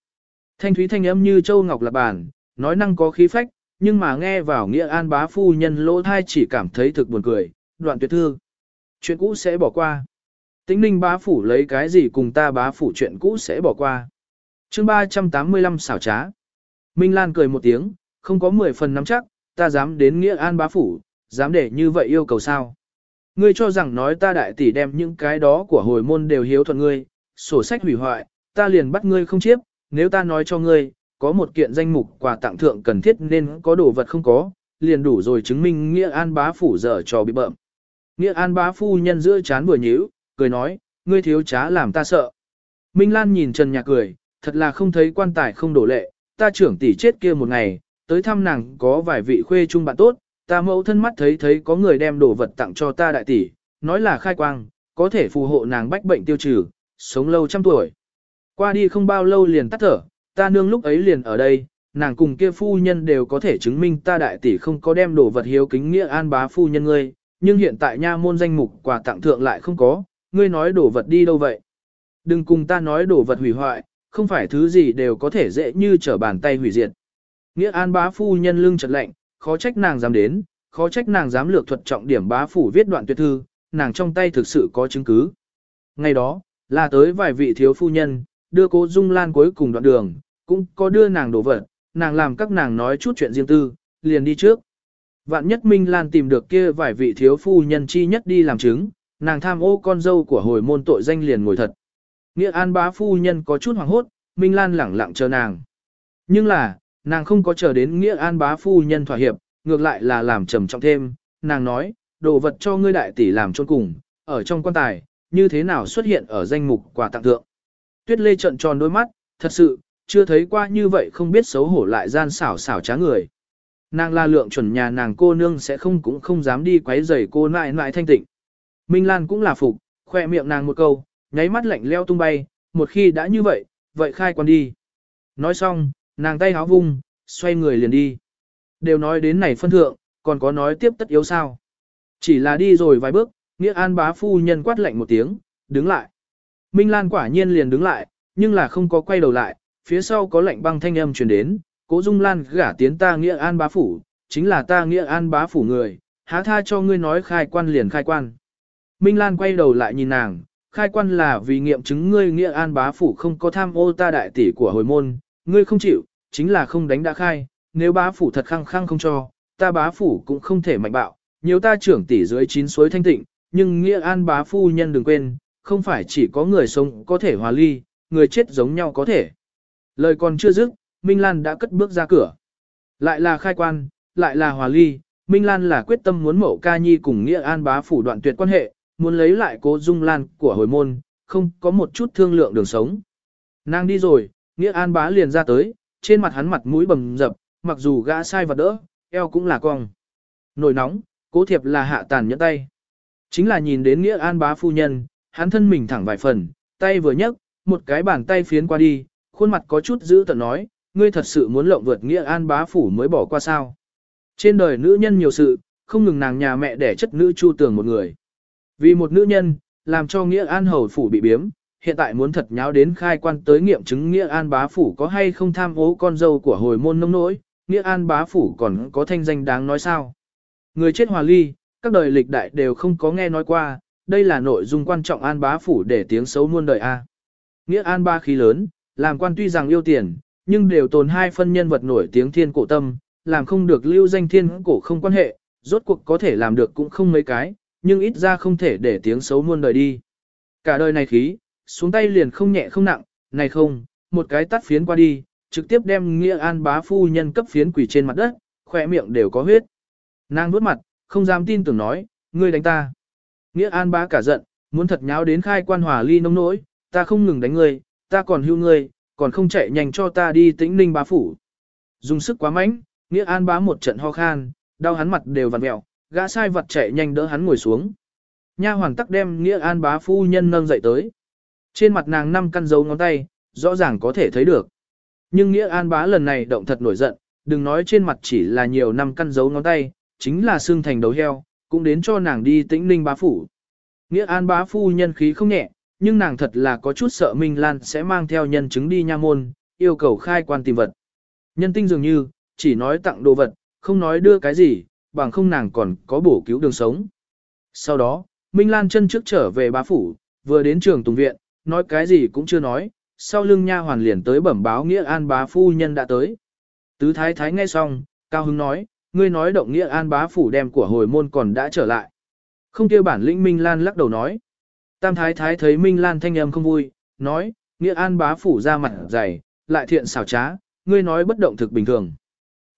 S1: Thanh thúy thanh âm như châu ngọc lạc bàn, nói năng có khí phách, nhưng mà nghe vào nghĩa an bá phu nhân lỗ thai chỉ cảm thấy thực buồn cười, đoạn tuyệt thư. Chuyện cũ sẽ bỏ qua. Tính ninh bá phủ lấy cái gì cùng ta bá phủ chuyện cũ sẽ bỏ qua. chương 385 xảo trá. Minh Lan cười một tiếng, không có 10 phần nắm chắc, ta dám đến nghĩa an bá phủ, dám để như vậy yêu cầu sao. Ngươi cho rằng nói ta đại tỷ đem những cái đó của hồi môn đều hiếu thuận ngươi, sổ sách hủy hoại, ta liền bắt ngươi không chiếp, nếu ta nói cho ngươi, có một kiện danh mục quà tặng thượng cần thiết nên có đồ vật không có, liền đủ rồi chứng minh Nghĩa An bá phủ dở trò bị bợm. Nghĩa An bá phu nhân giữa chán vừa nhíu, cười nói, ngươi thiếu trá làm ta sợ. Minh Lan nhìn Trần Nhạc cười, thật là không thấy quan tài không đổ lệ, ta trưởng tỷ chết kia một ngày, tới thăm nàng có vài vị khuê chung bạn tốt, ta mẫu thân mắt thấy thấy có người đem đồ vật tặng cho ta đại tỷ, nói là khai quang, có thể phù hộ nàng bách bệnh tiêu trừ, sống lâu trăm tuổi. Qua đi không bao lâu liền tắt thở, ta nương lúc ấy liền ở đây, nàng cùng kia phu nhân đều có thể chứng minh ta đại tỷ không có đem đồ vật hiếu kính nghĩa an bá phu nhân ngươi, nhưng hiện tại nha môn danh mục quà tặng thượng lại không có, ngươi nói đồ vật đi đâu vậy? Đừng cùng ta nói đồ vật hủy hoại, không phải thứ gì đều có thể dễ như trở bàn tay hủy diệt. Nghĩa an bá phu nhân lưng chật lạnh, khó trách nàng dám đến, khó trách nàng dám lược thuật trọng điểm bá phủ viết đoạn tuyệt thư, nàng trong tay thực sự có chứng cứ. Ngày đó, là tới vài vị thiếu phu nhân, đưa cố Dung Lan cuối cùng đoạn đường, cũng có đưa nàng đổ vật, nàng làm các nàng nói chút chuyện riêng tư, liền đi trước. Vạn nhất Minh Lan tìm được kia vài vị thiếu phu nhân chi nhất đi làm chứng, nàng tham ô con dâu của hồi môn tội danh liền ngồi thật. Nghĩa an bá phu nhân có chút hoàng hốt, Minh Lan lẳng lặng chờ nàng. Nhưng là, nàng không có chờ đến Nghĩa an bá phu nhân thỏa hiệp, ngược lại là làm trầm trọng thêm, nàng nói, đồ vật cho ngươi đại tỷ làm chôn cùng, ở trong quan tài, như thế nào xuất hiện ở danh mục quà tặng thượng. Tuyết Lê trận tròn đôi mắt, thật sự, chưa thấy qua như vậy không biết xấu hổ lại gian xảo xảo trá người. Nàng là lượng chuẩn nhà nàng cô nương sẽ không cũng không dám đi quấy rầy cô nại nại thanh tịnh. Minh Lan cũng là phục, khoe miệng nàng một câu, nháy mắt lạnh leo tung bay, một khi đã như vậy, vậy khai quan đi. Nói xong, nàng tay háo vung, xoay người liền đi. Đều nói đến này phân thượng, còn có nói tiếp tất yếu sao. Chỉ là đi rồi vài bước, Nghĩa An bá phu nhân quát lạnh một tiếng, đứng lại. Minh Lan quả nhiên liền đứng lại, nhưng là không có quay đầu lại, phía sau có lệnh băng thanh âm truyền đến, cố Dung Lan gả tiến ta Nghĩa An bá phủ, chính là ta Nghĩa An bá phủ người, há tha cho ngươi nói khai quan liền khai quan. Minh Lan quay đầu lại nhìn nàng, khai quan là vì nghiệm chứng ngươi Nghĩa An bá phủ không có tham ô ta đại tỷ của hồi môn, ngươi không chịu, chính là không đánh đã khai, nếu bá phủ thật khăng khăng không cho, ta bá phủ cũng không thể mạnh bạo, nhiều ta trưởng tỷ dưới chín suối thanh tịnh, nhưng Nghĩa An bá phu nhân đừng quên, không phải chỉ có người sống có thể hòa ly, người chết giống nhau có thể. Lời còn chưa dứt, Minh Lan đã cất bước ra cửa. Lại là khai quan, lại là hòa ly, Minh Lan là quyết tâm muốn mẫu ca nhi cùng Nghĩa An bá phủ đoạn tuyệt quan hệ, muốn lấy lại cố dung lan của hồi môn, không có một chút thương lượng đường sống. Nàng đi rồi, Nghĩa An bá liền ra tới, trên mặt hắn mặt mũi bầm dập, mặc dù gã sai vật đỡ, eo cũng là cong. Nổi nóng, cố thiệp là hạ tàn nhẫn tay. Chính là nhìn đến Nghĩa An bá phu nhân, hắn thân mình thẳng vài phần, tay vừa nhấc, một cái bàn tay phiến qua đi, khuôn mặt có chút giữ tận nói, ngươi thật sự muốn lộng vượt Nghĩa An bá phủ mới bỏ qua sao. Trên đời nữ nhân nhiều sự, không ngừng nàng nhà mẹ đẻ chất nữ chu tường một người. Vì một nữ nhân, làm cho Nghĩa An hầu phủ bị biếm, hiện tại muốn thật nháo đến khai quan tới nghiệm chứng Nghĩa An bá phủ có hay không tham ố con dâu của hồi môn nông nỗi, Nghĩa An bá phủ còn có thanh danh đáng nói sao. Người chết hòa ly, các đời lịch đại đều không có nghe nói qua, đây là nội dung quan trọng An bá phủ để tiếng xấu muôn đời A. Nghĩa An ba khí lớn, làm quan tuy rằng yêu tiền, nhưng đều tồn hai phân nhân vật nổi tiếng thiên cổ tâm, làm không được lưu danh thiên cổ không quan hệ, rốt cuộc có thể làm được cũng không mấy cái, nhưng ít ra không thể để tiếng xấu muôn đời đi. Cả đời này khí, xuống tay liền không nhẹ không nặng, này không, một cái tắt phiến qua đi, trực tiếp đem nghĩa an bá phu nhân cấp phiến quỷ trên mặt đất, khỏe miệng đều có huyết. Nàng nuốt mặt, không dám tin tưởng nói, ngươi đánh ta. Nghĩa an bá cả giận, muốn thật nháo đến khai quan hòa ly nông nỗi, ta không ngừng đánh ngươi, ta còn hưu ngươi, còn không chạy nhanh cho ta đi tĩnh ninh bá phủ. Dùng sức quá mạnh, nghĩa an bá một trận ho khan, đau hắn mặt đều vặn mẹo, gã sai vật chạy nhanh đỡ hắn ngồi xuống. Nha hoàng tắc đem nghĩa an bá phu nhân nâng dậy tới. Trên mặt nàng năm căn dấu ngón tay, rõ ràng có thể thấy được. Nhưng nghĩa an bá lần này động thật nổi giận, đừng nói trên mặt chỉ là nhiều năm căn dấu ngón tay, chính là xương thành đầu heo, cũng đến cho nàng đi tĩnh ninh bá phủ. Nghĩa an bá phu nhân khí không nhẹ, nhưng nàng thật là có chút sợ Minh Lan sẽ mang theo nhân chứng đi nha môn, yêu cầu khai quan tìm vật. Nhân tinh dường như, chỉ nói tặng đồ vật, không nói đưa cái gì, bằng không nàng còn có bổ cứu đường sống. Sau đó, Minh Lan chân trước trở về bá phủ, vừa đến trường tùng viện, nói cái gì cũng chưa nói, sau lưng nha hoàn liền tới bẩm báo nghĩa an bá phu nhân đã tới. Tứ thái thái nghe xong, cao hứng nói, ngươi nói động nghĩa an bá phủ đem của hồi môn còn đã trở lại. Không kêu bản lĩnh Minh Lan lắc đầu nói. Tam thái thái thấy Minh Lan thanh âm không vui, nói, nghĩa an bá phủ ra mặt dày, lại thiện xảo trá, ngươi nói bất động thực bình thường.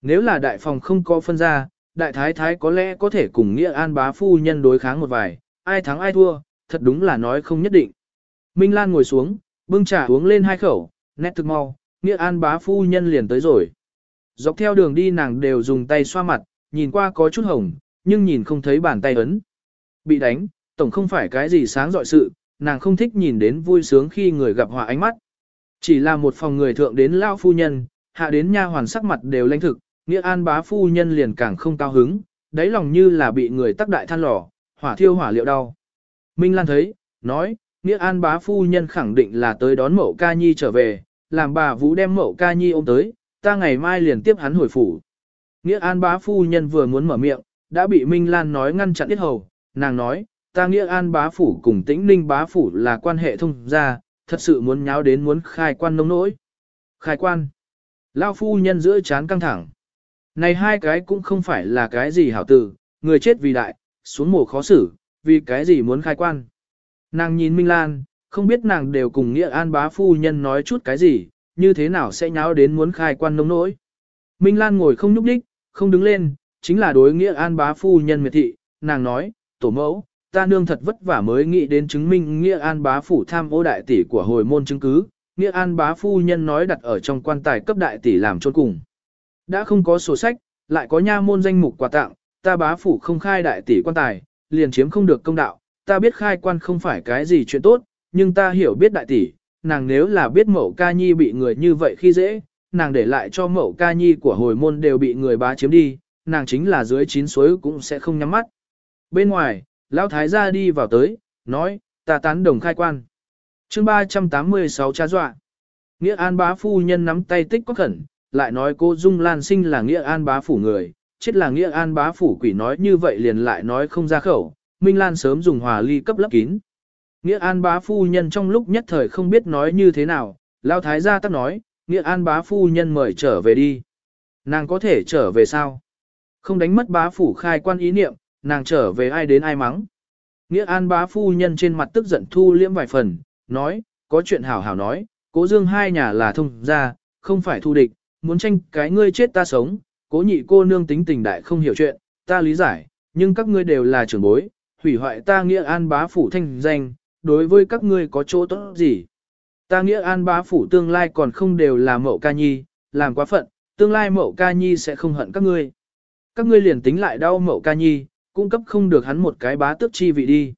S1: Nếu là đại phòng không có phân ra, đại thái thái có lẽ có thể cùng nghĩa an bá phu nhân đối kháng một vài, ai thắng ai thua, thật đúng là nói không nhất định. Minh Lan ngồi xuống, bưng trà uống lên hai khẩu, nét thực mau, nghĩa an bá phu nhân liền tới rồi. Dọc theo đường đi nàng đều dùng tay xoa mặt, nhìn qua có chút hồng, nhưng nhìn không thấy bàn tay ấn. Bị đánh, tổng không phải cái gì sáng dọi sự, nàng không thích nhìn đến vui sướng khi người gặp họa ánh mắt. Chỉ là một phòng người thượng đến lao phu nhân, hạ đến nha hoàn sắc mặt đều lãnh thực, nghĩa an bá phu nhân liền càng không cao hứng, đáy lòng như là bị người tắc đại than lò, hỏa thiêu hỏa liệu đau. Minh Lan thấy, nói, nghĩa an bá phu nhân khẳng định là tới đón mẫu ca nhi trở về, làm bà vũ đem mẫu ca nhi ôm tới, ta ngày mai liền tiếp hắn hồi phủ. Nghĩa an bá phu nhân vừa muốn mở miệng, đã bị Minh Lan nói ngăn chặn ít hầu, nàng nói, ta nghĩa an bá phủ cùng tĩnh ninh bá phủ là quan hệ thông gia, thật sự muốn nháo đến muốn khai quan nông nỗi. Khai quan. Lao phu nhân giữa chán căng thẳng. Này hai cái cũng không phải là cái gì hảo tử, người chết vì đại, xuống mồ khó xử, vì cái gì muốn khai quan. Nàng nhìn Minh Lan, không biết nàng đều cùng Nghĩa An bá phu nhân nói chút cái gì, như thế nào sẽ nháo đến muốn khai quan nông nỗi. Minh Lan ngồi không nhúc đích, không đứng lên, chính là đối Nghĩa An bá phu nhân miệt thị, nàng nói, tổ mẫu, ta nương thật vất vả mới nghĩ đến chứng minh Nghĩa An bá phủ tham ô đại tỷ của hồi môn chứng cứ, Nghĩa An bá phu nhân nói đặt ở trong quan tài cấp đại tỷ làm chôn cùng. Đã không có sổ sách, lại có nha môn danh mục quà tặng, ta bá phủ không khai đại tỷ quan tài, liền chiếm không được công đạo, ta biết khai quan không phải cái gì chuyện tốt, nhưng ta hiểu biết đại tỷ, nàng nếu là biết mẫu ca nhi bị người như vậy khi dễ, nàng để lại cho mẫu ca nhi của hồi môn đều bị người bá chiếm đi, nàng chính là dưới chín suối cũng sẽ không nhắm mắt. Bên ngoài, lão thái gia đi vào tới, nói, ta tán đồng khai quan. chương 386 cha dọa. Nghĩa an bá phu nhân nắm tay tích có khẩn, lại nói cô Dung Lan sinh là Nghĩa an bá phủ người, chết là Nghĩa an bá phủ quỷ nói như vậy liền lại nói không ra khẩu, Minh Lan sớm dùng hòa ly cấp lấp kín. Nghĩa an bá phu nhân trong lúc nhất thời không biết nói như thế nào, lao thái gia tắc nói, Nghĩa an bá phu nhân mời trở về đi. Nàng có thể trở về sao? Không đánh mất bá phủ khai quan ý niệm, nàng trở về ai đến ai mắng. Nghĩa an bá phu nhân trên mặt tức giận thu liễm vài phần, nói, có chuyện hảo hảo nói, cố dương hai nhà là thông gia, không phải thu địch, muốn tranh cái ngươi chết ta sống, cố nhị cô nương tính tình đại không hiểu chuyện, ta lý giải, nhưng các ngươi đều là trưởng bối, hủy hoại ta nghĩa an bá phủ thanh danh, đối với các ngươi có chỗ tốt gì. Ta nghĩa an bá phủ tương lai còn không đều là mậu ca nhi, làm quá phận, tương lai mậu ca nhi sẽ không hận các ngươi. Các ngươi liền tính lại đau mậu ca nhi, cung cấp không được hắn một cái bá tước chi vị đi.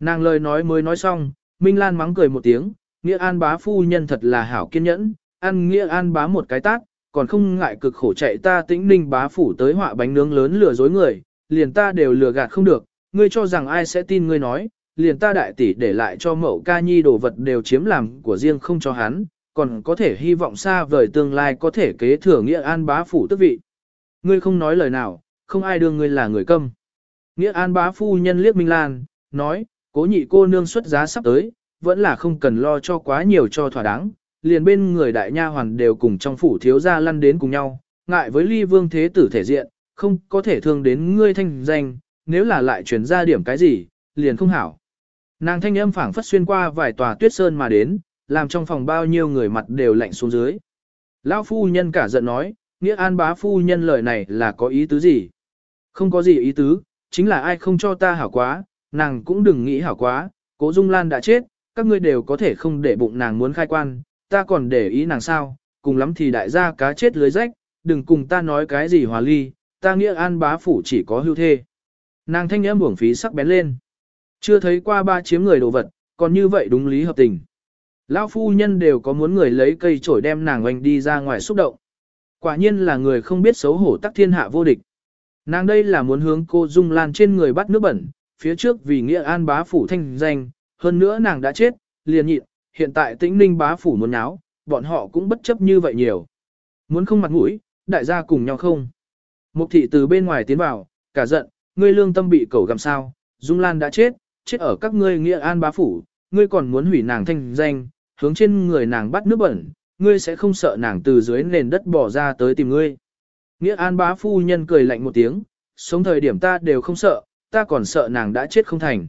S1: Nàng lời nói mới nói xong, Minh Lan mắng cười một tiếng, nghĩa an bá phu nhân thật là hảo kiên nhẫn, ăn nghĩa an bá một cái tác còn không ngại cực khổ chạy ta tĩnh ninh bá phủ tới họa bánh nướng lớn lừa dối người, liền ta đều lừa gạt không được, ngươi cho rằng ai sẽ tin ngươi nói, liền ta đại tỷ để lại cho mẫu ca nhi đồ vật đều chiếm làm của riêng không cho hắn, còn có thể hy vọng xa vời tương lai có thể kế thừa nghĩa an bá phủ tức vị. Ngươi không nói lời nào, không ai đương ngươi là người câm. Nghĩa an bá phu nhân liếc Minh Lan, nói, cố nhị cô nương xuất giá sắp tới, vẫn là không cần lo cho quá nhiều cho thỏa đáng, liền bên người đại nha hoàn đều cùng trong phủ thiếu gia lăn đến cùng nhau, ngại với ly vương thế tử thể diện, không có thể thương đến ngươi thanh danh, nếu là lại chuyển ra điểm cái gì, liền không hảo. Nàng thanh âm phảng phất xuyên qua vài tòa tuyết sơn mà đến, làm trong phòng bao nhiêu người mặt đều lạnh xuống dưới. Lão phu nhân cả giận nói, nghĩa an bá phu nhân lời này là có ý tứ gì? Không có gì ý tứ, chính là ai không cho ta hảo quá, nàng cũng đừng nghĩ hảo quá, cố dung lan đã chết, các ngươi đều có thể không để bụng nàng muốn khai quan, ta còn để ý nàng sao, cùng lắm thì đại gia cá chết lưới rách, đừng cùng ta nói cái gì hòa ly, ta nghĩa an bá phủ chỉ có hưu thê. Nàng thanh âm uổng phí sắc bén lên. Chưa thấy qua ba chiếm người đồ vật, còn như vậy đúng lý hợp tình. Lão phu nhân đều có muốn người lấy cây chổi đem nàng oanh đi ra ngoài xúc động. Quả nhiên là người không biết xấu hổ tắc thiên hạ vô địch. Nàng đây là muốn hướng cô Dung Lan trên người bắt nước bẩn, phía trước vì nghĩa an bá phủ thanh danh, hơn nữa nàng đã chết, liền nhịn, hiện tại tĩnh ninh bá phủ muốn náo, bọn họ cũng bất chấp như vậy nhiều. Muốn không mặt mũi, đại gia cùng nhau không. Mục thị từ bên ngoài tiến vào, cả giận, ngươi lương tâm bị cẩu gặm sao, Dung Lan đã chết, chết ở các ngươi nghĩa an bá phủ, ngươi còn muốn hủy nàng thanh danh, hướng trên người nàng bắt nước bẩn, ngươi sẽ không sợ nàng từ dưới nền đất bỏ ra tới tìm ngươi. Nghĩa an bá phu nhân cười lạnh một tiếng, sống thời điểm ta đều không sợ, ta còn sợ nàng đã chết không thành.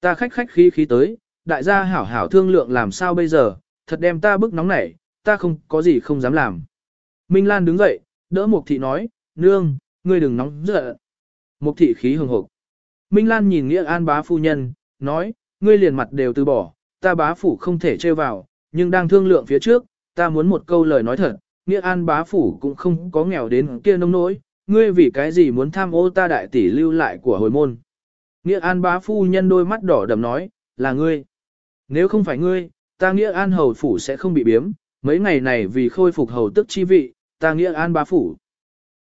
S1: Ta khách khách khí khí tới, đại gia hảo hảo thương lượng làm sao bây giờ, thật đem ta bức nóng nảy, ta không có gì không dám làm. Minh Lan đứng dậy, đỡ Mục Thị nói, nương, ngươi đừng nóng giận. Mục Thị khí hừng hực. Minh Lan nhìn Nghĩa An bá phu nhân, nói, ngươi liền mặt đều từ bỏ, ta bá phủ không thể chơi vào, nhưng đang thương lượng phía trước, ta muốn một câu lời nói thật, Nghĩa An bá phủ cũng không có nghèo đến kia nông nỗi, ngươi vì cái gì muốn tham ô ta đại tỷ lưu lại của hồi môn. Nghĩa An bá phu nhân đôi mắt đỏ đầm nói, là ngươi. Nếu không phải ngươi, ta Nghĩa An hầu phủ sẽ không bị biếm, mấy ngày này vì khôi phục hầu tức chi vị, ta Nghĩa An bá phủ.